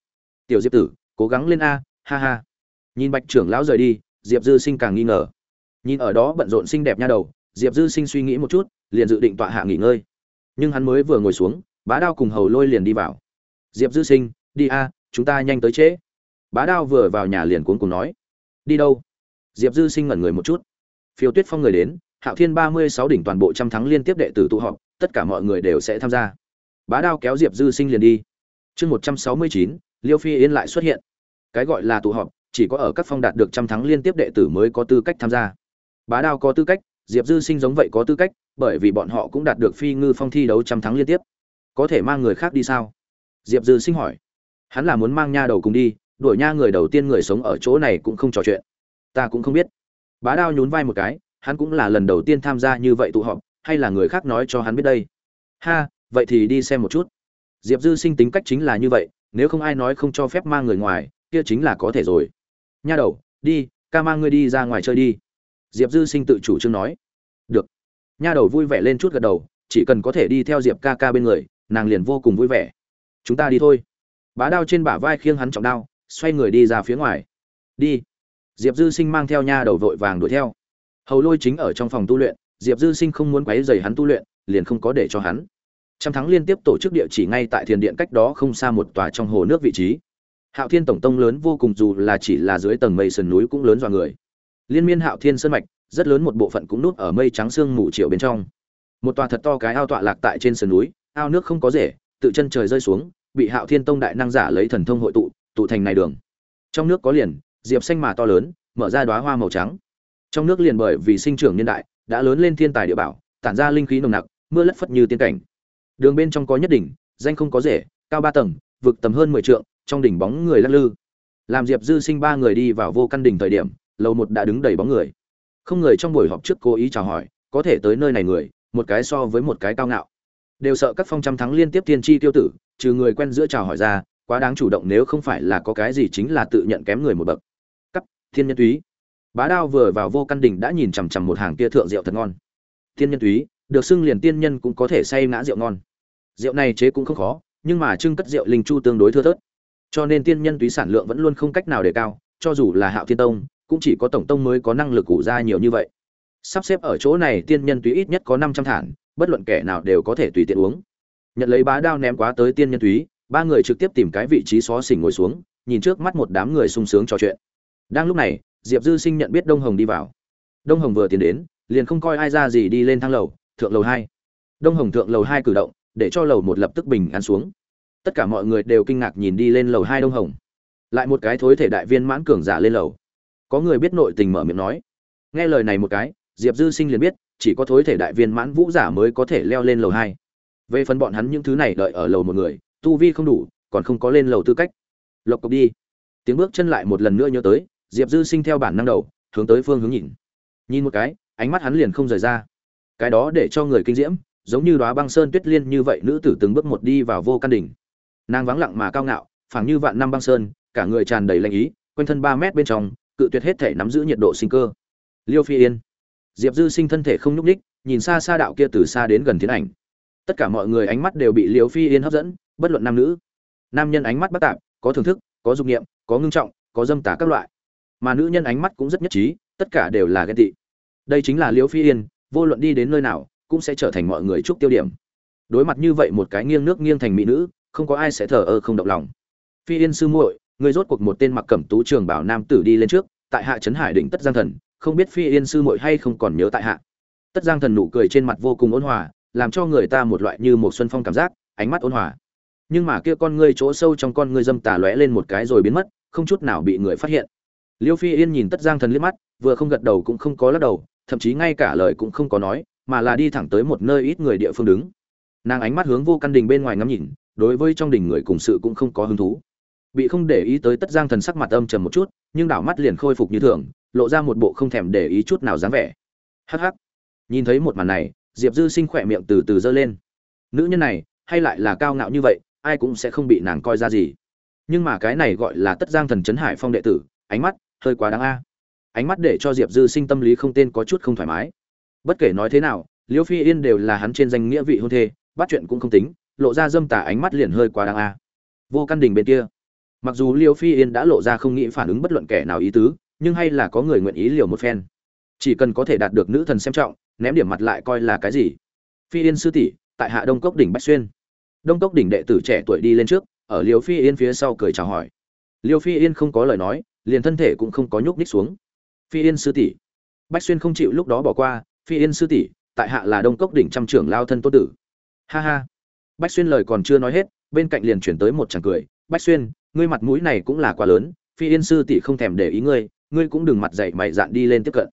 Tiểu diệp tử, cố gắng lên a, ha ha. Nhìn bạch trưởng lão rời đi, diệp dư sinh càng nghi ngờ. Nhìn ở đó bận rộn xinh đẹp nha đầu, diệp dư sinh suy nghĩ một chút, liền dự định tọa hạ nghỉ ngơi. Nhưng hắn mới vừa ngồi xuống, bá đao cùng hầu lôi liền đi vào. Diệp dư sinh, đi a, chúng ta nhanh tới trễ. Bá đao vừa vào nhà liền cuốn cùng nói. Đi đâu? Diệp dư sinh ngẩn người một chút. Phiêu tuyết phong người đến, hạo thiên ba mươi sáu đỉnh toàn bộ trăm thắng liên tiếp đệ tử tụ họp, tất cả mọi người đều sẽ tham gia bá đao kéo diệp dư sinh liền đi. Chương một trăm sáu mươi chín, liêu phi yên lại xuất hiện. Cái gọi là tụ họp, chỉ có ở các phong đạt được trăm thắng liên tiếp đệ tử mới có tư cách tham gia. Bá đao có tư cách, diệp dư sinh giống vậy có tư cách, bởi vì bọn họ cũng đạt được phi ngư phong thi đấu trăm thắng liên tiếp. Có thể mang người khác đi sao? Diệp dư sinh hỏi. Hắn là muốn mang nha đầu cùng đi, đuổi nha người đầu tiên người sống ở chỗ này cũng không trò chuyện. Ta cũng không biết. Bá đao nhún vai một cái, hắn cũng là lần đầu tiên tham gia như vậy tụ họp, hay là người khác nói cho hắn biết đây? Ha vậy thì đi xem một chút. Diệp dư sinh tính cách chính là như vậy, nếu không ai nói không cho phép mang người ngoài, kia chính là có thể rồi. Nha đầu, đi, ca mang ngươi đi ra ngoài chơi đi. Diệp dư sinh tự chủ trương nói. Được. Nha đầu vui vẻ lên chút gật đầu, chỉ cần có thể đi theo diệp ca ca bên người, nàng liền vô cùng vui vẻ. Chúng ta đi thôi. Bá đao trên bả vai khiêng hắn trọng đao, xoay người đi ra phía ngoài. Đi. Diệp dư sinh mang theo nha đầu vội vàng đuổi theo. Hầu lôi chính ở trong phòng tu luyện, diệp dư sinh không muốn quấy dày hắn tu luyện, liền không có để cho hắn trăm thắng liên tiếp tổ chức địa chỉ ngay tại thiền điện cách đó không xa một tòa trong hồ nước vị trí. Hạo thiên tổng tông lớn vô cùng dù là chỉ là dưới tầng mây sườn núi cũng lớn dọa người. Liên miên hạo thiên sơn mạch, rất lớn một bộ phận cũng núp ở mây trắng sương mù triệu bên trong. Một tòa thật to cái ao tọa lạc tại trên sườn núi, ao nước không có rễ, tự chân trời rơi xuống, bị hạo thiên tông đại năng giả lấy thần thông hội tụ tụ thành này đường. Trong nước có liền, diệp xanh mà to lớn, mở ra đóa hoa màu trắng. Trong nước liền bởi vì sinh trưởng niên đại, đã lớn lên thiên tài địa bảo, tản ra linh khí nồng nặc, mưa lất phất như tiên cảnh đường bên trong có nhất đỉnh, danh không có rể, cao ba tầng, vực tầm hơn mười trượng, trong đỉnh bóng người lắc lư. Làm diệp dư sinh ba người đi vào vô căn đỉnh thời điểm, lầu một đã đứng đầy bóng người. Không người trong buổi họp trước cố ý chào hỏi, có thể tới nơi này người, một cái so với một cái cao ngạo. Đều sợ các phong trăm thắng liên tiếp tiên tri tiêu tử, trừ người quen giữa chào hỏi ra, quá đáng chủ động nếu không phải là có cái gì chính là tự nhận kém người một bậc. Cấp thiên nhân túy. Bá đao vừa vào vô căn đình đã nhìn chằm chằm một hàng kia thượng rượu thật ngon. Thiên nhân túy, được xưng liền tiên nhân cũng có thể say ngã rượu ngon rượu này chế cũng không khó, nhưng mà trưng cất rượu linh chu tương đối thưa thớt. Cho nên tiên nhân túy sản lượng vẫn luôn không cách nào để cao, cho dù là hạo thiên tông, cũng chỉ có tổng tông mới có năng lực cụ ra nhiều như vậy. Sắp xếp ở chỗ này tiên nhân túy ít nhất có năm trăm thản, bất luận kẻ nào đều có thể tùy tiện uống. Nhận lấy bá đao ném quá tới tiên nhân túy, ba người trực tiếp tìm cái vị trí xó xỉnh ngồi xuống, nhìn trước mắt một đám người sung sướng trò chuyện. Đang lúc này, diệp dư sinh nhận biết đông hồng đi vào. Đông hồng vừa tiến đến, liền không coi ai ra gì đi lên thang lầu, thượng lầu hai. Đông hồng thượng lầu hai cử động để cho lầu một lập tức bình an xuống. Tất cả mọi người đều kinh ngạc nhìn đi lên lầu hai đông hồng. Lại một cái thối thể đại viên mãn cường giả lên lầu. Có người biết nội tình mở miệng nói. Nghe lời này một cái, diệp dư sinh liền biết, chỉ có thối thể đại viên mãn vũ giả mới có thể leo lên lầu hai. Về phần bọn hắn những thứ này đợi ở lầu một người, tu vi không đủ, còn không có lên lầu tư cách. Lộc cộc đi. Tiếng bước chân lại một lần nữa nhớ tới, diệp dư sinh theo bản năng đầu, hướng tới phương hướng nhìn. Nhìn một cái, ánh mắt hắn liền không rời ra. Cái đó để cho người kinh diễm giống như đóa băng sơn tuyết liên như vậy, nữ tử từng bước một đi vào vô căn đỉnh. Nàng vắng lặng mà cao ngạo, phảng như vạn năm băng sơn, cả người tràn đầy lạnh ý, quanh thân ba mét bên trong, cự tuyệt hết thể nắm giữ nhiệt độ sinh cơ. Liêu phi yên. Diệp dư sinh thân thể không nhúc ních nhìn xa xa đạo kia từ xa đến gần tiến ảnh. Tất cả mọi người ánh mắt đều bị liêu phi yên hấp dẫn, bất luận nam nữ. Nam nhân ánh mắt bất tạp, có thưởng thức, có dục nghiệm có ngưng trọng, có dâm tả các loại. Mà nữ nhân ánh mắt cũng rất nhất trí, tất cả đều là ghen tị. Đây chính là liêu phi yên, vô luận đi đến nơi nào cũng sẽ trở thành mọi người chúc tiêu điểm. Đối mặt như vậy một cái nghiêng nước nghiêng thành mỹ nữ, không có ai sẽ thờ ơ không động lòng. Phi yên sư muội người rốt cuộc một tên mặc cẩm tú trường bảo nam tử đi lên trước, tại hạ trấn hải đỉnh tất giang thần, không biết phi yên sư muội hay không còn nhớ tại hạ. Tất giang thần nụ cười trên mặt vô cùng ôn hòa, làm cho người ta một loại như một xuân phong cảm giác, ánh mắt ôn hòa. Nhưng mà kia con ngươi chỗ sâu trong con ngươi dâm tà lóe lên một cái rồi biến mất, không chút nào bị người phát hiện. Liêu phi yên nhìn tất giang thần liếc mắt, vừa không gật đầu cũng không có lắc đầu, thậm chí ngay cả lời cũng không có nói mà là đi thẳng tới một nơi ít người địa phương đứng. Nàng ánh mắt hướng vô căn đình bên ngoài ngắm nhìn, đối với trong đình người cùng sự cũng không có hứng thú. Bị không để ý tới tất giang thần sắc mặt âm trầm một chút, nhưng đảo mắt liền khôi phục như thường, lộ ra một bộ không thèm để ý chút nào dáng vẻ. Hắc hắc. Nhìn thấy một màn này, diệp dư sinh khỏe miệng từ từ giơ lên. Nữ nhân này, hay lại là cao ngạo như vậy, ai cũng sẽ không bị nàng coi ra gì. Nhưng mà cái này gọi là tất giang thần trấn hải phong đệ tử, ánh mắt hơi quá đáng a. Ánh mắt để cho diệp dư sinh tâm lý không tên có chút không thoải mái bất kể nói thế nào, liêu phi yên đều là hắn trên danh nghĩa vị hôn thê, bắt chuyện cũng không tính, lộ ra dâm tả ánh mắt liền hơi quá đáng a. Vô căn đình bên kia. Mặc dù liêu phi yên đã lộ ra không nghĩ phản ứng bất luận kẻ nào ý tứ, nhưng hay là có người nguyện ý liều một phen. Chỉ cần có thể đạt được nữ thần xem trọng, ném điểm mặt lại coi là cái gì? Phi yên sư tỷ, tại hạ đông cốc đỉnh bách xuyên. Đông cốc đỉnh đệ tử trẻ tuổi đi lên trước, ở liêu phi yên phía sau cười chào hỏi. Liêu phi yên không có lời nói, liền thân thể cũng không có nhúc ních xuống. Phi yên sư tỷ, bách xuyên không chịu lúc đó bỏ qua phi yên sư tỷ, tại hạ là đông cốc đỉnh trăm trưởng lao thân tốt tử. Ha ha. Bách xuyên lời còn chưa nói hết, bên cạnh liền chuyển tới một chàng cười. Bách xuyên, ngươi mặt mũi này cũng là quá lớn, phi yên sư tỷ không thèm để ý ngươi ngươi cũng đừng mặt dậy mày dạn đi lên tiếp cận.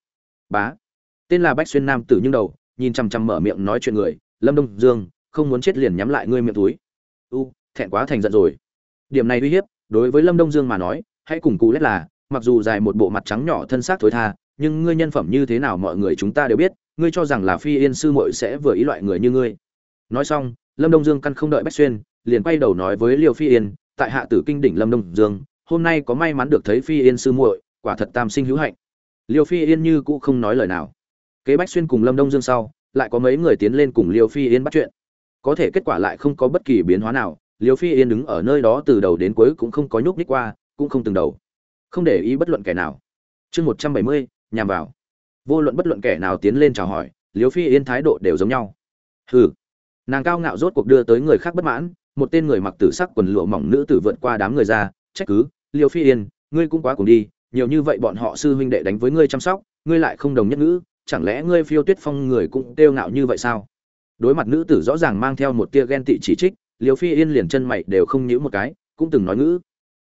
Bá. Tên là bách xuyên nam tử nhưng đầu, nhìn chằm chằm mở miệng nói chuyện người, lâm đông dương, không muốn chết liền nhắm lại ngươi miệng túi. U, thẹn quá thành giận rồi. Điểm này uy hiếp, đối với lâm đông dương mà nói, hãy cùng cú lết là, mặc dù dài một bộ mặt trắng nhỏ thân xác thối tha, nhưng ngươi nhân phẩm như thế nào mọi người chúng ta đều biết ngươi cho rằng là phi yên sư muội sẽ vừa ý loại người như ngươi. Nói xong, lâm đông dương căn không đợi bách xuyên, liền quay đầu nói với liêu phi yên, tại hạ tử kinh đỉnh lâm đông dương, hôm nay có may mắn được thấy phi yên sư muội, quả thật tam sinh hữu hạnh. Liêu phi yên như cũ không nói lời nào. Kế bách xuyên cùng lâm đông dương sau, lại có mấy người tiến lên cùng liêu phi yên bắt chuyện. Có thể kết quả lại không có bất kỳ biến hóa nào, liêu phi yên đứng ở nơi đó từ đầu đến cuối cũng không có nhúc nhích qua, cũng không từng đầu. Không để ý bất luận kẻ nào. Chương một trăm bảy mươi, nhằm vào vô luận bất luận kẻ nào tiến lên chào hỏi liêu phi yên thái độ đều giống nhau. Hừ. Nàng cao ngạo rốt cuộc đưa tới người khác bất mãn, một tên người mặc tử sắc quần lụa mỏng nữ tử vượt qua đám người ra, trách cứ liêu phi yên, ngươi cũng quá cùng đi, nhiều như vậy bọn họ sư huynh đệ đánh với ngươi chăm sóc, ngươi lại không đồng nhất ngữ, chẳng lẽ ngươi phiêu tuyết phong người cũng kêu ngạo như vậy sao? Đối mặt nữ tử rõ ràng mang theo một tia ghen tị chỉ trích liêu phi yên liền chân mày đều không nhíu một cái, cũng từng nói ngữ.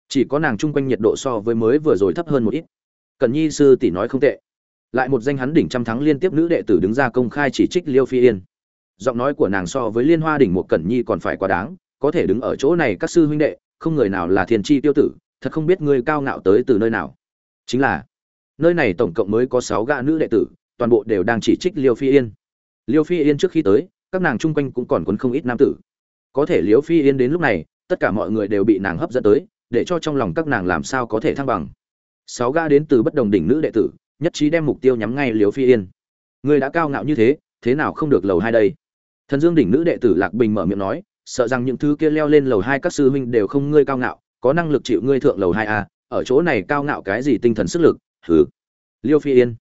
Chỉ có nàng chung quanh nhiệt độ so với mới vừa rồi thấp hơn một ít. Cần nhi sư tỷ nói không tệ lại một danh hắn đỉnh trăm thắng liên tiếp nữ đệ tử đứng ra công khai chỉ trích liêu phi yên. Giọng nói của nàng so với liên hoa đỉnh một cẩn nhi còn phải quá đáng, có thể đứng ở chỗ này các sư huynh đệ, không người nào là thiên tri tiêu tử, thật không biết ngươi cao ngạo tới từ nơi nào. Chính là, nơi này tổng cộng mới có sáu gã nữ đệ tử, toàn bộ đều đang chỉ trích liêu phi yên. Liêu phi yên trước khi tới, các nàng chung quanh cũng còn quấn không ít nam tử. Có thể liêu phi yên đến lúc này, tất cả mọi người đều bị nàng hấp dẫn tới, để cho trong lòng các nàng làm sao có thể thăng bằng. Sáu gã đến từ bất đồng đỉnh nữ đệ tử nhất trí đem mục tiêu nhắm ngay liêu phi yên. Người đã cao ngạo như thế thế nào không được lầu hai đây? Thần dương đỉnh nữ đệ tử lạc bình mở miệng nói, sợ rằng những thứ kia leo lên lầu hai các sư huynh đều không ngươi cao ngạo, có năng lực chịu ngươi thượng lầu hai a ở chỗ này cao ngạo cái gì tinh thần sức lực, hừ. Liêu phi yên.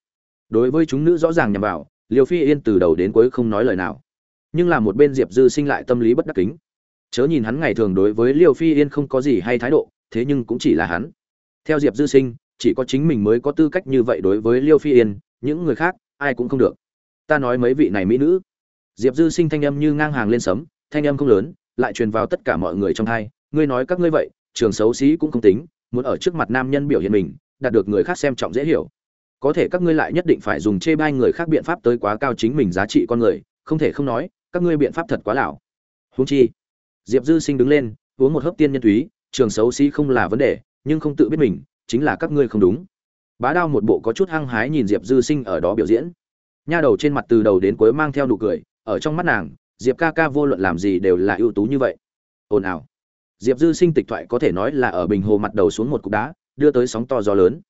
Đối với chúng nữ rõ ràng nhằm vào, liêu phi yên từ đầu đến cuối không nói lời nào. Nhưng là một bên diệp dư sinh lại tâm lý bất đắc kính. Chớ nhìn hắn ngày thường đối với liêu phi yên không có gì hay thái độ, thế nhưng cũng chỉ là hắn. Theo diệp dư sinh chỉ có chính mình mới có tư cách như vậy đối với liêu phi yên, những người khác, ai cũng không được. Ta nói mấy vị này mỹ nữ. Diệp dư sinh thanh âm như ngang hàng lên sấm, thanh âm không lớn, lại truyền vào tất cả mọi người trong thai ngươi nói các ngươi vậy, trường xấu xí cũng không tính, muốn ở trước mặt nam nhân biểu hiện mình, đạt được người khác xem trọng dễ hiểu. Có thể các ngươi lại nhất định phải dùng chê bai người khác biện pháp tới quá cao chính mình giá trị con người, không thể không nói, các ngươi biện pháp thật quá lão huống chi, diệp dư sinh đứng lên, uống một hớp tiên nhân túy, trường xấu xí không là vấn đề, nhưng không tự biết mình chính là các ngươi không đúng. Bá đao một bộ có chút hăng hái nhìn diệp dư sinh ở đó biểu diễn. Nha đầu trên mặt từ đầu đến cuối mang theo nụ cười, ở trong mắt nàng, diệp ca ca vô luận làm gì đều là ưu tú như vậy. Ồn ào. Diệp dư sinh tịch thoại có thể nói là ở bình hồ mặt đầu xuống một cục đá, đưa tới sóng to gió lớn.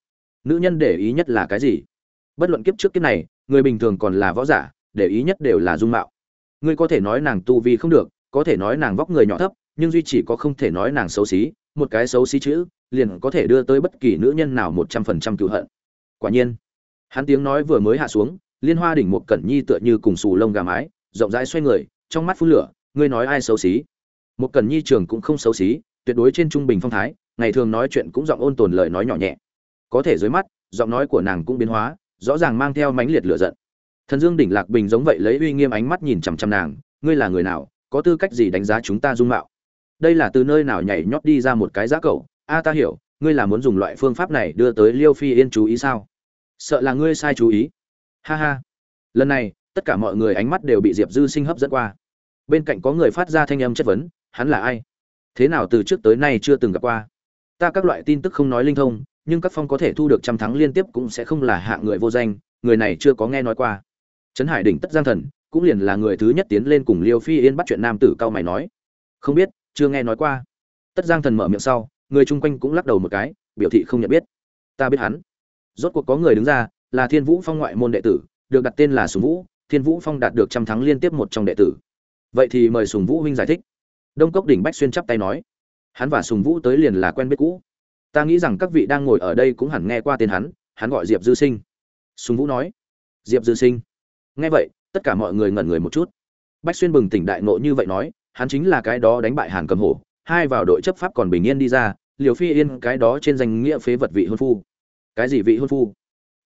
Nữ nhân để ý nhất là cái gì? Bất luận kiếp trước kiếp này, người bình thường còn là võ giả, để ý nhất đều là dung mạo. Ngươi có thể nói nàng tu vi không được, có thể nói nàng vóc người nhỏ thấp, nhưng duy chỉ có không thể nói nàng xấu xí, một cái xấu xí chữ liền có thể đưa tới bất kỳ nữ nhân nào một trăm phần trăm cựu hận. Quả nhiên, hắn tiếng nói vừa mới hạ xuống, liên hoa đỉnh một cẩn nhi tựa như cùng xù lông gà mái, rộng rãi xoay người, trong mắt phun lửa, ngươi nói ai xấu xí? Một cẩn nhi trường cũng không xấu xí, tuyệt đối trên trung bình phong thái, ngày thường nói chuyện cũng giọng ôn tồn lời nói nhỏ nhẹ. Có thể dưới mắt, giọng nói của nàng cũng biến hóa, rõ ràng mang theo mãnh liệt lửa giận. Thần dương đỉnh lạc bình giống vậy lấy uy nghiêm ánh mắt nhìn chằm chằm nàng, ngươi là người nào, có tư cách gì đánh giá chúng ta dung mạo? Đây là từ nơi nào nhảy nhót đi ra một cái giá cậu a, ta hiểu, ngươi là muốn dùng loại phương pháp này đưa tới liêu phi yên chú ý sao? Sợ là ngươi sai chú ý. Ha ha. Lần này, tất cả mọi người ánh mắt đều bị diệp dư sinh hấp dẫn qua. Bên cạnh có người phát ra thanh âm chất vấn, hắn là ai? Thế nào từ trước tới nay chưa từng gặp qua? Ta các loại tin tức không nói linh thông, nhưng các phong có thể thu được trăm thắng liên tiếp cũng sẽ không là hạng người vô danh, người này chưa có nghe nói qua. Trấn hải đỉnh tất giang thần, cũng liền là người thứ nhất tiến lên cùng liêu phi yên bắt chuyện nam tử cao mày nói. Không biết, chưa nghe nói qua. Tất giang thần mở miệng sau người chung quanh cũng lắc đầu một cái, biểu thị không nhận biết. Ta biết hắn. Rốt cuộc có người đứng ra, là thiên vũ phong ngoại môn đệ tử, được đặt tên là sùng vũ, thiên vũ phong đạt được trăm thắng liên tiếp một trong đệ tử. Vậy thì mời sùng vũ huynh giải thích. Đông cốc đỉnh bách xuyên chắp tay nói. Hắn và sùng vũ tới liền là quen biết cũ. Ta nghĩ rằng các vị đang ngồi ở đây cũng hẳn nghe qua tên hắn hắn gọi diệp dư sinh. Sùng vũ nói. Diệp dư sinh. Nghe vậy, tất cả mọi người ngẩn người một chút. Bách xuyên bừng tỉnh đại nộ như vậy nói, hắn chính là cái đó đánh bại hàn cầm hổ hai vào đội chấp pháp còn bình yên đi ra, liều phi yên cái đó trên danh nghĩa phế vật vị hôn phu. Cái gì vị hôn phu?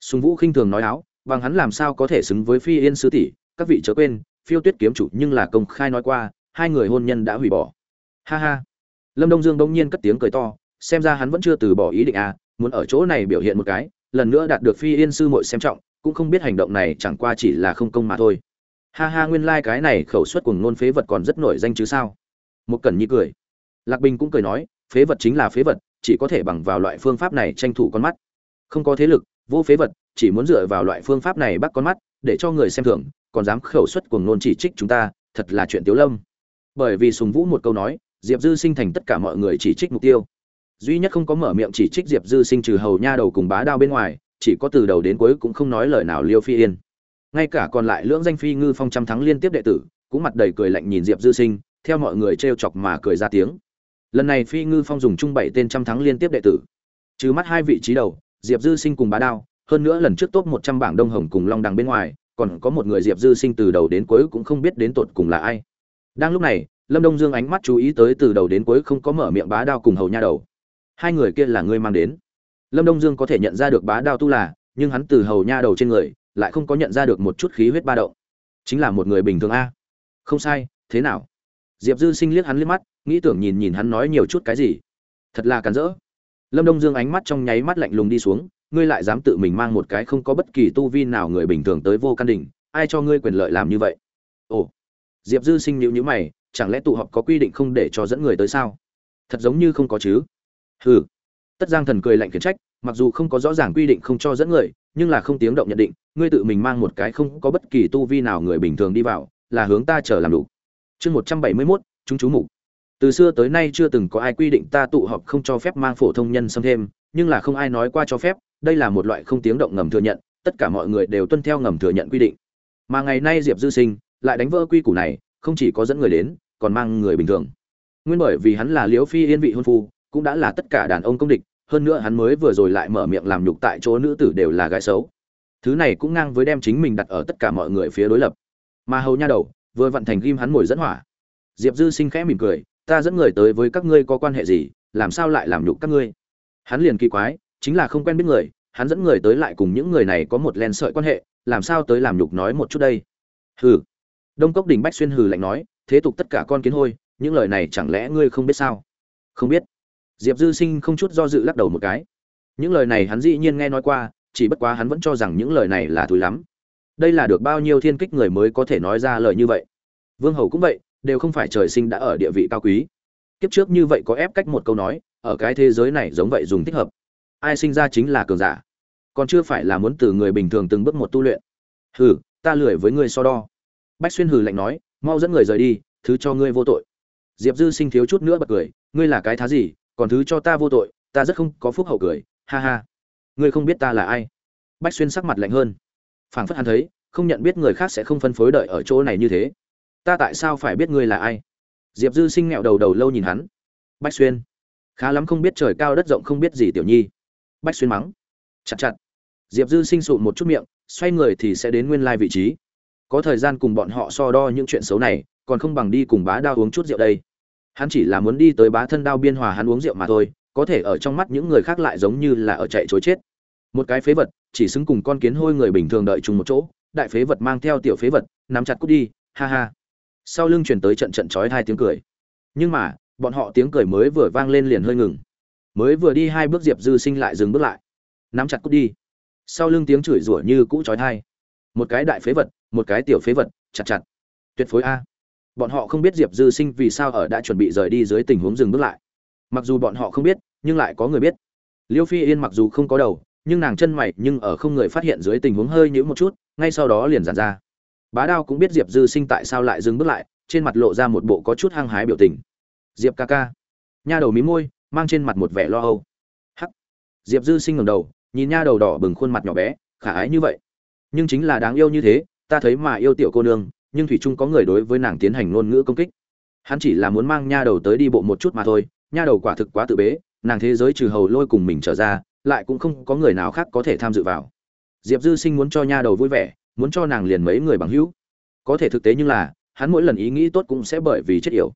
Sùng vũ khinh thường nói áo, bằng hắn làm sao có thể xứng với phi yên sư tỷ, các vị chớ quên, phiêu tuyết kiếm chủ nhưng là công khai nói qua, hai người hôn nhân đã hủy bỏ. Ha ha. Lâm đông dương bỗng nhiên cất tiếng cười to, xem ra hắn vẫn chưa từ bỏ ý định à muốn ở chỗ này biểu hiện một cái, lần nữa đạt được phi yên sư muội xem trọng, cũng không biết hành động này chẳng qua chỉ là không công mà thôi. Ha ha, nguyên lai cái này khẩu suất cùng nôn phế vật còn rất nổi danh chứ sao? Một cẩn nhi cười lạc bình cũng cười nói, phế vật chính là phế vật, chỉ có thể bằng vào loại phương pháp này tranh thủ con mắt. Không có thế lực, vô phế vật, chỉ muốn dựa vào loại phương pháp này bắt con mắt, để cho người xem thường, còn dám khẩu suất cuồng nôn chỉ trích chúng ta, thật là chuyện tiếu lâm. Bởi vì sùng vũ một câu nói, diệp dư sinh thành tất cả mọi người chỉ trích mục tiêu. Duy nhất không có mở miệng chỉ trích diệp dư sinh trừ hầu nha đầu cùng bá đao bên ngoài, chỉ có từ đầu đến cuối cũng không nói lời nào liêu phi yên. Ngay cả còn lại lưỡng danh phi ngư phong trăm thắng liên tiếp đệ tử, cũng mặt đầy cười lạnh nhìn diệp dư sinh, theo mọi người trêu chọc mà cười ra tiếng lần này phi ngư phong dùng chung bảy tên trăm thắng liên tiếp đệ tử. Trừ mắt hai vị trí đầu, diệp dư sinh cùng bá đao, hơn nữa lần trước top một trăm bảng đông hồng cùng long đằng bên ngoài, còn có một người diệp dư sinh từ đầu đến cuối cũng không biết đến tột cùng là ai. Đang lúc này, lâm đông dương ánh mắt chú ý tới từ đầu đến cuối không có mở miệng bá đao cùng hầu nha đầu. Hai người kia là ngươi mang đến. Lâm đông dương có thể nhận ra được bá đao tu là, nhưng hắn từ hầu nha đầu trên người, lại không có nhận ra được một chút khí huyết ba động. Chính là một người bình thường a. Không sai, thế nào? Diệp dư sinh liếc hắn liếc mắt nghĩ tưởng nhìn nhìn hắn nói nhiều chút cái gì. Thật là cắn rỡ. Lâm đông dương ánh mắt trong nháy mắt lạnh lùng đi xuống, ngươi lại dám tự mình mang một cái không có bất kỳ tu vi nào người bình thường tới vô căn đỉnh, ai cho ngươi quyền lợi làm như vậy? Ồ. Diệp dư sinh nhữ nhữ mày, chẳng lẽ tụ họp có quy định không để cho dẫn người tới sao? Thật giống như không có chứ. Hừ. Tất giang thần cười lạnh khiển trách, mặc dù không có rõ ràng quy định không cho dẫn người, nhưng là không tiếng động nhận định, ngươi tự mình mang một cái không có bất kỳ tu vi nào người bình thường đi vào, là hướng ta chờ làm đủ. Chương một trăm bảy mươi mốt, chúng chú mục từ xưa tới nay chưa từng có ai quy định ta tụ họp không cho phép mang phổ thông nhân xâm thêm, nhưng là không ai nói qua cho phép, đây là một loại không tiếng động ngầm thừa nhận, tất cả mọi người đều tuân theo ngầm thừa nhận quy định. Mà ngày nay diệp dư sinh lại đánh vỡ quy củ này, không chỉ có dẫn người đến, còn mang người bình thường. Nguyên bởi vì hắn là liễu phi yên vị hôn phu, cũng đã là tất cả đàn ông công địch, hơn nữa hắn mới vừa rồi lại mở miệng làm nhục tại chỗ nữ tử đều là gái xấu. Thứ này cũng ngang với đem chính mình đặt ở tất cả mọi người phía đối lập. Mà hầu nha đầu, vừa vận thành ghim hắn ngồi dẫn hỏa. Diệp dư sinh khẽ mỉm cười ta dẫn người tới với các ngươi có quan hệ gì, làm sao lại làm nhục các ngươi? Hắn liền kỳ quái, chính là không quen biết người, hắn dẫn người tới lại cùng những người này có một len sợi quan hệ, làm sao tới làm nhục nói một chút đây? Hừ. Đông cốc đỉnh bách xuyên hừ lạnh nói, thế tục tất cả con kiến hôi, những lời này chẳng lẽ ngươi không biết sao? Không biết. Diệp dư sinh không chút do dự lắc đầu một cái. Những lời này hắn dĩ nhiên nghe nói qua, chỉ bất quá hắn vẫn cho rằng những lời này là thúi lắm. Đây là được bao nhiêu thiên kích người mới có thể nói ra lời như vậy? Vương hầu cũng vậy đều không phải trời sinh đã ở địa vị cao quý. Kiếp trước như vậy có ép cách một câu nói, ở cái thế giới này giống vậy dùng thích hợp. Ai sinh ra chính là cường giả. Còn chưa phải là muốn từ người bình thường từng bước một tu luyện. Hừ, ta lười với ngươi so đo. Bách xuyên hừ lạnh nói, mau dẫn người rời đi, thứ cho ngươi vô tội. Diệp dư sinh thiếu chút nữa bật cười, ngươi là cái thá gì, còn thứ cho ta vô tội, ta rất không có phúc hậu cười, ha ha. Ngươi không biết ta là ai. Bách xuyên sắc mặt lạnh hơn. Phảng phất hắn thấy, không nhận biết người khác sẽ không phân phối đợi ở chỗ này như thế ta tại sao phải biết ngươi là ai? Diệp dư sinh nghẹo đầu đầu lâu nhìn hắn. Bách xuyên. Khá lắm không biết trời cao đất rộng không biết gì tiểu nhi. Bách xuyên mắng. Chặt chặt. Diệp dư sinh sụn một chút miệng, xoay người thì sẽ đến nguyên lai vị trí. Có thời gian cùng bọn họ so đo những chuyện xấu này, còn không bằng đi cùng bá đao uống chút rượu đây. Hắn chỉ là muốn đi tới bá thân đao biên hòa hắn uống rượu mà thôi, có thể ở trong mắt những người khác lại giống như là ở chạy chối chết. Một cái phế vật, chỉ xứng cùng con kiến hôi người bình thường đợi chung một chỗ, đại phế vật mang theo tiểu phế vật, nắm chặt cút đi, ha ha sau lưng chuyển tới trận trận chói hai tiếng cười. Nhưng mà, bọn họ tiếng cười mới vừa vang lên liền hơi ngừng. Mới vừa đi hai bước diệp dư sinh lại dừng bước lại. Nắm chặt cút đi. Sau lưng tiếng chửi rủa như cũ chói thai một cái đại phế vật, một cái tiểu phế vật, chặt chặt. Tuyệt phối a. Bọn họ không biết diệp dư sinh vì sao ở đã chuẩn bị rời đi dưới tình huống dừng bước lại. Mặc dù bọn họ không biết, nhưng lại có người biết. Liêu phi yên mặc dù không có đầu, nhưng nàng chân mày nhưng ở không người phát hiện dưới tình huống hơi nhữ một chút, ngay sau đó liền giàn ra bá đao cũng biết diệp dư sinh tại sao lại dừng bước lại, trên mặt lộ ra một bộ có chút hăng hái biểu tình. Diệp ca ca, nha đầu mí môi, mang trên mặt một vẻ lo âu. Hắc. Diệp dư sinh ngẩng đầu, nhìn nha đầu đỏ bừng khuôn mặt nhỏ bé, khả ái như vậy. Nhưng chính là đáng yêu như thế, ta thấy mà yêu tiểu cô nương, nhưng thủy chung có người đối với nàng tiến hành ngôn ngữ công kích. Hắn chỉ là muốn mang nha đầu tới đi bộ một chút mà thôi, nha đầu quả thực quá tự bế, nàng thế giới trừ hầu lôi cùng mình trở ra, lại cũng không có người nào khác có thể tham dự vào. Diệp dư sinh muốn cho nha đầu vui vẻ muốn cho nàng liền mấy người bằng hữu. Có thể thực tế nhưng là, hắn mỗi lần ý nghĩ tốt cũng sẽ bởi vì chết yểu.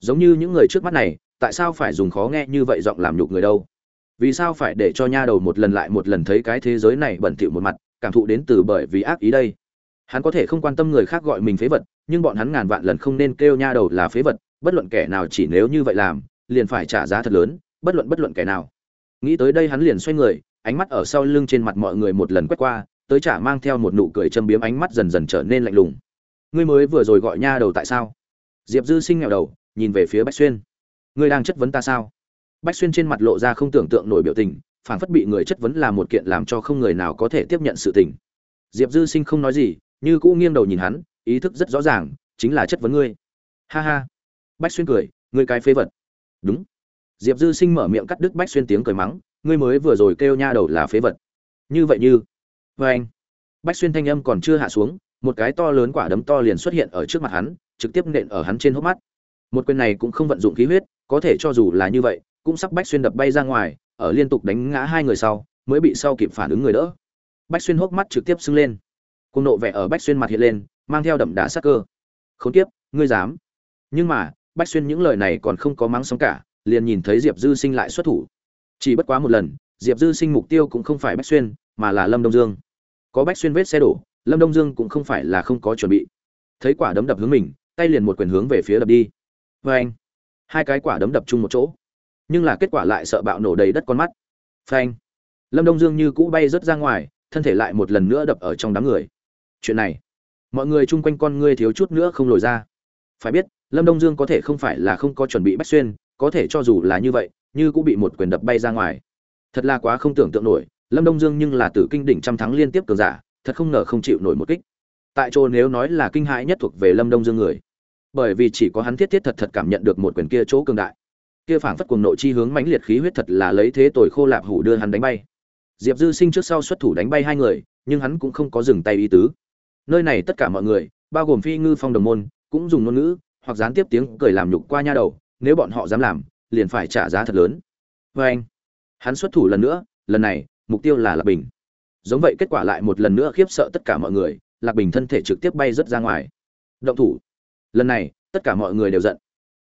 Giống như những người trước mắt này, tại sao phải dùng khó nghe như vậy giọng làm nhục người đâu? Vì sao phải để cho nha đầu một lần lại một lần thấy cái thế giới này bẩn thỉu một mặt, cảm thụ đến từ bởi vì ác ý đây? Hắn có thể không quan tâm người khác gọi mình phế vật, nhưng bọn hắn ngàn vạn lần không nên kêu nha đầu là phế vật, bất luận kẻ nào chỉ nếu như vậy làm, liền phải trả giá thật lớn, bất luận bất luận kẻ nào. Nghĩ tới đây hắn liền xoay người, ánh mắt ở sau lưng trên mặt mọi người một lần quét qua tới trả mang theo một nụ cười châm biếm ánh mắt dần dần trở nên lạnh lùng. Ngươi mới vừa rồi gọi nha đầu tại sao? Diệp dư sinh nghèo đầu, nhìn về phía bách xuyên. Ngươi đang chất vấn ta sao? Bách xuyên trên mặt lộ ra không tưởng tượng nổi biểu tình phản phất bị người chất vấn là một kiện làm cho không người nào có thể tiếp nhận sự tình. Diệp dư sinh không nói gì, như cũ nghiêng đầu nhìn hắn, ý thức rất rõ ràng, chính là chất vấn ngươi. Ha ha. Bách xuyên cười, ngươi cái phế vật. Đúng. Diệp dư sinh mở miệng cắt đứt bách xuyên tiếng cười mắng, ngươi mới vừa rồi kêu nha đầu là phế vật. Như vậy như vê anh. Bách xuyên thanh âm còn chưa hạ xuống, một cái to lớn quả đấm to liền xuất hiện ở trước mặt hắn, trực tiếp nện ở hắn trên hốc mắt. Một quyền này cũng không vận dụng khí huyết, có thể cho dù là như vậy, cũng sắp bách xuyên đập bay ra ngoài, ở liên tục đánh ngã hai người sau, mới bị sau kịp phản ứng người đỡ. Bách xuyên hốc mắt trực tiếp sưng lên. Cùng nộ vẻ ở bách xuyên mặt hiện lên, mang theo đậm đà sắc cơ. Không tiếp ngươi dám. Nhưng mà, bách xuyên những lời này còn không có mắng sống cả, liền nhìn thấy diệp dư sinh lại xuất thủ. Chỉ bất quá một lần, diệp dư sinh mục tiêu cũng không phải bách xuyên, mà là lâm đông dương có bách xuyên vết xe đổ, lâm đông dương cũng không phải là không có chuẩn bị. Thấy quả đấm đập hướng mình, tay liền một quyền hướng về phía đập đi. Vê anh, hai cái quả đấm đập chung một chỗ. Nhưng là kết quả lại sợ bạo nổ đầy đất con mắt. Phanh lâm đông dương như cũ bay rớt ra ngoài, thân thể lại một lần nữa đập ở trong đám người. Chuyện này, mọi người chung quanh con ngươi thiếu chút nữa không lồi ra. Phải biết, lâm đông dương có thể không phải là không có chuẩn bị bách xuyên, có thể cho dù là như vậy, như cũng bị một quyền đập bay ra ngoài. Thật là quá không tưởng tượng nổi lâm đông dương nhưng là tử kinh đỉnh trăm thắng liên tiếp cường giả, thật không ngờ không chịu nổi một kích. Tại chỗ nếu nói là kinh hãi nhất thuộc về lâm đông dương người, bởi vì chỉ có hắn thiết thiết thật thật cảm nhận được một quyền kia chỗ cường đại. Kia phảng phất cuồng nội chi hướng mãnh liệt khí huyết thật là lấy thế tồi khô lạp hủ đưa hắn đánh bay. Diệp dư sinh trước sau xuất thủ đánh bay hai người, nhưng hắn cũng không có dừng tay ý tứ. Nơi này tất cả mọi người, bao gồm phi ngư phong đồng môn, cũng dùng ngôn ngữ, hoặc gián tiếp tiếng cười làm nhục qua nha đầu, nếu bọn họ dám làm, liền phải trả giá thật lớn. Vê anh hắn xuất thủ lần nữa, lần này mục tiêu là lạc bình. Giống vậy kết quả lại một lần nữa khiếp sợ tất cả mọi người, lạc bình thân thể trực tiếp bay rớt ra ngoài. Động thủ. Lần này, tất cả mọi người đều giận.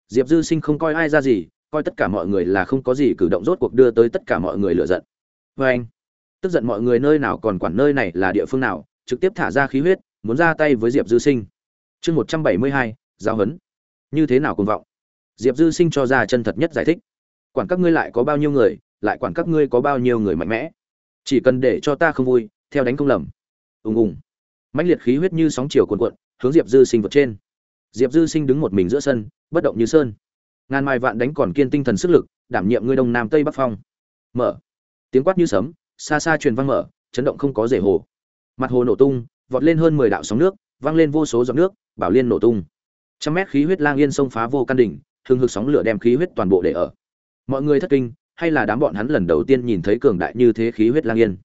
Diệp dư sinh không coi ai ra gì, coi tất cả mọi người là không có gì cử động rốt cuộc đưa tới tất cả mọi người lựa giận. Vê anh, tức giận mọi người nơi nào còn quản nơi này là địa phương nào, trực tiếp thả ra khí huyết, muốn ra tay với diệp dư sinh. Chương một trăm bảy mươi hai giáo huấn như thế nào cùng vọng? Diệp dư sinh cho ra chân thật nhất giải thích. Quản các ngươi lại có bao nhiêu người, lại quản các ngươi có bao nhiêu người mạnh mẽ chỉ cần để cho ta không vui, theo đánh công lầm. Ùng ùng. Mãnh liệt khí huyết như sóng chiều cuồn cuộn, hướng diệp dư sinh vượt trên. Diệp dư sinh đứng một mình giữa sân, bất động như sơn. Ngàn mai vạn đánh còn kiên tinh thần sức lực, đảm nhiệm ngươi đông nam tây bắc phong. Mở. Tiếng quát như sấm, xa xa truyền vang mở, chấn động không có rể hồ. Mặt hồ nổ tung, vọt lên hơn mười đạo sóng nước, vang lên vô số giọt nước, bảo liên nổ tung. Trăm mét khí huyết lang yên sông phá vô căn đỉnh, hừng hực sóng lửa đem khí huyết toàn bộ để ở. Mọi người thất kinh hay là đám bọn hắn lần đầu tiên nhìn thấy cường đại như thế khí huyết lang yên.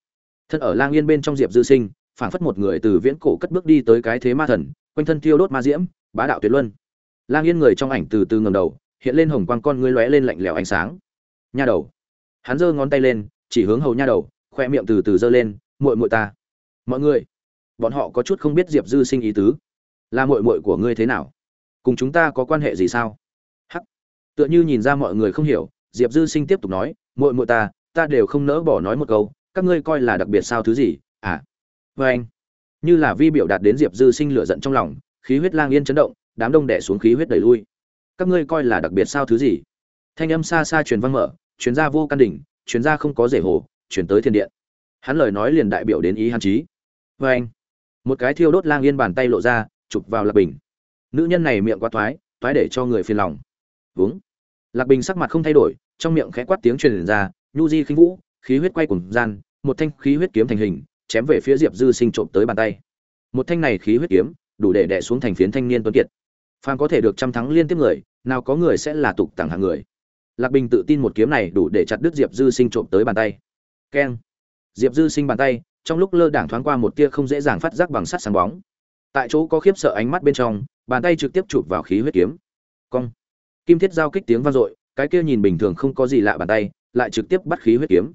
Thân ở lang yên bên trong diệp dư sinh, phảng phất một người từ viễn cổ cất bước đi tới cái thế ma thần, quanh thân thiêu đốt ma diễm, bá đạo tuyệt luân. Lang yên người trong ảnh từ từ ngầm đầu, hiện lên hồng quang con ngươi lóe lên lạnh lẽo ánh sáng. Nha đầu. Hắn giơ ngón tay lên, chỉ hướng hầu nha đầu, khoe miệng từ từ giơ lên, muội muội ta. Mọi người. Bọn họ có chút không biết diệp dư sinh ý tứ. Là muội muội của ngươi thế nào? Cùng chúng ta có quan hệ gì sao? Hắc. Tựa như nhìn ra mọi người không hiểu diệp dư sinh tiếp tục nói, muội muội ta ta đều không nỡ bỏ nói một câu, các ngươi coi là đặc biệt sao thứ gì? À vê anh. Như là vi biểu đạt đến diệp dư sinh lửa giận trong lòng, khí huyết lang yên chấn động, đám đông đẻ xuống khí huyết đẩy lui. Các ngươi coi là đặc biệt sao thứ gì? Thanh âm xa xa truyền vang mở, truyền ra vô căn đỉnh, truyền ra không có rể hồ, truyền tới thiên điện. Hắn lời nói liền đại biểu đến ý hắn trí vê vâng anh. Một cái thiêu đốt lang yên bàn tay lộ ra, chụp vào lập bình. Nữ nhân này miệng quá thoái thoái để cho người phiền lòng. Uống lạc bình sắc mặt không thay đổi, trong miệng khẽ quát tiếng truyền ra, nhu di khinh vũ, khí huyết quay cùng gian, một thanh khí huyết kiếm thành hình, chém về phía diệp dư sinh trộm tới bàn tay. Một thanh này khí huyết kiếm, đủ để đè xuống thành phiến thanh niên tuấn kiệt. Phàm có thể được trăm thắng liên tiếp người, nào có người sẽ là tục tặng hạng người. Lạc bình tự tin một kiếm này đủ để chặt đứt diệp dư sinh trộm tới bàn tay. Keng. Diệp dư sinh bàn tay, trong lúc lơ đảng thoáng qua một tia không dễ dàng phát giác bằng sắt sáng bóng. Tại chỗ có khiếp sợ ánh mắt bên trong, bàn tay trực tiếp chụp vào khí huyết kiếm. Cong kim thiết giao kích tiếng vang dội, cái kia nhìn bình thường không có gì lạ bàn tay, lại trực tiếp bắt khí huyết kiếm.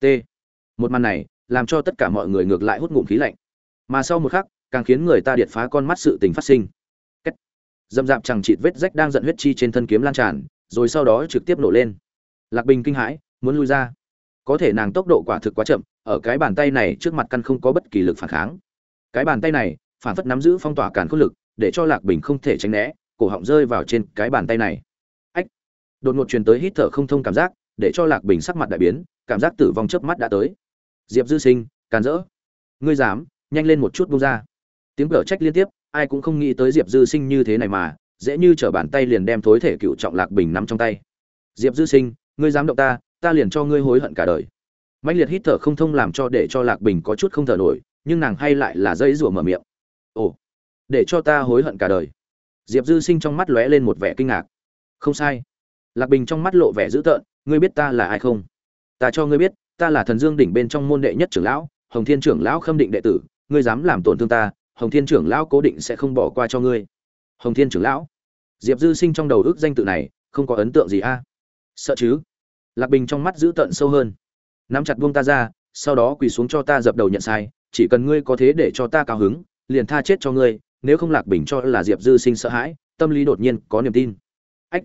T. Một màn này, làm cho tất cả mọi người ngược lại hút ngụm khí lạnh. Mà sau một khắc, càng khiến người ta điệt phá con mắt sự tình phát sinh. Cách. dâm dạp chẳng chịt vết rách đang giận huyết chi trên thân kiếm lan tràn, rồi sau đó trực tiếp nổ lên. Lạc bình kinh hãi, muốn lui ra. Có thể nàng tốc độ quả thực quá chậm, ở cái bàn tay này trước mặt căn không có bất kỳ lực phản kháng. Cái bàn tay này, phản phất nắm giữ phong tỏa càn khốc lực, để cho lạc bình không thể tránh né cổ họng rơi vào trên cái bàn tay này. Ách! Đột ngột truyền tới hít thở không thông cảm giác, để cho lạc bình sắc mặt đại biến, cảm giác tử vong chớp mắt đã tới. Diệp dư sinh, càn rỡ. Ngươi dám, nhanh lên một chút buông ra. Tiếng cở trách liên tiếp, ai cũng không nghĩ tới diệp dư sinh như thế này mà, dễ như trở bàn tay liền đem thối thể cựu trọng lạc bình nắm trong tay. Diệp dư sinh, ngươi dám động ta ta liền cho ngươi hối hận cả đời. Mạnh liệt hít thở không thông làm cho để cho lạc bình có chút không thở nổi, nhưng nàng hay lại là dây rủa mở miệng. Ồ! Để cho ta hối hận cả đời diệp dư sinh trong mắt lóe lên một vẻ kinh ngạc. Không sai. Lạc bình trong mắt lộ vẻ dữ tợn, ngươi biết ta là ai không? Ta cho ngươi biết, ta là thần dương đỉnh bên trong môn đệ nhất trưởng lão, hồng thiên trưởng lão khâm định đệ tử, ngươi dám làm tổn thương ta, hồng thiên trưởng lão cố định sẽ không bỏ qua cho ngươi. Hồng thiên trưởng lão. Diệp dư sinh trong đầu ước danh tự này, không có ấn tượng gì a. Sợ chứ? Lạc bình trong mắt dữ tợn sâu hơn. Nắm chặt buông ta ra, sau đó quỳ xuống cho ta dập đầu nhận sai, chỉ cần ngươi có thế để cho ta cao hứng, liền tha chết cho ngươi nếu không lạc bình cho là diệp dư sinh sợ hãi, tâm lý đột nhiên có niềm tin. Ách,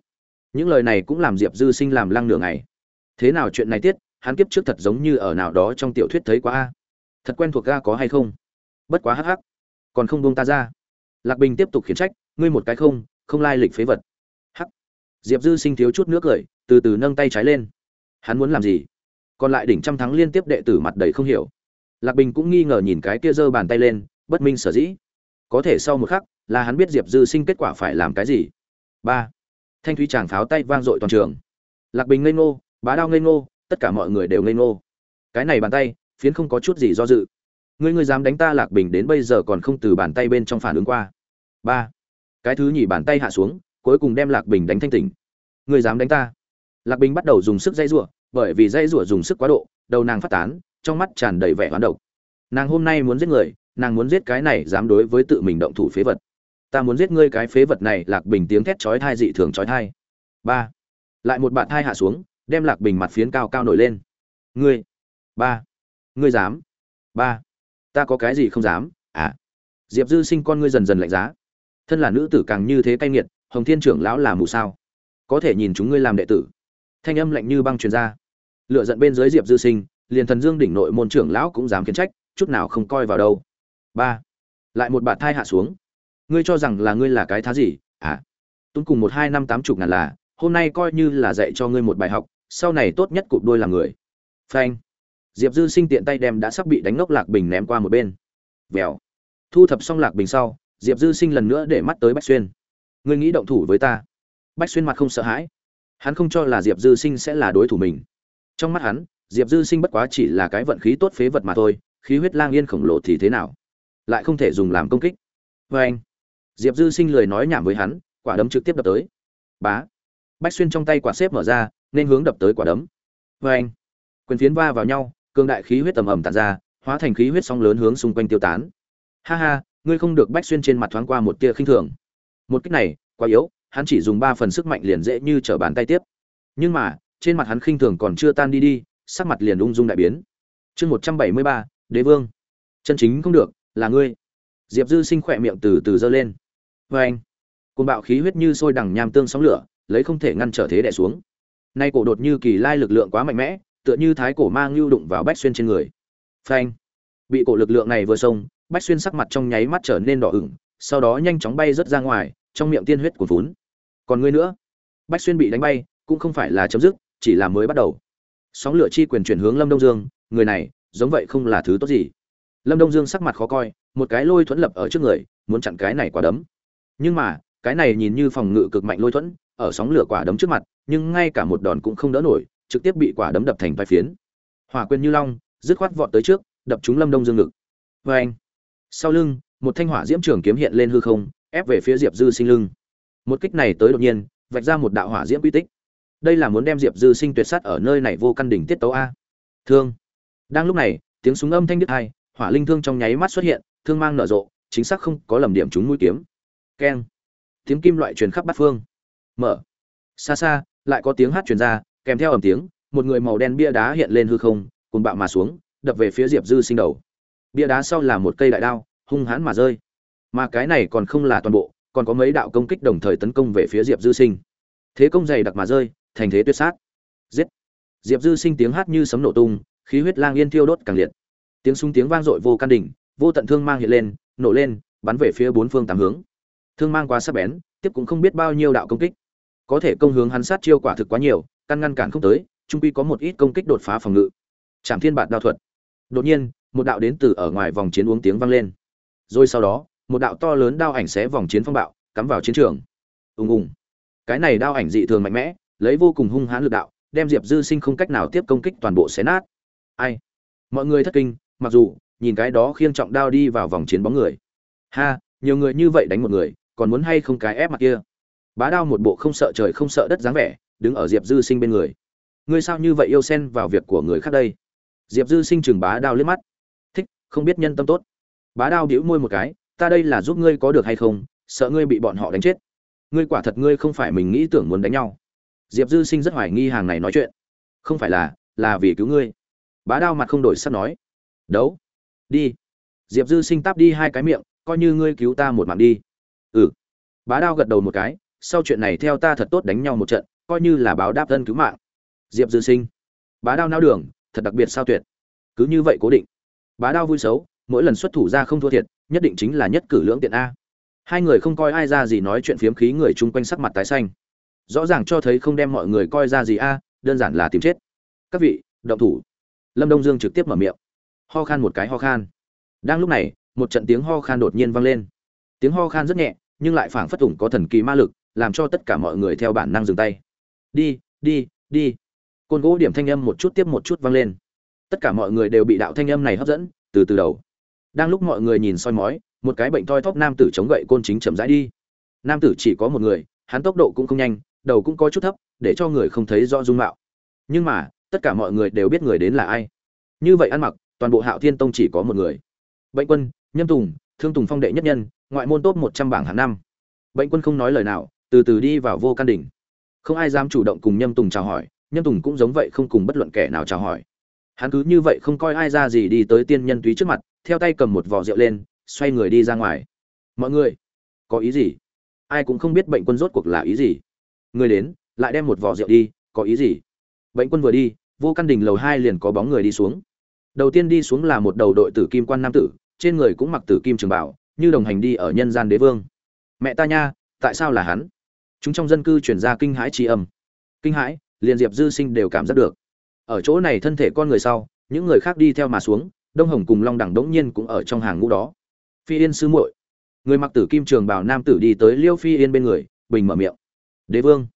những lời này cũng làm diệp dư sinh làm lăng nửa ngày. Thế nào chuyện này tiết, hắn kiếp trước thật giống như ở nào đó trong tiểu thuyết thấy quá a. Thật quen thuộc ga có hay không? Bất quá hắc hắc, còn không buông ta ra. Lạc bình tiếp tục khiển trách, ngươi một cái không không lai lịch phế vật. Hắc. Diệp dư sinh thiếu chút nước cười, từ từ nâng tay trái lên. Hắn muốn làm gì? Còn lại đỉnh trăm thắng liên tiếp đệ tử mặt đầy không hiểu. Lạc bình cũng nghi ngờ nhìn cái kia giơ bàn tay lên, bất minh sở dĩ có thể sau một khắc, là hắn biết diệp dư sinh kết quả phải làm cái gì. Ba, thanh thúy chàng pháo tay vang dội toàn trường. Lạc bình ngây ngô, bá đao ngây ngô, tất cả mọi người đều ngây ngô. Cái này bàn tay, phiến không có chút gì do dự. Ngươi ngươi dám đánh ta lạc bình đến bây giờ còn không từ bàn tay bên trong phản ứng qua. Ba, cái thứ nhì bàn tay hạ xuống, cuối cùng đem lạc bình đánh thanh tỉnh. Ngươi dám đánh ta? Lạc bình bắt đầu dùng sức dây rủa, bởi vì dây rủa dùng sức quá độ, đầu nàng phát tán, trong mắt tràn đầy vẻ hoán độc. Nàng hôm nay muốn giết người nàng muốn giết cái này dám đối với tự mình động thủ phế vật. Ta muốn giết ngươi cái phế vật này, lạc bình tiếng thét chói thai dị thường chói thai ba. Lại một bạn thai hạ xuống, đem lạc bình mặt phiến cao cao nổi lên. Ngươi. Ba. Ngươi dám. Ba. Ta có cái gì không dám? À. Diệp dư sinh con ngươi dần dần lạnh giá. Thân là nữ tử càng như thế cay nghiệt, hồng thiên trưởng lão là mù sao? Có thể nhìn chúng ngươi làm đệ tử. Thanh âm lạnh như băng truyền ra. Lựa giận bên dưới diệp dư sinh, liền thần dương đỉnh nội môn trưởng lão cũng dám khiến trách, chút nào không coi vào đâu ba. Lại một bạt thai hạ xuống. Ngươi cho rằng là ngươi là cái thá gì? À. Tuấn cùng một hai năm tám chục ngàn là, hôm nay coi như là dạy cho ngươi một bài học, sau này tốt nhất cụp đôi làm người. Phanh. Diệp dư sinh tiện tay đem đã sắp bị đánh ngốc lạc bình ném qua một bên. Vèo. Thu thập xong lạc bình sau, diệp dư sinh lần nữa để mắt tới bách xuyên. Ngươi nghĩ động thủ với ta. Bách xuyên mặt không sợ hãi. Hắn không cho là diệp dư sinh sẽ là đối thủ mình. Trong mắt hắn, diệp dư sinh bất quá chỉ là cái vận khí tốt phế vật mà thôi, khí huyết lang yên khổng lồ thì thế nào? Lại không thể dùng làm công kích. Vê anh. Diệp dư sinh lười nói nhảm với hắn, quả đấm trực tiếp đập tới. Bá. Bách xuyên trong tay quả xếp mở ra, nên hướng đập tới quả đấm. Vê anh. Quyền phiến va vào nhau cương đại khí huyết tầm ẩm tàn ra, hóa thành khí huyết sóng lớn hướng xung quanh tiêu tán. Ha ha, ngươi không được bách xuyên trên mặt thoáng qua một tia khinh thường. Một cách này, quá yếu, hắn chỉ dùng ba phần sức mạnh liền dễ như trở bàn tay tiếp. Nhưng mà, trên mặt hắn khinh thường còn chưa tan đi đi, sắc mặt liền ung dung đại biến. Chương một trăm bảy mươi ba, đế vương. Chân chính không được là ngươi. Diệp dư sinh khỏe miệng từ từ giơ lên. Vê anh côn bạo khí huyết như sôi đằng nham tương sóng lửa, lấy không thể ngăn trở thế đẻ xuống. Nay cổ đột như kỳ lai lực lượng quá mạnh mẽ, tựa như thái cổ mang lưu đụng vào bách xuyên trên người. Phanh bị cổ lực lượng này vừa xông, bách xuyên sắc mặt trong nháy mắt trở nên đỏ ửng, sau đó nhanh chóng bay rớt ra ngoài, trong miệng tiên huyết của vốn còn ngươi nữa? Bách xuyên bị đánh bay, cũng không phải là chấm dứt, chỉ là mới bắt đầu. Sóng lửa chi quyền chuyển hướng lâm đông dương, người này, giống vậy không là thứ tốt gì lâm đông dương sắc mặt khó coi, một cái lôi thuẫn lập ở trước người, muốn chặn cái này quả đấm. Nhưng mà, cái này nhìn như phòng ngự cực mạnh lôi thuẫn, ở sóng lửa quả đấm trước mặt, nhưng ngay cả một đòn cũng không đỡ nổi, trực tiếp bị quả đấm đập thành vai phiến. Hỏa quyền như long, dứt khoát vọt tới trước, đập trúng lâm đông dương ngực. Vê anh, sau lưng, một thanh hỏa diễm trường kiếm hiện lên hư không, ép về phía diệp dư sinh lưng. Một kích này tới đột nhiên, vạch ra một đạo hỏa diễm quy tích. Đây là muốn đem diệp dư sinh tuyệt sát ở nơi này vô căn đỉnh tiết tấu a. Thương. Đang lúc này, tiếng súng âm thanh đứt hai hỏa linh thương trong nháy mắt xuất hiện, thương mang nở rộ, chính xác không có lầm điểm trúng mũi kiếm. Keng. Tiếng kim loại truyền khắp bát phương. Mở. Xa xa, lại có tiếng hát truyền ra, kèm theo ầm tiếng, một người màu đen bia đá hiện lên hư không cùng bạo mà xuống, đập về phía diệp dư sinh đầu. Bia đá sau là một cây đại đao, hung hãn mà rơi. Mà cái này còn không là toàn bộ, còn có mấy đạo công kích đồng thời tấn công về phía diệp dư sinh. Thế công dày đặc mà rơi, thành thế tuyệt sát. Giết. Diệp dư sinh tiếng hát như sấm nổ tung, khí huyết lang yên thiêu đốt càng liệt tiếng súng tiếng vang dội vô căn đỉnh, vô tận thương mang hiện lên, nổ lên, bắn về phía bốn phương tám hướng. Thương mang quá sắc bén, tiếp cũng không biết bao nhiêu đạo công kích. Có thể công hướng hắn sát chiêu quả thực quá nhiều, căn ngăn cản không tới, trung quy có một ít công kích đột phá phòng ngự. Chạm thiên bạt đao thuật. Đột nhiên, một đạo đến từ ở ngoài vòng chiến uống tiếng vang lên. Rồi sau đó, một đạo to lớn đao ảnh xé vòng chiến phong bạo, cắm vào chiến trường. Ùng ùng. Cái này đao ảnh dị thường mạnh mẽ, lấy vô cùng hung hãn lực đạo, đem diệp dư sinh không cách nào tiếp công kích toàn bộ xé nát. Ai? Mọi người thất kinh mặc dù, nhìn cái đó khiêng trọng đao đi vào vòng chiến bóng người. Ha, nhiều người như vậy đánh một người, còn muốn hay không cái ép mặt kia? Bá đao một bộ không sợ trời không sợ đất dáng vẻ, đứng ở diệp dư sinh bên người. Ngươi sao như vậy yêu xen vào việc của người khác đây? Diệp dư sinh chừng bá đao liếc mắt. Thích, không biết nhân tâm tốt. Bá đao đĩu môi một cái, ta đây là giúp ngươi có được hay không? Sợ ngươi bị bọn họ đánh chết. Ngươi quả thật ngươi không phải mình nghĩ tưởng muốn đánh nhau. Diệp dư sinh rất hoài nghi hàng này nói chuyện. Không phải là là vì cứu ngươi. Bá đao mặt không đổi sắp nói đấu. Đi. Diệp dư sinh táp đi hai cái miệng, coi như ngươi cứu ta một mạng đi. Ừ. Bá đao gật đầu một cái, sau chuyện này theo ta thật tốt đánh nhau một trận, coi như là báo đáp thân cứu mạng. Diệp dư sinh. Bá đao nao đường, thật đặc biệt sao tuyệt. Cứ như vậy cố định. Bá đao vui xấu, mỗi lần xuất thủ ra không thua thiệt, nhất định chính là nhất cử lưỡng tiện a. Hai người không coi ai ra gì nói chuyện phiếm khí người chung quanh sắc mặt tái xanh. Rõ ràng cho thấy không đem mọi người coi ra gì a, đơn giản là tìm chết. Các vị, động thủ. Lâm đông dương trực tiếp mở miệng ho khan một cái ho khan. Đang lúc này, một trận tiếng ho khan đột nhiên vang lên. Tiếng ho khan rất nhẹ, nhưng lại phảng phất ủng có thần kỳ ma lực, làm cho tất cả mọi người theo bản năng dừng tay. Đi đi đi. Côn gỗ điểm thanh âm một chút tiếp một chút vang lên. Tất cả mọi người đều bị đạo thanh âm này hấp dẫn, từ từ đầu. Đang lúc mọi người nhìn soi mói, một cái bệnh toi thóp nam tử chống gậy côn chính chậm rãi đi. Nam tử chỉ có một người, hắn tốc độ cũng không nhanh, đầu cũng có chút thấp, để cho người không thấy rõ dung mạo. Nhưng mà, tất cả mọi người đều biết người đến là ai. Như vậy ăn mặc toàn bộ hạo thiên tông chỉ có một người. Bệnh quân, nhâm tùng, thương tùng phong đệ nhất nhân, ngoại môn top một trăm bảng hàng năm. Bệnh quân không nói lời nào, từ từ đi vào vô căn đỉnh. Không ai dám chủ động cùng nhâm tùng chào hỏi, nhâm tùng cũng giống vậy không cùng bất luận kẻ nào chào hỏi. Hắn cứ như vậy không coi ai ra gì đi tới tiên nhân túy trước mặt, theo tay cầm một vò rượu lên, xoay người đi ra ngoài. Mọi người, có ý gì? Ai cũng không biết bệnh quân rốt cuộc là ý gì. Người đến, lại đem một vò rượu đi, có ý gì? Bệnh quân vừa đi, vô căn đỉnh lầu hai liền có bóng người đi xuống đầu tiên đi xuống là một đầu đội tử kim quan nam tử, trên người cũng mặc tử kim trường bảo, như đồng hành đi ở nhân gian đế vương. Mẹ ta nha, tại sao là hắn? Chúng trong dân cư chuyển ra kinh hãi tri âm. Kinh hãi, liền diệp dư sinh đều cảm giác được. Ở chỗ này thân thể con người sau, những người khác đi theo mà xuống, đông hồng cùng long đẳng đống nhiên cũng ở trong hàng ngũ đó. Phi yên sư muội. Người mặc tử kim trường bảo nam tử đi tới liêu phi yên bên người, bình mở miệng. Đế vương.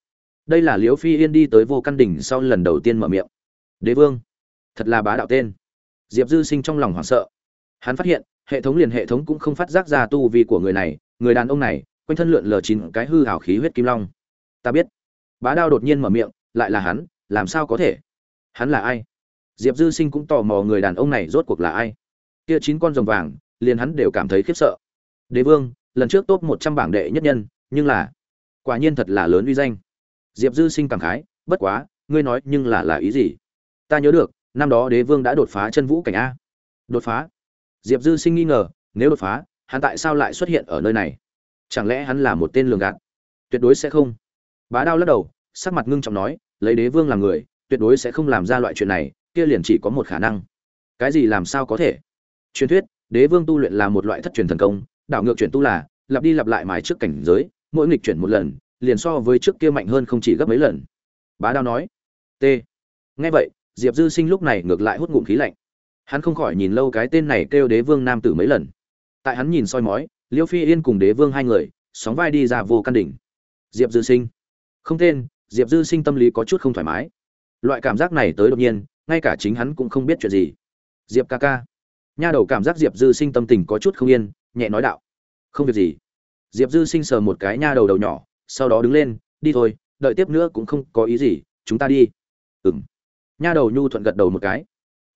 Đây là liêu phi yên đi tới vô căn đỉnh sau lần đầu tiên mở miệng. Đế vương. Thật là bá đạo tên diệp dư sinh trong lòng hoảng sợ. Hắn phát hiện, hệ thống liền hệ thống cũng không phát giác ra tu vi của người này, người đàn ông này, quanh thân lượn lờ chín cái hư hào khí huyết kim long. Ta biết. Bá đao đột nhiên mở miệng, lại là hắn, làm sao có thể? Hắn là ai? Diệp dư sinh cũng tò mò người đàn ông này rốt cuộc là ai. Kia chín con rồng vàng, liền hắn đều cảm thấy khiếp sợ. Đế vương, lần trước top một trăm bảng đệ nhất nhân, nhưng là, quả nhiên thật là lớn uy danh. Diệp dư sinh cảm khái, bất quá, ngươi nói nhưng là là ý gì? Ta nhớ được năm đó đế vương đã đột phá chân vũ cảnh a. Đột phá? Diệp dư sinh nghi ngờ, nếu đột phá, hắn tại sao lại xuất hiện ở nơi này? Chẳng lẽ hắn là một tên lường gạt? Tuyệt đối sẽ không. Bá đao lắc đầu, sắc mặt ngưng trọng nói, lấy đế vương làm người, tuyệt đối sẽ không làm ra loại chuyện này, kia liền chỉ có một khả năng. Cái gì làm sao có thể? Truyền thuyết, đế vương tu luyện là một loại thất truyền thần công, đảo ngược chuyển tu là, lặp đi lặp lại mái trước cảnh giới, mỗi nghịch chuyển một lần, liền so với trước kia mạnh hơn không chỉ gấp mấy lần. Bá đao nói, t. Nghe vậy diệp dư sinh lúc này ngược lại hút ngụm khí lạnh. Hắn không khỏi nhìn lâu cái tên này kêu đế vương nam tử mấy lần. Tại hắn nhìn soi mói, liêu phi yên cùng đế vương hai người, sóng vai đi ra vô căn đỉnh. Diệp dư sinh. Không tên, diệp dư sinh tâm lý có chút không thoải mái. Loại cảm giác này tới đột nhiên, ngay cả chính hắn cũng không biết chuyện gì. Diệp ca ca. Nha đầu cảm giác diệp dư sinh tâm tình có chút không yên, nhẹ nói đạo. Không việc gì. Diệp dư sinh sờ một cái nha đầu đầu nhỏ, sau đó đứng lên, đi thôi, đợi tiếp nữa cũng không có ý gì, chúng ta đi. Ừng nha đầu nhu thuận gật đầu một cái.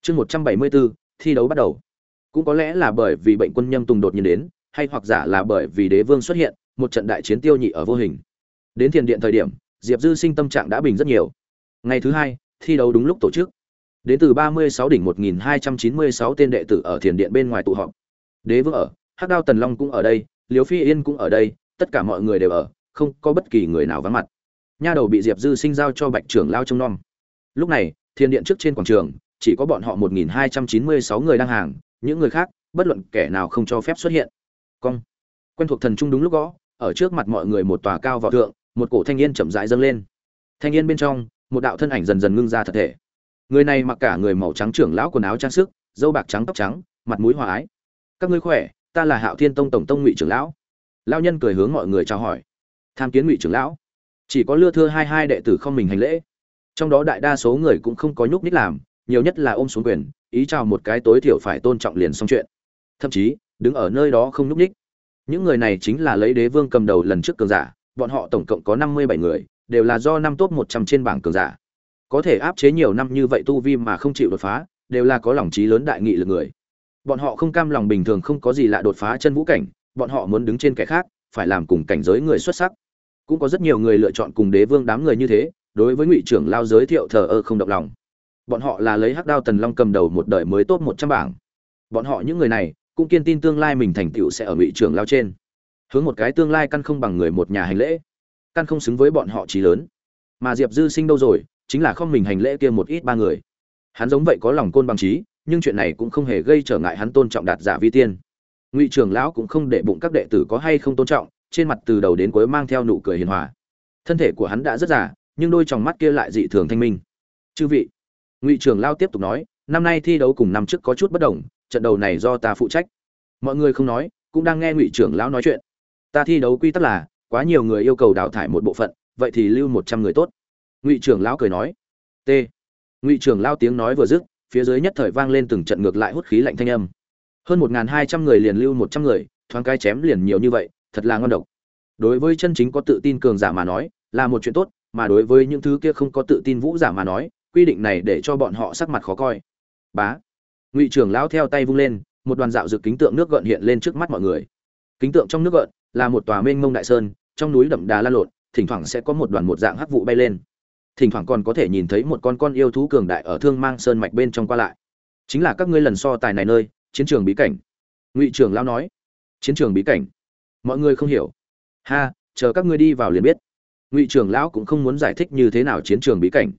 Chương một trăm bảy mươi bốn, thi đấu bắt đầu. Cũng có lẽ là bởi vì bệnh quân nhâm tùng đột nhiên đến, hay hoặc giả là bởi vì đế vương xuất hiện, một trận đại chiến tiêu nhị ở vô hình. Đến thiền điện thời điểm, diệp dư sinh tâm trạng đã bình rất nhiều. Ngày thứ hai, thi đấu đúng lúc tổ chức. Đến từ ba mươi sáu đỉnh một nghìn hai trăm chín mươi sáu tên đệ tử ở thiền điện bên ngoài tụ họp. Đế vương ở, hắc đao tần long cũng ở đây liều phi yên cũng ở đây, tất cả mọi người đều ở, không có bất kỳ người nào vắng mặt. Nha đầu bị diệp dư sinh giao cho bạch trưởng lao trông nom. Lúc này Thiên điện trước trên quảng trường, chỉ có bọn họ một nghìn hai trăm chín mươi sáu người đang hàng, những người khác, bất luận kẻ nào không cho phép xuất hiện. Cong. Quen thuộc thần trung đúng lúc gõ, ở trước mặt mọi người một tòa cao vào thượng, một cổ thanh yên chậm rãi dâng lên. Thanh yên bên trong, một đạo thân ảnh dần dần ngưng ra thật thể. Người này mặc cả người màu trắng trưởng lão quần áo trang sức dâu bạc trắng tóc trắng, mặt mũi hòa ái. Các ngươi khỏe, ta là hạo thiên tông tổng tông ngụy trưởng lão. Lão nhân cười hướng mọi người chào hỏi. Tham kiến ngụy trưởng lão. Chỉ có lưa thưa hai hai đệ tử không mình hành lễ trong đó đại đa số người cũng không có nhúc nhích làm, nhiều nhất là ôm xuống quyền, ý chào một cái tối thiểu phải tôn trọng liền xong chuyện. Thậm chí, đứng ở nơi đó không nhúc nhích. Những người này chính là lấy đế vương cầm đầu lần trước cường giả, bọn họ tổng cộng có năm mươi bảy người, đều là do năm top một trăm trên bảng cường giả. Có thể áp chế nhiều năm như vậy tu vi mà không chịu đột phá, đều là có lòng trí lớn đại nghị lực người. Bọn họ không cam lòng bình thường không có gì lạ đột phá chân vũ cảnh, bọn họ muốn đứng trên kẻ khác, phải làm cùng cảnh giới người xuất sắc. Cũng có rất nhiều người lựa chọn cùng đế vương đám người như thế đối với ngụy trưởng lao giới thiệu thờ ơ không động lòng. Bọn họ là lấy hắc đao tần long cầm đầu một đời mới tốt một trăm bảng. Bọn họ những người này, cũng kiên tin tương lai mình thành tựu sẽ ở ngụy trưởng lao trên. Hướng một cái tương lai căn không bằng người một nhà hành lễ. Căn không xứng với bọn họ trí lớn. Mà diệp dư sinh đâu rồi, chính là không mình hành lễ kia một ít ba người. Hắn giống vậy có lòng côn bằng trí, nhưng chuyện này cũng không hề gây trở ngại hắn tôn trọng đạt giả vi tiên. Ngụy trưởng lão cũng không để bụng các đệ tử có hay không tôn trọng, trên mặt từ đầu đến cuối mang theo nụ cười hiền hòa. Thân thể của hắn đã rất già nhưng đôi tròng mắt kia lại dị thường thanh minh. Chư vị, ngụy trưởng lao tiếp tục nói, năm nay thi đấu cùng năm trước có chút bất đồng, trận đầu này do ta phụ trách. Mọi người không nói, cũng đang nghe ngụy trưởng lão nói chuyện. Ta thi đấu quy tắc là, quá nhiều người yêu cầu đào thải một bộ phận, vậy thì lưu một trăm người tốt. Ngụy trưởng lão cười nói. T. Ngụy trưởng lao tiếng nói vừa dứt, phía dưới nhất thời vang lên từng trận ngược lại hút khí lạnh thanh âm. Hơn một hai trăm người liền lưu một trăm người, thoáng cái chém liền nhiều như vậy, thật là ngon độc. Đối với chân chính có tự tin cường giả mà nói, là một chuyện tốt mà đối với những thứ kia không có tự tin vũ giả mà nói, quy định này để cho bọn họ sắc mặt khó coi. Bá. Ngụy trưởng lão theo tay vung lên, một đoàn dạo dược kính tượng nước gợn hiện lên trước mắt mọi người. Kính tượng trong nước gợn là một tòa mênh mông đại sơn, trong núi đậm đà la lột thỉnh thoảng sẽ có một đoàn một dạng hắc vụ bay lên. Thỉnh thoảng còn có thể nhìn thấy một con con yêu thú cường đại ở thương mang sơn mạch bên trong qua lại. Chính là các ngươi lần so tài này nơi, chiến trường bí cảnh. Ngụy trưởng lão nói. Chiến trường bí cảnh. Mọi người không hiểu. Ha, chờ các ngươi đi vào liền biết ngụy trưởng lão cũng không muốn giải thích như thế nào chiến trường bí cảnh.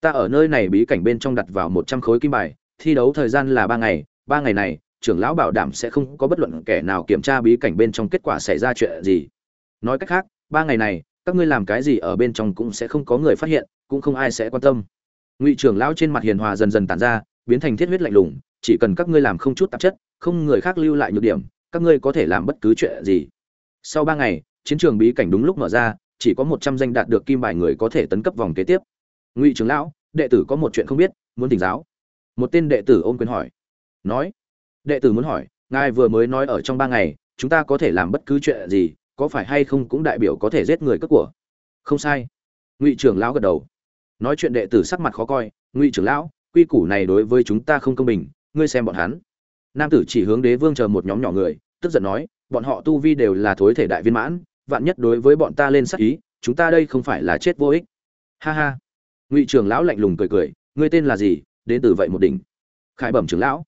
Ta ở nơi này bí cảnh bên trong đặt vào một trăm khối kim bài, thi đấu thời gian là ba ngày ba ngày này, trưởng lão bảo đảm sẽ không có bất luận kẻ nào kiểm tra bí cảnh bên trong kết quả xảy ra chuyện gì. Nói cách khác, ba ngày này, các ngươi làm cái gì ở bên trong cũng sẽ không có người phát hiện, cũng không ai sẽ quan tâm. Ngụy trưởng lão trên mặt hiền hòa dần dần tàn ra, biến thành thiết huyết lạnh lùng, chỉ cần các ngươi làm không chút tạp chất, không người khác lưu lại nhược điểm, các ngươi có thể làm bất cứ chuyện gì. Sau ba ngày, chiến trường bí cảnh đúng lúc mở ra chỉ có một trăm danh đạt được kim bài người có thể tấn cấp vòng kế tiếp. Ngụy trưởng lão, đệ tử có một chuyện không biết, muốn tỉnh giáo. Một tên đệ tử ôm quyền hỏi. Nói. Đệ tử muốn hỏi, ngài vừa mới nói ở trong ba ngày, chúng ta có thể làm bất cứ chuyện gì, có phải hay không cũng đại biểu có thể giết người cướp của? Không sai. Ngụy trưởng lão gật đầu. Nói chuyện đệ tử sắc mặt khó coi, ngụy trưởng lão, quy củ này đối với chúng ta không công bình, ngươi xem bọn hắn. Nam tử chỉ hướng đế vương chờ một nhóm nhỏ người, tức giận nói, bọn họ tu vi đều là thối thể đại viên mãn vạn nhất đối với bọn ta lên sát ý, chúng ta đây không phải là chết vô ích. Ha ha. Ngụy trưởng lão lạnh lùng cười cười, ngươi tên là gì? Đến từ vậy một đỉnh. Khải bẩm trưởng lão.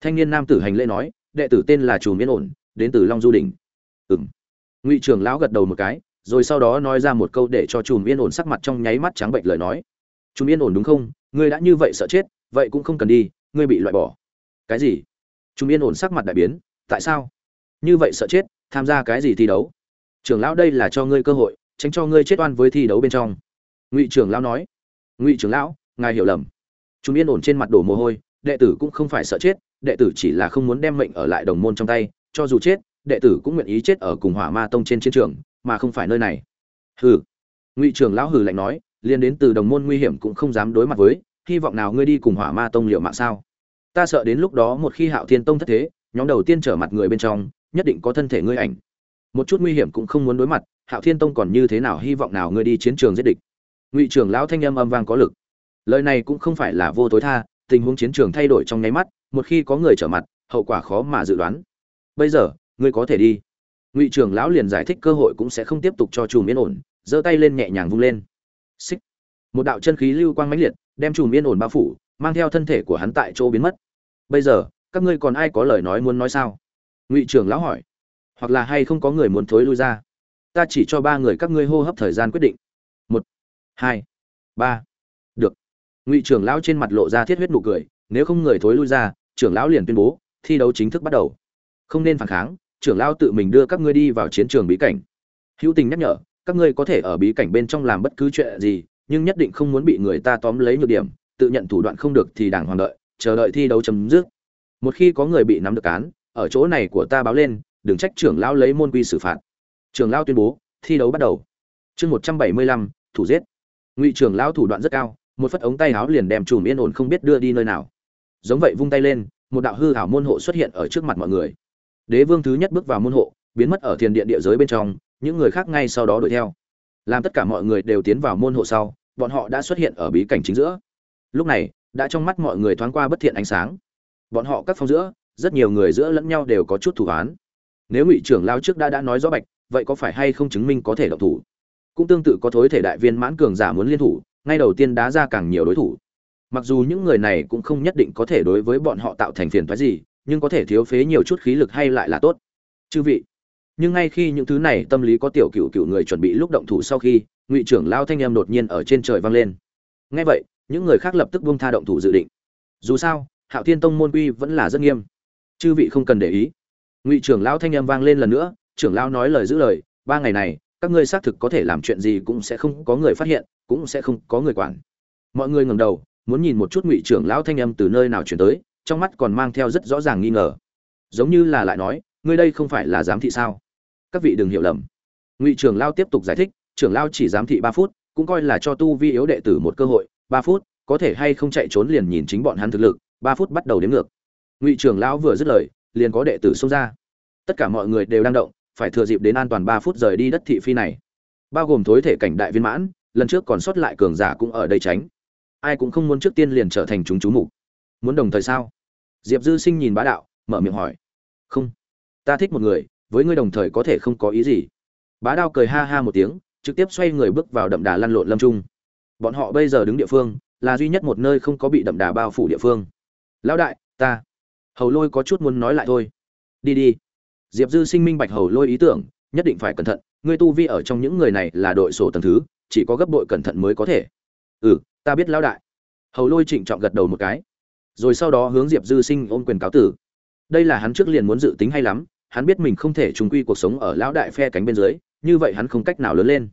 Thanh niên nam tử hành lễ nói, đệ tử tên là chùm yên ổn, đến từ long du đỉnh. ừ m ngụy trưởng lão gật đầu một cái, rồi sau đó nói ra một câu để cho chùm yên ổn sắc mặt trong nháy mắt trắng bệnh lời nói. Chùm yên ổn đúng không? Ngươi đã như vậy sợ chết, vậy cũng không cần đi, ngươi bị loại bỏ. Cái gì? Chùm yên ổn sắc mặt đại biến, tại sao? Như vậy sợ chết, tham gia cái gì thi đấu? Trưởng lão đây là cho ngươi cơ hội, tránh cho ngươi chết oan với thi đấu bên trong. Ngụy trưởng lão nói. Ngụy trưởng lão, ngài hiểu lầm. Chúng yên ổn trên mặt đổ mồ hôi, đệ tử cũng không phải sợ chết, đệ tử chỉ là không muốn đem mệnh ở lại đồng môn trong tay, cho dù chết, đệ tử cũng nguyện ý chết ở cùng hỏa ma tông trên chiến trường, mà không phải nơi này. Hừ. Ngụy trưởng lão hừ lạnh nói liên đến từ đồng môn nguy hiểm cũng không dám đối mặt với, hy vọng nào ngươi đi cùng hỏa ma tông liệu mạng sao? Ta sợ đến lúc đó một khi hạo thiên tông thất thế, nhóm đầu tiên trở mặt người bên trong, nhất định có thân thể ngươi ảnh một chút nguy hiểm cũng không muốn đối mặt, hạo thiên tông còn như thế nào hy vọng nào ngươi đi chiến trường giết địch? Ngụy trưởng lão thanh âm âm vang có lực. Lời này cũng không phải là vô tối tha, tình huống chiến trường thay đổi trong nháy mắt, một khi có người trở mặt, hậu quả khó mà dự đoán. Bây giờ, ngươi có thể đi. Ngụy trưởng lão liền giải thích cơ hội cũng sẽ không tiếp tục cho chùm yên ổn, giơ tay lên nhẹ nhàng vung lên. Xích. Một đạo chân khí lưu quang mãnh liệt, đem chùm yên ổn bao phủ, mang theo thân thể của hắn tại chỗ biến mất. Bây giờ, các ngươi còn ai có lời nói muốn nói sao? Ngụy trưởng lão hỏi hoặc là hay không có người muốn thối lui ra. Ta chỉ cho ba người các ngươi hô hấp thời gian quyết định. Một, hai, ba. Được. Ngụy trưởng lão trên mặt lộ ra thiết huyết nụ cười, nếu không người thối lui ra, trưởng lão liền tuyên bố, thi đấu chính thức bắt đầu. Không nên phản kháng, trưởng lão tự mình đưa các ngươi đi vào chiến trường bí cảnh. Hữu tình nhắc nhở, các ngươi có thể ở bí cảnh bên trong làm bất cứ chuyện gì, nhưng nhất định không muốn bị người ta tóm lấy nhược điểm, tự nhận thủ đoạn không được thì đàng hoàng đợi, chờ đợi thi đấu chấm dứt. Một khi có người bị nắm được án, ở chỗ này của ta báo lên đừng trách trưởng lão lấy môn quy xử phạt. Trưởng lão tuyên bố, thi đấu bắt đầu. Chương một trăm bảy mươi lăm, thủ giết. Ngụy trưởng lão thủ đoạn rất cao, một phất ống tay áo liền đem chùm yên ổn không biết đưa đi nơi nào. Giống vậy vung tay lên, một đạo hư ảo môn hộ xuất hiện ở trước mặt mọi người. Đế vương thứ nhất bước vào môn hộ, biến mất ở thiền điện địa giới bên trong, những người khác ngay sau đó đuổi theo. Làm tất cả mọi người đều tiến vào môn hộ sau, bọn họ đã xuất hiện ở bí cảnh chính giữa. Lúc này, đã trong mắt mọi người thoáng qua bất thiện ánh sáng. Bọn họ các phong giữa, rất nhiều người giữa lẫn nhau đều có chút thủ án nếu ngụy trưởng lao trước đã đã nói rõ bạch, vậy có phải hay không chứng minh có thể độc thủ? Cũng tương tự có thối thể đại viên mãn cường giả muốn liên thủ, ngay đầu tiên đá ra càng nhiều đối thủ. Mặc dù những người này cũng không nhất định có thể đối với bọn họ tạo thành phiền thoái gì, nhưng có thể thiếu phế nhiều chút khí lực hay lại là tốt. Chư vị, nhưng ngay khi những thứ này tâm lý có tiểu cựu cựu người chuẩn bị lúc động thủ sau khi, ngụy trưởng lao thanh em đột nhiên ở trên trời vang lên. Ngay vậy, những người khác lập tức buông tha động thủ dự định. Dù sao, hạo thiên tông môn quy vẫn là rất nghiêm. Chư vị không cần để ý ngụy trưởng lão thanh âm vang lên lần nữa, trưởng lão nói lời giữ lời, ba ngày này, các ngươi xác thực có thể làm chuyện gì cũng sẽ không có người phát hiện, cũng sẽ không có người quản. Mọi người ngẩng đầu, muốn nhìn một chút ngụy trưởng lão thanh âm từ nơi nào chuyển tới, trong mắt còn mang theo rất rõ ràng nghi ngờ. Giống như là lại nói, ngươi đây không phải là giám thị sao? Các vị đừng hiểu lầm. Ngụy trưởng lão tiếp tục giải thích, trưởng lão chỉ giám thị ba phút, cũng coi là cho tu vi yếu đệ tử một cơ hội, ba phút, có thể hay không chạy trốn liền nhìn chính bọn hắn thực lực, ba phút bắt đầu đến ngược. Ngụy trưởng lão vừa dứt lời liền có đệ tử xông ra. Tất cả mọi người đều đang động, phải thừa dịp đến an toàn ba phút rời đi đất thị phi này. Bao gồm thối thể cảnh đại viên mãn, lần trước còn sót lại cường giả cũng ở đây tránh. Ai cũng không muốn trước tiên liền trở thành chúng chú mục. Muốn đồng thời sao? Diệp dư sinh nhìn bá đạo, mở miệng hỏi. Không. Ta thích một người, với ngươi đồng thời có thể không có ý gì. Bá đao cười ha ha một tiếng, trực tiếp xoay người bước vào đậm đà lăn lộn lâm trung. Bọn họ bây giờ đứng địa phương, là duy nhất một nơi không có bị đậm đà bao phủ địa phương. Lão đại, ta hầu lôi có chút muốn nói lại thôi. Đi đi. Diệp dư sinh minh bạch hầu lôi ý tưởng, nhất định phải cẩn thận ngươi tu vi ở trong những người này là đội sổ tầng thứ, chỉ có gấp đội cẩn thận mới có thể. Ừ ta biết lão đại. Hầu lôi trịnh trọng gật đầu một cái. Rồi sau đó hướng diệp dư sinh ôm quyền cáo tử. Đây là hắn trước liền muốn dự tính hay lắm, hắn biết mình không thể trùng quy cuộc sống ở lão đại phe cánh bên dưới, như vậy hắn không cách nào lớn lên.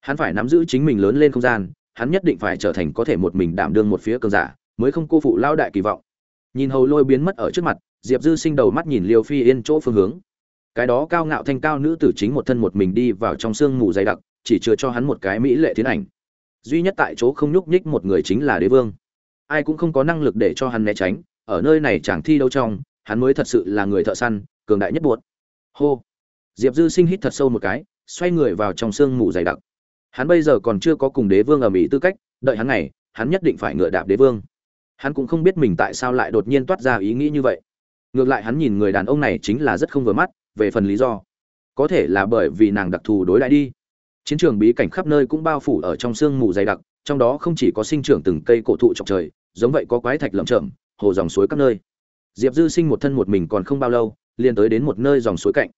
Hắn phải nắm giữ chính mình lớn lên không gian, hắn nhất định phải trở thành có thể một mình đảm đương một phía cường giả, mới không cô phụ lão đại kỳ vọng nhìn hầu lôi biến mất ở trước mặt, diệp dư sinh đầu mắt nhìn liều phi yên chỗ phương hướng. Cái đó cao ngạo thanh cao nữ tử chính một thân một mình đi vào trong sương mù dày đặc, chỉ chừa cho hắn một cái mỹ lệ tiến ảnh. Duy nhất tại chỗ không nhúc nhích một người chính là đế vương. Ai cũng không có năng lực để cho hắn né tránh, ở nơi này chẳng thi đâu trong, hắn mới thật sự là người thợ săn, cường đại nhất buột hô! Diệp dư sinh hít thật sâu một cái, xoay người vào trong sương mù dày đặc. Hắn bây giờ còn chưa có cùng đế vương ở mỹ tư cách, đợi hắn này, hắn nhất định phải ngựa đạp đế vương hắn cũng không biết mình tại sao lại đột nhiên toát ra ý nghĩ như vậy. Ngược lại hắn nhìn người đàn ông này chính là rất không vừa mắt, về phần lý do. Có thể là bởi vì nàng đặc thù đối lại đi. Chiến trường bí cảnh khắp nơi cũng bao phủ ở trong sương mù dày đặc, trong đó không chỉ có sinh trưởng từng cây cổ thụ trọc trời, giống vậy có quái thạch lởm chởm, hồ dòng suối các nơi. Diệp dư sinh một thân một mình còn không bao lâu, liền tới đến một nơi dòng suối cạnh.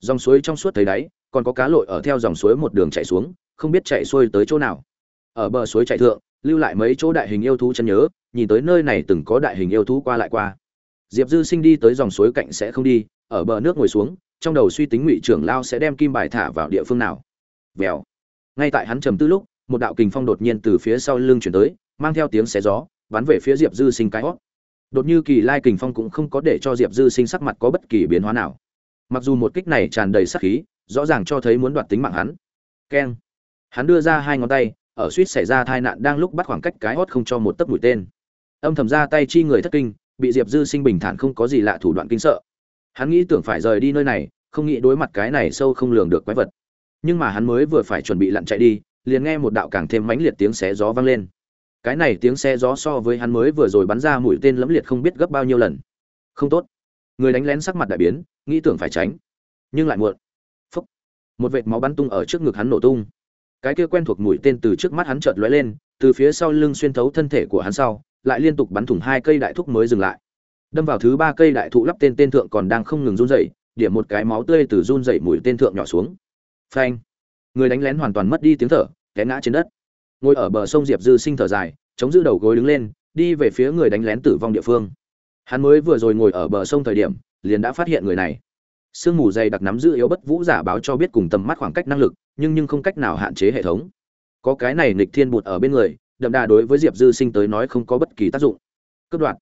Dòng suối trong suốt thấy đáy, còn có cá lội ở theo dòng suối một đường chạy xuống, không biết chạy xuôi tới chỗ nào. Ở bờ suối chạy thượng, lưu lại mấy chỗ đại hình yêu thú chân nhớ nhìn tới nơi này từng có đại hình yêu thú qua lại qua. Diệp dư sinh đi tới dòng suối cạnh sẽ không đi, ở bờ nước ngồi xuống, trong đầu suy tính ngụy trưởng lao sẽ đem kim bài thả vào địa phương nào. Vèo. Ngay tại hắn trầm tư lúc, một đạo kình phong đột nhiên từ phía sau lưng chuyển tới, mang theo tiếng xé gió, bắn về phía diệp dư sinh cái hót. Đột như kỳ lai kình phong cũng không có để cho diệp dư sinh sắc mặt có bất kỳ biến hóa nào. Mặc dù một kích này tràn đầy sắc khí, rõ ràng cho thấy muốn đoạt tính mạng hắn. Keng. Hắn đưa ra hai ngón tay, ở suýt xảy ra tai nạn đang lúc bắt khoảng cách cái hót không cho một tấc mũi tên âm thầm ra tay chi người thất kinh, bị diệp dư sinh bình thản không có gì lạ thủ đoạn kinh sợ. Hắn nghĩ tưởng phải rời đi nơi này, không nghĩ đối mặt cái này sâu không lường được quái vật. Nhưng mà hắn mới vừa phải chuẩn bị lặn chạy đi, liền nghe một đạo càng thêm mãnh liệt tiếng xé gió vang lên. Cái này tiếng xe gió so với hắn mới vừa rồi bắn ra mũi tên lẫm liệt không biết gấp bao nhiêu lần. Không tốt. Người đánh lén sắc mặt đại biến, nghĩ tưởng phải tránh. Nhưng lại muộn. Phúc. Một vệt máu bắn tung ở trước ngực hắn nổ tung. Cái kia quen thuộc mũi tên từ trước mắt hắn chợt lóe lên, từ phía sau lưng xuyên thấu thân thể của hắn sau lại liên tục bắn thủng hai cây đại thúc mới dừng lại. Đâm vào thứ ba cây đại thụ lắp tên tên thượng còn đang không ngừng run rẩy, điểm một cái máu tươi từ run rẩy mũi tên thượng nhỏ xuống. Phanh! Người đánh lén hoàn toàn mất đi tiếng thở, té ngã trên đất. Ngồi ở bờ sông diệp dư sinh thở dài, chống giữ đầu gối đứng lên, đi về phía người đánh lén tử vong địa phương. Hắn mới vừa rồi ngồi ở bờ sông thời điểm, liền đã phát hiện người này. Sương mù dày đặc nắm giữ yếu bất vũ giả báo cho biết cùng tầm mắt khoảng cách năng lực, nhưng nhưng không cách nào hạn chế hệ thống. Có cái này nghịch thiên bụt ở bên người đậm đà đối với diệp dư sinh tới nói không có bất kỳ tác dụng. Cướp đoạt.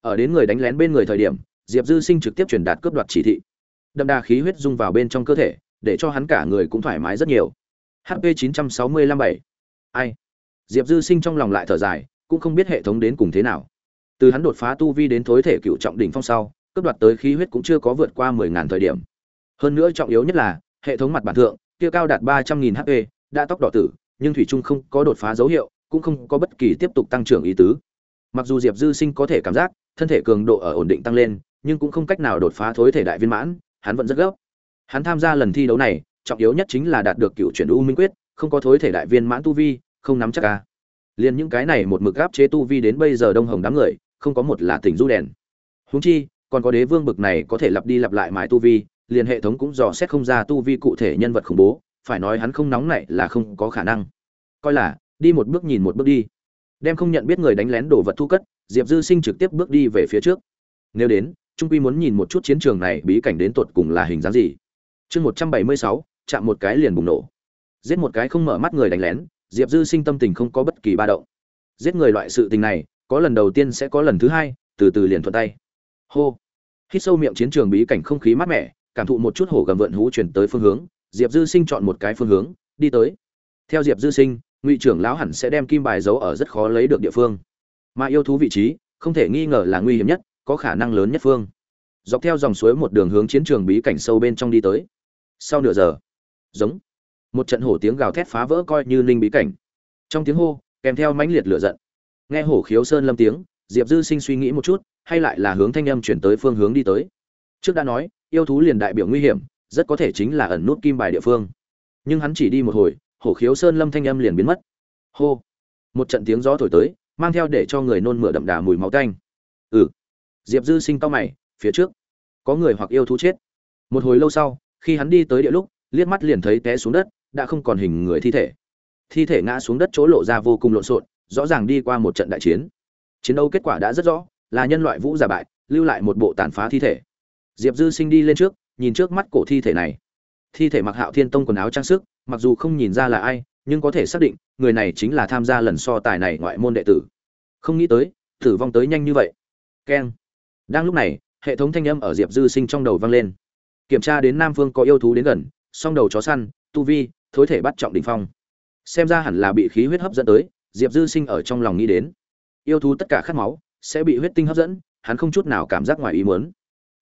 Ở đến người đánh lén bên người thời điểm, diệp dư sinh trực tiếp truyền đạt cướp đoạt chỉ thị. Đậm đà khí huyết dung vào bên trong cơ thể, để cho hắn cả người cũng thoải mái rất nhiều. Hp 965 7 ai? Diệp dư sinh trong lòng lại thở dài, cũng không biết hệ thống đến cùng thế nào. Từ hắn đột phá tu vi đến thối thể cựu trọng đỉnh phong sau cấp đoạt tới khí huyết cũng chưa có vượt qua mười ngàn thời điểm. Hơn nữa trọng yếu nhất là, hệ thống mặt bản thượng, kia cao đạt ba trăm nghìn hp đã tốc độ tử, nhưng thủy trung không có đột phá dấu hiệu cũng không có bất kỳ tiếp tục tăng trưởng ý tứ. Mặc dù diệp dư sinh có thể cảm giác, thân thể cường độ ở ổn định tăng lên, nhưng cũng không cách nào đột phá thối thể đại viên mãn, hắn vẫn rất gấp. Hắn tham gia lần thi đấu này, trọng yếu nhất chính là đạt được cựu chuyển u minh quyết, không có thối thể đại viên mãn tu vi, không nắm chắc ca Liên những cái này một mực gáp chế tu vi đến bây giờ đông hồng đám người, không có một là tỉnh du đèn. Huống chi, còn có đế vương bực này có thể lặp đi lặp lại mãi tu vi, liền hệ thống cũng dò xét không ra tu vi cụ thể nhân vật khủng bố, phải nói hắn không nóng này là không có khả năng. Coi là đi một bước nhìn một bước đi. Đem không nhận biết người đánh lén đồ vật thu cất, diệp dư sinh trực tiếp bước đi về phía trước. Nếu đến, trung quy muốn nhìn một chút chiến trường này bí cảnh đến tột cùng là hình dáng gì. Chương một trăm bảy mươi sáu, chạm một cái liền bùng nổ. Giết một cái không mở mắt người đánh lén, diệp dư sinh tâm tình không có bất kỳ ba động. Giết người loại sự tình này, có lần đầu tiên sẽ có lần thứ hai, từ từ liền thuận tay. Hô. Hít sâu miệng chiến trường bí cảnh không khí mát mẻ, cảm thụ một chút hổ gầm vượn hú chuyển tới phương hướng, diệp dư sinh chọn một cái phương hướng, đi tới. Theo diệp dư sinh ngụy trưởng lão hẳn sẽ đem kim bài giấu ở rất khó lấy được địa phương. Mà yêu thú vị trí, không thể nghi ngờ là nguy hiểm nhất, có khả năng lớn nhất phương. Dọc theo dòng suối một đường hướng chiến trường bí cảnh sâu bên trong đi tới. Sau nửa giờ, giống, một trận hổ tiếng gào thét phá vỡ coi như ninh bí cảnh. Trong tiếng hô, kèm theo mãnh liệt lửa giận. Nghe hổ khiếu sơn lâm tiếng, diệp dư sinh suy nghĩ một chút, hay lại là hướng thanh âm chuyển tới phương hướng đi tới. Trước đã nói, yêu thú liền đại biểu nguy hiểm, rất có thể chính là ẩn nút kim bài địa phương. Nhưng hắn chỉ đi một hồi hổ khiếu sơn lâm thanh âm liền biến mất. Hô! Một trận tiếng gió thổi tới, mang theo để cho người nôn mửa đậm đà mùi máu tanh. Ừ! Diệp dư sinh cao mày, phía trước. Có người hoặc yêu thú chết. Một hồi lâu sau, khi hắn đi tới địa lúc, liếc mắt liền thấy té xuống đất, đã không còn hình người thi thể. Thi thể ngã xuống đất chỗ lộ ra vô cùng lộn xộn, rõ ràng đi qua một trận đại chiến. Chiến đấu kết quả đã rất rõ, là nhân loại vũ giả bại, lưu lại một bộ tàn phá thi thể. Diệp dư sinh đi lên trước, nhìn trước mắt cổ thi thể này thi thể mặc hạo thiên tông quần áo trang sức, mặc dù không nhìn ra là ai, nhưng có thể xác định, người này chính là tham gia lần so tài này ngoại môn đệ tử. Không nghĩ tới, tử vong tới nhanh như vậy. Keng. Đang lúc này, hệ thống thanh âm ở diệp dư sinh trong đầu vang lên. Kiểm tra đến nam phương có yêu thú đến gần, song đầu chó săn, tu vi, thối thể bắt trọng đ ỉ n h phong. Xem ra hẳn là bị khí huyết hấp dẫn tới, diệp dư sinh ở trong lòng nghĩ đến. Yêu thú tất cả khát máu, sẽ bị huyết tinh hấp dẫn, hắn không chút nào cảm giác ngoài ý muốn.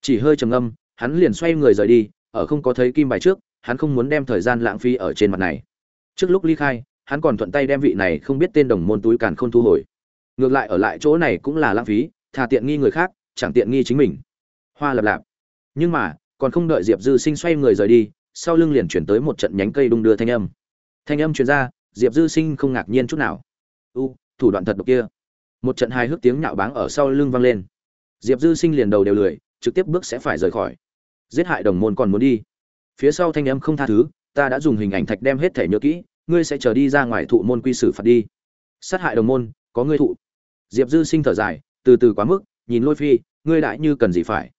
Chỉ hơi trầm âm hắn liền xoay người rời đi ở không có thấy kim bài trước, hắn không muốn đem thời gian lãng phí ở trên mặt này. Trước lúc ly khai, hắn còn thuận tay đem vị này không biết tên đồng môn túi càn không thu hồi. Ngược lại ở lại chỗ này cũng là lãng phí, thà tiện nghi người khác, chẳng tiện nghi chính mình. Hoa lập lạp. Nhưng mà, còn không đợi diệp dư sinh xoay người rời đi, sau lưng liền chuyển tới một trận nhánh cây đung đưa thanh âm. Thanh âm chuyển ra, diệp dư sinh không ngạc nhiên chút nào. U, thủ đoạn thật độc kia. Một trận hài hước tiếng nhạo báng ở sau lưng vang lên. Diệp dư sinh liền đầu đều lười, trực tiếp bước sẽ phải rời khỏi giết hại đồng môn còn muốn đi. Phía sau thanh em không tha thứ, ta đã dùng hình ảnh thạch đem hết thể nhớ kỹ, ngươi sẽ chờ đi ra ngoài thụ môn quy xử phạt đi. Sát hại đồng môn, có ngươi thụ. Diệp dư sinh thở dài, từ từ quá mức, nhìn lôi phi, ngươi đại như cần gì phải.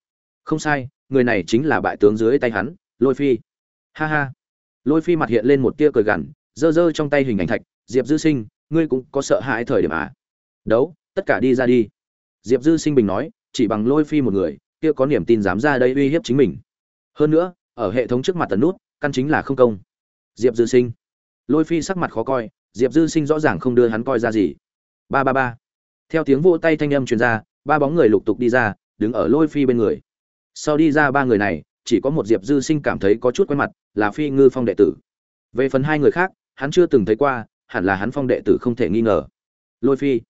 Không sai, người này chính là bại tướng dưới tay hắn, lôi phi. Ha ha. Lôi phi mặt hiện lên một tia cười gằn, giơ giơ trong tay hình ảnh thạch, diệp dư sinh, ngươi cũng có sợ hãi thời điểm à? Đấu, tất cả đi ra đi. Diệp dư sinh bình nói, chỉ bằng lôi phi một người kia có niềm tin dám ra đây uy hiếp chính mình. Hơn nữa, ở hệ thống trước mặt tần nút, căn chính là không công. Diệp dư sinh. Lôi phi sắc mặt khó coi, diệp dư sinh rõ ràng không đưa hắn coi ra gì. Ba ba ba. Theo tiếng vỗ tay thanh âm truyền ra, ba bóng người lục tục đi ra, đứng ở lôi phi bên người. Sau đi ra ba người này, chỉ có một diệp dư sinh cảm thấy có chút quen mặt, là phi ngư phong đệ tử. Về phần hai người khác, hắn chưa từng thấy qua, hẳn là hắn phong đệ tử không thể nghi ngờ. Lôi phi.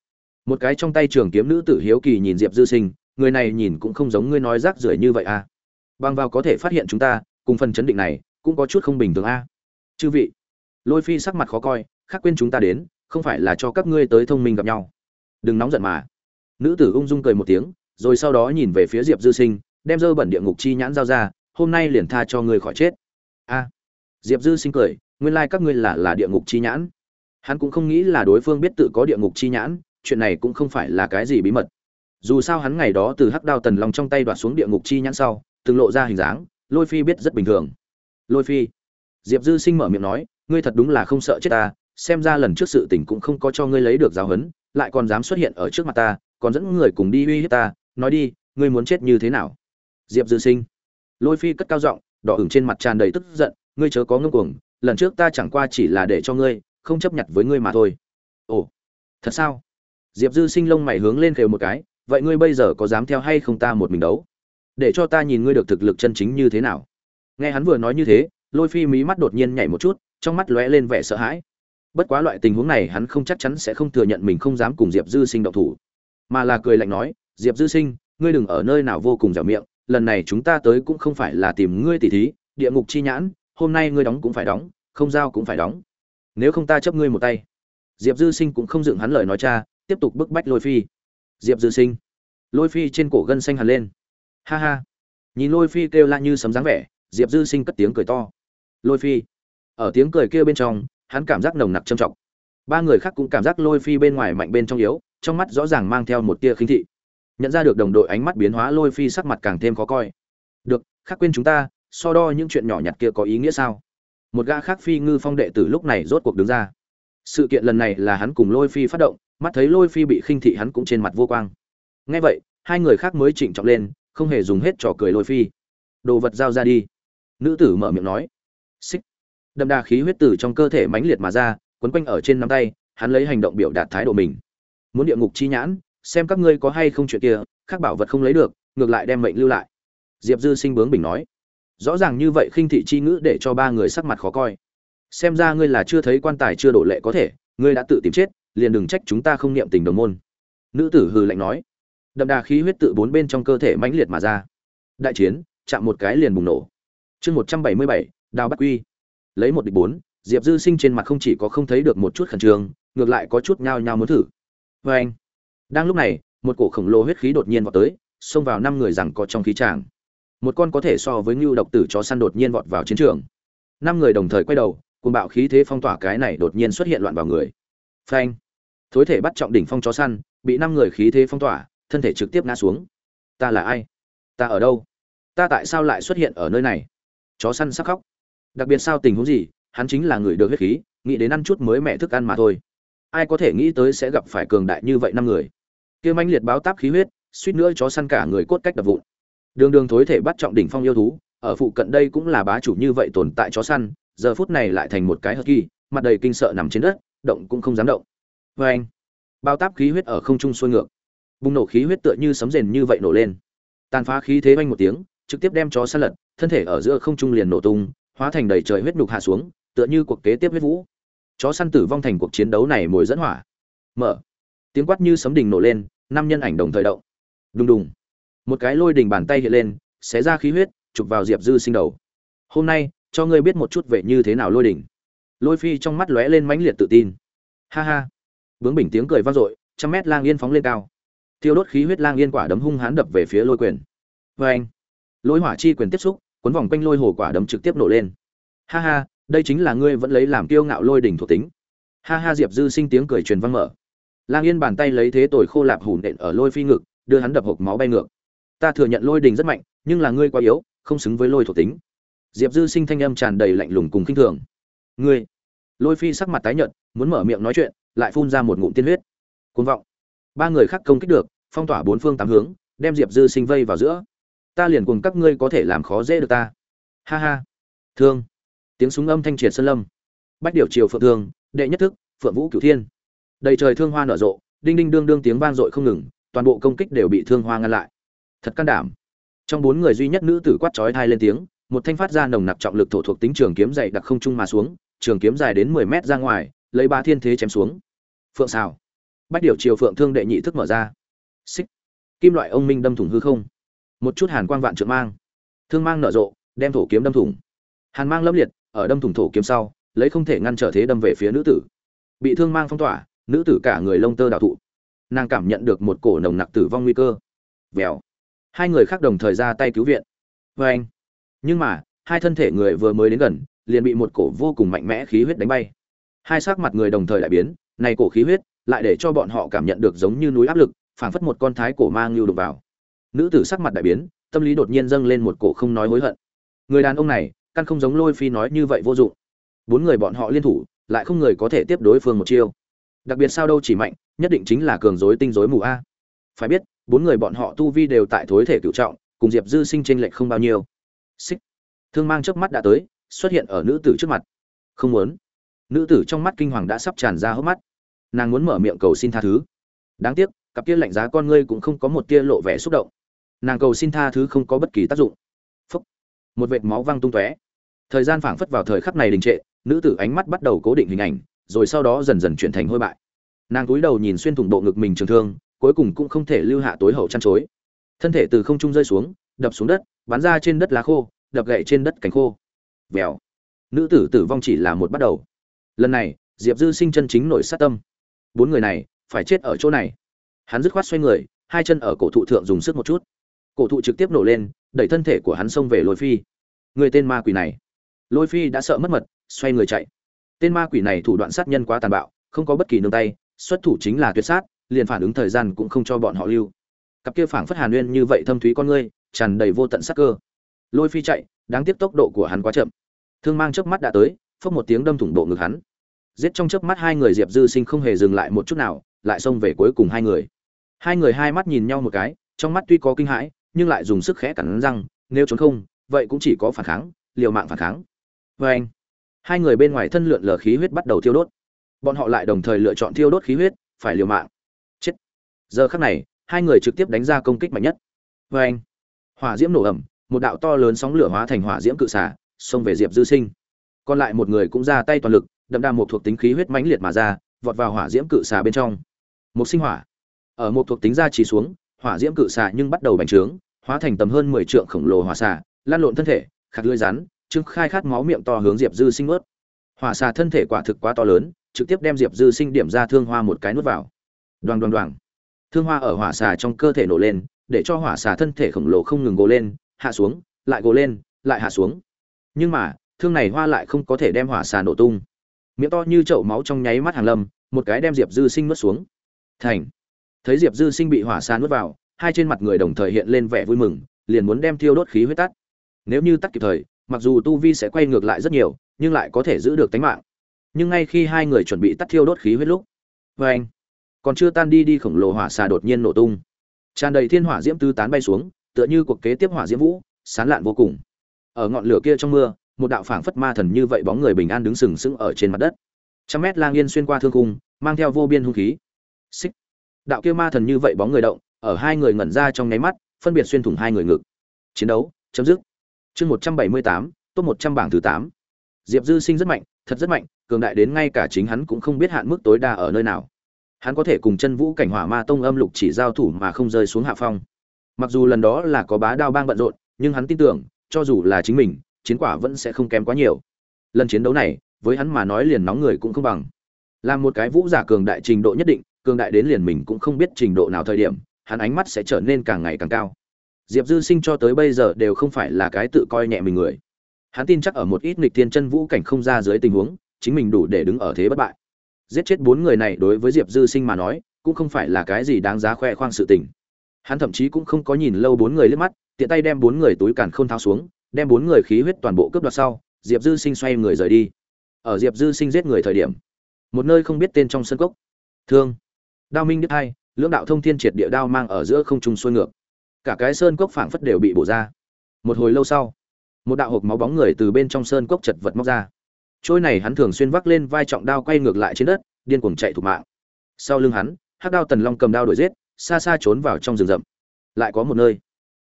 Một cái trong tay trường kiếm nữ tử hiếu kỳ nhìn diệp dư sinh người này nhìn cũng không giống ngươi nói rác rưởi như vậy à. Bằng vào có thể phát hiện chúng ta, cùng phần chấn định này, cũng có chút không bình thường a à. chư vị, lôi phi sắc mặt khó coi, khác quên chúng ta đến, không phải là cho các ngươi tới thông minh gặp nhau. Đừng nóng giận mà. Nữ tử ung dung cười một tiếng, rồi sau đó nhìn về phía diệp dư sinh, đem dơ bẩn địa ngục chi nhãn giao ra, hôm nay liền tha cho ngươi khỏi chết. A. Diệp dư sinh cười, nguyên lai các ngươi là là địa ngục chi nhãn. Hắn cũng không nghĩ là đối phương biết tự có địa ngục chi nhãn, chuyện này cũng không phải là cái gì bí mật dù sao hắn ngày đó từ hắc đao tần long trong tay đoạt xuống địa ngục chi nhãn sau, từng lộ ra hình dáng, lôi phi biết rất bình thường. Lôi phi. Diệp dư sinh mở miệng nói, ngươi thật đúng là không sợ chết ta, xem ra lần trước sự tình cũng không có cho ngươi lấy được giáo huấn, lại còn dám xuất hiện ở trước mặt ta, còn dẫn người cùng đi uy hiếp ta, nói đi, ngươi muốn chết như thế nào? Diệp dư sinh. Lôi phi cất cao giọng, đỏ ửng trên mặt tràn đầy tức giận, ngươi chớ có ngưng cuồng, lần trước ta chẳng qua chỉ là để cho ngươi, không chấp nhận với ngươi mà thôi. Ồ, thật sao? Diệp dư sinh lông mày hướng lên khều một cái vậy ngươi bây giờ có dám theo hay không ta một mình đấu? Để cho ta nhìn ngươi được thực lực chân chính như thế nào. Nghe hắn vừa nói như thế, lôi phi mí mắt đột nhiên nhảy một chút, trong mắt lóe lên vẻ sợ hãi. Bất quá loại tình huống này hắn không chắc chắn sẽ không thừa nhận mình không dám cùng diệp dư sinh động thủ. Mà là cười lạnh nói, diệp dư sinh, ngươi đừng ở nơi nào vô cùng dẻo miệng, lần này chúng ta tới cũng không phải là tìm ngươi tỉ thí, địa ngục chi nhãn, hôm nay ngươi đóng cũng phải đóng, không giao cũng phải đóng. Nếu không ta chấp ngươi một tay. Diệp dư sinh cũng không dựng hắn lời nói cha, tiếp tục bức bách lôi phi diệp dư sinh. Lôi phi trên cổ gân xanh hẳn lên. Ha ha. Nhìn lôi phi kêu la như sấm dáng vẻ, diệp dư sinh cất tiếng cười to. Lôi phi. Ở tiếng cười kia bên trong, hắn cảm giác nồng nặc trầm trọng. Ba người khác cũng cảm giác lôi phi bên ngoài mạnh bên trong yếu, trong mắt rõ ràng mang theo một tia khinh thị. Nhận ra được đồng đội ánh mắt biến hóa, lôi phi sắc mặt càng thêm khó coi. Được, khác quên chúng ta, so đo những chuyện nhỏ nhặt kia có ý nghĩa sao? Một gã khác phi ngư phong đệ tử lúc này rốt cuộc đứng ra. Sự kiện lần này là hắn cùng lôi phi phát động mắt thấy lôi phi bị khinh thị hắn cũng trên mặt vô quang. Ngay vậy, hai người khác mới chỉnh trọng lên, không hề dùng hết trò cười lôi phi. Đồ vật giao ra đi. Nữ tử mở miệng nói. Xích. Đậm đà khí huyết tử trong cơ thể mãnh liệt mà ra, quấn quanh ở trên nắm tay, hắn lấy hành động biểu đạt thái độ mình. Muốn địa ngục chi nhãn, xem các ngươi có hay không chuyện kia, khác bảo vật không lấy được, ngược lại đem mệnh lưu lại. Diệp dư sinh bướng bình nói. Rõ ràng như vậy khinh thị chi ngữ để cho ba người sắc mặt khó coi. Xem ra ngươi là chưa thấy quan tài chưa đổ lệ có thể, ngươi đã tự tìm chết liền đừng trách chúng ta không niệm tình đồng môn. Nữ tử hừ lạnh nói. Đậm đà khí huyết tự bốn bên trong cơ thể mãnh liệt mà ra. Đại chiến, chạm một cái liền bùng nổ. Chương một trăm bảy mươi bảy, đào bắc quy. Lấy một địch bốn, diệp dư sinh trên mặt không chỉ có không thấy được một chút khẩn trương, ngược lại có chút nhao nhao muốn thử. Vê anh. Đang lúc này, một cổ khổng lồ huyết khí đột nhiên vọt tới, xông vào năm người rằng có trong khí tràng. Một con có thể so với ngưu độc tử chó săn đột nhiên vọt vào chiến trường. Năm người đồng thời quay đầu cùng bạo khí thế phong tỏa cái này đột nhiên xuất hiện loạn vào người phanh. Thối thể bắt trọng đỉnh phong chó săn, bị năm người khí thế phong tỏa, thân thể trực tiếp ngã xuống. Ta là ai? Ta ở đâu? Ta tại sao lại xuất hiện ở nơi này? Chó săn sắc khóc. Đặc biệt sao tình huống gì? Hắn chính là người được huyết khí, nghĩ đến ăn chút mới mẹ thức ăn mà thôi. Ai có thể nghĩ tới sẽ gặp phải cường đại như vậy năm người. Kia manh liệt báo táp khí huyết, suýt nữa chó săn cả người cốt cách đập vụn. Đường đường thối thể bắt trọng đỉnh phong yêu thú, ở phụ cận đây cũng là bá chủ như vậy tồn tại chó săn, giờ phút này lại thành một cái hờ kỳ mặt đầy kinh sợ nằm trên đất động cũng không dám động. Vê anh, bao táp khí huyết ở không trung xuôi ngược. Bùng nổ khí huyết tựa như sấm rền như vậy nổ lên. Tàn phá khí thế vang một tiếng, trực tiếp đem chó săn lật, thân thể ở giữa không trung liền nổ tung, hóa thành đầy trời huyết nhục hạ xuống, tựa như cuộc kế tiếp huyết vũ. Chó săn tử vong thành cuộc chiến đấu này mồi dẫn hỏa. Mở. Tiếng quát như sấm đình nổ lên, năm nhân ảnh đồng thời động. Đùng đùng. Một cái lôi đình bàn tay hiện lên, xé ra khí huyết, chụp vào diệp dư sinh đầu. Hôm nay, cho ngươi biết một chút về như thế nào lôi đình lôi phi trong mắt lóe lên mãnh liệt tự tin. Ha ha. Bướng bình tiếng cười vang dội, trăm mét lang yên phóng lên cao. Thiêu đốt khí huyết lang yên quả đấm hung hãn đập về phía lôi quyền. Vê anh lôi hỏa chi quyền tiếp xúc, cuốn vòng quanh lôi hồ quả đấm trực tiếp nổ lên. Ha ha, đây chính là ngươi vẫn lấy làm kiêu ngạo lôi đỉnh thuộc tính. Ha ha diệp dư sinh tiếng cười truyền vang mở. Lang yên bàn tay lấy thế tồi khô lạp hủ nện ở lôi phi ngực, đưa hắn đập hộp máu bay ngược. Ta thừa nhận lôi đình rất mạnh, nhưng là ngươi quá yếu, không xứng với lôi thuộc tính. Diệp dư sinh thanh âm tràn đầy lạnh lùng cùng khinh thường ngươi. Lôi phi sắc mặt tái nhợt, muốn mở miệng nói chuyện, lại phun ra một ngụm tiên huyết. Côn vọng. Ba người khác công kích được, phong tỏa bốn phương tám hướng, đem diệp dư sinh vây vào giữa. Ta liền cùng các ngươi có thể làm khó dễ được ta. Ha ha. Thương. Tiếng súng âm thanh triệt sơn lâm. Bách điều triều phượng thương, đệ nhất thức, phượng vũ cửu thiên. Đầy trời thương hoa nở rộ, đinh đinh đương đương tiếng vang dội không ngừng, toàn bộ công kích đều bị thương hoa ngăn lại. Thật can đảm. Trong bốn người duy nhất nữ tử quát chói thai lên tiếng, một thanh phát ra nồng nặc trọng lực thổ thuộc tính trường kiếm dày đặc không trung mà xuống trường kiếm dài đến mười mét ra ngoài, lấy ba thiên thế chém xuống. Phượng xào bách điều chiều phượng thương đệ nhị thức mở ra. Xích. Kim loại ông minh đâm thủng hư không. Một chút hàn quang vạn trượng mang. Thương mang nở rộ, đem thổ kiếm đâm thủng. Hàn mang lâm liệt, ở đâm thủng thổ kiếm sau, lấy không thể ngăn trở thế đâm về phía nữ tử. Bị thương mang phong tỏa, nữ tử cả người lông tơ đào thụ. Nàng cảm nhận được một cổ nồng nặc tử vong nguy cơ. Vèo. Hai người khác đồng thời ra tay cứu viện. Vê anh nhưng mà, hai thân thể người vừa mới đến gần liền bị một cổ vô cùng mạnh mẽ khí huyết đánh bay. Hai sắc mặt người đồng thời đại biến, này cổ khí huyết lại để cho bọn họ cảm nhận được giống như núi áp lực, phảng phất một con thái cổ mang lưu đục vào. Nữ tử sắc mặt đại biến, tâm lý đột nhiên dâng lên một cổ không nói hối hận. Người đàn ông này, căn không giống lôi phi nói như vậy vô dụng. Bốn người bọn họ liên thủ, lại không người có thể tiếp đối phương một chiêu. Đặc biệt sao đâu chỉ mạnh, nhất định chính là cường dối tinh dối mù a. Phải biết, bốn người bọn họ tu vi đều tại thối thể cựu trọng, cùng diệp dư sinh tranh lệch không bao nhiêu. Xích. Thương mang trước mắt đã tới xuất hiện ở nữ tử trước mặt. Không muốn. Nữ tử trong mắt kinh hoàng đã sắp tràn ra hốc mắt. Nàng muốn mở miệng cầu xin tha thứ. Đáng tiếc, cặp kia lạnh giá con ngươi cũng không có một tia lộ vẻ xúc động. Nàng cầu xin tha thứ không có bất kỳ tác dụng. Phúc. một vệt máu văng tung tóe. Thời gian phảng phất vào thời khắc này đình trệ, nữ tử ánh mắt bắt đầu cố định hình ảnh, rồi sau đó dần dần chuyển thành hôi bại. Nàng cúi đầu nhìn xuyên thủng bộ ngực mình trường thương, cuối cùng cũng không thể lưu hạ tối hậu chăn chối. Thân thể từ không trung rơi xuống, đập xuống đất, bắn ra trên đất lá khô, đập gậy trên đất cánh khô vèo. Nữ tử tử vong chỉ là một bắt đầu. Lần này, diệp dư sinh chân chính nổi sát tâm. Bốn người này, phải chết ở chỗ này. Hắn dứt khoát xoay người, hai chân ở cổ thụ thượng dùng sức một chút. Cổ thụ trực tiếp nổ lên, đẩy thân thể của hắn xông về lôi phi. Người tên ma quỷ này. Lôi phi đã sợ mất mật, xoay người chạy. Tên ma quỷ này thủ đoạn sát nhân quá tàn bạo, không có bất kỳ nương tay, xuất thủ chính là tuyệt sát, liền phản ứng thời gian cũng không cho bọn họ lưu. Cặp kia phảng phất hàn nguyên như vậy thâm thúy con ngươi, tràn đầy vô tận sắc cơ. Lôi phi chạy đáng tiếc tốc độ của hắn quá chậm. Thương mang chớp mắt đã tới, phốc một tiếng đâm thủng bộ ngực hắn. Giết trong chớp mắt hai người diệp dư sinh không hề dừng lại một chút nào, lại xông về cuối cùng hai người. Hai người hai mắt nhìn nhau một cái, trong mắt tuy có kinh hãi, nhưng lại dùng sức khẽ cắn răng, nếu trốn không, vậy cũng chỉ có phản kháng, liều mạng phản kháng. Vê anh hai người bên ngoài thân lượn lờ khí huyết bắt đầu thiêu đốt. Bọn họ lại đồng thời lựa chọn thiêu đốt khí huyết, phải liều mạng. Chết. Giờ khắc này, hai người trực tiếp đánh ra công kích mạnh nhất. Vê anh hỏa diễm nổ ẩm một đạo to lớn sóng lửa hóa thành hỏa diễm cự xả xông về diệp dư sinh. Còn lại một người cũng ra tay toàn lực, đậm đà một thuộc tính khí huyết mãnh liệt mà ra, vọt vào hỏa diễm cự xà bên trong. Một sinh hỏa. Ở một thuộc tính ra chỉ xuống, hỏa diễm cự xà nhưng bắt đầu bành trướng, hóa thành tầm hơn mười trượng khổng lồ hỏa xà, lan lộn thân thể, khạc lưỡi rắn trưng khai khát máu miệng to hướng diệp dư sinh ướt hỏa xà thân thể quả thực quá to lớn, trực tiếp đem diệp dư sinh điểm ra thương hoa một cái nuốt vào. Đoàn đoàn đoàn. Thương hoa ở hỏa xà trong cơ thể nổ lên, để cho hỏa xà thân thể khổng lồ không ngừng gồ lên hạ xuống, lại gồ lên, lại hạ xuống. Nhưng mà, thương này hoa lại không có thể đem hỏa xà nổ tung. Miệng to như chậu máu trong nháy mắt hàng lâm, một cái đem diệp dư sinh nuốt xuống. Thành! Thấy diệp dư sinh bị hỏa xà nuốt vào, hai trên mặt người đồng thời hiện lên vẻ vui mừng, liền muốn đem thiêu đốt khí huyết tắt. Nếu như tắt kịp thời, mặc dù tu vi sẽ quay ngược lại rất nhiều, nhưng lại có thể giữ được tính mạng. Nhưng ngay khi hai người chuẩn bị tắt thiêu đốt khí huyết lúc vê anh còn chưa tan đi đi khổng lồ hỏa xà đột nhiên nổ tung. Tràn đầy thiên hỏa diễm tứ tán bay xuống tựa như cuộc kế tiếp hỏa diễm vũ, sán lạn vô cùng. Ở ngọn lửa kia trong mưa, một đạo phảng phất ma thần như vậy bóng người bình an đứng sừng sững ở trên mặt đất. Trăm mét lang yên xuyên qua thương cung mang theo vô biên hung khí. Xích. Đạo kia ma thần như vậy bóng người động, ở hai người ngẩn ra trong nháy mắt, phân biệt xuyên thủng hai người ngực. Chiến đấu, chấm dứt. Chương một trăm bảy mươi tám, top một trăm bảng thứ tám. Diệp dư sinh rất mạnh, thật rất mạnh, cường đại đến ngay cả chính hắn cũng không biết hạn mức tối đa ở nơi nào. Hắn có thể cùng chân vũ cảnh hỏa ma tông âm lục chỉ giao thủ mà không rơi xuống hạ phong mặc dù lần đó là có bá đao bang bận rộn, nhưng hắn tin tưởng, cho dù là chính mình, chiến quả vẫn sẽ không kém quá nhiều. Lần chiến đấu này, với hắn mà nói liền nóng người cũng không bằng. Là một cái vũ giả cường đại trình độ nhất định, cường đại đến liền mình cũng không biết trình độ nào thời điểm, hắn ánh mắt sẽ trở nên càng ngày càng cao. Diệp dư sinh cho tới bây giờ đều không phải là cái tự coi nhẹ mình người. Hắn tin chắc ở một ít nghịch thiên chân vũ cảnh không ra dưới tình huống, chính mình đủ để đứng ở thế bất bại. Giết chết bốn người này đối với diệp dư sinh mà nói, cũng không phải là cái gì đáng giá khoe khoang sự tình hắn thậm chí cũng không có nhìn lâu bốn người liếc mắt, tiện tay đem bốn người túi càn khôn tháo xuống, đem bốn người khí huyết toàn bộ cướp đoạt sau, diệp dư sinh xoay người rời đi. Ở diệp dư sinh giết người thời điểm, một nơi không biết tên trong sân cốc, thương, đao minh đức hai, lưỡng đạo thông thiên triệt địa đao mang ở giữa không trung xuôi ngược. Cả cái sơn cốc phảng phất đều bị bổ ra. Một hồi lâu sau, một đạo hộp máu bóng người từ bên trong sơn cốc chật vật móc ra. Trôi này hắn thường xuyên vác lên vai trọng đao quay ngược lại trên đất, điên cuồng chạy thủ mạng. Sau lưng hắn, hắc đao tần long cầm đao đuổi giết xa xa trốn vào trong rừng rậm. Lại có một nơi.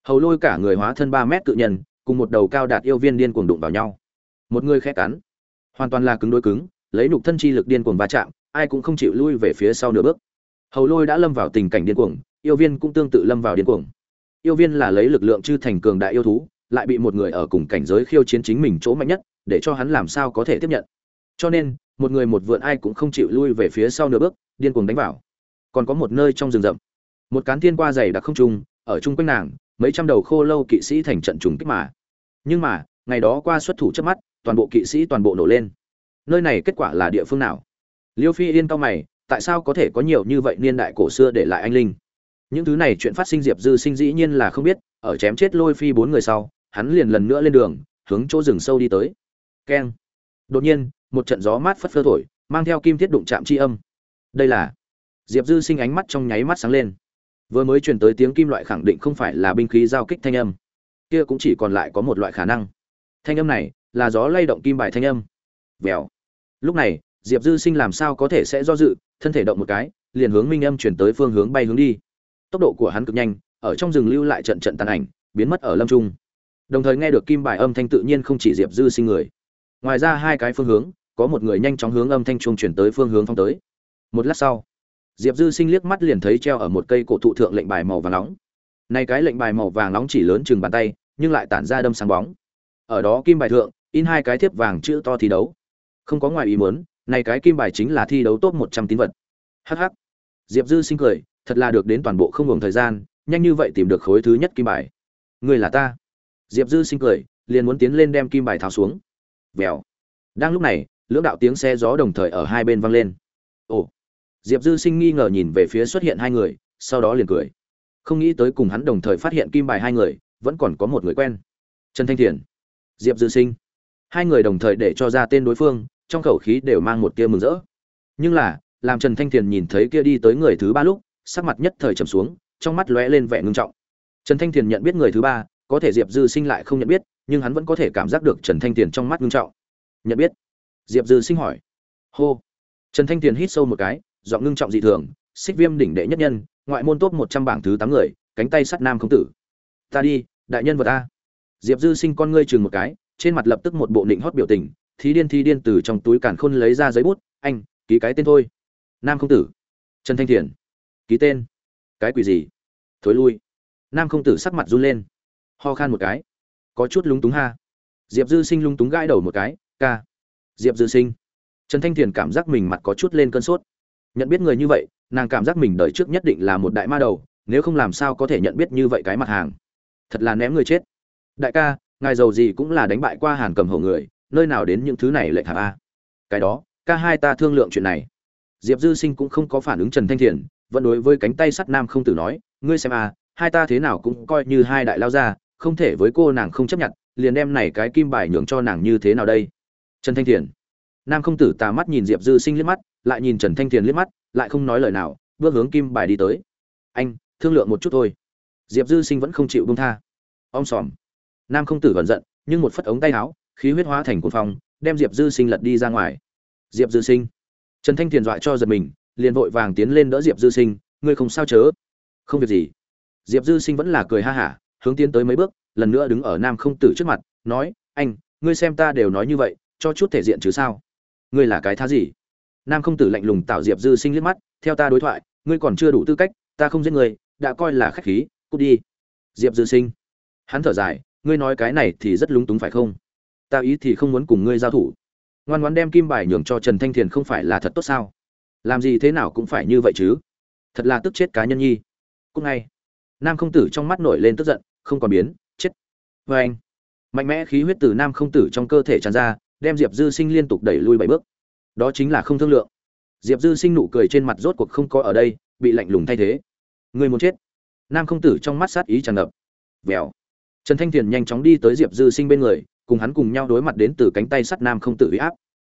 Hầu lôi cả người hóa thân ba mét cự nhân, cùng một đầu cao đạt yêu viên điên cuồng đụng vào nhau. Một người khẽ cắn. Hoàn toàn là cứng đối cứng, lấy nục thân chi lực điên cuồng va chạm, ai cũng không chịu lui về phía sau nửa bước. Hầu lôi đã lâm vào tình cảnh điên cuồng, yêu viên cũng tương tự lâm vào điên cuồng. Yêu viên là lấy lực lượng chư thành cường đại yêu thú, lại bị một người ở cùng cảnh giới khiêu chiến chính mình chỗ mạnh nhất, để cho hắn làm sao có thể tiếp nhận. Cho nên, một người một vượn ai cũng không chịu lui về phía sau nửa bước, điên cuồng đánh vào. Còn có một nơi trong rừng rậm một cán thiên qua dày đặc không trung, ở chung quanh nàng, mấy trăm đầu khô lâu kỵ sĩ thành trận trùng kích mà. Nhưng mà, ngày đó qua xuất thủ trước mắt, toàn bộ kỵ sĩ toàn bộ nổ lên. Nơi này kết quả là địa phương nào? Liêu phi yên cao mày, tại sao có thể có nhiều như vậy niên đại cổ xưa để lại anh linh? Những thứ này chuyện phát sinh diệp dư sinh dĩ nhiên là không biết, ở chém chết lôi phi bốn người sau, hắn liền lần nữa lên đường, hướng chỗ rừng sâu đi tới. Keng. Đột nhiên, một trận gió mát phất phơ thổi, mang theo kim thiết đụng chạm chi âm. Đây là diệp dư sinh ánh mắt trong nháy mắt sáng lên vừa mới truyền tới tiếng kim loại khẳng định không phải là binh khí giao kích thanh âm. Kia cũng chỉ còn lại có một loại khả năng. Thanh âm này là gió lay động kim bài thanh âm. Vèo. Lúc này, diệp dư sinh làm sao có thể sẽ do dự, thân thể động một cái, liền hướng minh âm chuyển tới phương hướng bay hướng đi. Tốc độ của hắn cực nhanh, ở trong rừng lưu lại trận trận tàn ảnh, biến mất ở lâm trung. Đồng thời nghe được kim bài âm thanh tự nhiên không chỉ diệp dư sinh người. Ngoài ra hai cái phương hướng, có một người nhanh chóng hướng âm thanh chuông chuyển tới phương hướng phong tới. Một lát sau diệp dư sinh liếc mắt liền thấy treo ở một cây cổ thụ thượng lệnh bài màu vàng nóng. Này cái lệnh bài màu vàng nóng chỉ lớn chừng bàn tay, nhưng lại tản ra đâm sáng bóng. Ở đó kim bài thượng, in hai cái thiếp vàng chữ to thi đấu. Không có ngoài ý muốn này cái kim bài chính là thi đấu top một trăm tín vật. Hh diệp dư sinh cười, thật là được đến toàn bộ không ngừng thời gian, nhanh như vậy tìm được khối thứ nhất kim bài. Người là ta. Diệp dư sinh cười, liền muốn tiến lên đem kim bài tháo xuống. Vèo. Đang lúc này, lưỡng đạo tiếng xe gió đồng thời ở hai bên vang lên. Ồ diệp dư sinh nghi ngờ nhìn về phía xuất hiện hai người, sau đó liền cười. Không nghĩ tới cùng hắn đồng thời phát hiện kim bài hai người, vẫn còn có một người quen. Trần thanh thiền, diệp dư sinh. Hai người đồng thời để cho ra tên đối phương, trong khẩu khí đều mang một tia mừng rỡ. Nhưng là, làm trần thanh thiền nhìn thấy kia đi tới người thứ ba lúc, sắc mặt nhất thời trầm xuống, trong mắt lóe lên vẻ ngưng trọng. Trần thanh thiền nhận biết người thứ ba, có thể diệp dư sinh lại không nhận biết, nhưng hắn vẫn có thể cảm giác được trần thanh thiền trong mắt ngưng trọng. Nhận biết? Diệp dư sinh hỏi. Hô. Trần thanh thiền hít sâu một cái giọng ngưng trọng dị thường, xích viêm đỉnh đệ nhất nhân, ngoại môn top một trăm bảng thứ tám người, cánh tay sắt nam không tử. Ta đi, đại nhân vật ta diệp dư sinh con ngươi chừng một cái, trên mặt lập tức một bộ định hót biểu tình, thí điên thi điên từ trong túi càn khôn lấy ra giấy bút, anh, ký cái tên thôi. Nam không tử. Trần thanh thiền. Ký tên. Cái quỷ gì? Thối lui. Nam không tử sắc mặt run lên. Ho khan một cái. Có chút lúng túng ha. Diệp dư sinh lúng túng gãi đầu một cái, ca. Diệp dư sinh. Trần thanh thiền cảm giác mình mặt có chút lên cơn sốt nhận biết người như vậy, nàng cảm giác mình đợi trước nhất định là một đại ma đầu, nếu không làm sao có thể nhận biết như vậy cái mặt hàng. Thật là ném người chết. Đại ca, ngài giàu gì cũng là đánh bại qua hàn cầm hổ người, nơi nào đến những thứ này lệch hạp a? Cái đó, ca hai ta thương lượng chuyện này. Diệp dư sinh cũng không có phản ứng trần thanh thiền, vẫn đối với cánh tay sắt nam không tử nói, ngươi xem a, hai ta thế nào cũng coi như hai đại lao ra không thể với cô nàng không chấp nhận, liền đem này cái kim bài nhường cho nàng như thế nào đây? Trần thanh thiền. Nam không tử tà mắt nhìn diệp dư sinh liếc mắt lại nhìn trần thanh thiền liếc mắt, lại không nói lời nào, bước hướng kim bài đi tới. Anh, thương lượng một chút thôi. Diệp dư sinh vẫn không chịu bông tha. Om sòm. Nam không tử vẩn giận, nhưng một phất ống tay áo, khí huyết hóa thành cuồng phong, đem diệp dư sinh lật đi ra ngoài. Diệp dư sinh. Trần thanh thiền dọa cho giật mình, liền vội vàng tiến lên đỡ diệp dư sinh, ngươi không sao chớ? Không việc gì. Diệp dư sinh vẫn là cười ha hả, hướng tiến tới mấy bước, lần nữa đứng ở nam không tử trước mặt, nói, anh, ngươi xem ta đều nói như vậy, cho chút thể diện chứ sao? Ngươi là cái thá gì? Nam không tử lạnh lùng tạo diệp dư sinh liếc mắt theo ta đối thoại ngươi còn chưa đủ tư cách ta không giết người, đã coi là khách khí cút đi. Diệp dư sinh. Hắn thở dài ngươi nói cái này thì rất lúng túng phải không? Ta ý thì không muốn cùng ngươi giao thủ. Ngoan ngoan đem kim bài nhường cho trần thanh thiền không phải là thật tốt sao? Làm gì thế nào cũng phải như vậy chứ? Thật là tức chết cá nhân nhi. Cúc ngay. Nam không tử trong mắt nổi lên tức giận không còn biến chết. Vê anh mạnh mẽ khí huyết từ nam không tử trong cơ thể tràn ra đem diệp dư sinh liên tục đẩy lui bảy bước đó chính là không thương lượng. Diệp dư sinh nụ cười trên mặt rốt cuộc không có ở đây, bị lạnh lùng thay thế. Người muốn chết. Nam không tử trong mắt sát ý tràn ngập. Vèo. Trần thanh thiền nhanh chóng đi tới diệp dư sinh bên người, cùng hắn cùng nhau đối mặt đến từ cánh tay sắt nam không tử huy áp.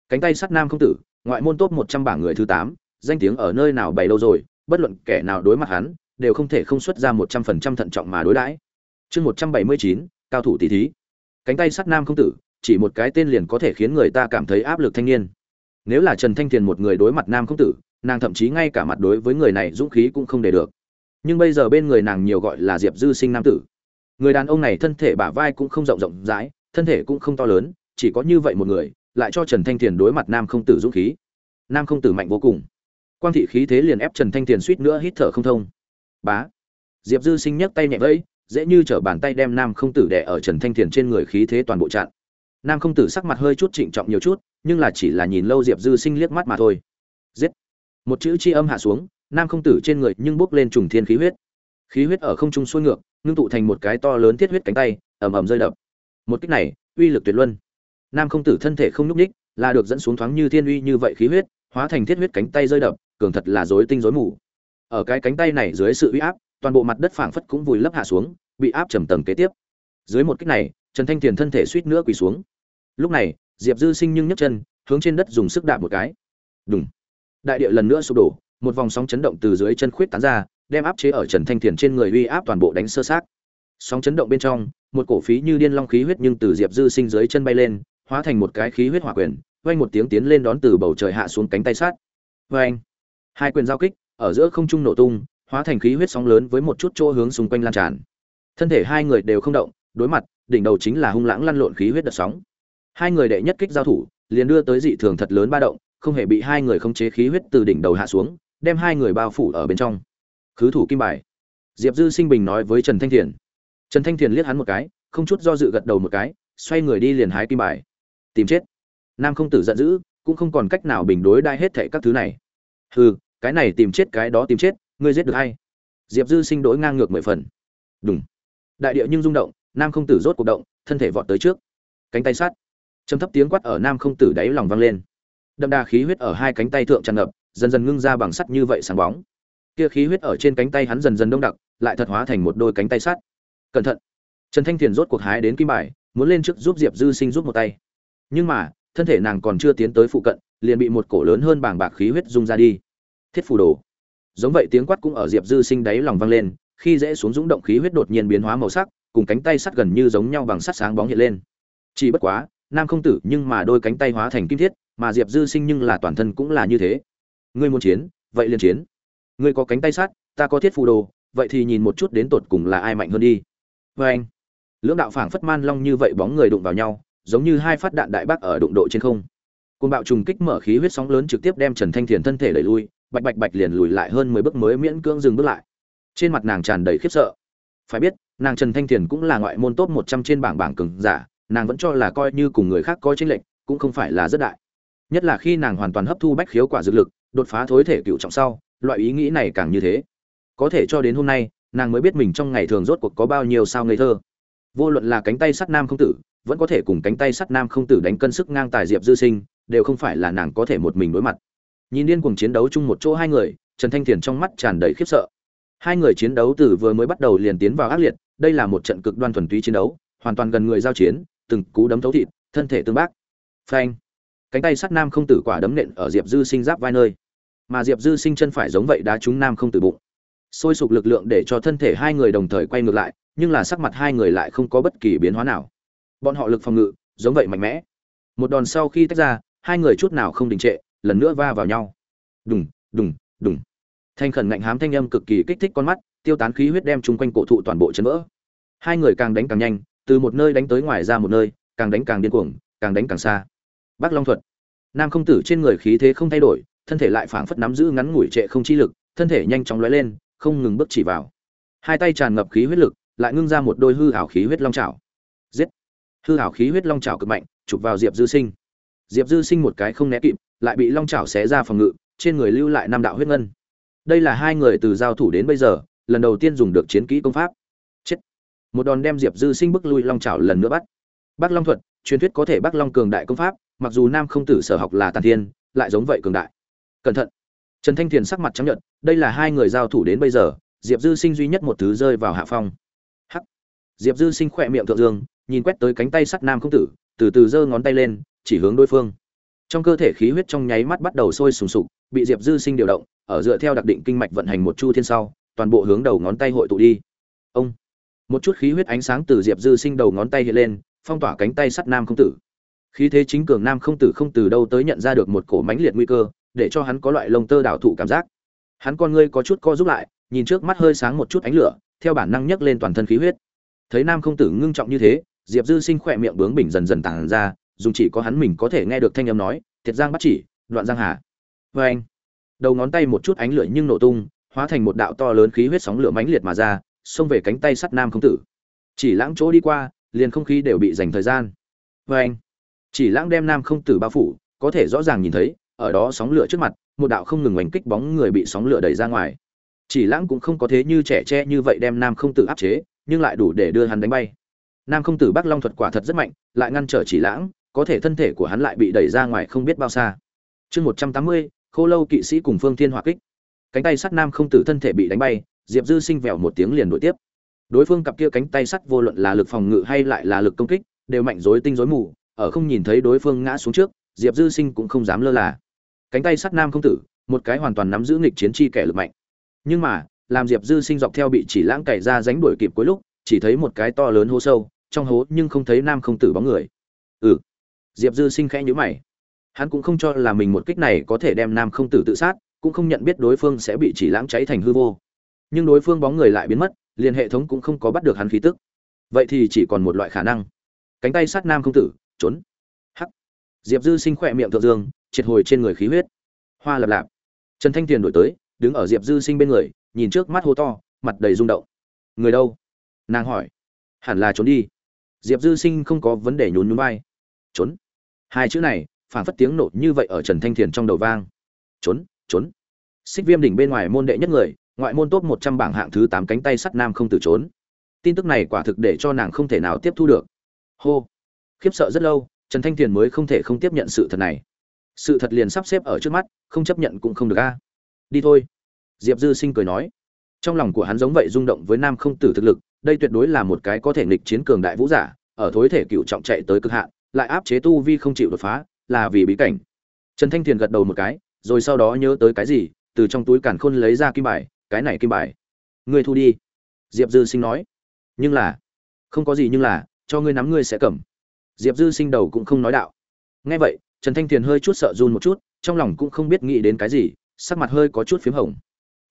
Cánh tay sắt nam không tử, ngoại môn top một trăm bảng người thứ tám, danh tiếng ở nơi nào bày lâu rồi, bất luận kẻ nào đối mặt hắn, đều không thể không xuất ra một trăm phần trăm thận trọng mà đối đãi. Chương một trăm bảy mươi chín, cao thủ tỷ thí. Cánh tay sắt nam không tử, chỉ một cái tên liền có thể khiến người ta cảm thấy áp lực thanh niên nếu là trần thanh thiền một người đối mặt nam không tử, nàng thậm chí ngay cả mặt đối với người này dũng khí cũng không để được. Nhưng bây giờ bên người nàng nhiều gọi là diệp dư sinh nam tử. Người đàn ông này thân thể bả vai cũng không rộng rộng rãi, thân thể cũng không to lớn, chỉ có như vậy một người, lại cho trần thanh thiền đối mặt nam không tử dũng khí. Nam không tử mạnh vô cùng. Quang thị khí thế liền ép trần thanh thiền suýt nữa hít thở không thông. Bá. Diệp dư sinh nhấc tay nhẹ vẫy, dễ như t bàn tay đem nam không tử đẻ ở trần thanh thiền trên người khí thế toàn bộ chặn nam không tử sắc mặt hơi chút trịnh trọng nhiều chút, nhưng là chỉ là nhìn lâu diệp dư sinh liếc mắt mà thôi. Giết! Một chữ c h i âm hạ xuống, nam không tử trên người nhưng bốc lên trùng thiên khí huyết. Khí huyết ở không trung xuôi ngược, ngưng tụ thành một cái to lớn thiết huyết cánh tay, ầm ầm rơi đập. Một cách này, uy lực tuyệt luân. Nam không tử thân thể không nhúc ních là được dẫn xuống thoáng như thiên uy như vậy khí huyết, hóa thành thiết huyết cánh tay rơi đập, cường thật là dối tinh dối mù. Ở cái cánh tay này dưới sự uy áp, toàn bộ mặt đất phảng phất cũng vùi lấp hạ xuống, bị áp trầm tầng kế tiếp. Dưới một cách này trần thanh thiền thân thể suýt nữa quỳ xuống. Lúc này, diệp dư sinh nhưng nhấc chân, hướng trên đất dùng sức đạp một cái. Đúng đại địa lần nữa sụp đổ, một vòng sóng chấn động từ dưới chân khuyết tán ra, đem áp chế ở trần thanh thiền trên người uy áp toàn bộ đánh sơ sát sóng chấn động bên trong, một cổ phí như điên long khí huyết nhưng từ diệp dư sinh dưới chân bay lên, hóa thành một cái khí huyết hỏa quyền, vang một tiếng tiến lên đón từ bầu trời hạ xuống cánh tay sát. Vang hai quyền giao kích, ở giữa không trung nổ tung, hóa thành khí huyết sóng lớn với một chút chỗ hướng xung quanh lan tràn. Thân thể hai người đều không động, đối mặt đỉnh đầu chính là hung lãng lăn lộn khí huyết đợt sóng. Hai người đệ nhất kích giao thủ, liền đưa tới dị thường thật lớn ba động, không hề bị hai người khống chế khí huyết từ đỉnh đầu hạ xuống, đem hai người bao phủ ở bên trong. Khứ thủ kim bài. Diệp dư sinh bình nói với trần thanh thiền. Trần thanh thiền liếc hắn một cái, không chút do dự gật đầu một cái, xoay người đi liền hái kim bài. Tìm chết. Nam không tử giận dữ, cũng không còn cách nào bình đối đai hết thảy các thứ này. Hừ, cái này tìm chết cái đó tìm chết, ngươi giết được hay diệp dư sinh đổi ngang ngược mười phần. Đùng. đại địa nhưng rung động nam không tử rốt cuộc động, thân thể vọt tới trước. Cánh tay sát. Châm thấp tiếng quát ở nam không tử đáy lòng vang lên. Đậm đà khí huyết ở hai cánh tay thượng tràn ngập, dần dần ngưng ra bằng sắt như vậy sáng bóng. Kia khí huyết ở trên cánh tay hắn dần dần đông đặc, lại thật hóa thành một đôi cánh tay sắt cẩn thận. Trần thanh thiền rốt cuộc hái đến kim bài, muốn lên trước giúp diệp dư sinh giúp một tay. Nhưng mà, thân thể nàng còn chưa tiến tới phụ cận, liền bị một cổ lớn hơn bảng bạc khí huyết rung ra đi. Thiết phù đồ. Giống vậy tiếng quát cũng ở diệp dư sinh đáy lòng vang lên, khi dễ xuống dũng động khí huyết đột nhiên biến hóa màu sắc cùng cánh tay sắt gần như giống nhau bằng sắt sáng bóng hiện lên. Chỉ bất quá, nam không tử nhưng mà đôi cánh tay hóa thành kim thiết, mà diệp dư sinh nhưng là toàn thân cũng là như thế. Ngươi muốn chiến, vậy liền chiến. Ngươi có cánh tay sắt, ta có thiết phù đồ, vậy thì nhìn một chút đến tột cùng là ai mạnh hơn đi. Vê anh, lưỡng đạo phảng phất man long như vậy bóng người đụng vào nhau, giống như hai phát đạn đại bác ở đụng độ trên không. Côn bạo trùng kích mở khí huyết sóng lớn trực tiếp đem trần thanh thiền thân thể đẩy lui, bạch bạch bạch liền lùi lại hơn mười bước mới miễn cưỡng dừng bước lại. Trên mặt nàng tràn đầy khiếp sợ. Phải biết nàng trần thanh thiền cũng là ngoại môn top một trăm trên bảng bảng cường giả, nàng vẫn cho là coi như cùng người khác coi chênh lệch, cũng không phải là rất đại. Nhất là khi nàng hoàn toàn hấp thu bách khiếu quả dược lực, đột phá thối thể cựu trọng sau, loại ý nghĩ này càng như thế. Có thể cho đến hôm nay, nàng mới biết mình trong ngày thường rốt cuộc có bao nhiêu sao ngây thơ. Vô luận là cánh tay sắt nam không tử, vẫn có thể cùng cánh tay sắt nam không tử đánh cân sức ngang tài diệp dư sinh, đều không phải là nàng có thể một mình đối mặt. Nhìn điên cuồng chiến đấu chung một chỗ hai người, trần thanh thiền trong mắt tràn đầy khiếp sợ. Hai người chiến đấu từ vừa mới bắt đầu liền tiến vào ác liệt đây là một trận cực đoan thuần túy chiến đấu, hoàn toàn gần người giao chiến, từng cú đấm thấu thịt, thân thể tương bác. Phanh. Cánh tay sắt nam không tử quả đấm nện ở diệp dư sinh giáp vai nơi. Mà diệp dư sinh chân phải giống vậy đá trúng nam không tử bụng. Sôi sục lực lượng để cho thân thể hai người đồng thời quay ngược lại, nhưng là sắc mặt hai người lại không có bất kỳ biến hóa nào. Bọn họ lực phòng ngự, giống vậy mạnh mẽ. Một đòn sau khi tách ra, hai người chút nào không đình trệ, lần nữa va vào nhau. Đùng đùng đùng. Thanh khẩn ngạnh hám thanh âm cực kỳ kích thích con mắt tiêu tán khí huyết đem chung quanh cổ thụ toàn bộ chấn vỡ. Hai người càng đánh càng nhanh, từ một nơi đánh tới ngoài ra một nơi, càng đánh càng điên cuồng, càng đánh càng xa. Bác long thuật. Nam không tử trên người khí thế không thay đổi, thân thể lại phảng phất nắm giữ ngắn ngủi trệ không chi lực, thân thể nhanh chóng lóe lên, không ngừng bước chỉ vào. Hai tay tràn ngập khí huyết lực, lại ngưng ra một đôi hư ảo khí huyết long trào giết! Hư ảo khí huyết long trào cực mạnh, chụp vào diệp dư sinh. Diệp dư sinh một cái không né kịp, lại bị long trào xé ra phòng ngự, trên người lưu lại năm đạo huyết ngân. Đây là hai người từ giao thủ đến bây giờ lần đầu tiên dùng được chiến kỹ công pháp. Chết. Một đòn đem diệp dư sinh bức lui long trào lần nữa bắt. Bác long thuật, truyền thuyết có thể bác long cường đại công pháp, mặc dù nam không tử sở học là tàn thiên, lại giống vậy cường đại. Cẩn thận. Trần thanh thiền sắc mặt chấp nhận đây là hai người giao thủ đến bây giờ, diệp dư sinh duy nhất một thứ rơi vào hạ phong. Hắc. Diệp dư sinh khỏe miệng thượng dương, nhìn quét tới cánh tay sắt nam không tử, từ từ giơ ngón tay lên, chỉ hướng đối phương. Trong cơ thể khí huyết trong nháy mắt bắt đầu sôi sùng sục, bị diệp dư sinh điều động, ở dựa theo đặc định kinh mạch vận hành một chu thiên sau toàn bộ hướng đầu ngón tay hội tụ đi. Ông. Một chút khí huyết ánh sáng từ diệp dư sinh đầu ngón tay hiện lên, phong tỏa cánh tay sắt nam không tử. Khí thế chính cường nam không tử không từ đâu tới nhận ra được một cổ mãnh liệt nguy cơ, để cho hắn có loại lông tơ đảo thụ cảm giác. Hắn con ngươi có chút co rút lại, nhìn trước mắt hơi sáng một chút ánh lửa, theo bản năng nhấc lên toàn thân khí huyết. Thấy nam không tử ngưng trọng như thế, diệp dư sinh khỏe miệng bướng bình dần dần tàn ra, dùng chỉ có hắn mình có thể nghe được thanh âm nói, thiệt giang bắt chỉ, đoạn giang hà. Vê anh đầu ngón tay một chút ánh lửa nhưng nổ tung hóa thành một đạo to lớn khí huyết sóng lửa mãnh liệt mà ra, xông về cánh tay sắt nam không tử. Chỉ lãng chỗ đi qua, liền không khí đều bị dành thời gian. Và anh, chỉ lãng đem nam không tử bao phủ, có thể rõ ràng nhìn thấy, ở đó sóng lửa trước mặt, một đạo không ngừng oanh kích bóng người bị sóng lửa đẩy ra ngoài. Chỉ lãng cũng không có thế như trẻ tre như vậy đem nam không tử áp chế, nhưng lại đủ để đưa hắn đánh bay. Nam không tử bắc long thuật quả thật rất mạnh, lại ngăn trở chỉ lãng, có thể thân thể của hắn lại bị đẩy ra ngoài không biết bao xa. Chương một trăm tám mươi, khô lâu kỵ sĩ cùng phương thiên hỏa kích cánh tay sắt nam không tử thân thể bị đánh bay, diệp dư sinh vẹo một tiếng liền đuổi tiếp. Đối phương cặp kia cánh tay sắt vô luận là lực phòng ngự hay lại là lực công kích, đều mạnh dối tinh dối mù, ở không nhìn thấy đối phương ngã xuống trước, diệp dư sinh cũng không dám lơ là. Cánh tay sắt nam không tử, một cái hoàn toàn nắm giữ nghịch chiến chi kẻ lực mạnh. Nhưng mà, làm diệp dư sinh dọc theo bị chỉ lãng cày ra ránh đuổi kịp cuối lúc, chỉ thấy một cái to lớn hố sâu, trong hố nhưng không thấy nam không tử bóng người. Ừ. Diệp dư sinh khẽ nhữ mày. Hắn cũng không cho là mình một kích này có thể đem nam không tử tự sát cũng không nhận biết đối phương sẽ bị chỉ lãng cháy thành hư vô. Nhưng đối phương bóng người lại biến mất, liền hệ thống cũng không có bắt được hắn khí tức. Vậy thì chỉ còn một loại khả năng. Cánh tay sát nam không tử, trốn. Hắc. Diệp dư sinh khỏe miệng thượng dương, triệt hồi trên người khí huyết. Hoa lập lạp. Trần thanh tiền đổi tới, đứng ở diệp dư sinh bên người, nhìn trước mắt hô to, mặt đầy rung động. Người đâu? Nàng hỏi. Hẳn là trốn đi. Diệp dư sinh không có vấn đề nhún nhún vai. Trốn. Hai chữ này phản phất tiếng nổ như vậy ở trần thanh thiền trong đầu vang. Trốn trốn. Xích viêm đỉnh bên ngoài môn đệ nhất người, ngoại môn top một trăm bảng hạng thứ tám cánh tay sắt nam không từ trốn. Tin tức này quả thực để cho nàng không thể nào tiếp thu được. Hô. Khiếp sợ rất lâu, trần thanh thiền mới không thể không tiếp nhận sự thật này. Sự thật liền sắp xếp ở trước mắt, không chấp nhận cũng không được a. Đi thôi. Diệp dư sinh cười nói. Trong lòng của hắn giống vậy rung động với nam không tử thực lực, đây tuyệt đối là một cái có thể nghịch chiến cường đại vũ giả, ở thối thể cựu trọng chạy tới cực hạn, lại áp chế tu vi không chịu đột phá, là vì bí cảnh. Trần thanh thiền gật đầu một cái rồi sau đó nhớ tới cái gì, từ trong túi càn khôn lấy ra kim bài, cái này kim bài. Ngươi thu đi. Diệp dư sinh nói. Nhưng là, không có gì nhưng là, cho ngươi nắm ngươi sẽ cầm. Diệp dư sinh đầu cũng không nói đạo. Nghe vậy, trần thanh thiền hơi chút sợ run một chút, trong lòng cũng không biết nghĩ đến cái gì, sắc mặt hơi có chút p h í m hồng.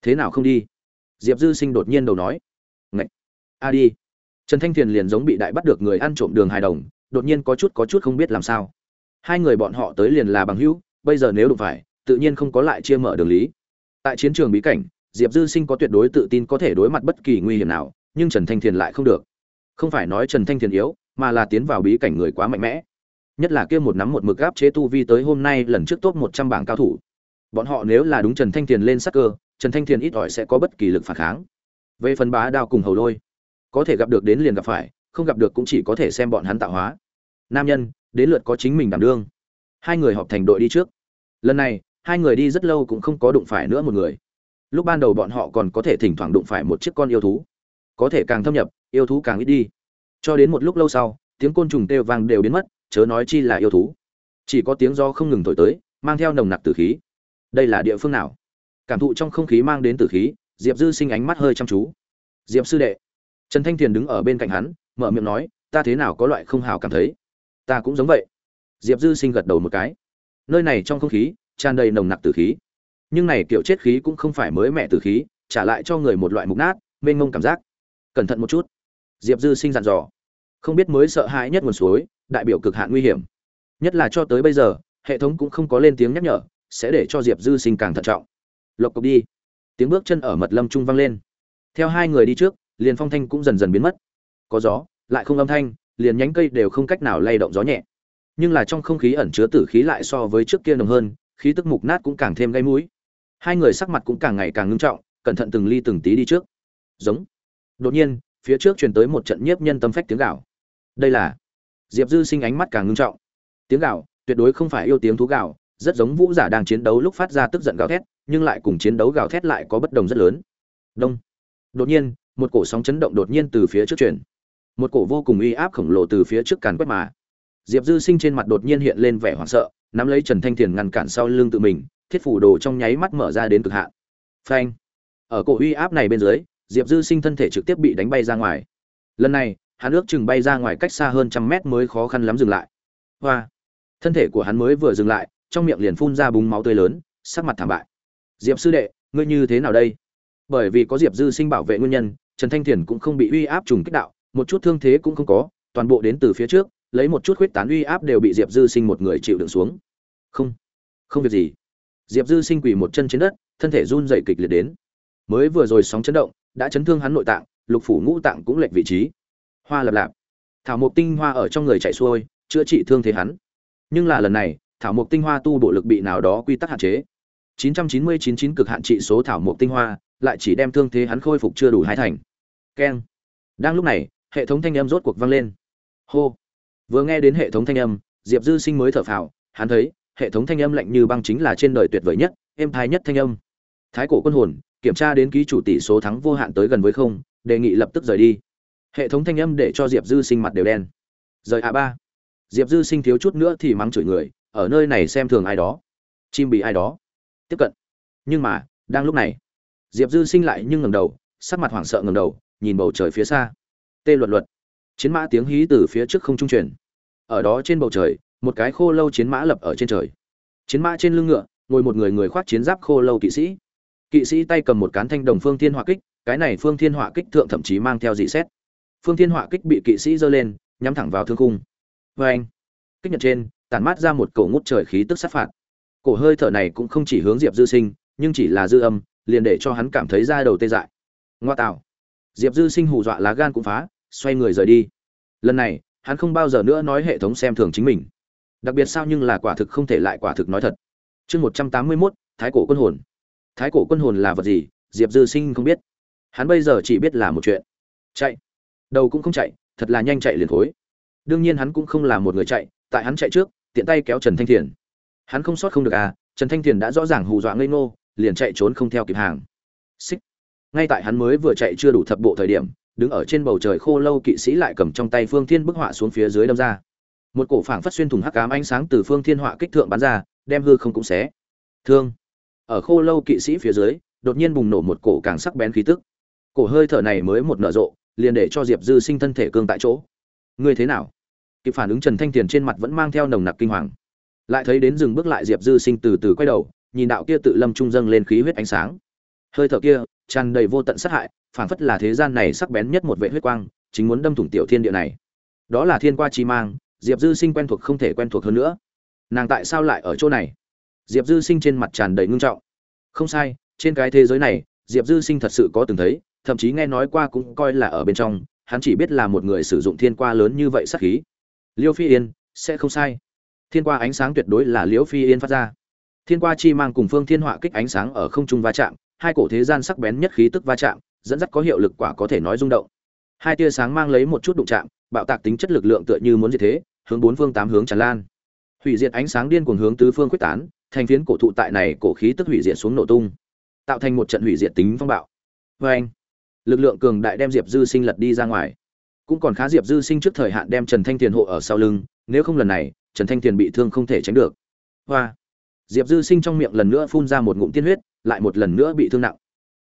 Thế nào không đi? Diệp dư sinh đột nhiên đầu nói. Ngạch a đi. Trần thanh thiền liền giống bị đại bắt được người ăn trộm đường hài đồng, đột nhiên có chút có chút không biết làm sao. Hai người bọn họ tới liền là bằng hữu, bây giờ nếu đụng phải tự nhiên không có lại chia mở đường lý. Tại chiến trường bí cảnh, diệp dư sinh có tuyệt đối tự tin có thể đối mặt bất kỳ nguy hiểm nào, nhưng trần thanh thiền lại không được. Không phải nói trần thanh thiền yếu, mà là tiến vào bí cảnh người quá mạnh mẽ. Nhất là kia một nắm một mực áp chế tu vi tới hôm nay lần trước top một trăm bảng cao thủ. Bọn họ nếu là đúng trần thanh thiền lên sắc cơ, trần thanh thiền ít ỏi sẽ có bất kỳ lực phản kháng. Về phần bá đao cùng hầu lôi, có thể gặp được đến liền gặp phải, không gặp được cũng chỉ có thể xem bọn hắn tạo hóa. Nam nhân, đến lượt có chính mình đảm đương. Hai người họp thành đội đi trước. Lần này hai người đi rất lâu cũng không có đụng phải nữa một người. Lúc ban đầu bọn họ còn có thể thỉnh thoảng đụng phải một chiếc con yêu thú. Có thể càng thâm nhập, yêu thú càng ít đi. Cho đến một lúc lâu sau, tiếng côn trùng kêu vang đều biến mất, chớ nói chi là yêu thú. Chỉ có tiếng do không ngừng thổi tới, mang theo nồng nặc tử khí. Đây là địa phương nào? Cảm thụ trong không khí mang đến tử khí, diệp dư sinh ánh mắt hơi chăm chú. Diệp sư đệ. Trần thanh thiền đứng ở bên cạnh hắn, mở miệng nói, ta thế nào có loại không hào cảm thấy? Ta cũng giống vậy. Diệp dư sinh gật đầu một cái. Nơi này trong không khí tràn đầy nồng nặc tử khí. Nhưng này kiểu chết khí cũng không phải mới mẹ tử khí, trả lại cho người một loại mục nát, mênh mông cảm giác. Cẩn thận một chút. Diệp dư sinh dặn dò. Không biết mới sợ hãi nhất nguồn suối, đại biểu cực hạn nguy hiểm. Nhất là cho tới bây giờ, hệ thống cũng không có lên tiếng nhắc nhở, sẽ để cho diệp dư sinh càng thận trọng. Lộc cộc đi. Tiếng bước chân ở mật lâm trung vang lên. Theo hai người đi trước, liền phong thanh cũng dần dần biến mất. Có gió, lại không âm thanh, liền nhánh cây đều không cách nào lay động gió nhẹ. Nhưng là trong không khí ẩn chứa tử khí lại so với trước kia nồng hơn khí tức mục nát cũng càng thêm gây mũi. Hai người sắc mặt cũng càng ngày càng ngưng trọng, cẩn thận từng ly từng tí đi trước. Giống. Đột nhiên, phía trước truyền tới một trận nhiếp nhân tâm phách tiếng gạo đây là diệp dư sinh ánh mắt càng ngưng trọng. Tiếng gạo tuyệt đối không phải yêu tiếng thú gạo rất giống vũ giả đang chiến đấu lúc phát ra tức giận gào thét, nhưng lại cùng chiến đấu gào thét lại có bất đồng rất lớn. Đông. Đột nhiên, một cổ sóng chấn động đột nhiên từ phía trước truyền. Một cổ vô cùng uy áp khổng lồ từ phía trước càn quét mà. Diệp dư sinh trên mặt đột nhiên hiện lên vẻ hoảng sợ nắm lấy trần thanh thiền ngăn cản sau lưng tự mình, thiết phủ đồ trong nháy mắt mở ra đến cực hạn. Phanh. Ở cổ uy áp này bên dưới, diệp dư sinh thân thể trực tiếp bị đánh bay ra ngoài. Lần này, hắn ước chừng bay ra ngoài cách xa hơn trăm mét mới khó khăn lắm dừng lại. Hoa. Thân thể của hắn mới vừa dừng lại, trong miệng liền phun ra búng máu tươi lớn, sắc mặt thảm bại. Diệp sư đệ, ngươi như thế nào đây? Bởi vì có diệp dư sinh bảo vệ nguyên nhân, trần thanh thiền cũng không bị uy áp trùng kích đạo, một chút thương thế cũng không có, toàn bộ đến từ phía trước lấy một chút khuyết tán uy áp đều bị diệp dư sinh một người chịu đựng xuống. Không không việc gì. Diệp dư sinh quỳ một chân trên đất, thân thể run dày kịch liệt đến. Mới vừa rồi sóng chấn động, đã chấn thương hắn nội tạng, lục phủ ngũ tạng cũng lệch vị trí. Hoa lập lạp. Thảo mộc tinh hoa ở trong người chạy xuôi, chữa trị thương thế hắn. Nhưng là lần này, thảo mộc tinh hoa tu bộ lực bị nào đó quy tắc hạn chế. 999 cực hạn trị số thảo mộc tinh hoa, lại chỉ đem thương thế hắn khôi phục chưa đủ hai thành. Keng. Đang lúc này, hệ thống thanh âm rốt cuộc vang lên. Hô vừa nghe đến hệ thống thanh âm, diệp dư sinh mới thở phào, hắn thấy, hệ thống thanh âm lạnh như băng chính là trên đời tuyệt vời nhất, êm thái nhất thanh âm. Thái cổ quân hồn, kiểm tra đến ký chủ tỷ số thắng vô hạn tới gần với không, đề nghị lập tức rời đi. Hệ thống thanh âm để cho diệp dư sinh mặt đều đen. Rời a ba. Diệp dư sinh thiếu chút nữa thì mắng chửi người, ở nơi này xem thường ai đó. Chim bị ai đó. Tiếp cận. Nhưng mà, đang lúc này, diệp dư sinh lại nhưng ngầm đầu, sắc mặt hoảng sợ ngầm đầu, nhìn bầu trời phía xa. Tê luật luật chiến mã tiếng hí từ phía trước không trung truyền. Ở đó trên bầu trời, một cái khô lâu chiến mã lập ở trên trời. Chiến mã trên lưng ngựa, ngồi một người người khoác chiến giáp khô lâu kỵ sĩ. Kỵ sĩ tay cầm một cán thanh đồng phương thiên hỏa kích, cái này phương thiên hỏa kích thượng thậm chí mang theo dị xét. Phương thiên hỏa kích bị kỵ sĩ giơ lên, nhắm thẳng vào thương cung vê vâng. anh kích nhật trên, tản mát ra một cổ ngút trời khí tức sát phạt. Cổ hơi thở này cũng không chỉ hướng diệp dư sinh, nhưng chỉ là dư âm, liền để cho hắn cảm thấy da đầu tê dại. Ngoa tạo. Diệp dư sinh hù dọa lá gan cũng phá xoay người rời đi. Lần này, hắn không bao giờ nữa nói hệ thống xem thường chính mình. Đặc biệt sao nhưng là quả thực không thể lại quả thực nói thật. Chương một trăm tám mươi mốt, thái cổ quân hồn. Thái cổ quân hồn là vật gì? Diệp dư sinh không biết. Hắn bây giờ chỉ biết là một chuyện. Chạy. Đầu cũng không chạy, thật là nhanh chạy liền thối. đương nhiên hắn cũng không là một người chạy, tại hắn chạy trước, tiện tay kéo trần thanh thiền. Hắn không sót không được à trần thanh thiền đã rõ ràng hù dọa ngây ngô, liền chạy trốn không theo kịp hàng. Xích. Ngay tại hắn mới vừa chạy chưa đủ thập bộ thời điểm đứng ở trên bầu trời khô lâu kỵ sĩ lại cầm trong tay phương thiên bức họa xuống phía dưới đâm ra. Một cổ phảng phất xuyên thủng hắc ám ánh sáng từ phương thiên họa kích thượng bắn ra, đem hư không cũng xé. Thương. Ở khô lâu kỵ sĩ phía dưới, đột nhiên bùng nổ một cổ càng sắc bén khí tức. Cổ hơi thở này mới một nở rộ, liền để cho diệp dư sinh thân thể cương tại chỗ. Ngươi thế nào? Kịp phản ứng trần thanh tiền trên mặt vẫn mang theo nồng nặc kinh hoàng. Lại thấy đến dừng bước lại diệp dư sinh từ từ quay đầu, nhìn đạo kia tự lâm trung dâng lên khí huyết ánh sáng. Hơi thở kia, tràn đầy vô tận sát hại phảng phất là thế gian này sắc bén nhất một vệ huyết quang, chính muốn đâm thủng tiểu thiên địa này. Đó là thiên qua chi mang, diệp dư sinh quen thuộc không thể quen thuộc hơn nữa. Nàng tại sao lại ở chỗ này? Diệp dư sinh trên mặt tràn đầy ngưng trọng. Không sai, trên cái thế giới này, diệp dư sinh thật sự có từng thấy, thậm chí nghe nói qua cũng coi là ở bên trong, hắn chỉ biết là một người sử dụng thiên qua lớn như vậy sắc khí. Liêu phi yên, sẽ không sai. Thiên qua ánh sáng tuyệt đối là liễu phi yên phát ra. Thiên qua chi mang cùng phương thiên họa kích ánh sáng ở không trung va chạm, hai cổ thế gian sắc bén nhất khí tức va chạm dẫn dắt có hiệu lực quả có thể nói rung động. Hai tia sáng mang lấy một chút đụng chạm, bạo tạc tính chất lực lượng tựa như muốn gì thế, hướng bốn phương tám hướng tràn lan. Hủy diệt ánh sáng điên cuồng hướng tứ phương quyết tán, thành phiến cổ thụ tại này cổ khí tức hủy diệt xuống nổ tung, tạo thành một trận hủy diệt tính phong bạo. Vê anh, lực lượng cường đại đem diệp dư sinh lật đi ra ngoài. Cũng còn khá diệp dư sinh trước thời hạn đem trần thanh tiền hộ ở sau lưng, nếu không lần này, trần thanh tiền bị thương không thể tránh được. Hoa, diệp dư sinh trong miệng lần nữa phun ra một ngụm tiên huyết, lại một lần nữa bị thương nặng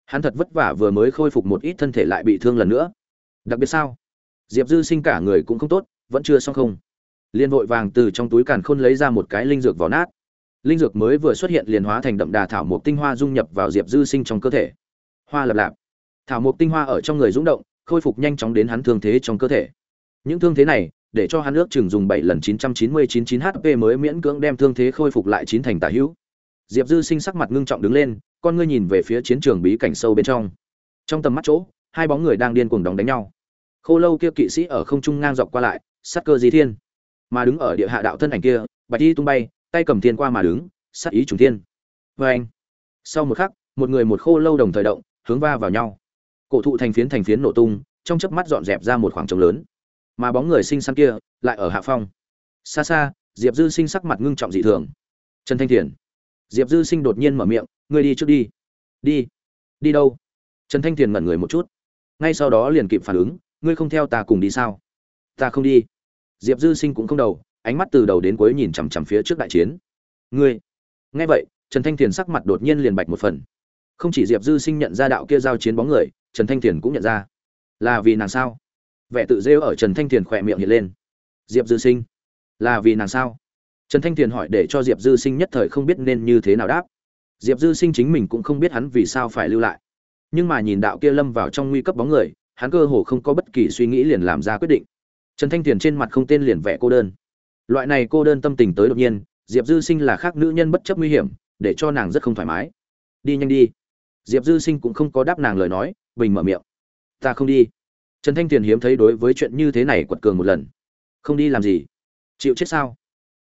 hắn thật vất vả vừa mới khôi phục một ít thân thể lại bị thương lần nữa. Đặc biệt sao? Diệp dư sinh cả người cũng không tốt, vẫn chưa xong không? Liên vội vàng từ trong túi càn khôn lấy ra một cái linh dược vỏ nát. Linh dược mới vừa xuất hiện liền hóa thành đậm đà thảo mộc tinh hoa dung nhập vào diệp dư sinh trong cơ thể. Hoa lập lạp. Thảo mộc tinh hoa ở trong người rúng động, khôi phục nhanh chóng đến hắn thương thế trong cơ thể. Những thương thế này, để cho hắn ước chừng dùng bảy lần chín trăm chín mươi chín chín hp mới miễn cưỡng đem thương thế khôi phục lại chín thành tả hữu. Diệp dư sinh sắc mặt ngưng trọng đứng lên con ngươi nhìn về phía chiến trường bí cảnh sâu bên trong. Trong tầm mắt chỗ, hai bóng người đang điên cuồng đóng đánh nhau. Khô lâu kia kỵ sĩ ở không trung ngang dọc qua lại, sát cơ di thiên. Mà đứng ở địa hạ đạo thân ảnh kia, bạch y tung bay, tay cầm thiên qua mà đứng, sát ý trùng thiên. Vê anh, sau một khắc, một người một khô lâu đồng thời động, hướng va vào nhau. Cổ thụ thành phiến thành phiến nổ tung, trong chớp mắt dọn dẹp ra một khoảng trống lớn. Mà bóng người sinh xắn kia, lại ở hạ phong. Xa xa, diệp dư sinh sắc mặt ngưng trọng dị thường. Trần thanh thiền. Diệp dư sinh đột nhiên mở miệng ngươi đi trước đi. Đi. Đi đâu? Trần thanh thiền ngẩn người một chút. Ngay sau đó liền kịp phản ứng, ngươi không theo ta cùng đi sao? Ta không đi. Diệp dư sinh cũng không đầu, ánh mắt từ đầu đến cuối nhìn chằm chằm phía trước đại chiến. Ngươi. Nghe vậy, trần thanh thiền sắc mặt đột nhiên liền bạch một phần. Không chỉ diệp dư sinh nhận ra đạo kia giao chiến bóng người, trần thanh thiền cũng nhận ra. Là vì nàng sao? Vẻ tự rêu ở trần thanh thiền khỏe miệng hiện lên. Diệp dư sinh. Là vì nàng sao? Trần thanh thiền hỏi để cho diệp dư sinh nhất thời không biết nên như thế nào đáp diệp dư sinh chính mình cũng không biết hắn vì sao phải lưu lại. Nhưng mà nhìn đạo kia lâm vào trong nguy cấp bóng người, hắn cơ hồ không có bất kỳ suy nghĩ liền làm ra quyết định. Trần thanh thiền trên mặt không tên liền vẽ cô đơn. Loại này cô đơn tâm tình tới đột nhiên, diệp dư sinh là khác nữ nhân bất chấp nguy hiểm, để cho nàng rất không thoải mái. Đi nhanh đi. Diệp dư sinh cũng không có đáp nàng lời nói, bình mở miệng. Ta không đi. Trần thanh thiền hiếm thấy đối với chuyện như thế này quật cường một lần. Không đi làm gì? Chịu chết sao?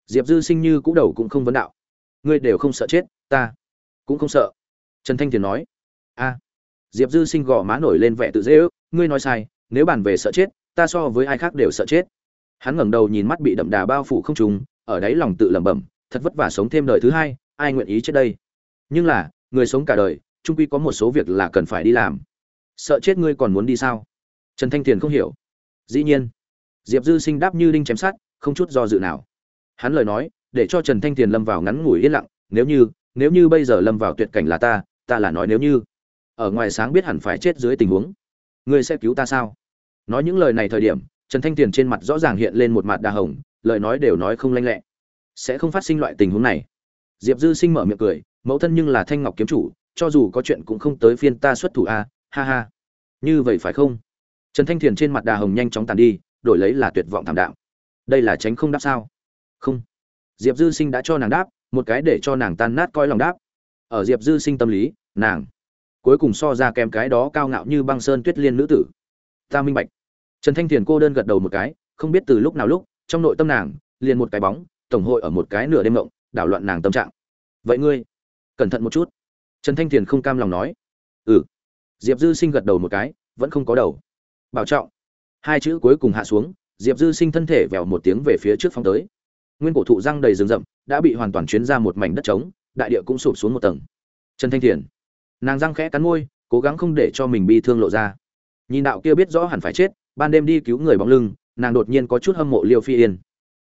Diệp dư sinh như cũ đầu cũng không vấn đạo. Ngươi đều không sợ chết, ta cũng không sợ. Trần thanh thiền nói, a, diệp dư sinh gò má nổi lên vẻ tự dễ ước, ngươi nói sai, nếu bàn về sợ chết, ta so với ai khác đều sợ chết. Hắn ngẩng đầu nhìn mắt bị đậm đà bao phủ không trùng ở đấy lòng tự lẩm bẩm, thật vất vả sống thêm đời thứ hai, ai nguyện ý chết đây? Nhưng là, người sống cả đời trung quy có một số việc là cần phải đi làm. Sợ chết ngươi còn muốn đi sao? Trần thanh thiền không hiểu. Dĩ nhiên, diệp dư sinh đáp như đinh chém sát không chút do dự nào. Hắn lời nói, để cho trần thanh thiền lâm vào ngắn ngủi yên lặng, nếu như nếu như bây giờ lâm vào tuyệt cảnh là ta ta là nói nếu như. Ở ngoài sáng biết hẳn phải chết dưới tình huống. Ngươi sẽ cứu ta sao? Nói những lời này thời điểm, trần thanh Tiền trên mặt rõ ràng hiện lên một mặt đà hồng, lời nói đều nói không lanh lẹ. Sẽ không phát sinh loại tình huống này. Diệp dư sinh mở miệng cười, mẫu thân nhưng là thanh ngọc kiếm chủ, cho dù có chuyện cũng không tới phiên ta xuất thủ a, ha ha. Như vậy phải không? Trần thanh thiền trên mặt đà hồng nhanh chóng tàn đi, đổi lấy là tuyệt vọng thảm đạo đây là tránh không đáp sao? Không. Diệp dư sinh đã cho nàng đáp một cái để cho nàng tan nát coi lòng đáp. Ở diệp dư sinh tâm lý, nàng cuối cùng so ra kém cái đó cao ngạo như băng sơn tuyết liên nữ tử. Ta minh bạch. Trần thanh thiền cô đơn gật đầu một cái, không biết từ lúc nào lúc, trong nội tâm nàng, liền một cái bóng, tổng hội ở một cái nửa đêm mộng đảo loạn nàng tâm trạng. Vậy ngươi, cẩn thận một chút. Trần thanh thiền không cam lòng nói. Ừ. Diệp dư sinh gật đầu một cái, vẫn không có đầu. Bảo trọng. Hai chữ cuối cùng hạ xuống, diệp dư sinh thân thể vèo một tiếng về phía trước phong tới nguyên cổ thụ răng đầy rừng rậm, đã bị hoàn toàn chuyến ra một mảnh đất trống, đại địa cũng sụp xuống một tầng. Trần thanh thiền, nàng răng khẽ cắn môi, cố gắng không để cho mình bi thương lộ ra. Nhìn đạo kia biết rõ hẳn phải chết, ban đêm đi cứu người bóng lưng, nàng đột nhiên có chút hâm mộ liêu phi yên.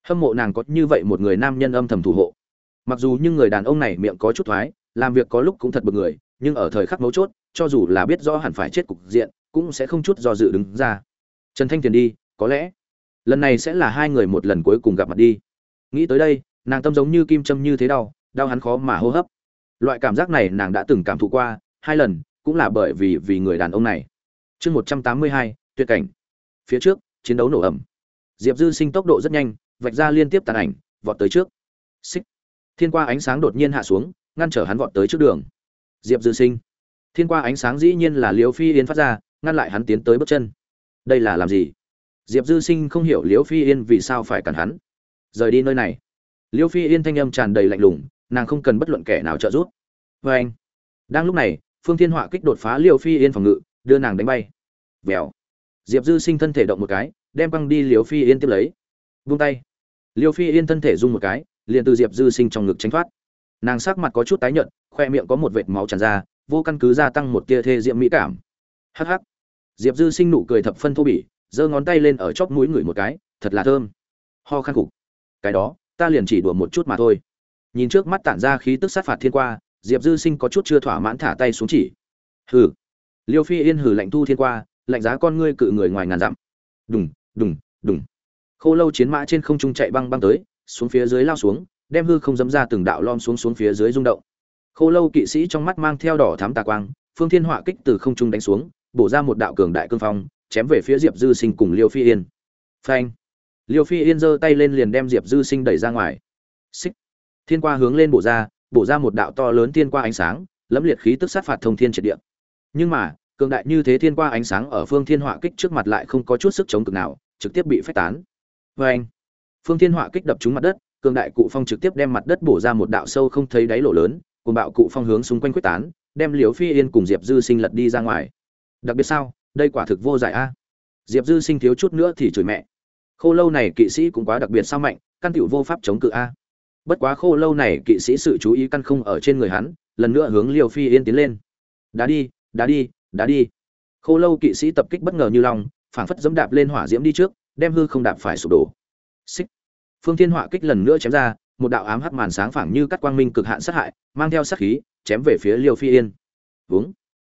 Hâm mộ nàng có như vậy một người nam nhân âm thầm thủ hộ. Mặc dù nhưng người đàn ông này miệng có chút thoái, làm việc có lúc cũng thật bực người, nhưng ở thời khắc mấu chốt, cho dù là biết rõ hẳn phải chết cục diện, cũng sẽ không chút do dự đứng ra. Trần thanh Thiền đi, có lẽ lần này sẽ là hai người một lần cuối cùng gặp mặt đi nghĩ tới đây, nàng tâm giống như kim châm như thế đau đau hắn khó mà hô hấp. Loại cảm giác này nàng đã từng cảm thụ qua hai lần, cũng là bởi vì vì người đàn ông này. Chương một trăm tám mươi hai, tuyệt cảnh. Phía trước, chiến đấu nổ ẩm diệp dư sinh tốc độ rất nhanh, vạch ra liên tiếp tàn ảnh, vọt tới trước. Xích. Thiên qua ánh sáng đột nhiên hạ xuống, ngăn trở hắn vọt tới trước đường. Diệp dư sinh. Thiên qua ánh sáng dĩ nhiên là liễu phi yên phát ra, ngăn lại hắn tiến tới bước chân. Đây là làm gì? Diệp dư sinh không hiểu liễu phi yên vì sao phải cản hắn rời đi nơi này. Liêu phi yên thanh âm tràn đầy lạnh lùng, nàng không cần bất luận kẻ nào trợ giúp. Vê anh, đang lúc này, phương thiên họa kích đột phá liêu phi yên phòng ngự, đưa nàng đánh bay. Vèo. Diệp dư sinh thân thể động một cái, đem băng đi liêu phi yên tiếp lấy. Vung tay. Liêu phi yên thân thể rung một cái, liền từ diệp dư sinh trong ngực tránh thoát. Nàng sắc mặt có chút tái nhợt, khoe miệng có một vệt máu tràn ra, vô căn cứ gia tăng một tia thê diệm mỹ cảm. Hắc hắc. Diệp dư sinh nụ cười thập phân thô bỉ, giơ ngón tay lên ở chóp mũi ngửi một cái, thật là thơm. Ho khăn cục cái đó, ta liền chỉ đùa một chút mà thôi. Nhìn trước mắt tản ra khí tức sát phạt thiên qua, diệp dư sinh có chút chưa thỏa mãn thả tay xuống chỉ. Hừ. Liêu phi yên hừ lạnh thu thiên qua, lạnh giá con ngươi cự người ngoài ngàn dặm. Đùng đùng đùng. Khô lâu chiến mã trên không trung chạy băng băng tới, xuống phía dưới lao xuống, đem hư không dấm ra từng đạo lom xuống xuống phía dưới rung động. Khô lâu kỵ sĩ trong mắt mang theo đỏ thám tà quang, phương thiên họa kích từ không trung đánh xuống, bổ ra một đạo cường đại cương phong, chém về phía diệp dư sinh cùng liêu phi yên. Phanh liêu phi yên giơ tay lên liền đem diệp dư sinh đẩy ra ngoài. Xích. Thiên qua hướng lên bổ ra bổ ra một đạo to lớn thiên qua ánh sáng, lẫm liệt khí tức sát phạt thông thiên triệt địa. Nhưng mà, cường đại như thế thiên qua ánh sáng ở phương thiên họa kích trước mặt lại không có chút sức chống cực nào, trực tiếp bị phách tán. Phanh phương thiên họa kích đập trúng mặt đất, cường đại cụ phong trực tiếp đem mặt đất bổ ra một đạo sâu không thấy đáy lỗ lớn cùng bạo cụ phong hướng xung quanh quyết tán, đem liều phi yên cùng diệp dư sinh lật đi ra ngoài. Đặc biệt sao? Đây quả thực vô giải a. Diệp dư sinh thiếu chút nữa thì chửi mẹ khô lâu này kỵ sĩ cũng quá đặc biệt sao mạnh, căn tiểu vô pháp chống cự a. Bất quá khô lâu này kỵ sĩ sự chú ý căn không ở trên người hắn, lần nữa hướng liều phi yên tiến lên. Đá đi đá đi đá đi. Khô lâu kỵ sĩ tập kích bất ngờ như lòng phảng phất dẫm đạp lên hỏa diễm đi trước, đem hư không đạp phải sụp đổ. Xích. Phương thiên họa kích lần nữa chém ra, một đạo ám hắc màn sáng phảng như cắt quang minh cực hạn sát hại, mang theo sát khí, chém về phía liêu phi yên. Vướng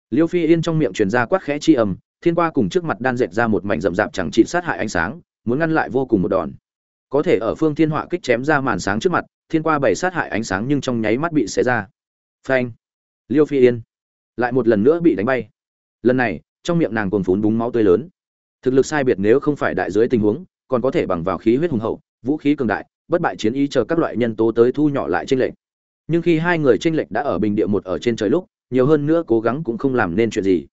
liêu phi yên trong miệng truyền ra quát khẽ chi ầm thiên qua cùng trước mặt đan dệt ra một mảnh rậm rạp chẳng trị sát hại ánh sáng muốn ngăn lại vô cùng một đòn. Có thể ở phương thiên họa kích chém ra màn sáng trước mặt, thiên qua bảy sát hại ánh sáng nhưng trong nháy mắt bị xé ra. Phanh. Liêu phi yên. Lại một lần nữa bị đánh bay. Lần này, trong miệng nàng cồn phún búng máu tươi lớn. Thực lực sai biệt nếu không phải đại dưới tình huống, còn có thể bằng vào khí huyết hùng hậu, vũ khí cường đại, bất bại chiến ý chờ các loại nhân tố tới thu nhỏ lại tranh lệch. Nhưng khi hai người tranh lệch đã ở bình địa một ở trên trời lúc, nhiều hơn nữa cố gắng cũng không làm nên chuyện gì.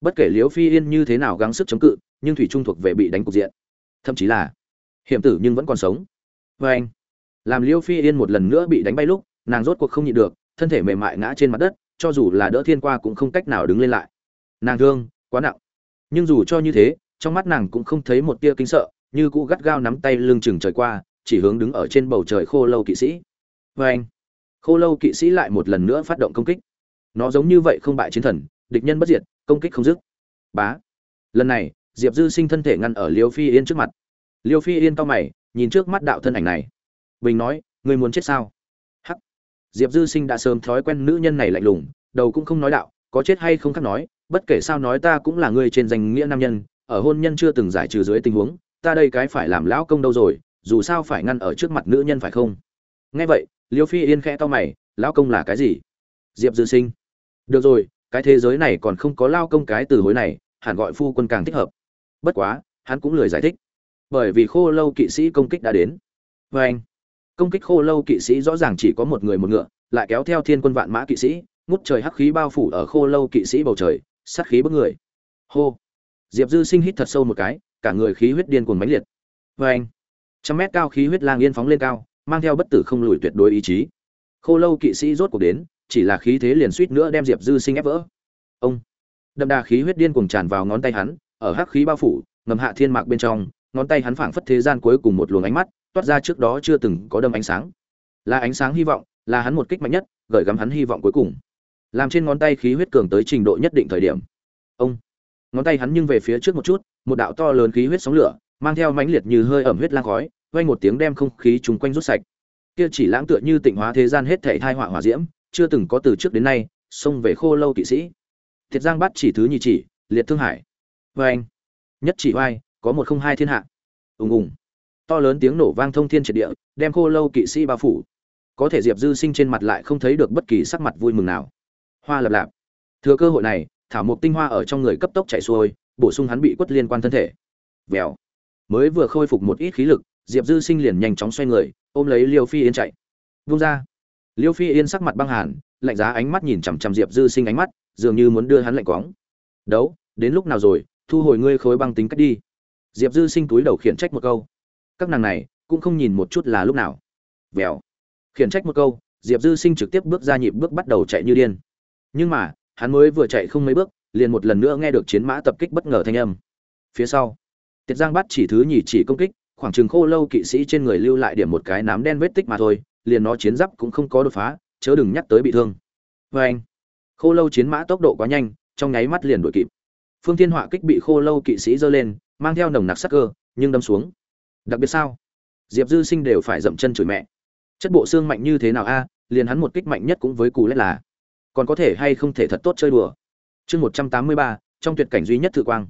Bất kể liễu phi yên như thế nào gắng sức chống cự, nhưng thủy trung thuộc về bị đánh cục diện thậm chí là hiểm tử nhưng vẫn còn sống. Vê anh, làm Liêu phi yên một lần nữa bị đánh bay lúc, nàng rốt cuộc không nhịn được, thân thể mềm mại ngã trên mặt đất, cho dù là đỡ thiên qua cũng không cách nào đứng lên lại. Nàng thương, quá nặng. Nhưng dù cho như thế, trong mắt nàng cũng không thấy một tia kinh sợ, như cũ gắt gao nắm tay lưng chừng trời qua, chỉ hướng đứng ở trên bầu trời khô lâu kỵ sĩ. Vê anh, khô lâu kỵ sĩ lại một lần nữa phát động công kích. Nó giống như vậy không bại chiến thần, địch nhân bất diệt, công kích không dứt. Bá. Lần này diệp dư sinh thân thể ngăn ở liêu phi yên trước mặt. Liêu phi yên to mày, nhìn trước mắt đạo thân ảnh này. Bình nói người muốn chết sao? Hắc. Diệp dư sinh đã sớm thói quen nữ nhân này lạnh lùng, đầu cũng không nói đạo, có chết hay không khác nói, bất kể sao nói ta cũng là người trên danh nghĩa nam nhân, ở hôn nhân chưa từng giải trừ dưới tình huống, ta đây cái phải làm lão công đâu rồi, dù sao phải ngăn ở trước mặt nữ nhân phải không? Nghe vậy, liêu phi yên khẽ to mày, lão công là cái gì? Diệp dư sinh, được rồi, cái thế giới này còn không có lao công cái từ hối này, hẳn gọi phu quân càng thích hợp bất quá, hắn cũng lười giải thích. Bởi vì khô lâu kỵ sĩ công kích đã đến. Vê anh, công kích khô lâu kỵ sĩ rõ ràng chỉ có một người một ngựa, lại kéo theo thiên quân vạn mã kỵ sĩ, ngút trời hắc khí bao phủ ở khô lâu kỵ sĩ bầu trời, sát khí bức người. Hô. Diệp dư sinh hít thật sâu một cái, cả người khí huyết điên cuồng mãnh liệt. Vê anh, trăm mét cao khí huyết lang yên phóng lên cao, mang theo bất tử không lùi tuyệt đối ý chí. Khô lâu kỵ sĩ rốt cuộc đến, chỉ là khí thế liền suýt nữa đem diệp dư sinh ép vỡ. Ông, đậm đà khí huyết điên cuồng tràn vào ngón tay hắn ở hắc khí bao phủ, ngầm hạ thiên mạc bên trong, ngón tay hắn phảng phất thế gian cuối cùng một luồng ánh mắt, toát ra trước đó chưa từng có đâm ánh sáng. Là ánh sáng hy vọng, là hắn một kích mạnh nhất, gợi gắm hắn hy vọng cuối cùng. Làm trên ngón tay khí huyết cường tới trình độ nhất định thời điểm. Ông. Ngón tay hắn nhưng về phía trước một chút, một đạo to lớn khí huyết sóng lửa, mang theo mãnh liệt như hơi ẩm huyết lang khói, vang một tiếng đem không khí chung quanh rút sạch. Kia chỉ lãng tựa như tịnh hóa thế gian hết thảy thai họa hỏa diễm, chưa từng có từ trước đến nay, xông về khô lâu kỵ sĩ. Thiệt giang bắt chỉ thứ nhì chỉ, liệt thương hải vê anh. Nhất chỉ oai, có một không hai thiên hạ. Ùng ùng. To lớn tiếng nổ vang thông thiên triệt địa, đem khô lâu kỵ sĩ bao phủ. Có thể diệp dư sinh trên mặt lại không thấy được bất kỳ sắc mặt vui mừng nào. Hoa lập lạp. Thừa cơ hội này, thảo mộc tinh hoa ở trong người cấp tốc chạy xuôi, bổ sung hắn bị quất liên quan thân thể. Vèo. Mới vừa khôi phục một ít khí lực, diệp dư sinh liền nhanh chóng xoay người, ôm lấy liêu phi yên chạy. Vung ra. Liêu phi yên sắc mặt băng hàn, lạnh giá ánh mắt nhìn chằm chằm diệp dư sinh ánh mắt, dường như muốn đưa hắn lạnh quóng đấu, đến lúc nào rồi thu hồi ngươi khối băng tính cách đi. Diệp dư sinh túi đầu khiển trách một câu. Các nàng này, cũng không nhìn một chút là lúc nào. Vèo. Khiển trách một câu, diệp dư sinh trực tiếp bước ra nhịp bước bắt đầu chạy như điên. Nhưng mà, hắn mới vừa chạy không mấy bước, liền một lần nữa nghe được chiến mã tập kích bất ngờ thanh âm. Phía sau tiết giang bắt chỉ thứ nhì chỉ công kích, khoảng chừng khô lâu kỵ sĩ trên người lưu lại điểm một cái nám đen vết tích mà thôi, liền nó chiến giáp cũng không có đột phá, chớ đừng nhắc tới bị thương. Vê anh khô lâu chiến mã tốc độ quá nhanh, trong nháy mắt liền đuổi kịp phương thiên họa kích bị khô lâu kỵ sĩ giơ lên, mang theo nồng nặc sắc cơ, nhưng đâm xuống. Đặc biệt sao? Diệp dư sinh đều phải dậm chân chửi mẹ. Chất bộ xương mạnh như thế nào a? Liền hắn một kích mạnh nhất cũng với cù lết là. Còn có thể hay không thể thật tốt chơi đùa? Chương một trăm tám mươi ba, trong tuyệt cảnh duy nhất thự quang.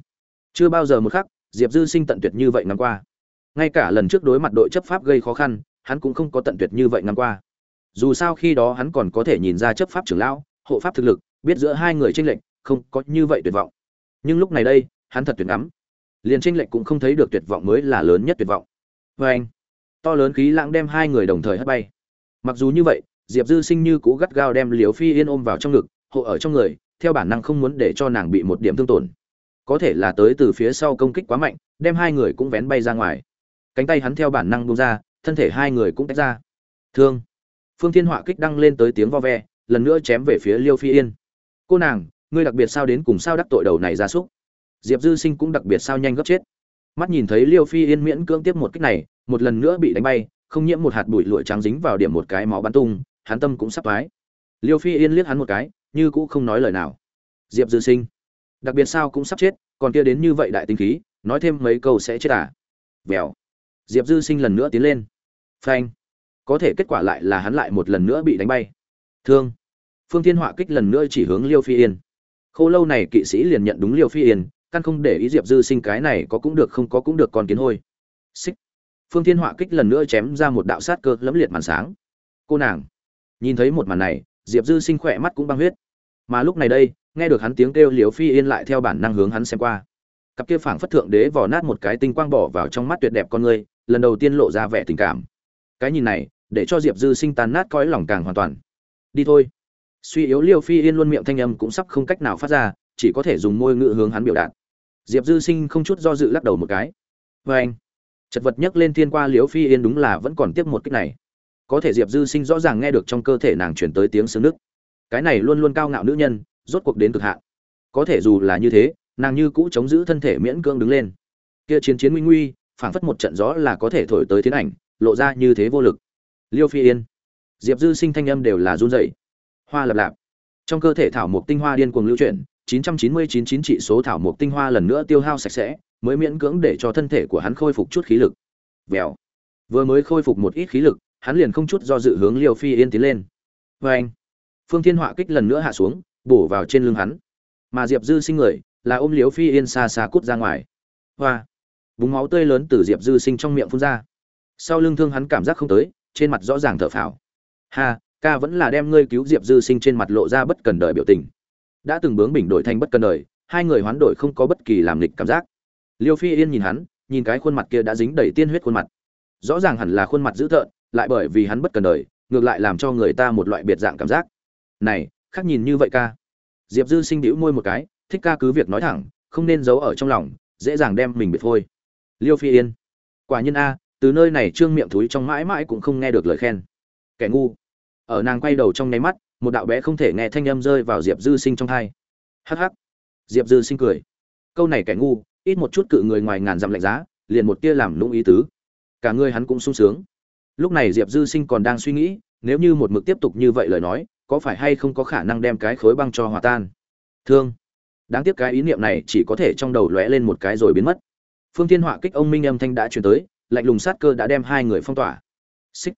Chưa bao giờ một khắc, diệp dư sinh tận tuyệt như vậy năm qua. Ngay cả lần trước đối mặt đội chấp pháp gây khó khăn, hắn cũng không có tận tuyệt như vậy năm qua. Dù sao khi đó hắn còn có thể nhìn ra chấp pháp trưởng lão, hộ pháp thực lực, biết giữa hai người tranh lệch, không có như vậy tuyệt vọng nhưng lúc này đây, hắn thật tuyệt ngắm. Liền tranh lệch cũng không thấy được tuyệt vọng mới là lớn nhất tuyệt vọng. Vê anh, to lớn khí lãng đem hai người đồng thời hất bay. Mặc dù như vậy, diệp dư sinh như cũ gắt gao đem liều phi yên ôm vào trong ngực, hộ ở trong người, theo bản năng không muốn để cho nàng bị một điểm thương tổn. Có thể là tới từ phía sau công kích quá mạnh, đem hai người cũng vén bay ra ngoài. Cánh tay hắn theo bản năng bung ra, thân thể hai người cũng tách ra. Thương. Phương thiên họa kích đăng lên tới tiếng vo ve, lần nữa chém về phía liêu phi yên. Cô nàng ngươi đặc biệt sao đến cùng sao đắc tội đầu này ra súc? Diệp dư sinh cũng đặc biệt sao nhanh gấp chết. Mắt nhìn thấy liêu phi yên miễn cưỡng tiếp một kích này, một lần nữa bị đánh bay, không nhiễm một hạt bụi lụi trắng dính vào điểm một cái máu bắn tung, hắn tâm cũng sắp thoái. Liêu phi yên liếc hắn một cái, như cũ không nói lời nào. Diệp dư sinh, đặc biệt sao cũng sắp chết, còn kia đến như vậy đại tinh khí, nói thêm mấy câu sẽ chết à? Vèo. Diệp dư sinh lần nữa tiến lên. Phanh. Có thể kết quả lại là hắn lại một lần nữa bị đánh bay. Thương. Phương thiên họa kích lần nữa chỉ hướng liêu phi yên khô lâu này kỵ sĩ liền nhận đúng liêu phi yên, căn không để ý diệp dư sinh cái này có cũng được không có cũng được còn kiến hôi. Xích. Phương thiên họa kích lần nữa chém ra một đạo sát cơ lẫm liệt màn sáng. Cô nàng. Nhìn thấy một màn này, diệp dư sinh khỏe mắt cũng băng huyết. Mà lúc này đây, nghe được hắn tiếng kêu liều phi yên lại theo bản năng hướng hắn xem qua. Cặp kia phảng phất thượng đế vò nát một cái tinh quang bỏ vào trong mắt tuyệt đẹp con người, lần đầu tiên lộ ra vẻ tình cảm. Cái nhìn này, để cho diệp dư sinh tan nát cõi lòng càng hoàn toàn. Đi thôi suy yếu liêu phi yên luôn miệng thanh âm cũng sắp không cách nào phát ra, chỉ có thể dùng môi ngữ hướng hắn biểu đạt. Diệp dư sinh không chút do dự lắc đầu một cái. Vê anh, chật vật nhấc lên thiên qua liêu phi yên đúng là vẫn còn tiếp một cách này. Có thể diệp dư sinh rõ ràng nghe được trong cơ thể nàng chuyển tới tiếng xương nước. Cái này luôn luôn cao ngạo nữ nhân, rốt cuộc đến cực hạn. Có thể dù là như thế, nàng như cũ chống giữ thân thể miễn cưỡng đứng lên. Kia chiến chiến nguy nguy, phảng phất một trận gió là có thể thổi tới tiến ảnh, lộ ra như thế vô lực. Liêu phi yên. Diệp dư sinh thanh âm đều là run rẩy hoa lập lạp. Trong cơ thể thảo mộc tinh hoa điên cuồng lưu chuyển 999 trị số thảo mộc tinh hoa lần nữa tiêu hao sạch sẽ, mới miễn cưỡng để cho thân thể của hắn khôi phục chút khí lực. Vèo. Vừa mới khôi phục một ít khí lực, hắn liền không chút do dự hướng liêu phi yên tiến lên. Vê anh phương thiên họa kích lần nữa hạ xuống, bổ vào trên lưng hắn. Mà diệp dư sinh người, là ôm liều phi yên xa xa cút ra ngoài. Hoa. Búng máu tươi lớn từ diệp dư sinh trong miệng phun ra. Sau lưng thương hắn cảm giác không tới, trên mặt rõ ràng thở phào. Ha ca vẫn là đem ngươi cứu diệp dư sinh trên mặt lộ ra bất cần đời biểu tình. Đã từng bướng bình đổi thành bất cần đời, hai người hoán đổi không có bất kỳ làm lịch cảm giác. Liêu phi yên nhìn hắn, nhìn cái khuôn mặt kia đã dính đầy tiên huyết khuôn mặt. Rõ ràng hẳn là khuôn mặt dữ tợn, lại bởi vì hắn bất cần đời, ngược lại làm cho người ta một loại biệt dạng cảm giác. Này, khác nhìn như vậy ca. Diệp dư sinh đĩu môi một cái, thích ca cứ việc nói thẳng, không nên giấu ở trong lòng, dễ dàng đem mình bị phôi. Liêu phi yên. Quả nhiên a, từ nơi này trương miệng thúi trong mãi mãi cũng không nghe được lời khen. Kẻ ngu ở nàng quay đầu trong nháy mắt, một đạo bé không thể nghe thanh âm rơi vào diệp dư sinh trong thai. Hắc hắc. Diệp dư sinh cười. Câu này kẻ ngu, ít một chút cự người ngoài ngàn dặm lạnh giá, liền một tia làm lũng ý tứ. Cả người hắn cũng sung sướng. Lúc này diệp dư sinh còn đang suy nghĩ, nếu như một mực tiếp tục như vậy lời nói, có phải hay không có khả năng đem cái khối băng cho hòa tan? Thương. Đáng tiếc cái ý niệm này chỉ có thể trong đầu lóe lên một cái rồi biến mất. Phương thiên họa kích ông minh âm thanh đã truyền tới, lạnh lùng sát cơ đã đem hai người phong tỏa. Xích.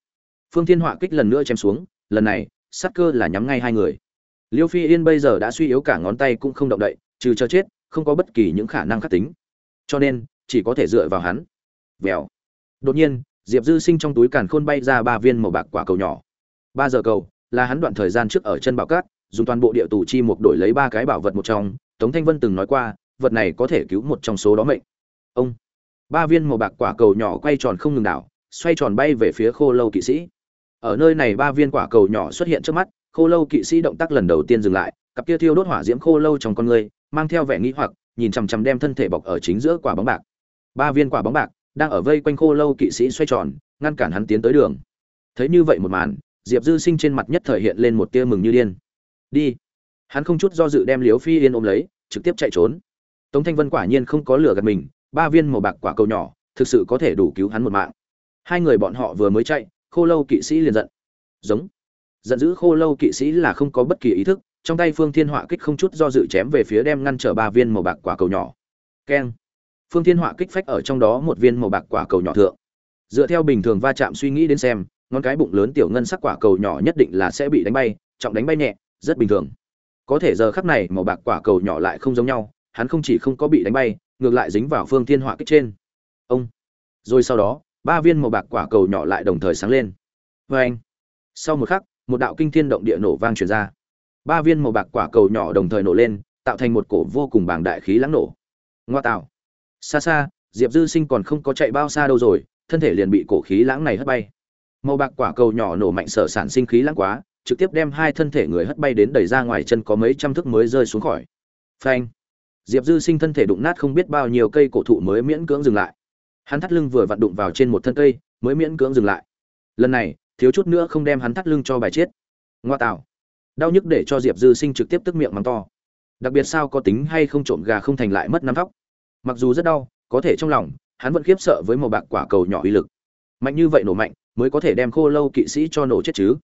Phương thiên họa kích lần nữa chém xuống lần này, sát cơ là nhắm ngay hai người. Liêu phi yên bây giờ đã suy yếu cả ngón tay cũng không động đậy, trừ cho chết, không có bất kỳ những khả năng khắc tính. Cho nên, chỉ có thể dựa vào hắn. Vèo. Đột nhiên, diệp dư sinh trong túi càn khôn bay ra ba viên màu bạc quả cầu nhỏ. Ba giờ cầu, là hắn đoạn thời gian trước ở chân bảo cát, dùng toàn bộ địa tù chi mục đổi lấy ba cái bảo vật một trong. Tống thanh vân từng nói qua, vật này có thể cứu một trong số đó mệnh. Ông. Ba viên màu bạc quả cầu nhỏ quay tròn không ngừng đảo, xoay tròn bay về phía khô lâu kỵ sĩ ở nơi này ba viên quả cầu nhỏ xuất hiện trước mắt, khô lâu kỵ sĩ động tác lần đầu tiên dừng lại, cặp kia thiêu đốt hỏa diễm khô lâu trong con người, mang theo vẻ nghĩ hoặc, nhìn chằm chằm đem thân thể bọc ở chính giữa quả bóng bạc. Ba viên quả bóng bạc đang ở vây quanh khô lâu kỵ sĩ xoay tròn, ngăn cản hắn tiến tới đường. Thấy như vậy một màn, diệp dư sinh trên mặt nhất thời hiện lên một tia mừng như điên. Đi. Hắn không chút do dự đem liếu phi yên ôm lấy, trực tiếp chạy trốn. Tống thanh vân quả nhiên không có lửa gạt mình, ba viên màu bạc quả cầu nhỏ, thực sự có thể đủ cứu hắn một mạng. Hai người bọn họ vừa mới chạy khô lâu kỵ sĩ liền giận. Giống. Giận dữ khô lâu kỵ sĩ là không có bất kỳ ý thức, trong tay phương thiên họa kích không chút do dự chém về phía đem ngăn trở ba viên màu bạc quả cầu nhỏ. Keng. Phương thiên họa kích phách ở trong đó một viên màu bạc quả cầu nhỏ thượng. Dựa theo bình thường va chạm suy nghĩ đến xem, ngón cái bụng lớn tiểu ngân sắc quả cầu nhỏ nhất định là sẽ bị đánh bay, trọng đánh bay nhẹ, rất bình thường. Có thể giờ khắc này màu bạc quả cầu nhỏ lại không giống nhau, hắn không chỉ không có bị đánh bay, ngược lại dính vào phương thiên họa kích trên. Ông. Rồi sau đó ba viên màu bạc quả cầu nhỏ lại đồng thời sáng lên. Vê anh, sau một khắc, một đạo kinh thiên động địa nổ vang truyền ra. Ba viên màu bạc quả cầu nhỏ đồng thời nổ lên, tạo thành một cổ vô cùng bảng đại khí lãng nổ. Ngoa tạo. Xa xa, diệp dư sinh còn không có chạy bao xa đâu rồi, thân thể liền bị cổ khí lãng này hất bay. Màu bạc quả cầu nhỏ nổ mạnh sở sản sinh khí lãng quá, trực tiếp đem hai thân thể người hất bay đến đẩy ra ngoài chân có mấy trăm thước mới rơi xuống khỏi. Phanh. Diệp dư sinh thân thể đụng nát không biết bao nhiêu cây cổ thụ mới miễn cưỡng dừng lại hắn thắt lưng vừa vặn đụng vào trên một thân cây, mới miễn cưỡng dừng lại. Lần này, thiếu chút nữa không đem hắn thắt lưng cho bài chết. Ngoa tạo. Đau nhức để cho diệp dư sinh trực tiếp tức miệng mắng to. Đặc biệt sao có tính hay không trộm gà không thành lại mất năm vóc mặc dù rất đau, có thể trong lòng, hắn vẫn khiếp sợ với màu bạc quả cầu nhỏ uy lực. Mạnh như vậy nổ mạnh, mới có thể đem khô lâu kỵ sĩ cho nổ chết chứ.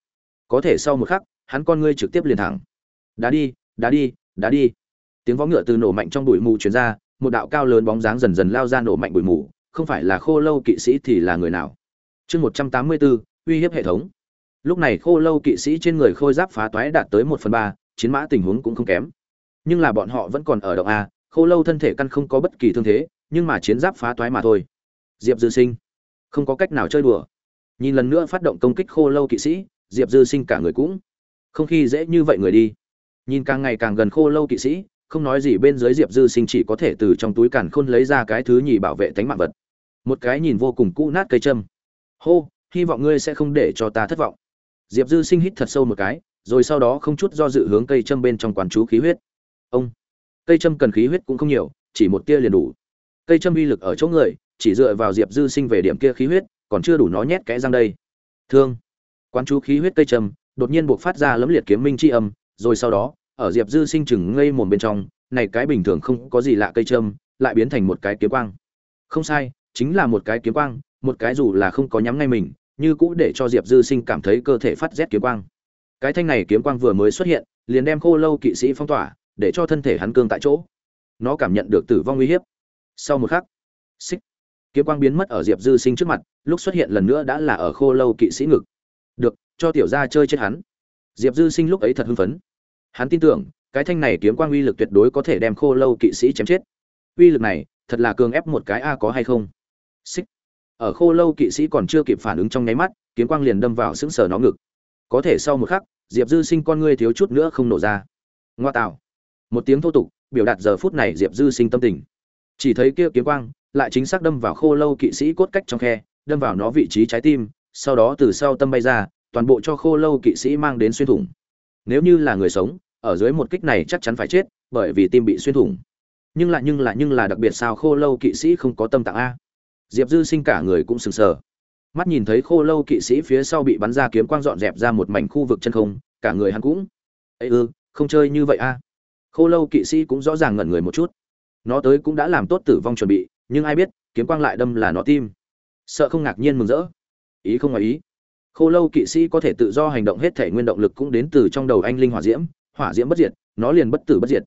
Có thể sau một khắc, hắn con ngươi trực tiếp liền thẳng. Đá đi đá đi đá đi. Tiếng vó ngựa từ nổ mạnh trong bụi mù truyền ra, một đạo cao lớn bóng dáng dần dần lao ra nổ mạnh bụi mù không phải là khô lâu kỵ sĩ thì là người nào? Chương một trăm tám mươi bốn uy hiếp hệ thống. Lúc này khô lâu kỵ sĩ trên người khôi giáp phá toái đạt tới một phần ba, chiến mã tình huống cũng không kém. Nhưng là bọn họ vẫn còn ở động a, khô lâu thân thể căn không có bất kỳ thương thế, nhưng mà chiến giáp phá toái mà thôi. Diệp dư sinh, không có cách nào chơi đùa. Nhìn lần nữa phát động công kích khô lâu kỵ sĩ, diệp dư sinh cả người cũng không khi dễ như vậy người đi. Nhìn càng ngày càng gần khô lâu kỵ sĩ, không nói gì bên dưới diệp dư sinh chỉ có thể từ trong túi càn khôn lấy ra cái thứ nhì bảo vệ tánh mạng vật một cái nhìn vô cùng cũ nát cây châm. Hô, hy vọng ngươi sẽ không để cho ta thất vọng. Diệp dư sinh hít thật sâu một cái, rồi sau đó không chút do dự hướng cây châm bên trong quán chú khí huyết. Ông, cây châm cần khí huyết cũng không nhiều, chỉ một tia liền đủ. Cây châm uy lực ở chỗ người, chỉ dựa vào diệp dư sinh về điểm kia khí huyết, còn chưa đủ nó nhét kẽ răng đây. Thương. Quán chú khí huyết cây châm, đột nhiên buộc phát ra lấm liệt kiếm minh c h i âm, rồi sau đó, ở diệp dư sinh chừng ngây mồm bên trong, này cái bình thường không có gì lạ cây châm, lại biến thành một cái kiếm quang. Không sai chính là một cái kiếm quang, một cái dù là không có nhắm ngay mình, như cũ để cho diệp dư sinh cảm thấy cơ thể phát rét kiếm quang. Cái thanh này kiếm quang vừa mới xuất hiện, liền đem khô lâu kỵ sĩ phong tỏa, để cho thân thể hắn cương tại chỗ. Nó cảm nhận được tử vong nguy hiểm. sau một khắc, xích, kiếm quang biến mất ở diệp dư sinh trước mặt, lúc xuất hiện lần nữa đã là ở khô lâu kỵ sĩ ngực. Được, cho tiểu gia chơi chết hắn. Diệp dư sinh lúc ấy thật hưng phấn. Hắn tin tưởng, cái thanh này kiếm quang uy lực tuyệt đối có thể đem khô lâu kỵ sĩ chém chết. Uy lực này, thật là cường ép một cái a có hay không? Xích. Ở khô lâu kỵ sĩ còn chưa kịp phản ứng trong nháy mắt, kiếm quang liền đâm vào sững sờ nó ngực. Có thể sau một khắc, diệp dư sinh con ngươi thiếu chút nữa không nổ ra. Ngoa tạo. Một tiếng thô tục, biểu đạt giờ phút này diệp dư sinh tâm tình. Chỉ thấy kia kiếm quang lại chính xác đâm vào khô lâu kỵ sĩ cốt cách trong khe, đâm vào nó vị trí trái tim, sau đó từ sau tâm bay ra, toàn bộ cho khô lâu kỵ sĩ mang đến xuyên thủng. Nếu như là người sống, ở dưới một kích này chắc chắn phải chết, bởi vì tim bị xuyên thủng. Nhưng lại nhưng lại nhưng là đặc biệt sao khô lâu kỵ sĩ không có tâm tạng a? Diệp dư sinh cả người cũng sừng sờ. Mắt nhìn thấy khô lâu kỵ sĩ phía sau bị bắn ra kiếm quang dọn dẹp ra một mảnh khu vực chân không, cả người hắn cũng ây ư, không chơi như vậy a. Khô lâu kỵ sĩ cũng rõ ràng ngẩn người một chút. Nó tới cũng đã làm tốt tử vong chuẩn bị, nhưng ai biết, kiếm quang lại đâm là nó tim. Sợ không ngạc nhiên mừng rỡ. Ý không ngoài ý. Khô lâu kỵ sĩ có thể tự do hành động hết thể nguyên động lực cũng đến từ trong đầu anh linh hỏa diễm hỏa diễm bất diệt, nó liền bất tử bất diệt.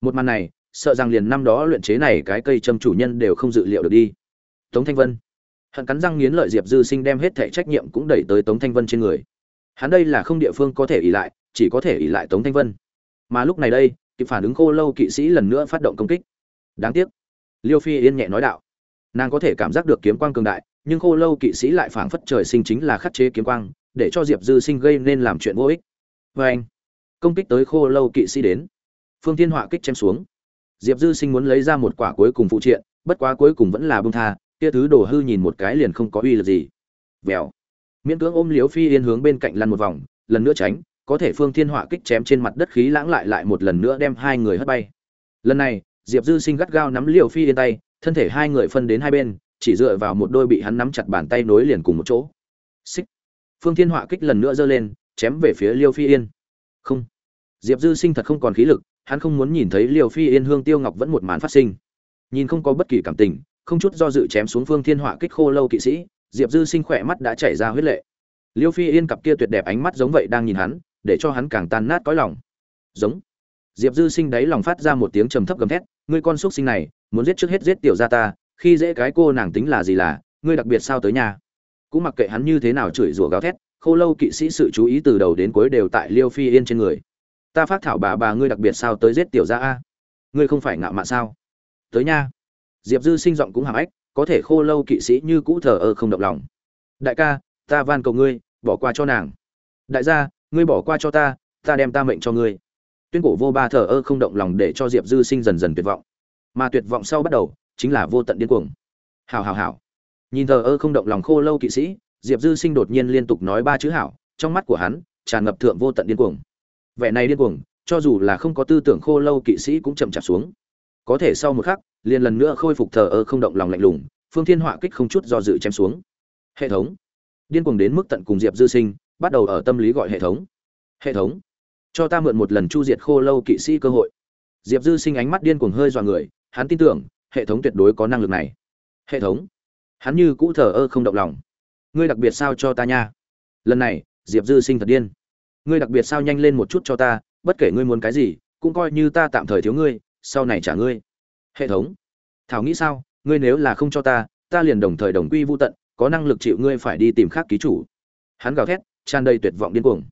Một màn này, sợ rằng liền năm đó luyện chế này cái cây châm chủ nhân đều không dự liệu được đi tống thanh vân. Hận cắn răng nghiến lợi diệp dư sinh đem hết thể trách nhiệm cũng đẩy tới tống thanh vân trên người. Hắn đây là không địa phương có thể ỉ lại, chỉ có thể ỉ lại tống thanh vân. Mà lúc này đây, kịp phản ứng khô lâu kỵ sĩ lần nữa phát động công kích. Đáng tiếc. Liêu phi yên nhẹ nói đạo. Nàng có thể cảm giác được kiếm quang cường đại, nhưng khô lâu kỵ sĩ lại phảng phất trời sinh chính là khắc chế kiếm quang, để cho diệp dư sinh gây nên làm chuyện vô ích. Vê anh, công kích tới khô lâu kỵ sĩ đến. Phương thiên họa kích chém xuống. Diệp dư sinh muốn lấy ra một quả cuối cùng phụ triện, bất quá cuối cùng vẫn là bông tha kia thứ đồ hư nhìn một cái liền không có uy lực gì. Vèo. Miễn cưỡng ôm liếu phi yên hướng bên cạnh lăn một vòng, lần nữa tránh, có thể phương thiên họa kích chém trên mặt đất khí lãng lại lại một lần nữa đem hai người hất bay. Lần này, diệp dư sinh gắt gao nắm liều phi yên tay, thân thể hai người phân đến hai bên, chỉ dựa vào một đôi bị hắn nắm chặt bàn tay nối liền cùng một chỗ. Xích. Phương thiên họa kích lần nữa giơ lên, chém về phía liêu phi yên. Không. Diệp dư sinh thật không còn khí lực, hắn không muốn nhìn thấy liều phi yên hương tiêu ngọc vẫn một màn phát sinh. Nhìn không có bất kỳ cảm tình không chút do dự chém xuống phương thiên họa kích khô lâu kỵ sĩ, diệp dư sinh khỏe mắt đã chảy ra huyết lệ. Liêu phi yên cặp kia tuyệt đẹp ánh mắt giống vậy đang nhìn hắn, để cho hắn càng tan nát cõi lòng. Giống. Diệp dư sinh đáy lòng phát ra một tiếng trầm thấp gầm thét, ngươi con xúc sinh này, muốn giết trước hết giết tiểu gia ta, khi dễ cái cô nàng tính là gì là, ngươi đặc biệt sao tới nhà? Cũng mặc kệ hắn như thế nào chửi rủa gào thét, khô lâu kỵ sĩ sự chú ý từ đầu đến cuối đều tại liêu phi yên trên người. Ta phát thảo bà bà ngươi đặc biệt sao tới giết tiểu gia a? Ngươi không phải ngạo mạn sao? Tới nha diệp dư sinh giọng cũng hàm ếch, có thể khô lâu kỵ sĩ như cũ thờ ơ không động lòng. Đại ca, ta van cầu ngươi, bỏ qua cho nàng. Đại gia, ngươi bỏ qua cho ta ta đem ta mệnh cho ngươi. Tuyên cổ vô ba thờ ơ không động lòng để cho diệp dư sinh dần dần tuyệt vọng. Mà tuyệt vọng sau bắt đầu, chính là vô tận điên cuồng. Hào hào hào nhìn thờ ơ không động lòng khô lâu kỵ sĩ, diệp dư sinh đột nhiên liên tục nói ba chữ hảo, trong mắt của hắn tràn ngập thượng vô tận điên cuồng. Vẻ này điên cuồng, cho dù là không có tư tưởng khô lâu kỵ sĩ cũng chậm chạp xuống. Có thể sau một khắc liền lần nữa khôi phục thờ ơ không động lòng lạnh lùng, phương thiên họa kích không chút do dự chém xuống. Hệ thống. Điên cuồng đến mức tận cùng diệp dư sinh, bắt đầu ở tâm lý gọi hệ thống. Hệ thống. Cho ta mượn một lần chu diệt khô lâu kỵ sĩ cơ hội. Diệp dư sinh ánh mắt điên cuồng hơi dọa người, hắn tin tưởng, hệ thống tuyệt đối có năng lực này. Hệ thống. Hắn như cũ thờ ơ không động lòng. Ngươi đặc biệt sao cho ta nha? Lần này, diệp dư sinh thật điên. Ngươi đặc biệt sao nhanh lên một chút cho ta, bất kể ngươi muốn cái gì, cũng coi như ta tạm thời thiếu ngươi, sau này trả ngươi hệ thống. Thảo nghĩ sao? Ngươi nếu là không cho ta ta liền đồng thời đồng quy vô tận, có năng lực chịu ngươi phải đi tìm khác ký chủ. Hắn gào thét, tràn đầy tuyệt vọng điên cuồng.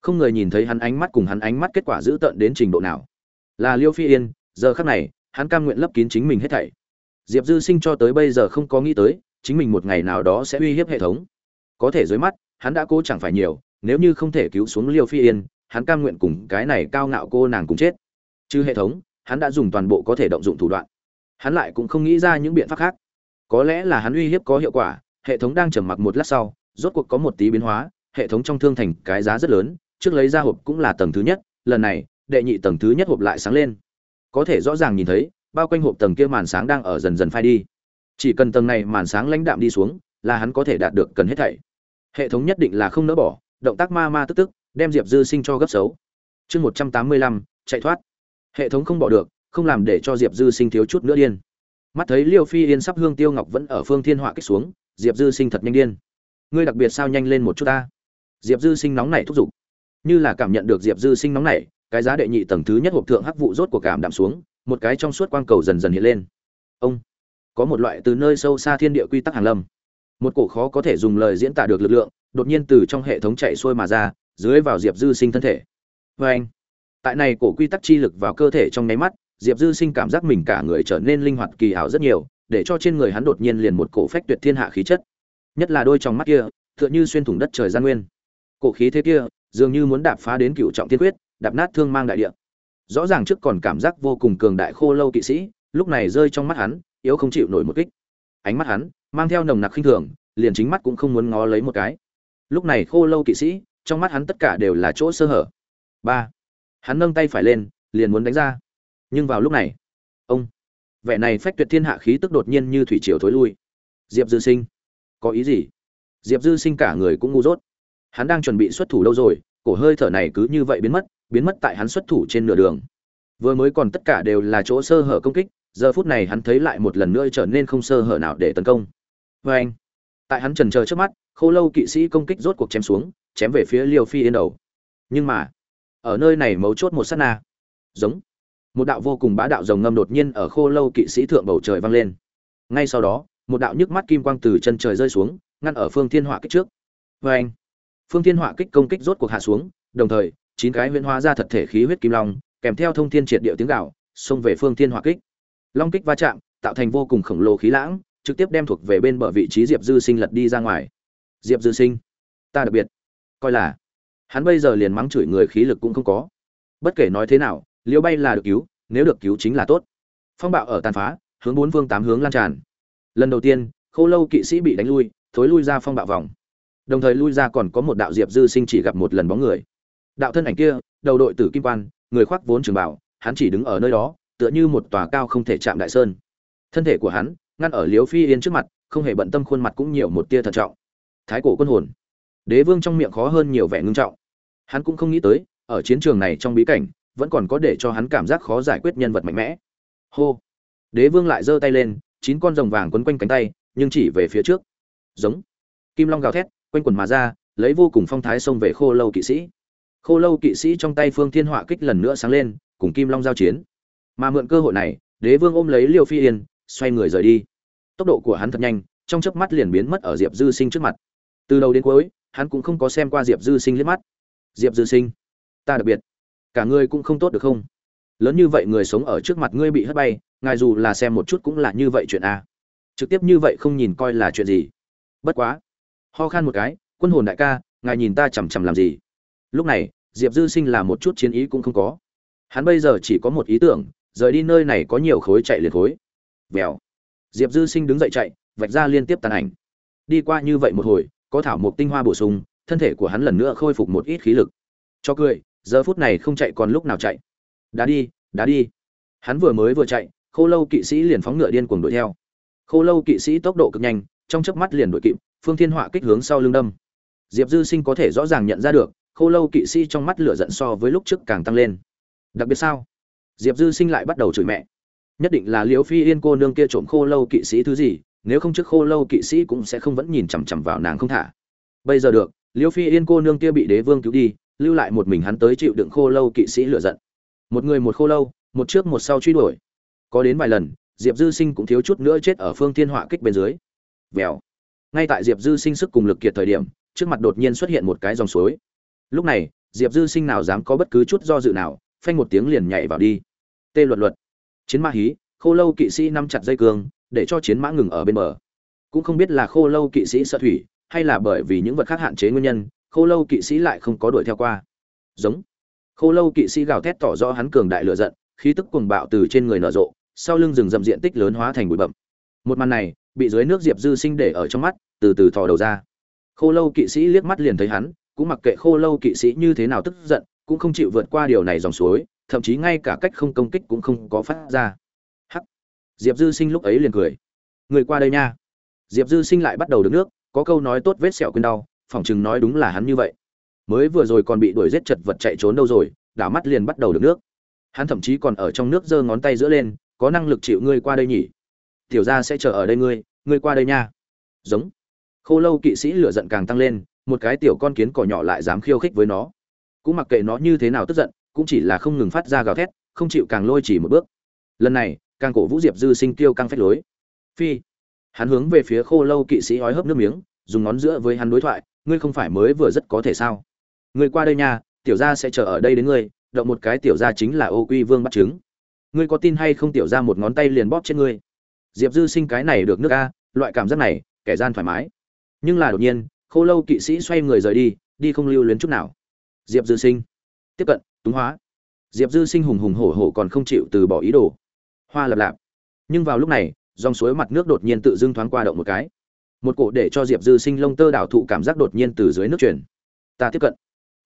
Không người nhìn thấy hắn ánh mắt cùng hắn ánh mắt kết quả dữ tợn đến trình độ nào. Là liêu phi yên, giờ khắc này, hắn cam nguyện lấp kín chính mình hết thảy. Diệp dư sinh cho tới bây giờ không có nghĩ tới, chính mình một ngày nào đó sẽ uy hiếp hệ thống. Có thể dưới mắt, hắn đã cố chẳng phải nhiều, nếu như không thể cứu xuống liêu phi yên, hắn cam nguyện cùng cái này cao ngạo cô nàng cùng chết. Chứ hệ thống hắn đã dùng toàn bộ có thể động dụng thủ đoạn. Hắn lại cũng không nghĩ ra những biện pháp khác. Có lẽ là hắn uy hiếp có hiệu quả, hệ thống đang trầm mặc một lát sau, rốt cuộc có một tí biến hóa, hệ thống trong thương thành cái giá rất lớn, trước lấy ra hộp cũng là tầng thứ nhất, lần này, đệ nhị tầng thứ nhất hộp lại sáng lên. Có thể rõ ràng nhìn thấy, bao quanh hộp tầng kia màn sáng đang ở dần dần phai đi. Chỉ cần tầng này màn sáng lãnh đạm đi xuống, là hắn có thể đạt được cần hết thảy. Hệ thống nhất định là không nỡ bỏ, động tác ma ma tức tức, đem diệp dư sinh cho gấp xấu. Chương một trăm tám mươi lăm, chạy thoát hệ thống không bỏ được, không làm để cho diệp dư sinh thiếu chút nữa điên. Mắt thấy liêu phi yên sắp hương tiêu ngọc vẫn ở phương thiên họa kích xuống, diệp dư sinh thật nhanh điên. Ngươi đặc biệt sao nhanh lên một chút ta? Diệp dư sinh nóng nảy thúc giục. Như là cảm nhận được diệp dư sinh nóng nảy, cái giá đệ nhị tầng thứ nhất hộp thượng hắc vụ rốt của cảm đạm xuống, một cái trong suốt quang cầu dần dần hiện lên. Ông, có một loại từ nơi sâu xa thiên địa quy tắc hàng lâm. Một cổ khó có thể dùng lời diễn tả được lực lượng, đột nhiên từ trong hệ thống chạy xuôi mà ra, dưới vào diệp dư sinh thân thể. Vê anh tại này cổ quy tắc chi lực vào cơ thể trong nháy mắt, diệp dư sinh cảm giác mình cả người trở nên linh hoạt kỳ ảo rất nhiều, để cho trên người hắn đột nhiên liền một cổ phách tuyệt thiên hạ khí chất. Nhất là đôi trong mắt kia, tựa như xuyên thủng đất trời gian nguyên. Cổ khí thế kia, dường như muốn đạp phá đến cựu trọng thiên quyết, đạp nát thương mang đại địa. Rõ ràng trước còn cảm giác vô cùng cường đại khô lâu kỵ sĩ, lúc này rơi trong mắt hắn, yếu không chịu nổi một kích. Ánh mắt hắn, mang theo nồng nặc khinh thường, liền chính mắt cũng không muốn ngó lấy một cái. Lúc này khô lâu kỵ sĩ, trong mắt hắn tất cả đều là chỗ sơ hở. Ba hắn nâng tay phải lên, liền muốn đánh ra. Nhưng vào lúc này, ông, vẻ này phách tuyệt thiên hạ khí tức đột nhiên như thủy triều thối lui. Diệp dư sinh, có ý gì? Diệp dư sinh cả người cũng ngu dốt. Hắn đang chuẩn bị xuất thủ đâu rồi? Cổ hơi thở này cứ như vậy biến mất biến mất tại hắn xuất thủ trên nửa đường. Vừa mới còn tất cả đều là chỗ sơ hở công kích, giờ phút này hắn thấy lại một lần nữa trở nên không sơ hở nào để tấn công. Vê anh, tại hắn trần chờ trước mắt, khô lâu kỵ sĩ công kích rốt cuộc chém xuống, chém về phía liều phi yên đầu. Nhưng mà ở nơi này mấu chốt một sát na. Giống. Một đạo vô cùng bá đạo rồng ngâm đột nhiên ở khô lâu kỵ sĩ thượng bầu trời vang lên. Ngay sau đó, một đạo nhức mắt kim quang từ chân trời rơi xuống, ngăn ở phương thiên họa kích trước. Vê anh phương thiên họa kích công kích rốt cuộc hạ xuống, đồng thời, chín cái huyễn hóa ra thật thể khí huyết kim long, kèm theo thông thiên triệt địa tiếng gạo xông về phương thiên họa kích. Long kích va chạm, tạo thành vô cùng khổng lồ khí lãng, trực tiếp đem thuộc về bên bờ vị trí diệp dư sinh lật đi ra ngoài. Diệp dư sinh, ta đặc biệt, coi là hắn bây giờ liền mắng chửi người khí lực cũng không có. Bất kể nói thế nào, liễu bay là được cứu, nếu được cứu chính là tốt. Phong bạo ở tàn phá, hướng bốn phương tám hướng lan tràn. Lần đầu tiên, khô lâu kỵ sĩ bị đánh lui, thối lui ra phong bạo vòng. Đồng thời lui ra còn có một đạo diệp dư sinh chỉ gặp một lần bóng người. Đạo thân ảnh kia, đầu đội tử kim quan, người khoác vốn trường bảo, hắn chỉ đứng ở nơi đó, tựa như một tòa cao không thể chạm đại sơn. Thân thể của hắn, ngăn ở liếu phi yên trước mặt, không hề bận tâm khuôn mặt cũng nhiều một tia thận trọng. Thái cổ quân hồn đế vương trong miệng khó hơn nhiều vẻ ngưng trọng. Hắn cũng không nghĩ tới, ở chiến trường này trong bí cảnh, vẫn còn có để cho hắn cảm giác khó giải quyết nhân vật mạnh mẽ. Hô! Đế vương lại giơ tay lên, chín con rồng vàng quấn quanh cánh tay, nhưng chỉ về phía trước. Giống! Kim long gào thét, quanh quần mà ra, lấy vô cùng phong thái xông về khô lâu kỵ sĩ. Khô lâu kỵ sĩ trong tay phương thiên họa kích lần nữa sáng lên, cùng kim long giao chiến. Mà mượn cơ hội này, đế vương ôm lấy liêu phi yên, xoay người rời đi. Tốc độ của hắn thật nhanh, trong chớp mắt liền biến mất ở diệp dư sinh trước mặt. Từ đầu đến cuối hắn cũng không có xem qua diệp dư sinh liếc mắt. Diệp dư sinh, ta đặc biệt. Cả ngươi cũng không tốt được không? Lớn như vậy người sống ở trước mặt ngươi bị hất bay, ngài dù là xem một chút cũng là như vậy chuyện a trực tiếp như vậy không nhìn coi là chuyện gì? Bất quá. Ho khan một cái, quân hồn đại ca, ngài nhìn ta chằm chằm làm gì? Lúc này, diệp dư sinh là một chút chiến ý cũng không có. Hắn bây giờ chỉ có một ý tưởng, rời đi nơi này có nhiều khối chạy liền khối. Vèo. Diệp dư sinh đứng dậy chạy, vạch ra liên tiếp tàn ảnh. Đi qua như vậy một hồi có thảo mộc tinh hoa bổ sung, thân thể của hắn lần nữa khôi phục một ít khí lực. Cho cười, giờ phút này không chạy còn lúc nào chạy? Đá đi đá đi. Hắn vừa mới vừa chạy, khô lâu kỵ sĩ liền phóng ngựa điên cuồng đuổi theo. Khô lâu kỵ sĩ tốc độ cực nhanh, trong chớp mắt liền đuổi kịp, phương thiên họa kích hướng sau lưng đâm. Diệp dư sinh có thể rõ ràng nhận ra được, khô lâu kỵ sĩ trong mắt lửa giận so với lúc trước càng tăng lên. Đặc biệt sao? Diệp dư sinh lại bắt đầu chửi mẹ. Nhất định là liễu phi yên cô nương kia trộm khô lâu kỵ sĩ thứ gì nếu không trước khô lâu kỵ sĩ cũng sẽ không vẫn nhìn chằm chằm vào nàng không thả. Bây giờ được, liêu phi yên cô nương kia bị đế vương cứu đi, lưu lại một mình hắn tới chịu đựng khô lâu kỵ sĩ lựa giận. Một người một khô lâu, một trước một sau truy đuổi. Có đến vài lần, diệp dư sinh cũng thiếu chút nữa chết ở phương thiên họa kích bên dưới. Vèo. Ngay tại diệp dư sinh sức cùng lực kiệt thời điểm, trước mặt đột nhiên xuất hiện một cái dòng suối. Lúc này, diệp dư sinh nào dám có bất cứ chút do dự nào, phanh một tiếng liền nhảy vào đi. Tê luật luật chiến ma hí, khô lâu kỵ sĩ nắm chặt dây cương để cho chiến mã ngừng ở bên bờ. Cũng không biết là khô lâu kỵ sĩ sợ thủy, hay là bởi vì những vật khác hạn chế nguyên nhân, khô lâu kỵ sĩ lại không có đuổi theo qua. Giống. Khô lâu kỵ sĩ gào thét tỏ rõ hắn cường đại lựa giận, khí tức cuồng bạo từ trên người nở rộ, sau lưng rừng rậm diện tích lớn hóa thành bụi bậm một màn này, bị dưới nước diệp dư sinh để ở trong mắt, từ từ thò đầu ra. Khô lâu kỵ sĩ liếc mắt liền thấy hắn, cũng mặc kệ khô lâu kỵ sĩ như thế nào tức giận, cũng không chịu vượt qua điều này dòng suối, thậm chí ngay cả cách không công kích cũng không có phát ra diệp dư sinh lúc ấy liền cười. Người qua đây nha. Diệp dư sinh lại bắt đầu đứng nước, có câu nói tốt vết sẹo quên đau, phỏng chừng nói đúng là hắn như vậy. Mới vừa rồi còn bị đuổi giết chật vật chạy trốn đâu rồi, đảo mắt liền bắt đầu được nước. Hắn thậm chí còn ở trong nước giơ ngón tay giữa lên, có năng lực chịu ngươi qua đây nhỉ? Tiểu gia sẽ chờ ở đây ngươi ngươi qua đây nha. Giống. Khô lâu kỵ sĩ lửa giận càng tăng lên, một cái tiểu con kiến cỏ nhỏ lại dám khiêu khích với nó. Cũng mặc kệ nó như thế nào tức giận, cũng chỉ là không ngừng phát ra gào thét, không chịu càng lôi chỉ một bước. Lần này càng cổ vũ diệp dư sinh tiêu căng phách lối. Phi, hắn hướng về phía khô lâu kỵ sĩ ói hớp nước miếng, dùng ngón giữa với hắn đối thoại, ngươi không phải mới vừa rất có thể sao? Ngươi qua đây nha, tiểu gia sẽ chờ ở đây đến ngươi, động một cái tiểu gia chính là ô quy vương bắt chứng ngươi có tin hay không tiểu gia một ngón tay liền bóp trên ngươi? Diệp dư sinh cái này được nước a, loại cảm giác này, kẻ gian thoải mái. Nhưng là đột nhiên, khô lâu kỵ sĩ xoay người rời đi đi không lưu luyến chút nào. Diệp dư sinh, tiếp cận, túng hóa. Diệp dư sinh hùng hùng hổ hổ còn không chịu từ bỏ ý đồ hoa lập lạp. Nhưng vào lúc này, dòng suối mặt nước đột nhiên tự dưng thoáng qua động một cái. Một cổ để cho diệp dư sinh lông tơ đảo thụ cảm giác đột nhiên từ dưới nước chuyển ta tiếp cận.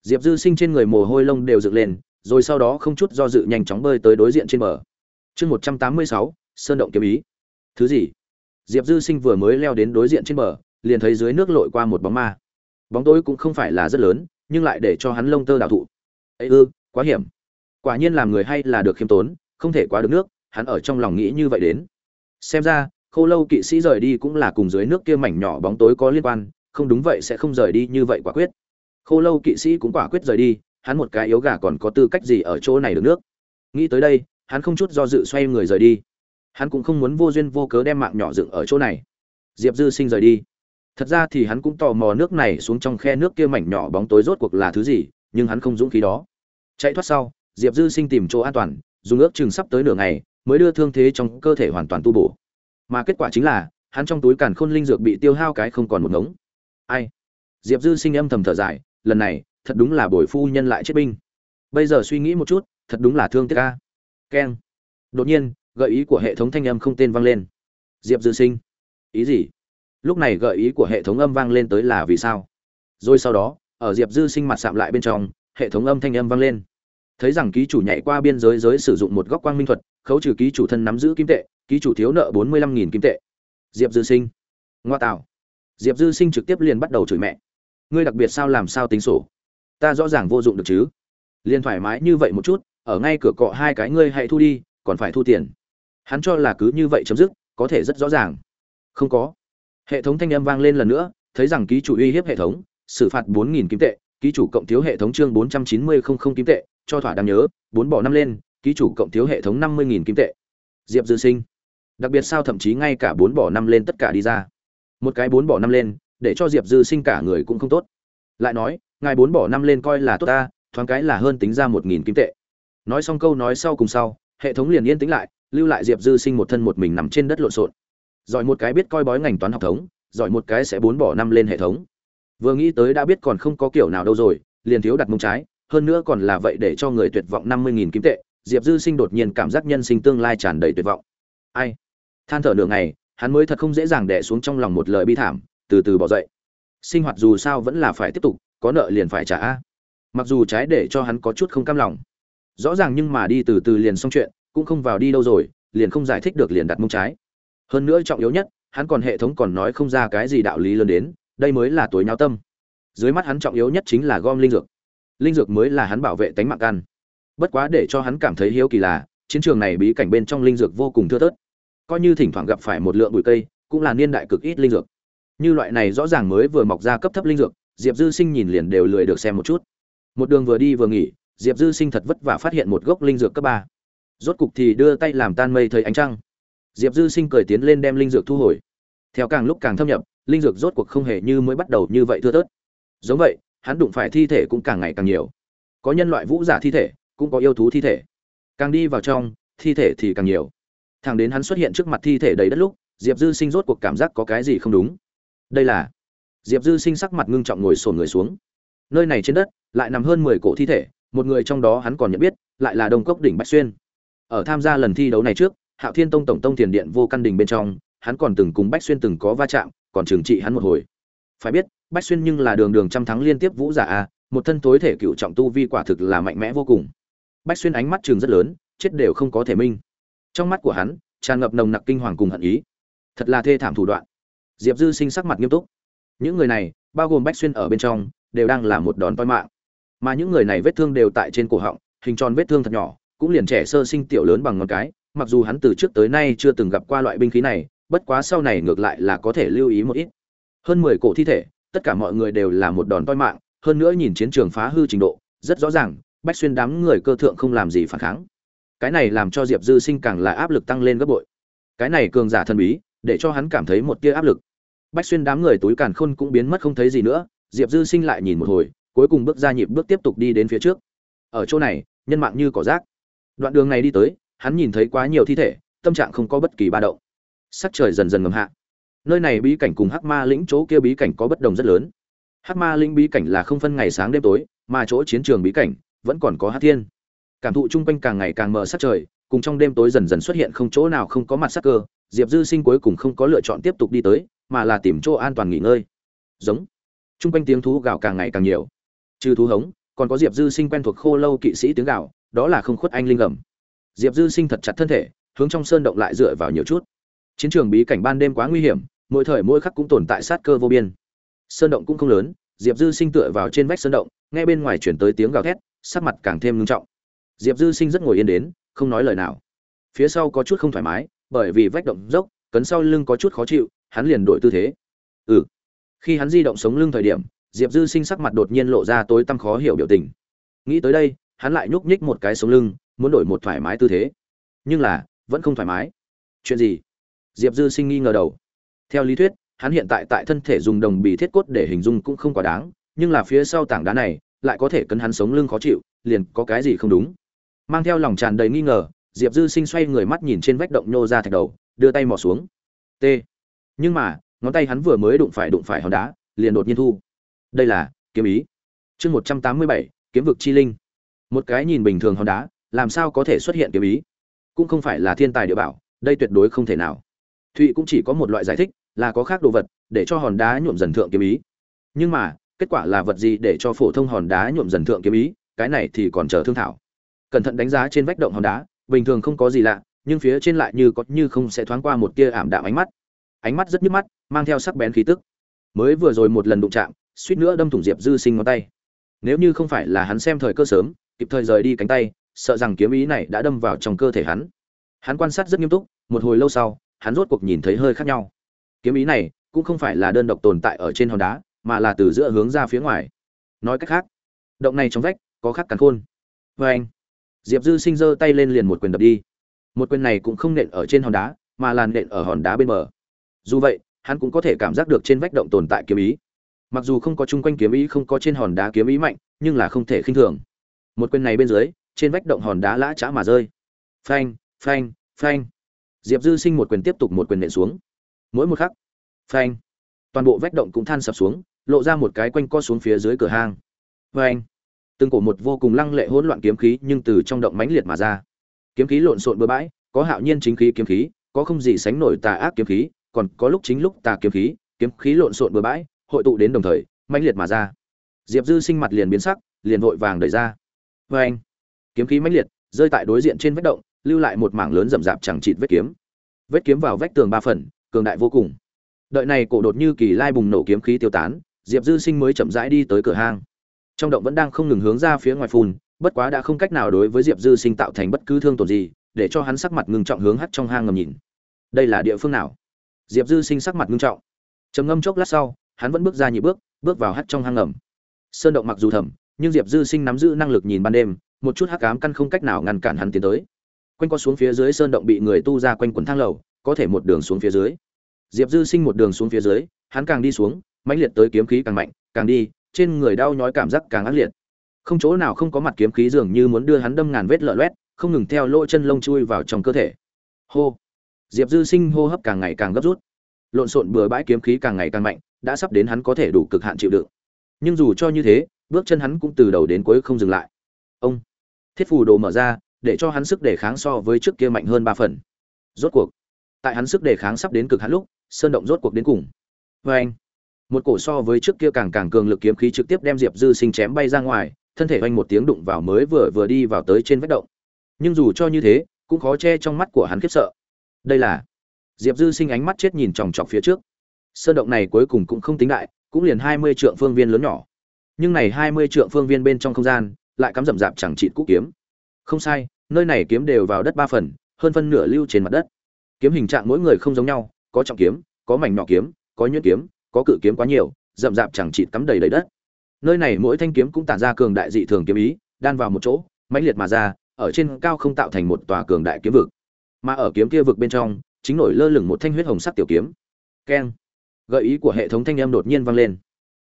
Diệp dư sinh trên người mồ hôi lông đều dựng lên, rồi sau đó không chút do dự nhanh chóng bơi tới đối diện trên bờ. Chương một trăm tám mươi sáu, sơn động kiếm ý. Thứ gì? Diệp dư sinh vừa mới leo đến đối diện trên bờ, liền thấy dưới nước lội qua một bóng ma. Bóng tối cũng không phải là rất lớn, nhưng lại để cho hắn lông tơ đảo thụ. Ấy ư, quá hiểm. Quả nhiên làm người hay là được khiêm tốn, không thể quá được nước hắn ở trong lòng nghĩ như vậy đến. Xem ra, Khô lâu kỵ sĩ rời đi cũng là cùng dưới nước kia mảnh nhỏ bóng tối có liên quan, không đúng vậy sẽ không rời đi như vậy quả quyết. Khô lâu kỵ sĩ cũng quả quyết rời đi, hắn một cái yếu gà còn có tư cách gì ở chỗ này được nước? Nghĩ tới đây, hắn không chút do dự xoay người rời đi. Hắn cũng không muốn vô duyên vô cớ đem mạng nhỏ dựng ở chỗ này. Diệp dư sinh rời đi. Thật ra thì hắn cũng tò mò nước này xuống trong khe nước kia mảnh nhỏ bóng tối rốt cuộc là thứ gì, nhưng hắn không dũng khí đó. Chạy thoát sau, diệp dư sinh tìm chỗ an toàn, dùng ước chừng sắp tới nửa ngày mới đưa thương thế trong cơ thể hoàn toàn tu bổ. Mà kết quả chính là, hắn trong túi càn khôn linh dược bị tiêu hao cái không còn một ngống. Ai? Diệp dư sinh âm thầm thở dài, lần này, thật đúng là bồi phu nhân lại chết binh. Bây giờ suy nghĩ một chút, thật đúng là thương tiếc ca keng. Đột nhiên, gợi ý của hệ thống thanh âm không tên vang lên. Diệp dư sinh. Ý gì? Lúc này gợi ý của hệ thống âm vang lên tới là vì sao? Rồi sau đó, ở diệp dư sinh mặt sạm lại bên trong, hệ thống âm thanh âm vang lên thấy rằng ký chủ nhảy qua biên giới giới sử dụng một góc quang minh thuật, khấu trừ ký chủ thân nắm giữ kim tệ, ký chủ thiếu nợ bốn mươi lăm nghìn kim tệ. Diệp dư sinh. Ngoa tạo. Diệp dư sinh trực tiếp liền bắt đầu chửi mẹ. Ngươi đặc biệt sao làm sao tính sổ? Ta rõ ràng vô dụng được chứ? Liền thoải mái như vậy một chút, ở ngay cửa cọ hai cái ngươi hãy thu đi, còn phải thu tiền. Hắn cho là cứ như vậy chấm dứt, có thể rất rõ ràng. Không có. Hệ thống thanh âm vang lên lần nữa, thấy rằng ký chủ uy hiếp hệ thống, xử phạt bốn nghìn kim tệ, ký chủ cộng thiếu hệ thống chương bốn trăm chín mươi không không kim tệ cho thỏa đáng nhớ, bốn bỏ năm lên, ký chủ cộng thiếu hệ thống năm mươi nghìn kim tệ. Diệp dư sinh, đặc biệt sao thậm chí ngay cả bốn bỏ năm lên tất cả đi ra. Một cái bốn bỏ năm lên, để cho diệp dư sinh cả người cũng không tốt. Lại nói, ngài bốn bỏ năm lên coi là tốt ta, thoáng cái là hơn tính ra một nghìn kim tệ. Nói xong câu nói sau cùng sau, hệ thống liền yên tĩnh lại, lưu lại diệp dư sinh một thân một mình nằm trên đất lộn xộn. Giỏi một cái biết coi bói ngành toán học thống, giỏi một cái sẽ bốn bỏ năm lên hệ thống. Vừa nghĩ tới đã biết còn không có kiểu nào đâu rồi, liền thiếu đặt mông trái hơn nữa còn là vậy để cho người tuyệt vọng năm mươi nghìn kim tệ, diệp dư sinh đột nhiên cảm giác nhân sinh tương lai tràn đầy tuyệt vọng. Ai? Than thở nửa ngày, hắn mới thật không dễ dàng đẻ xuống trong lòng một lời bi thảm, từ từ bỏ dậy. Sinh hoạt dù sao vẫn là phải tiếp tục, có nợ liền phải trả. Mặc dù trái để cho hắn có chút không cam lòng. Rõ ràng nhưng mà đi từ từ liền xong chuyện, cũng không vào đi đâu rồi, liền không giải thích được liền đặt mông trái. Hơn nữa trọng yếu nhất, hắn còn hệ thống còn nói không ra cái gì đạo lý lớn đến, đây mới là tối nháo tâm. Dưới mắt hắn trọng yếu nhất chính là gom linh dược linh dược mới là hắn bảo vệ tánh mạng căn. Bất quá để cho hắn cảm thấy hiếu kỳ là, chiến trường này bí cảnh bên trong linh dược vô cùng thưa thớt. Coi như thỉnh thoảng gặp phải một lượng bụi cây, cũng là niên đại cực ít linh dược. Như loại này rõ ràng mới vừa mọc ra cấp thấp linh dược, diệp dư sinh nhìn liền đều lười được xem một chút. Một đường vừa đi vừa nghỉ, diệp dư sinh thật vất vả phát hiện một gốc linh dược cấp ba. Rốt cục thì đưa tay làm tan mây thấy ánh trăng. Diệp dư sinh cười tiến lên đem linh dược thu hồi. Theo càng lúc càng thâm nhập, linh dược rốt cuộc không hề như mới bắt đầu như vậy thưa thớt. Giống vậy hắn đụng phải thi thể cũng càng ngày càng nhiều. Có nhân loại vũ giả thi thể, cũng có yêu thú thi thể. Càng đi vào trong, thi thể thì càng nhiều. Thằng đến hắn xuất hiện trước mặt thi thể đầy đất lúc, diệp dư sinh rốt cuộc cảm giác có cái gì không đúng. Đây là, diệp dư sinh sắc mặt ngưng trọng ngồi sồn người xuống. Nơi này trên đất, lại nằm hơn mười cổ thi thể, một người trong đó hắn còn nhận biết, lại là đông cốc đỉnh bách xuyên. Ở tham gia lần thi đấu này trước, hạo thiên tông tổng tông tiền điện vô căn đình bên trong, hắn còn từng cùng bách xuyên từng có va chạm, còn trừng trị hắn một hồi phải biết, bách xuyên nhưng là đường đường trăm thắng liên tiếp vũ giả a, một thân tối thể cựu trọng tu vi quả thực là mạnh mẽ vô cùng. Bách xuyên ánh mắt trường rất lớn, chết đều không có thể minh. Trong mắt của hắn, tràn ngập nồng nặc kinh hoàng cùng hận ý. Thật là thê thảm thủ đoạn. Diệp dư sinh sắc mặt nghiêm túc. Những người này, bao gồm bách xuyên ở bên trong, đều đang là một đòn toi mạng. Mà những người này vết thương đều tại trên cổ họng, hình tròn vết thương thật nhỏ, cũng liền trẻ sơ sinh tiểu lớn bằng ngón cái, mặc dù hắn từ trước tới nay chưa từng gặp qua loại binh khí này, bất quá sau này ngược lại là có thể lưu ý một ít hơn mười cổ thi thể, tất cả mọi người đều là một đòn toi mạng, hơn nữa nhìn chiến trường phá hư trình độ, rất rõ ràng, bách xuyên đám người cơ thượng không làm gì phản kháng. Cái này làm cho diệp dư sinh càng là áp lực tăng lên gấp bội. Cái này cường giả thần bí, để cho hắn cảm thấy một tia áp lực. Bách xuyên đám người túi càn khôn cũng biến mất không thấy gì nữa, diệp dư sinh lại nhìn một hồi, cuối cùng bước ra nhịp bước tiếp tục đi đến phía trước. Ở chỗ này, nhân mạng như cỏ rác. Đoạn đường này đi tới, hắn nhìn thấy quá nhiều thi thể, tâm trạng không có bất kỳ ba động. Sắc trời dần dần ngầm hạ nơi này bí cảnh cùng hắc ma lĩnh chỗ kia bí cảnh có bất đồng rất lớn. Hắc ma lĩnh bí cảnh là không phân ngày sáng đêm tối, mà chỗ chiến trường bí cảnh vẫn còn có hát thiên. Cảm thụ chung quanh càng ngày càng mờ sắc trời, cùng trong đêm tối dần dần xuất hiện không chỗ nào không có mặt sắc cơ, diệp dư sinh cuối cùng không có lựa chọn tiếp tục đi tới, mà là tìm chỗ an toàn nghỉ ngơi. Giống. Chung quanh tiếng thú gào càng ngày càng nhiều. Trừ thú hống, còn có diệp dư sinh quen thuộc khô lâu kỵ sĩ tiếng gào, đó là không khuất anh linh gầm diệp dư sinh thật chặt thân thể, hướng trong sơn động lại dựa vào nhiều chút. Chiến trường bí cảnh ban đêm quá nguy hiểm mỗi thời mỗi khắc cũng tồn tại sát cơ vô biên. Sơn động cũng không lớn, diệp dư sinh tựa vào trên vách sơn động, nghe bên ngoài chuyển tới tiếng gào thét, sắc mặt càng thêm ngưng trọng. Diệp dư sinh rất ngồi yên đến, không nói lời nào. Phía sau có chút không thoải mái, bởi vì vách động dốc, cấn sau lưng có chút khó chịu, hắn liền đổi tư thế. Ừ. Khi hắn di động sống lưng thời điểm, diệp dư sinh sắc mặt đột nhiên lộ ra tối tăm khó hiểu biểu tình. Nghĩ tới đây, hắn lại nhúc nhích một cái sống lưng, muốn đổi một thoải mái tư thế. Nhưng là, vẫn không thoải mái. Chuyện gì? Diệp dư sinh nghi ngờ đầu theo lý thuyết, hắn hiện tại tại thân thể dùng đồng bì thiết cốt để hình dung cũng không quá đáng, nhưng là phía sau tảng đá này, lại có thể cấn hắn sống lưng khó chịu, liền có cái gì không đúng. Mang theo lòng tràn đầy nghi ngờ, diệp dư sinh xoay người mắt nhìn trên vách động nhô ra thạch đầu, đưa tay mò xuống. T. Nhưng mà, ngón tay hắn vừa mới đụng phải đụng phải hòn đá, liền đột nhiên thu. Đây là kiếm ý. Chương một trăm tám mươi bảy, kiếm vực chi linh. Một cái nhìn bình thường hòn đá, làm sao có thể xuất hiện kiếm ý? Cũng không phải là thiên tài địa bảo, đây tuyệt đối không thể nào thụy cũng chỉ có một loại giải thích, là có khác đồ vật, để cho hòn đá nhuộm dần thượng kiếm ý. Nhưng mà, kết quả là vật gì để cho phổ thông hòn đá nhuộm dần thượng kiếm ý, cái này thì còn chờ thương thảo. Cẩn thận đánh giá trên vách động hòn đá, bình thường không có gì lạ, nhưng phía trên lại như có như không sẽ thoáng qua một tia ảm đạm ánh mắt. Ánh mắt rất nhức mắt, mang theo sắc bén khí tức. Mới vừa rồi một lần đụng chạm, suýt nữa đâm thủng diệp dư sinh ngón tay. Nếu như không phải là hắn xem thời cơ sớm, kịp thời rời đi cánh tay, sợ rằng kiếm ý này đã đâm vào trong cơ thể hắn. Hắn quan sát rất nghiêm túc, một hồi lâu sau hắn rốt cuộc nhìn thấy hơi khác nhau. Kiếm ý này cũng không phải là đơn độc tồn tại ở trên hòn đá, mà là từ giữa hướng ra phía ngoài. Nói cách khác, động này trong vách có khác cắn khôn. Vê anh, diệp dư sinh giơ tay lên liền một quyền đập đi. Một quyền này cũng không nện ở trên hòn đá, mà là nện ở hòn đá bên bờ. Dù vậy, hắn cũng có thể cảm giác được trên vách động tồn tại kiếm ý. Mặc dù không có chung quanh kiếm ý, không có trên hòn đá kiếm ý mạnh, nhưng là không thể khinh thường. Một quyền này bên dưới, trên vách động hòn đá lã chã mà rơi. Phanh phanh phanh diệp dư sinh một quyền tiếp tục một quyền nện xuống. Mỗi một khắc, phanh, toàn bộ vách động cũng than sập xuống, lộ ra một cái quanh co xuống phía dưới cửa hang. Phanh, từng cổ một vô cùng lăng lệ hỗn loạn kiếm khí nhưng từ trong động mãnh liệt mà ra. Kiếm khí lộn xộn bừa bãi, có hạo nhiên chính khí kiếm khí, có không gì sánh nổi tà ác kiếm khí, còn có lúc chính lúc tà kiếm khí kiếm khí lộn xộn bừa bãi, hội tụ đến đồng thời, mãnh liệt mà ra. Diệp dư sinh mặt liền biến sắc, liền vội vàng đẩy ra. Vê anh kiếm khí mãnh liệt, rơi tại đối diện trên vách động lưu lại một mảng lớn rậm rạp chẳng chịt vết kiếm. Vết kiếm vào vách tường ba phần, cường đại vô cùng. Đợi này cổ đột như kỳ lai bùng nổ kiếm khí tiêu tán, diệp dư sinh mới chậm rãi đi tới cửa hang. Trong động vẫn đang không ngừng hướng ra phía ngoài phun, bất quá đã không cách nào đối với diệp dư sinh tạo thành bất cứ thương tổn gì, để cho hắn sắc mặt ngưng trọng hướng hắt trong hang ngầm nhìn. Đây là địa phương nào? Diệp dư sinh sắc mặt ngưng trọng. Trầm ngâm chốc lát sau, hắn vẫn bước ra nhị bước bước vào hắt trong hang ngầm. Sơn động mặc dù thầm, nhưng diệp dư sinh nắm giữ năng lực nhìn ban đêm, một chút hắc ám căn không cách nào ngăn cản hắn tiến tới quanh co xuống phía dưới sơn động bị người tu ra quanh quần thang lầu, có thể một đường xuống phía dưới. Diệp dư sinh một đường xuống phía dưới, hắn càng đi xuống, mãnh liệt tới kiếm khí càng mạnh, càng đi, trên người đau nhói cảm giác càng ác liệt. Không chỗ nào không có mặt kiếm khí dường như muốn đưa hắn đâm ngàn vết lở loét, không ngừng theo lỗ chân lông chui vào trong cơ thể. Hô! Diệp dư sinh hô hấp càng ngày càng gấp rút. Lộn xộn bừa bãi kiếm khí càng ngày càng mạnh, đã sắp đến hắn có thể đủ cực hạn chịu đựng. Nhưng dù cho như thế, bước chân hắn cũng từ đầu đến cuối không dừng lại. Ông! Thiết phù đồ mở ra để cho hắn sức đề kháng so với trước kia mạnh hơn ba phần. Rốt cuộc, tại hắn sức đề kháng sắp đến cực hạn lúc, sơn động rốt cuộc đến cùng. Vê anh, một cổ so với trước kia càng càng cường lực kiếm khí trực tiếp đem diệp dư sinh chém bay ra ngoài, thân thể oanh một tiếng đụng vào mới vừa vừa đi vào tới trên vách động. Nhưng dù cho như thế, cũng khó che trong mắt của hắn khiếp sợ. Đây là diệp dư sinh ánh mắt chết nhìn chòng chọc phía trước. Sơn động này cuối cùng cũng không tính đại, cũng liền hai mươi trượng phương viên lớn nhỏ. Nhưng này hai mươi trượng phương viên bên trong không gian, lại cắm rậm rạp chẳng trị cũ kiếm không sai, nơi này kiếm đều vào đất ba phần, hơn phân nửa lưu trên mặt đất. Kiếm hình trạng mỗi người không giống nhau, có trọng kiếm, có mảnh nhỏ kiếm, có nhuyễn kiếm, có cự kiếm quá nhiều, rậm rạp chẳng trị cắm đầy đầy đất. Nơi này mỗi thanh kiếm cũng tản ra cường đại dị thường kiếm ý, đan vào một chỗ, mãnh liệt mà ra, ở trên cao không tạo thành một tòa cường đại kiếm vực. Mà ở kiếm kia vực bên trong, chính nổi lơ lửng một thanh huyết hồng sắc tiểu kiếm. Keng. Gợi ý của hệ thống thanh âm đột nhiên vang lên.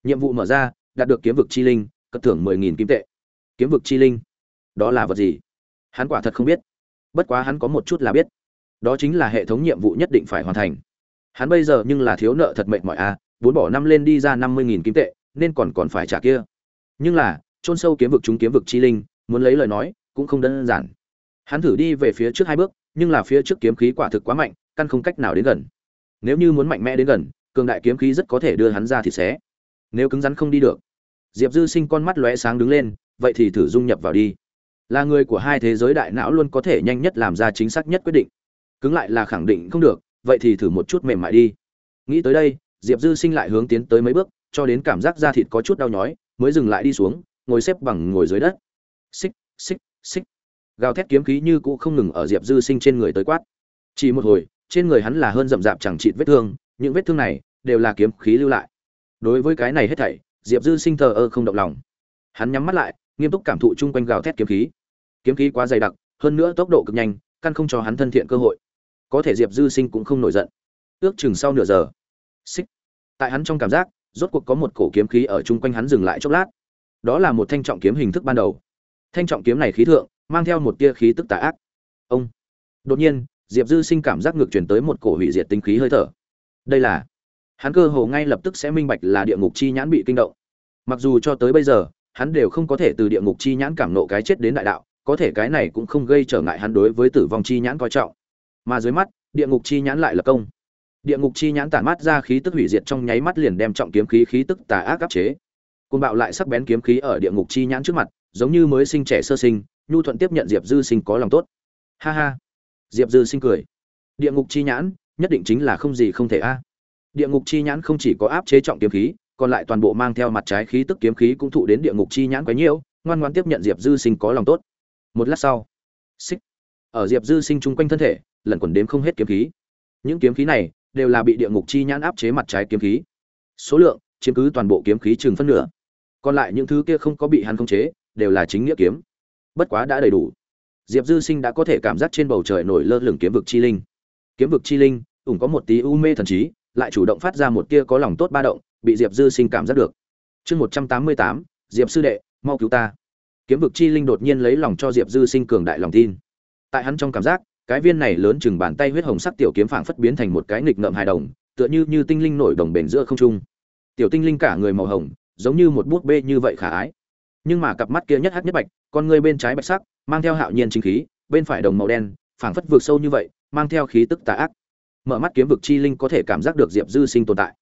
Nhiệm vụ mở ra, đạt được kiếm vực chi linh, cất thưởng mười nghìn kim tệ. Kiếm vực chi linh. Đó là vật gì? Hắn quả thật không biết. Bất quá hắn có một chút là biết. Đó chính là hệ thống nhiệm vụ nhất định phải hoàn thành. Hắn bây giờ nhưng là thiếu nợ thật mệnh mọi a à, bốn bỏ năm lên đi ra năm mươi nghìn kim tệ, nên còn còn phải trả kia. Nhưng là, chôn sâu kiếm vực chúng kiếm vực chi linh, muốn lấy lời nói, cũng không đơn giản. Hắn thử đi về phía trước hai bước, nhưng là phía trước kiếm khí quả thực quá mạnh, căn không cách nào đến gần. Nếu như muốn mạnh mẽ đến gần, cường đại kiếm khí rất có thể đưa hắn ra thì xé nếu cứng rắn không đi được. Diệp dư sinh con mắt lóe sáng đứng lên, vậy thì thử dung nhập vào đi là người của hai thế giới đại não luôn có thể nhanh nhất làm ra chính xác nhất quyết định. Cứng lại là khẳng định không được, vậy thì thử một chút mềm mại đi. Nghĩ tới đây, diệp dư sinh lại hướng tiến tới mấy bước, cho đến cảm giác da thịt có chút đau nhói, mới dừng lại đi xuống, ngồi xếp bằng ngồi dưới đất. Xích xích xích. Gào thét kiếm khí như cũ không ngừng ở diệp dư sinh trên người tới quát. Chỉ một hồi, trên người hắn là hơn rậm rạp chẳng trịt vết thương, những vết thương này đều là kiếm khí lưu lại. Đối với cái này hết thảy, diệp dư sinh thờ ơ không động lòng. Hắn nhắm mắt lại, nghiêm túc cảm thụ chung quanh gào thét kiếm khí kiếm khí quá dày đặc, hơn nữa tốc độ cực nhanh, căn không cho hắn thân thiện cơ hội. Có thể diệp dư sinh cũng không nổi giận. Ước chừng sau nửa giờ. Xích. Tại hắn trong cảm giác, rốt cuộc có một cổ kiếm khí ở chung quanh hắn dừng lại chốc lát. Đó là một thanh trọng kiếm hình thức ban đầu. Thanh trọng kiếm này khí thượng, mang theo một tia khí tức tà ác. Ông. Đột nhiên, diệp dư sinh cảm giác ngược chuyển tới một cổ hủy diệt tinh khí hơi thở. Đây là. Hắn cơ hồ ngay lập tức sẽ minh bạch là địa ngục chi nhãn bị kinh động. Mặc dù cho tới bây giờ, hắn đều không có thể từ địa ngục chi nhãn cảm nộ cái chết đến đại đạo có thể cái này cũng không gây trở ngại hắn đối với tử vong chi nhãn coi trọng. Mà dưới mắt, địa ngục chi nhãn lại là công. Địa ngục chi nhãn tản mát ra khí tức hủy diệt trong nháy mắt liền đem trọng kiếm khí khí tức tà ác áp chế. Côn bạo lại sắc bén kiếm khí ở địa ngục chi nhãn trước mặt, giống như mới sinh trẻ sơ sinh, nhu thuận tiếp nhận diệp dư sinh có lòng tốt. Ha ha. Diệp dư sinh cười. Địa ngục chi nhãn, nhất định chính là không gì không thể a. Địa ngục chi nhãn không chỉ có áp chế trọng kiếm khí, còn lại toàn bộ mang theo mặt trái khí tức kiếm khí cũng thụ đến địa ngục chi nhãn quá nhiều ngoan ngoan tiếp nhận diệp dư sinh có lòng tốt một lát sau, xích, ở diệp dư sinh chung quanh thân thể lẩn quẩn đếm không hết kiếm khí. Những kiếm khí này đều là bị địa ngục chi nhãn áp chế mặt trái kiếm khí. Số lượng chiếm cứ toàn bộ kiếm khí chừng phân nửa. Còn lại những thứ kia không có bị hắn khống chế, đều là chính nghĩa kiếm. Bất quá đã đầy đủ. Diệp dư sinh đã có thể cảm giác trên bầu trời nổi lơ lửng kiếm vực chi linh. Kiếm vực chi linh, ủng có một tí u mê thần trí, lại chủ động phát ra một tia có lòng tốt ba động, bị diệp dư sinh cảm giác được. Chương một trăm tám mươi tám, diệp sư đệ, mau cứu ta kiếm vực chi linh đột nhiên lấy lòng cho diệp dư sinh cường đại lòng tin. Tại hắn trong cảm giác, cái viên này lớn chừng bàn tay huyết hồng sắc tiểu kiếm phảng phất biến thành một cái nghịch ngợm hài đồng, tựa như như tinh linh nổi đồng bền giữa không trung. Tiểu tinh linh cả người màu hồng, giống như một bút bê như vậy khả ái. Nhưng mà cặp mắt kia nhất hắc nhất bạch, con ngươi bên trái bạch sắc, mang theo hạo nhiên chính khí, bên phải đồng màu đen, phảng phất vượt sâu như vậy, mang theo khí tức tà ác. Mở mắt kiếm vực chi linh có thể cảm giác được diệp dư sinh tồn tại.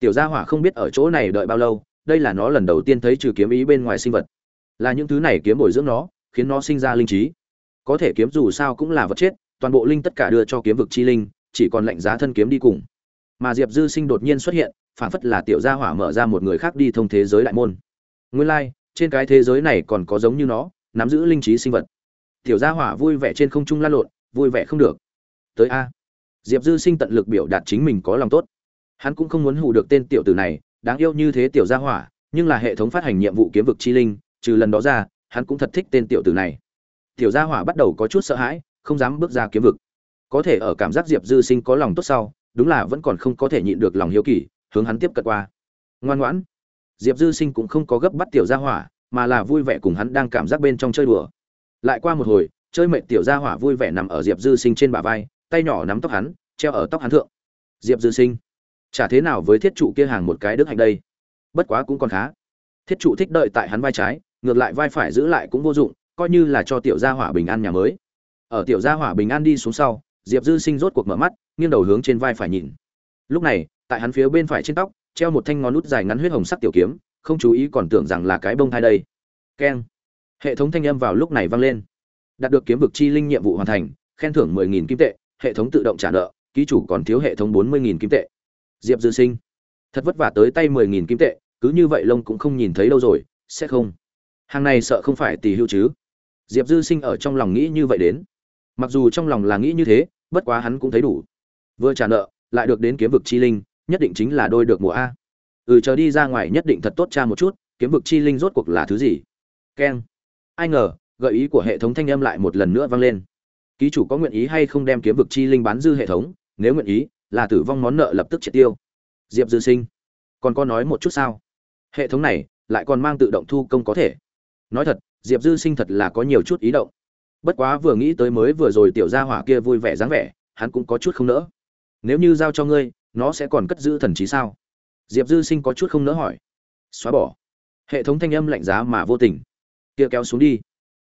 Tiểu gia hỏa không biết ở chỗ này đợi bao lâu, đây là nó lần đầu tiên thấy trừ kiếm ý bên ngoài sinh vật là những thứ này kiếm bồi dưỡng nó khiến nó sinh ra linh trí. Có thể kiếm dù sao cũng là vật chết toàn bộ linh tất cả đưa cho kiếm vực chi linh chỉ còn lệnh giá thân kiếm đi cùng. Mà diệp dư sinh đột nhiên xuất hiện phản phất là tiểu gia hỏa mở ra một người khác đi thông thế giới đại môn. Nguyên lai、like, trên cái thế giới này còn có giống như nó nắm giữ linh trí sinh vật. Tiểu gia hỏa vui vẻ trên không trung la lộn vui vẻ không được. Tới a. Diệp dư sinh tận lực biểu đạt chính mình có lòng tốt. Hắn cũng không muốn hù được tên tiểu tử này đáng yêu như thế tiểu gia hỏa nhưng là hệ thống phát hành nhiệm vụ kiếm vực chi linh trừ lần đó ra, hắn cũng thật thích tên tiểu tử này. Tiểu gia hỏa bắt đầu có chút sợ hãi, không dám bước ra kiếm vực. Có thể ở cảm giác diệp dư sinh có lòng tốt sau, đúng là vẫn còn không có thể nhịn được lòng hiếu kỳ, hướng hắn tiếp cận qua. Ngoan ngoãn. Diệp dư sinh cũng không có gấp bắt tiểu gia hỏa, mà là vui vẻ cùng hắn đang cảm giác bên trong chơi đùa. Lại qua một hồi, chơi mệt tiểu gia hỏa vui vẻ nằm ở diệp dư sinh trên bả vai, tay nhỏ nắm tóc hắn, treo ở tóc hắn thượng. Diệp dư sinh, chả thế nào với thiết trụ kia hàng một cái đức hạnh đây? Bất quá cũng còn khá. Thiết trụ thích đợi tại hắn vai trái ngược lại vai phải giữ lại cũng vô dụng, coi như là cho tiểu gia hỏa bình an nhà mới. Ở tiểu gia hỏa bình an đi xuống sau, diệp dư sinh rốt cuộc mở mắt, nghiêng đầu hướng trên vai phải nhìn. Lúc này, tại hắn phía bên phải trên tóc, treo một thanh ngón nút dài ngắn huyết hồng sắc tiểu kiếm, không chú ý còn tưởng rằng là cái bông thai đây. Keng. Hệ thống thanh âm vào lúc này vang lên. Đạt được kiếm vực chi linh nhiệm vụ hoàn thành, khen thưởng mười nghìn kim tệ, hệ thống tự động trả nợ, ký chủ còn thiếu hệ thống bốn mươi nghìn kim tệ. Diệp dư sinh. Thật vất vả tới tay mười nghìn kim tệ, cứ như vậy lông cũng không nhìn thấy đâu rồi, sẽ không hàng này sợ không phải tỷ hưu chứ? Diệp dư sinh ở trong lòng nghĩ như vậy đến. Mặc dù trong lòng là nghĩ như thế, bất quá hắn cũng thấy đủ. Vừa trả nợ, lại được đến kiếm vực chi linh, nhất định chính là đôi được mùa a. Ừ chờ đi ra ngoài nhất định thật tốt cha một chút, kiếm vực chi linh rốt cuộc là thứ gì? Keng. Ai ngờ, gợi ý của hệ thống thanh âm lại một lần nữa vang lên. Ký chủ có nguyện ý hay không đem kiếm vực chi linh bán dư hệ thống? Nếu nguyện ý, là tử vong món nợ lập tức triệt tiêu. Diệp dư sinh. Còn có nói một chút sao? Hệ thống này lại còn mang tự động thu công có thể nói thật, diệp dư sinh thật là có nhiều chút ý động. Bất quá vừa nghĩ tới mới vừa rồi tiểu gia hỏa kia vui vẻ dáng vẻ, hắn cũng có chút không nỡ. Nếu như giao cho ngươi, nó sẽ còn cất giữ thần trí sao? Diệp dư sinh có chút không nỡ hỏi. Xóa bỏ. Hệ thống thanh âm lạnh giá mà vô tình. Kia kéo xuống đi.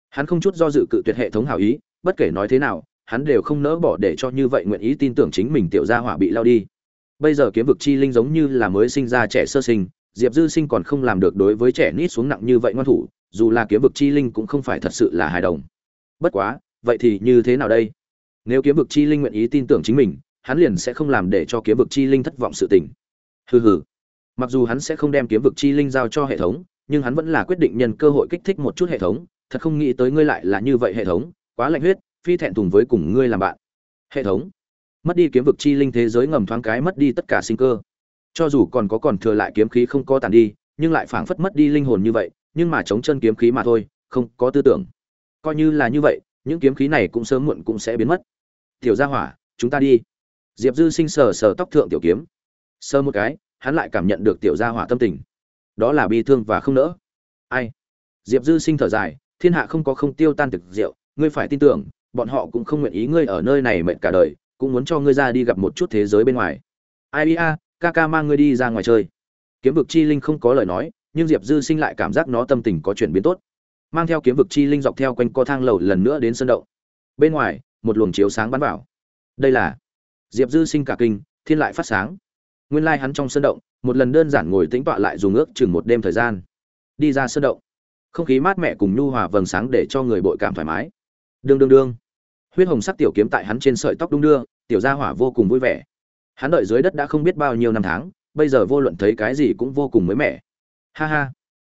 Hắn không chút do dự cự tuyệt hệ thống hảo ý, bất kể nói thế nào, hắn đều không nỡ bỏ để cho như vậy nguyện ý tin tưởng chính mình tiểu gia hỏa bị lao đi. Bây giờ kiếm vực chi linh giống như là mới sinh ra trẻ sơ sinh, diệp dư sinh còn không làm được đối với trẻ nít xuống nặng như vậy ngoan thủ dù là kiếm vực chi linh cũng không phải thật sự là hài đồng. Bất quá, vậy thì như thế nào đây? Nếu kiếm vực chi linh nguyện ý tin tưởng chính mình, hắn liền sẽ không làm để cho kiếm vực chi linh thất vọng sự tình. Hừ hừ. Mặc dù hắn sẽ không đem kiếm vực chi linh giao cho hệ thống, nhưng hắn vẫn là quyết định nhân cơ hội kích thích một chút hệ thống, thật không nghĩ tới ngươi lại là như vậy hệ thống, quá lạnh huyết, phi thẹn thùng với cùng ngươi làm bạn. Hệ thống. Mất đi kiếm vực chi linh thế giới ngầm thoáng cái mất đi tất cả sinh cơ. Cho dù còn có còn thừa lại kiếm khí không có tàn đi, nhưng lại phảng phất mất đi linh hồn như vậy nhưng mà chống chân kiếm khí mà thôi, không có tư tưởng. Coi như là như vậy, những kiếm khí này cũng sớm muộn cũng sẽ biến mất. Tiểu gia hỏa, chúng ta đi. Diệp dư sinh sờ sờ tóc thượng tiểu kiếm. Sờ một cái, hắn lại cảm nhận được tiểu gia hỏa tâm tình. Đó là bi thương và không nỡ. Ai? Diệp dư sinh thở dài, thiên hạ không có không tiêu tan thực rượu, ngươi phải tin tưởng, bọn họ cũng không nguyện ý ngươi ở nơi này mệt cả đời, cũng muốn cho ngươi ra đi gặp một chút thế giới bên ngoài. Ai ia, ca ca mang ngươi đi ra ngoài chơi. Kiếm vực chi linh không có lời nói nhưng diệp dư sinh lại cảm giác nó tâm tình có chuyển biến tốt. Mang theo kiếm vực chi linh dọc theo quanh co thang lầu lần nữa đến sân động. Bên ngoài, một luồng chiếu sáng bắn vào. Đây là diệp dư sinh cả kinh, thiên lại phát sáng. Nguyên lai hắn trong sân động, một lần đơn giản ngồi tĩnh tọa lại dùng ước chừng một đêm thời gian. Đi ra sân động. Không khí mát mẻ cùng nhu hòa vầng sáng để cho người bội cảm thoải mái. Đương đương đương. Huyết hồng sắc tiểu kiếm tại hắn trên sợi tóc đung đưa, tiểu gia hỏa vô cùng vui vẻ. Hắn đợi dưới đất đã không biết bao nhiêu năm tháng, bây giờ vô luận thấy cái gì cũng vô cùng mới mẻ ha ha.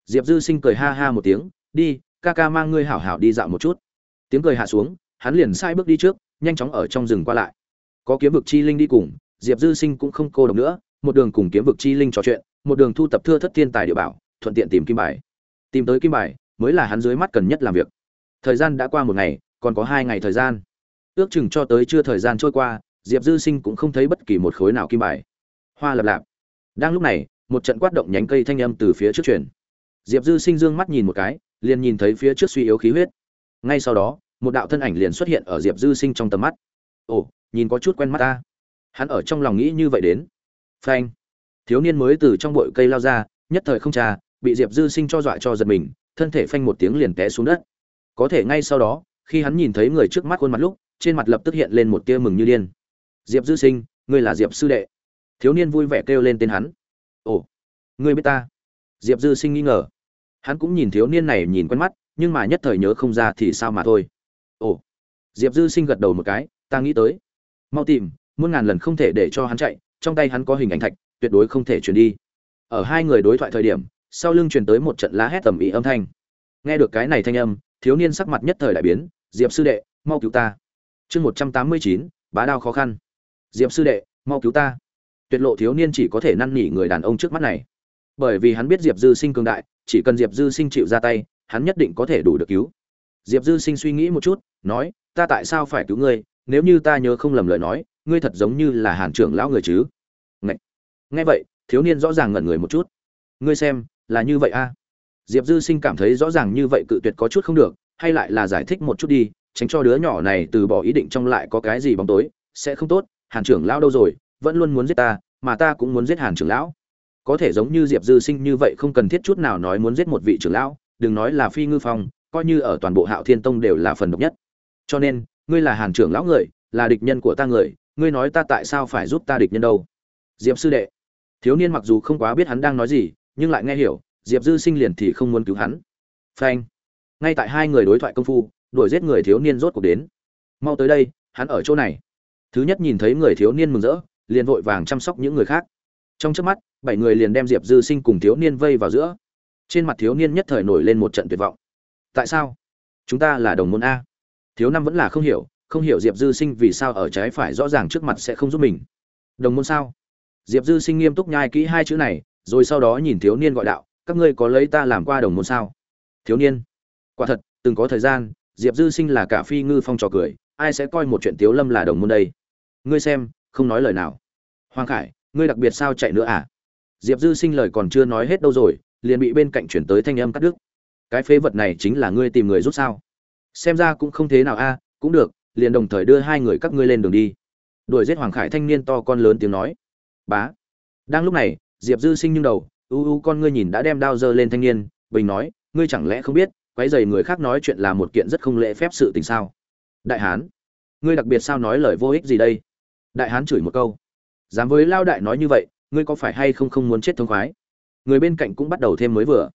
Diệp dư sinh cười ha ha một tiếng, đi, ca ca mang ngươi hảo hảo đi dạo một chút. Tiếng cười hạ xuống, hắn liền sai bước đi trước, nhanh chóng ở trong rừng qua lại. Có kiếm vực chi linh đi cùng, diệp dư sinh cũng không cô độc nữa, một đường cùng kiếm vực chi linh trò chuyện, một đường thu tập thưa thất thiên tài địa bảo, thuận tiện tìm kim bài. Tìm tới kim bài, mới là hắn dưới mắt cần nhất làm việc. Thời gian đã qua một ngày, còn có hai ngày thời gian. Ước chừng cho tới chưa thời gian trôi qua, diệp dư sinh cũng không thấy bất kỳ một khối nào kim bài. Hoa lập lạp. Đang lúc này một trận quát động nhánh cây thanh âm từ phía trước truyền. Diệp dư sinh dương mắt nhìn một cái, liền nhìn thấy phía trước suy yếu khí huyết. Ngay sau đó, một đạo thân ảnh liền xuất hiện ở diệp dư sinh trong tầm mắt. Ồ, nhìn có chút quen mắt ta. Hắn ở trong lòng nghĩ như vậy đến. Phanh. Thiếu niên mới từ trong bụi cây lao ra, nhất thời không trà, bị diệp dư sinh cho dọa cho giật mình, thân thể phanh một tiếng liền té xuống đất. Có thể ngay sau đó, khi hắn nhìn thấy người trước mắt khuôn mặt lúc, trên mặt lập tức hiện lên một tia mừng như điên. Diệp dư sinh, ngươi là diệp sư đệ. Thiếu niên vui vẻ kêu lên tên hắn ồ, ngươi biết ta? Diệp dư sinh nghi ngờ. Hắn cũng nhìn thiếu niên này nhìn quen mắt, nhưng mà nhất thời nhớ không ra thì sao mà thôi. Ồ, diệp dư sinh gật đầu một cái, ta nghĩ tới. Mau tìm, muôn ngàn lần không thể để cho hắn chạy, trong tay hắn có hình ảnh thạch, tuyệt đối không thể chuyển đi. Ở hai người đối thoại thời điểm, sau lưng truyền tới một trận lá hét tầm ý âm thanh. Nghe được cái này thanh âm, thiếu niên sắc mặt nhất thời đại biến, diệp sư đệ, mau cứu ta. Chương một trăm tám mươi chín, bá đao khó khăn. Diệp sư đệ, mau cứu ta tuyệt lộ thiếu niên chỉ có thể năn nỉ người đàn ông trước mắt này. Bởi vì hắn biết diệp dư sinh cường đại, chỉ cần diệp dư sinh chịu ra tay, hắn nhất định có thể đủ được cứu. Diệp dư sinh suy nghĩ một chút, nói, ta tại sao phải cứu ngươi? Nếu như ta nhớ không lầm lời nói, ngươi thật giống như là hàn trưởng lão người chứ? Ngậy! nghe vậy, thiếu niên rõ ràng ngẩn người một chút. Ngươi xem, là như vậy a? À? diệp dư sinh cảm thấy rõ ràng như vậy cự tuyệt có chút không được, hay lại là giải thích một chút đi, tránh cho đứa nhỏ này từ bỏ ý định trong lại có cái gì bóng tối, sẽ không tốt, hàn trưởng lão đâu rồi vẫn luôn muốn giết ta, mà ta cũng muốn giết hàn trưởng lão. Có thể giống như diệp dư sinh như vậy không cần thiết chút nào nói muốn giết một vị trưởng lão, đừng nói là phi ngư phong, coi như ở toàn bộ hạo thiên tông đều là phần độc nhất. Cho nên, ngươi là hàn trưởng lão người, là địch nhân của ta người, ngươi nói ta tại sao phải giúp ta địch nhân đâu? Diệp sư đệ. Thiếu niên mặc dù không quá biết hắn đang nói gì, nhưng lại nghe hiểu, diệp dư sinh liền thì không muốn cứu hắn. Phanh. Ngay tại hai người đối thoại công phu, đuổi giết người thiếu niên rốt cuộc đến. Mau tới đây, hắn ở chỗ này. Thứ nhất nhìn thấy người thiếu niên mừng rỡ liền vội vàng chăm sóc những người khác. Trong trước mắt, bảy người liền đem diệp dư sinh cùng thiếu niên vây vào giữa. Trên mặt thiếu niên nhất thời nổi lên một trận tuyệt vọng. Tại sao? Chúng ta là đồng môn a. Thiếu năm vẫn là không hiểu không hiểu diệp dư sinh vì sao ở trái phải rõ ràng trước mặt sẽ không giúp mình. Đồng môn sao? Diệp dư sinh nghiêm túc nhai kỹ hai chữ này, rồi sau đó nhìn thiếu niên gọi đạo, các ngươi có lấy ta làm qua đồng môn sao? Thiếu niên, quả thật, từng có thời gian, diệp dư sinh là cả phi ngư phong trò cười, ai sẽ coi một chuyện tiếu lâm là đồng môn đây? Ngươi xem không nói lời nào. Hoàng khải, ngươi đặc biệt sao chạy nữa à? Diệp dư sinh lời còn chưa nói hết đâu rồi, liền bị bên cạnh chuyển tới thanh âm cắt đứt. Cái phế vật này chính là ngươi tìm người rút sao? Xem ra cũng không thế nào a, cũng được, liền đồng thời đưa hai người các ngươi lên đường đi. Đuổi giết hoàng khải thanh niên to con lớn tiếng nói. Bá. Đang lúc này, diệp dư sinh nhưng đầu, u u, con ngươi nhìn đã đem đao dơ lên thanh niên, bình nói, ngươi chẳng lẽ không biết, quấy dày người khác nói chuyện là một kiện rất không lễ phép sự tình sao? Đại hán, ngươi đặc biệt sao nói lời vô ích gì đây? Đại hán chửi một câu. Dám với lao đại nói như vậy, ngươi có phải hay không không muốn chết thông khoái? Người bên cạnh cũng bắt đầu thêm mới vừa.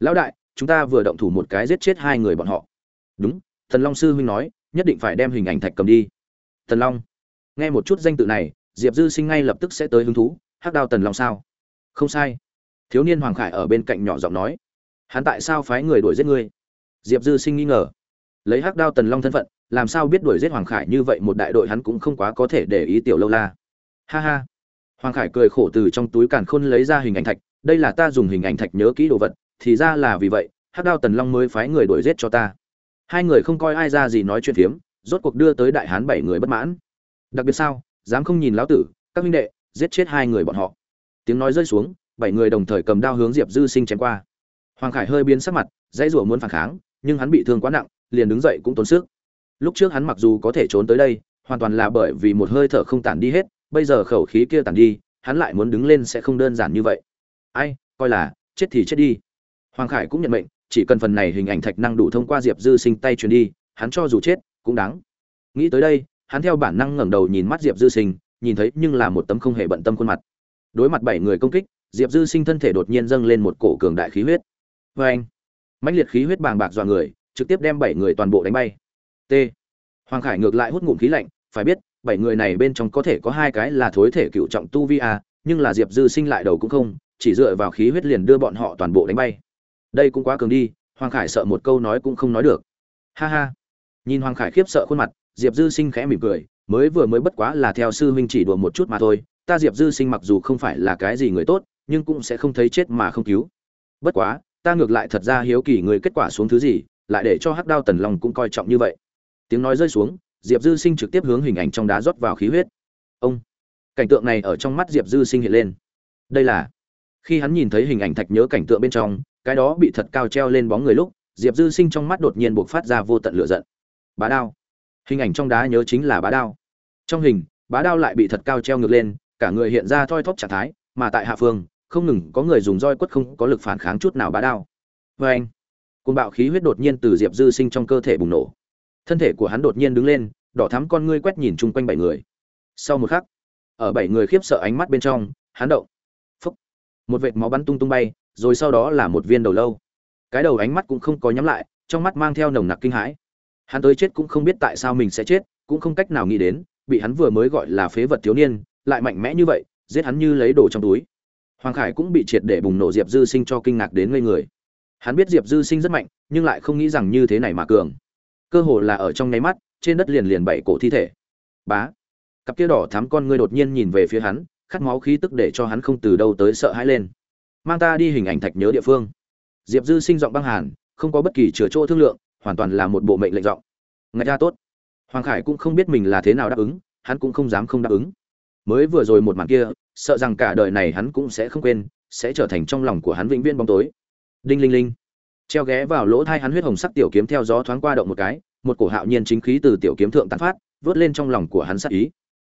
Lão đại, chúng ta vừa động thủ một cái giết chết hai người bọn họ. Đúng, thần long sư huynh nói, nhất định phải đem hình ảnh thạch cầm đi. Thần long, nghe một chút danh tự này, diệp dư sinh ngay lập tức sẽ tới hứng thú, hắc đao tần long sao? Không sai. Thiếu niên hoàng khải ở bên cạnh nhỏ giọng nói, hắn tại sao phái người đuổi giết ngươi? Diệp dư sinh nghi ngờ. Lấy hắc đao tần long thân phận làm sao biết đuổi giết hoàng khải như vậy một đại đội hắn cũng không quá có thể để ý tiểu lâu la. Ha ha. Hoàng khải cười khổ từ trong túi càn khôn lấy ra hình ảnh thạch, đây là ta dùng hình ảnh thạch nhớ kỹ đồ vật, thì ra là vì vậy, hắc đao tần long mới phái người đuổi giết cho ta. Hai người không coi ai ra gì nói chuyện phiếm, rốt cuộc đưa tới đại hán bảy người bất mãn. Đặc biệt sao, dám không nhìn lão tử, các huynh đệ, giết chết hai người bọn họ. Tiếng nói rơi xuống, bảy người đồng thời cầm đao hướng diệp dư sinh chém qua. Hoàng khải hơi biến sắc mặt, dãy rủa muốn phản kháng, nhưng hắn bị thương quá nặng, liền đứng dậy cũng tốn sức lúc trước hắn mặc dù có thể trốn tới đây, hoàn toàn là bởi vì một hơi thở không tản đi hết, bây giờ khẩu khí kia tản đi, hắn lại muốn đứng lên sẽ không đơn giản như vậy. Ai, coi là, chết thì chết đi. Hoàng khải cũng nhận mệnh, chỉ cần phần này hình ảnh thạch năng đủ thông qua diệp dư sinh tay truyền đi, hắn cho dù chết, cũng đáng. Nghĩ tới đây, hắn theo bản năng ngẩng đầu nhìn mắt diệp dư sinh, nhìn thấy nhưng là một tấm không hề bận tâm khuôn mặt. Đối mặt bảy người công kích, diệp dư sinh thân thể đột nhiên dâng lên một cổ cường đại khí huyết. Vê anh mãnh liệt khí huyết bàng bạc dọa người, trực tiếp đem bảy người toàn bộ đánh bay t. Hoàng khải ngược lại hút ngụm khí lạnh, phải biết, bảy người này bên trong có thể có hai cái là thối thể cựu trọng tu vi a, nhưng là diệp dư sinh lại đầu cũng không, chỉ dựa vào khí huyết liền đưa bọn họ toàn bộ đánh bay. Đây cũng quá cường đi, hoàng khải sợ một câu nói cũng không nói được. Ha ha. Nhìn hoàng khải khiếp sợ khuôn mặt, diệp dư sinh khẽ mỉm cười, mới vừa mới bất quá là theo sư huynh chỉ đùa một chút mà thôi, ta diệp dư sinh mặc dù không phải là cái gì người tốt, nhưng cũng sẽ không thấy chết mà không cứu. Bất quá, ta ngược lại thật ra hiếu kỳ người kết quả xuống thứ gì, lại để cho hắc đao tần long cũng coi trọng như vậy tiếng nói rơi xuống, diệp dư sinh trực tiếp hướng hình ảnh trong đá rót vào khí huyết. Ông, cảnh tượng này ở trong mắt diệp dư sinh hiện lên. Đây là, khi hắn nhìn thấy hình ảnh thạch nhớ cảnh tượng bên trong, cái đó bị thật cao treo lên bóng người lúc, diệp dư sinh trong mắt đột nhiên buộc phát ra vô tận lửa giận. Bá đao. Hình ảnh trong đá nhớ chính là bá đao. Trong hình, bá đao lại bị thật cao treo ngược lên, cả người hiện ra thoi thóp trạng thái, mà tại hạ phương, không ngừng có người dùng roi quất không có lực phản kháng chút nào bá đao. Vâng. Vê anh côn bạo khí huyết đột nhiên từ diệp dư sinh trong cơ thể bùng nổ thân thể của hắn đột nhiên đứng lên, đỏ thắm con ngươi quét nhìn chung quanh bảy người. Sau một khắc, ở bảy người khiếp sợ ánh mắt bên trong, hắn động. Phúc. Một vệt máu bắn tung tung bay, rồi sau đó là một viên đầu lâu. Cái đầu ánh mắt cũng không có nhắm lại, trong mắt mang theo nồng nặc kinh hãi. Hắn tới chết cũng không biết tại sao mình sẽ chết, cũng không cách nào nghĩ đến, bị hắn vừa mới gọi là phế vật thiếu niên, lại mạnh mẽ như vậy, giết hắn như lấy đồ trong túi. Hoàng khải cũng bị triệt để bùng nổ diệp dư sinh cho kinh ngạc đến ngây người. Hắn biết diệp dư sinh rất mạnh, nhưng lại không nghĩ rằng như thế này mà cường cơ hồ là ở trong nháy mắt, trên đất liền liền bảy cổ thi thể. Bá. Cặp kia đỏ thắm con ngươi đột nhiên nhìn về phía hắn, khát máu khí tức để cho hắn không từ đâu tới sợ hãi lên. Mang ta đi hình ảnh thạch nhớ địa phương. Diệp dư sinh giọng băng hàn, không có bất kỳ chừa chỗ thương lượng, hoàn toàn là một bộ mệnh lệnh giọng. Ngạch ra tốt. Hoàng khải cũng không biết mình là thế nào đáp ứng, hắn cũng không dám không đáp ứng. Mới vừa rồi một màn kia, sợ rằng cả đời này hắn cũng sẽ không quên, sẽ trở thành trong lòng của hắn vĩnh viễn bóng tối. Đinh linh linh treo ghé vào lỗ thai hắn huyết hồng sắc tiểu kiếm theo gió thoáng qua động một cái, một cổ hạo nhiên chính khí từ tiểu kiếm thượng tán phát, vớt lên trong lòng của hắn sắc ý.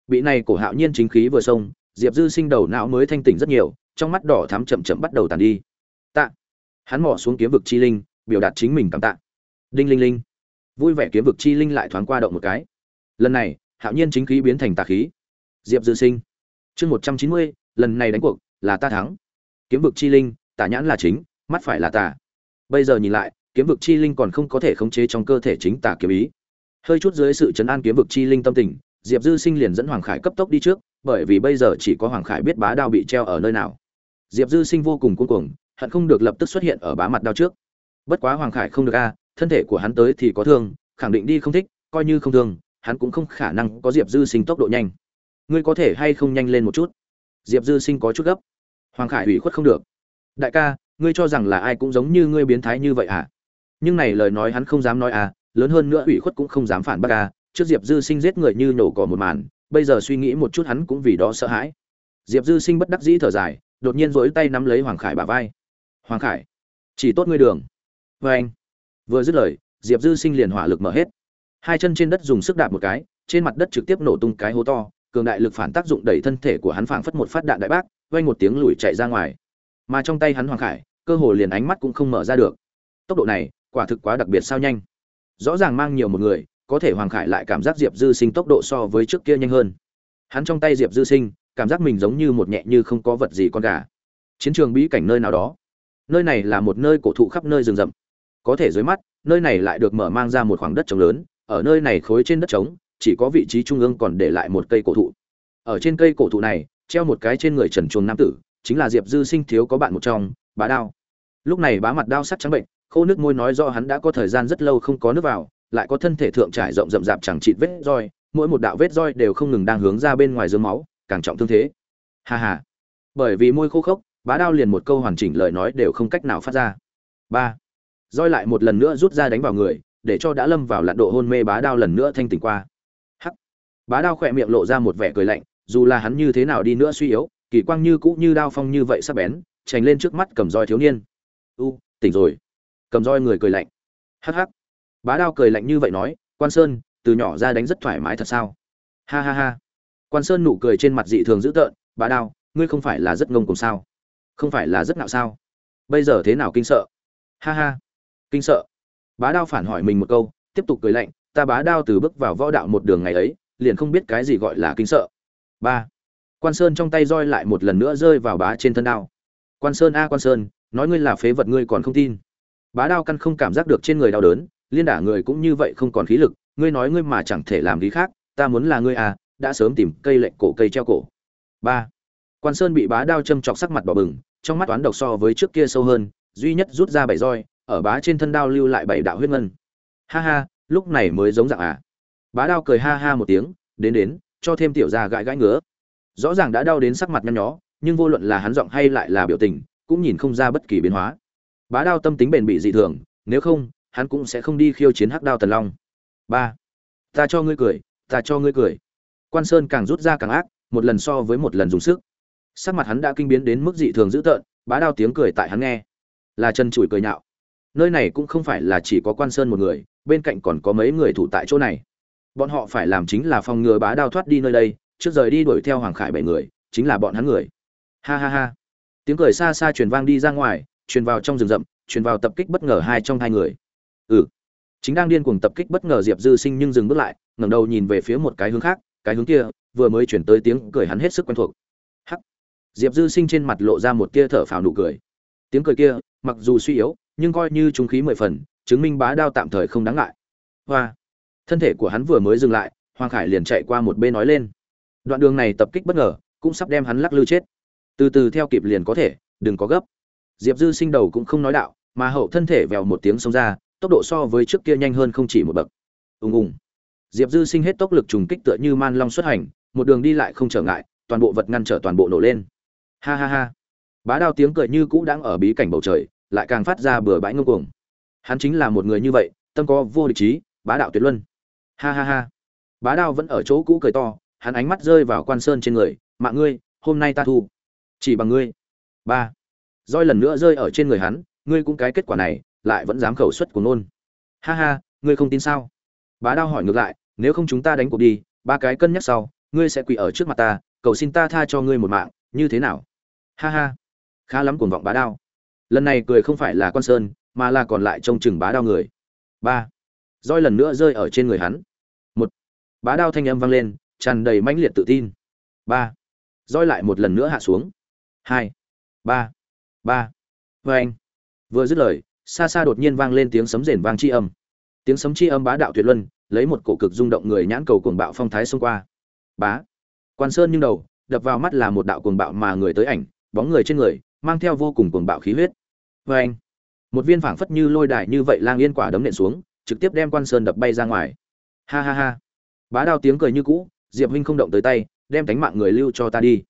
Bị này cổ hạo nhiên chính khí vừa xông, diệp dư sinh đầu não mới thanh tỉnh rất nhiều, trong mắt đỏ thắm chậm chậm bắt đầu tàn đi. Tạ. Hắn mò xuống kiếm vực chi linh, biểu đạt chính mình cảm tạ. Đinh linh linh. Vui vẻ kiếm vực chi linh lại thoáng qua động một cái. Lần này, hạo nhiên chính khí biến thành tà khí. Diệp dư sinh. Chương một trăm chín mươi, lần này đánh cuộc, là ta thắng. Kiếm vực chi linh, tả nhãn là chính, mắt phải là tà bây giờ nhìn lại, kiếm vực chi linh còn không có thể khống chế trong cơ thể chính tà kiếm ý. Hơi chút dưới sự chấn an kiếm vực chi linh tâm tình, diệp dư sinh liền dẫn hoàng khải cấp tốc đi trước, bởi vì bây giờ chỉ có hoàng khải biết bá đao bị treo ở nơi nào. Diệp dư sinh vô cùng cuống cuồng, hận không được lập tức xuất hiện ở bá mặt đao trước. Bất quá hoàng khải không được a, thân thể của hắn tới thì có thương, khẳng định đi không thích, coi như không thương, hắn cũng không khả năng có diệp dư sinh tốc độ nhanh. Ngươi có thể hay không nhanh lên một chút? Diệp dư sinh có chút gấp. Hoàng khải ủy khuất không được. Đại ca ngươi cho rằng là ai cũng giống như ngươi biến thái như vậy à? Nhưng này lời nói hắn không dám nói à lớn hơn nữa ủy khuất cũng không dám phản bác à trước diệp dư sinh giết người như nổ cỏ một màn, bây giờ suy nghĩ một chút hắn cũng vì đó sợ hãi. Diệp dư sinh bất đắc dĩ thở dài, đột nhiên rỗi tay nắm lấy hoàng khải bả vai. Hoàng khải, chỉ tốt ngươi đường. Vê anh. Vừa dứt lời, diệp dư sinh liền hỏa lực mở hết. Hai chân trên đất dùng sức đạp một cái, trên mặt đất trực tiếp nổ tung cái hố to, cường đại lực phản tác dụng đẩy thân thể của hắn phảng phất một phát đạn đại bác, vang một tiếng lùi chạy ra ngoài. Mà trong tay hắn hoàng khải cơ hồ liền ánh mắt cũng không mở ra được. Tốc độ này, quả thực quá đặc biệt sao nhanh. Rõ ràng mang nhiều một người, có thể hoàng khải lại cảm giác diệp dư sinh tốc độ so với trước kia nhanh hơn. Hắn trong tay diệp dư sinh, cảm giác mình giống như một nhẹ như không có vật gì con gà. Chiến trường bí cảnh nơi nào đó. Nơi này là một nơi cổ thụ khắp nơi rừng rậm. Có thể dưới mắt, nơi này lại được mở mang ra một khoảng đất trống lớn, ở nơi này khối trên đất trống, chỉ có vị trí trung ương còn để lại một cây cổ thụ. Ở trên cây cổ thụ này, treo một cái trên người trần chuồng nam tử, chính là diệp dư sinh thiếu có bạn một trong, bá đao lúc này bá mặt đao sắc trắng bệnh, khô nước môi nói do hắn đã có thời gian rất lâu không có nước vào, lại có thân thể thượng trải rộng rậm rạp chẳng chịt vết roi, mỗi một đạo vết roi đều không ngừng đang hướng ra bên ngoài dưới máu, càng trọng thương thế. Ha ha. Bởi vì môi khô khốc, bá đao liền một câu hoàn chỉnh lời nói đều không cách nào phát ra. Ba. Roi lại một lần nữa rút ra đánh vào người, để cho đã lâm vào lặn độ hôn mê bá đao lần nữa thanh tỉnh qua. Hắc. Bá đao khỏe miệng lộ ra một vẻ cười lạnh, dù là hắn như thế nào đi nữa suy yếu, kỳ quang như cũ như đao phong như vậy sắp bén trành lên trước mắt cầm roi thiếu niên u, tỉnh rồi. Cầm roi người cười lạnh. Hắc hắc. Bá đao cười lạnh như vậy nói, quan sơn, từ nhỏ ra đánh rất thoải mái thật sao? Ha ha ha. Quan sơn nụ cười trên mặt dị thường dữ tợn, bá đao, ngươi không phải là rất ngông cùng sao? Không phải là rất ngạo sao? Bây giờ thế nào kinh sợ? Ha ha. Kinh sợ. Bá đao phản hỏi mình một câu, tiếp tục cười lạnh, ta bá đao từ bước vào võ đạo một đường ngày ấy, liền không biết cái gì gọi là kinh sợ. Ba. Quan sơn trong tay roi lại một lần nữa rơi vào bá trên thân đao. Quan sơn a, quan sơn nói ngươi là phế vật ngươi còn không tin. Bá đao căn không cảm giác được trên người đau đớn, liên đả người cũng như vậy không còn khí lực, ngươi nói ngươi mà chẳng thể làm lý khác, ta muốn là ngươi à đã sớm tìm cây lệnh cổ cây treo cổ. Ba. Quan sơn bị bá đao châm chọc sắc mặt bỏ bừng, trong mắt toán độc so với trước kia sâu hơn, duy nhất rút ra bảy roi, ở bá trên thân đao lưu lại bảy đạo huyết ngân. Ha ha, lúc này mới giống dạng à. Bá đao cười ha ha một tiếng, đến đến, cho thêm tiểu ra gãi gãi ngứa. Rõ ràng đã đau đến sắc mặt nhăn nhó, nhưng vô luận là hắn giọng hay lại là biểu tình cũng nhìn không ra bất kỳ biến hóa. Bá đao tâm tính bền bị dị thường, nếu không, hắn cũng sẽ không đi khiêu chiến hắc đao tần long. Ba, ta cho ngươi cười, ta cho ngươi cười. Quan sơn càng rút ra càng ác, một lần so với một lần dùng sức. Sắc mặt hắn đã kinh biến đến mức dị thường dữ tợn, bá đao tiếng cười tại hắn nghe. Là chân chùi cười nhạo. Nơi này cũng không phải là chỉ có quan sơn một người, bên cạnh còn có mấy người thủ tại chỗ này. Bọn họ phải làm chính là phòng ngừa bá đao thoát đi nơi đây, trước rời đi đuổi theo hoàng khải bảy người, chính là bọn hắn người. Ha ha ha tiếng cười xa xa truyền vang đi ra ngoài, truyền vào trong rừng rậm, truyền vào tập kích bất ngờ hai trong hai người. Ừ. Chính đang điên cuồng tập kích bất ngờ diệp dư sinh nhưng dừng bước lại, ngẩng đầu nhìn về phía một cái hướng khác, cái hướng kia, vừa mới chuyển tới tiếng cười hắn hết sức quen thuộc. Hắc. Diệp dư sinh trên mặt lộ ra một tia thở phào nụ cười. Tiếng cười kia, mặc dù suy yếu, nhưng coi như trúng khí mười phần, chứng minh bá đao tạm thời không đáng ngại. Hoa. Thân thể của hắn vừa mới dừng lại, hoàng khải liền chạy qua một bên nói lên. Đoạn đường này tập kích bất ngờ, cũng sắp đem hắn lắc lư chết từ từ theo kịp liền có thể, đừng có gấp. Diệp dư sinh đầu cũng không nói đạo, mà hậu thân thể vèo một tiếng xông ra, tốc độ so với trước kia nhanh hơn không chỉ một bậc. Ùng ùng. Diệp dư sinh hết tốc lực trùng kích tựa như man long xuất hành, một đường đi lại không trở ngại, toàn bộ vật ngăn trở toàn bộ nổ lên. Ha ha ha. Bá đao tiếng cười như cũ đang ở bí cảnh bầu trời, lại càng phát ra bừa bãi ngông cuồng. Hắn chính là một người như vậy, tâm có vô địch trí, bá đạo tuyệt luân. Ha ha ha. Bá đao vẫn ở chỗ cũ cười to, hắn ánh mắt rơi vào quan sơn trên người, mạng ngươi, hôm nay ta thu chỉ bằng ngươi. Ba. Roi lần nữa rơi ở trên người hắn, ngươi cũng cái kết quả này, lại vẫn dám khẩu xuất của nôn ha ha, ngươi không tin sao? Bá đao hỏi ngược lại, nếu không chúng ta đánh cuộc đi, ba cái cân nhắc sau, ngươi sẽ quỳ ở trước mặt ta, cầu xin ta tha cho ngươi một mạng, như thế nào? Ha ha. Khá lắm cuồng vọng bá đao. Lần này cười không phải là con sơn, mà là còn lại trông chừng bá đao người. Ba. Roi lần nữa rơi ở trên người hắn. Một. Bá đao thanh âm vang lên, tràn đầy mãnh liệt tự tin. Ba. Roi lại một lần nữa hạ xuống hai, ba ba. Vê anh, vừa dứt lời, xa xa đột nhiên vang lên tiếng sấm rền vang chi âm. Tiếng sấm chi âm bá đạo tuyệt luân, lấy một cổ cực rung động người nhãn cầu cuồng bạo phong thái xông qua. Bá. Quan sơn nhưng đầu, đập vào mắt là một đạo cuồng bạo mà người tới ảnh, bóng người trên người, mang theo vô cùng cuồng bạo khí huyết. Vê anh, một viên phảng phất như lôi đài như vậy lang yên quả đấm nện xuống, trực tiếp đem quan sơn đập bay ra ngoài. Ha ha ha. Bá đao tiếng cười như cũ, diệp huynh không động tới tay, đem tánh mạng người lưu cho ta đi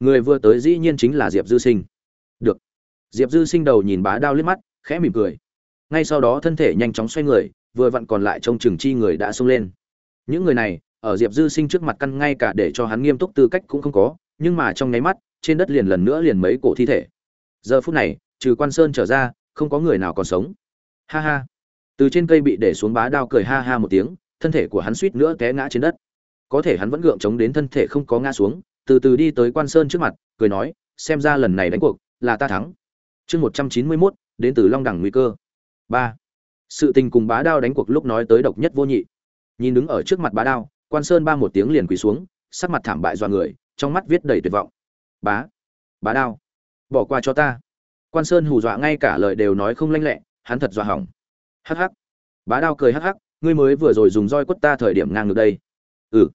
người vừa tới dĩ nhiên chính là diệp dư sinh. Được. Diệp dư sinh đầu nhìn bá đao liếc mắt, khẽ mỉm cười. Ngay sau đó thân thể nhanh chóng xoay người, vừa vặn còn lại trong trường chi người đã xông lên. Những người này, ở diệp dư sinh trước mặt căn ngay cả để cho hắn nghiêm túc tư cách cũng không có, nhưng mà trong nháy mắt, trên đất liền lần nữa liền mấy cổ thi thể. Giờ phút này, trừ quan sơn trở ra, không có người nào còn sống. Ha ha. Từ trên cây bị để xuống bá đao cười ha ha một tiếng, thân thể của hắn suýt nữa té ngã trên đất. Có thể hắn vẫn gượng chống đến thân thể không có ngã xuống từ từ đi tới quan sơn trước mặt, cười nói, xem ra lần này đánh cuộc là ta thắng. Chương một trăm chín mươi mốt, đến từ long đẳng nguy cơ. Ba. Sự tình cùng bá đao đánh cuộc lúc nói tới độc nhất vô nhị. Nhìn đứng ở trước mặt bá đao, quan sơn ba một tiếng liền quỳ xuống, sắc mặt thảm bại dọa người, trong mắt viết đầy tuyệt vọng. Bá. Bá đao. Bỏ qua cho ta. Quan sơn hù dọa ngay cả lời đều nói không lanh lẹ, hắn thật dọa hỏng. Hắc hắc. Bá đao cười hắc hắc, ngươi mới vừa rồi dùng roi quất ta thời điểm ngang ngược đây. Ừ.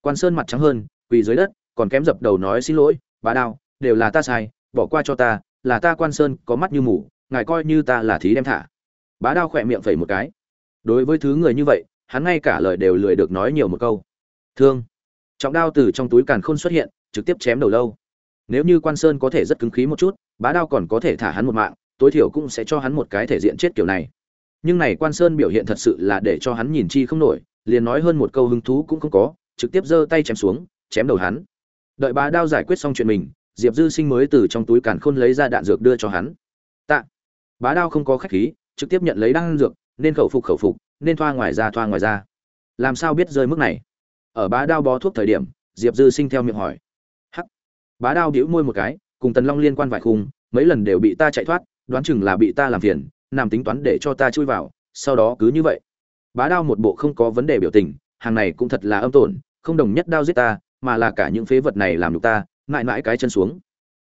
Quan sơn mặt trắng hơn, quỳ dưới đất còn kém dập đầu nói xin lỗi, bá đao, đều là ta sai, bỏ qua cho ta, là ta quan sơn, có mắt như mù, ngài coi như ta là thí đem thả. Bá đao khỏe miệng phẩy một cái. Đối với thứ người như vậy, hắn ngay cả lời đều lười được nói nhiều một câu. Thương. Trọng đao từ trong túi càn khôn xuất hiện, trực tiếp chém đầu lâu. Nếu như quan sơn có thể rất cứng khí một chút, bá đao còn có thể thả hắn một mạng, tối thiểu cũng sẽ cho hắn một cái thể diện chết kiểu này. Nhưng này quan sơn biểu hiện thật sự là để cho hắn nhìn chi không nổi, liền nói hơn một câu hứng thú cũng không có, trực tiếp giơ tay chém xuống, chém đầu hắn đợi bá đao giải quyết xong chuyện mình, diệp dư sinh mới từ trong túi càn khôn lấy ra đạn dược đưa cho hắn. Tạ. Bá đao không có khách khí, trực tiếp nhận lấy đan dược, nên khẩu phục khẩu phục, nên thoa ngoài ra, thoa ngoài ra. Làm sao biết rơi mức này? Ở bá đao bó thuốc thời điểm, diệp dư sinh theo miệng hỏi. Hắc. Bá đao đĩu môi một cái, cùng tần long liên quan vài khung, mấy lần đều bị ta chạy thoát, đoán chừng là bị ta làm phiền, nằm tính toán để cho ta chui vào, sau đó cứ như vậy. Bá đao một bộ không có vấn đề biểu tình, hàng này cũng thật là âm tổn, không đồng nhất đao giết ta mà là cả những phế vật này làm nhục ta, mãi mãi cái chân xuống.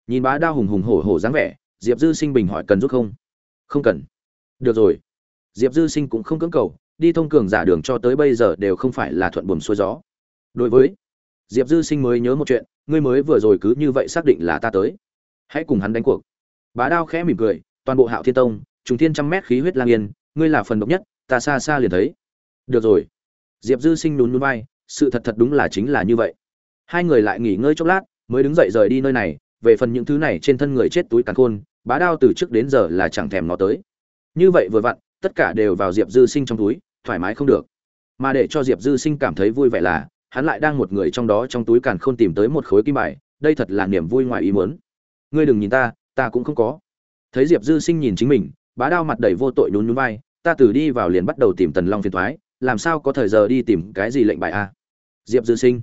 Nhìn bá đao hùng hùng hổ hổ dáng vẻ, diệp dư sinh bình hỏi cần giúp không? Không cần. Được rồi. Diệp dư sinh cũng không cưỡng cầu, đi thông cường giả đường cho tới bây giờ đều không phải là thuận buồm xuôi gió. Đối với diệp dư sinh mới nhớ một chuyện, ngươi mới vừa rồi cứ như vậy xác định là ta tới. Hãy cùng hắn đánh cuộc. Bá đao khẽ mỉm cười, toàn bộ hạo thiên tông, trùng thiên trăm mét khí huyết lang yên, ngươi là phần độc nhất, ta xa xa liền thấy. Được rồi. Diệp dư sinh nhún nhún vai, sự thật thật đúng là chính là như vậy hai người lại nghỉ ngơi chốc lát, mới đứng dậy rời đi nơi này, về phần những thứ này trên thân người chết túi càn khôn, bá đao từ trước đến giờ là chẳng thèm nó tới. Như vậy vừa vặn, tất cả đều vào diệp dư sinh trong túi, thoải mái không được. Mà để cho diệp dư sinh cảm thấy vui vẻ là, hắn lại đang một người trong đó trong túi càn khôn tìm tới một khối kim bài, đây thật là niềm vui ngoài ý muốn. Ngươi đừng nhìn ta ta cũng không có. Thấy diệp dư sinh nhìn chính mình, bá đao mặt đầy vô tội nhún nhún vai, ta từ đi vào liền bắt đầu tìm tần long phiền thoái làm sao có thời giờ đi tìm cái gì lệnh bài a diệp dư sinh.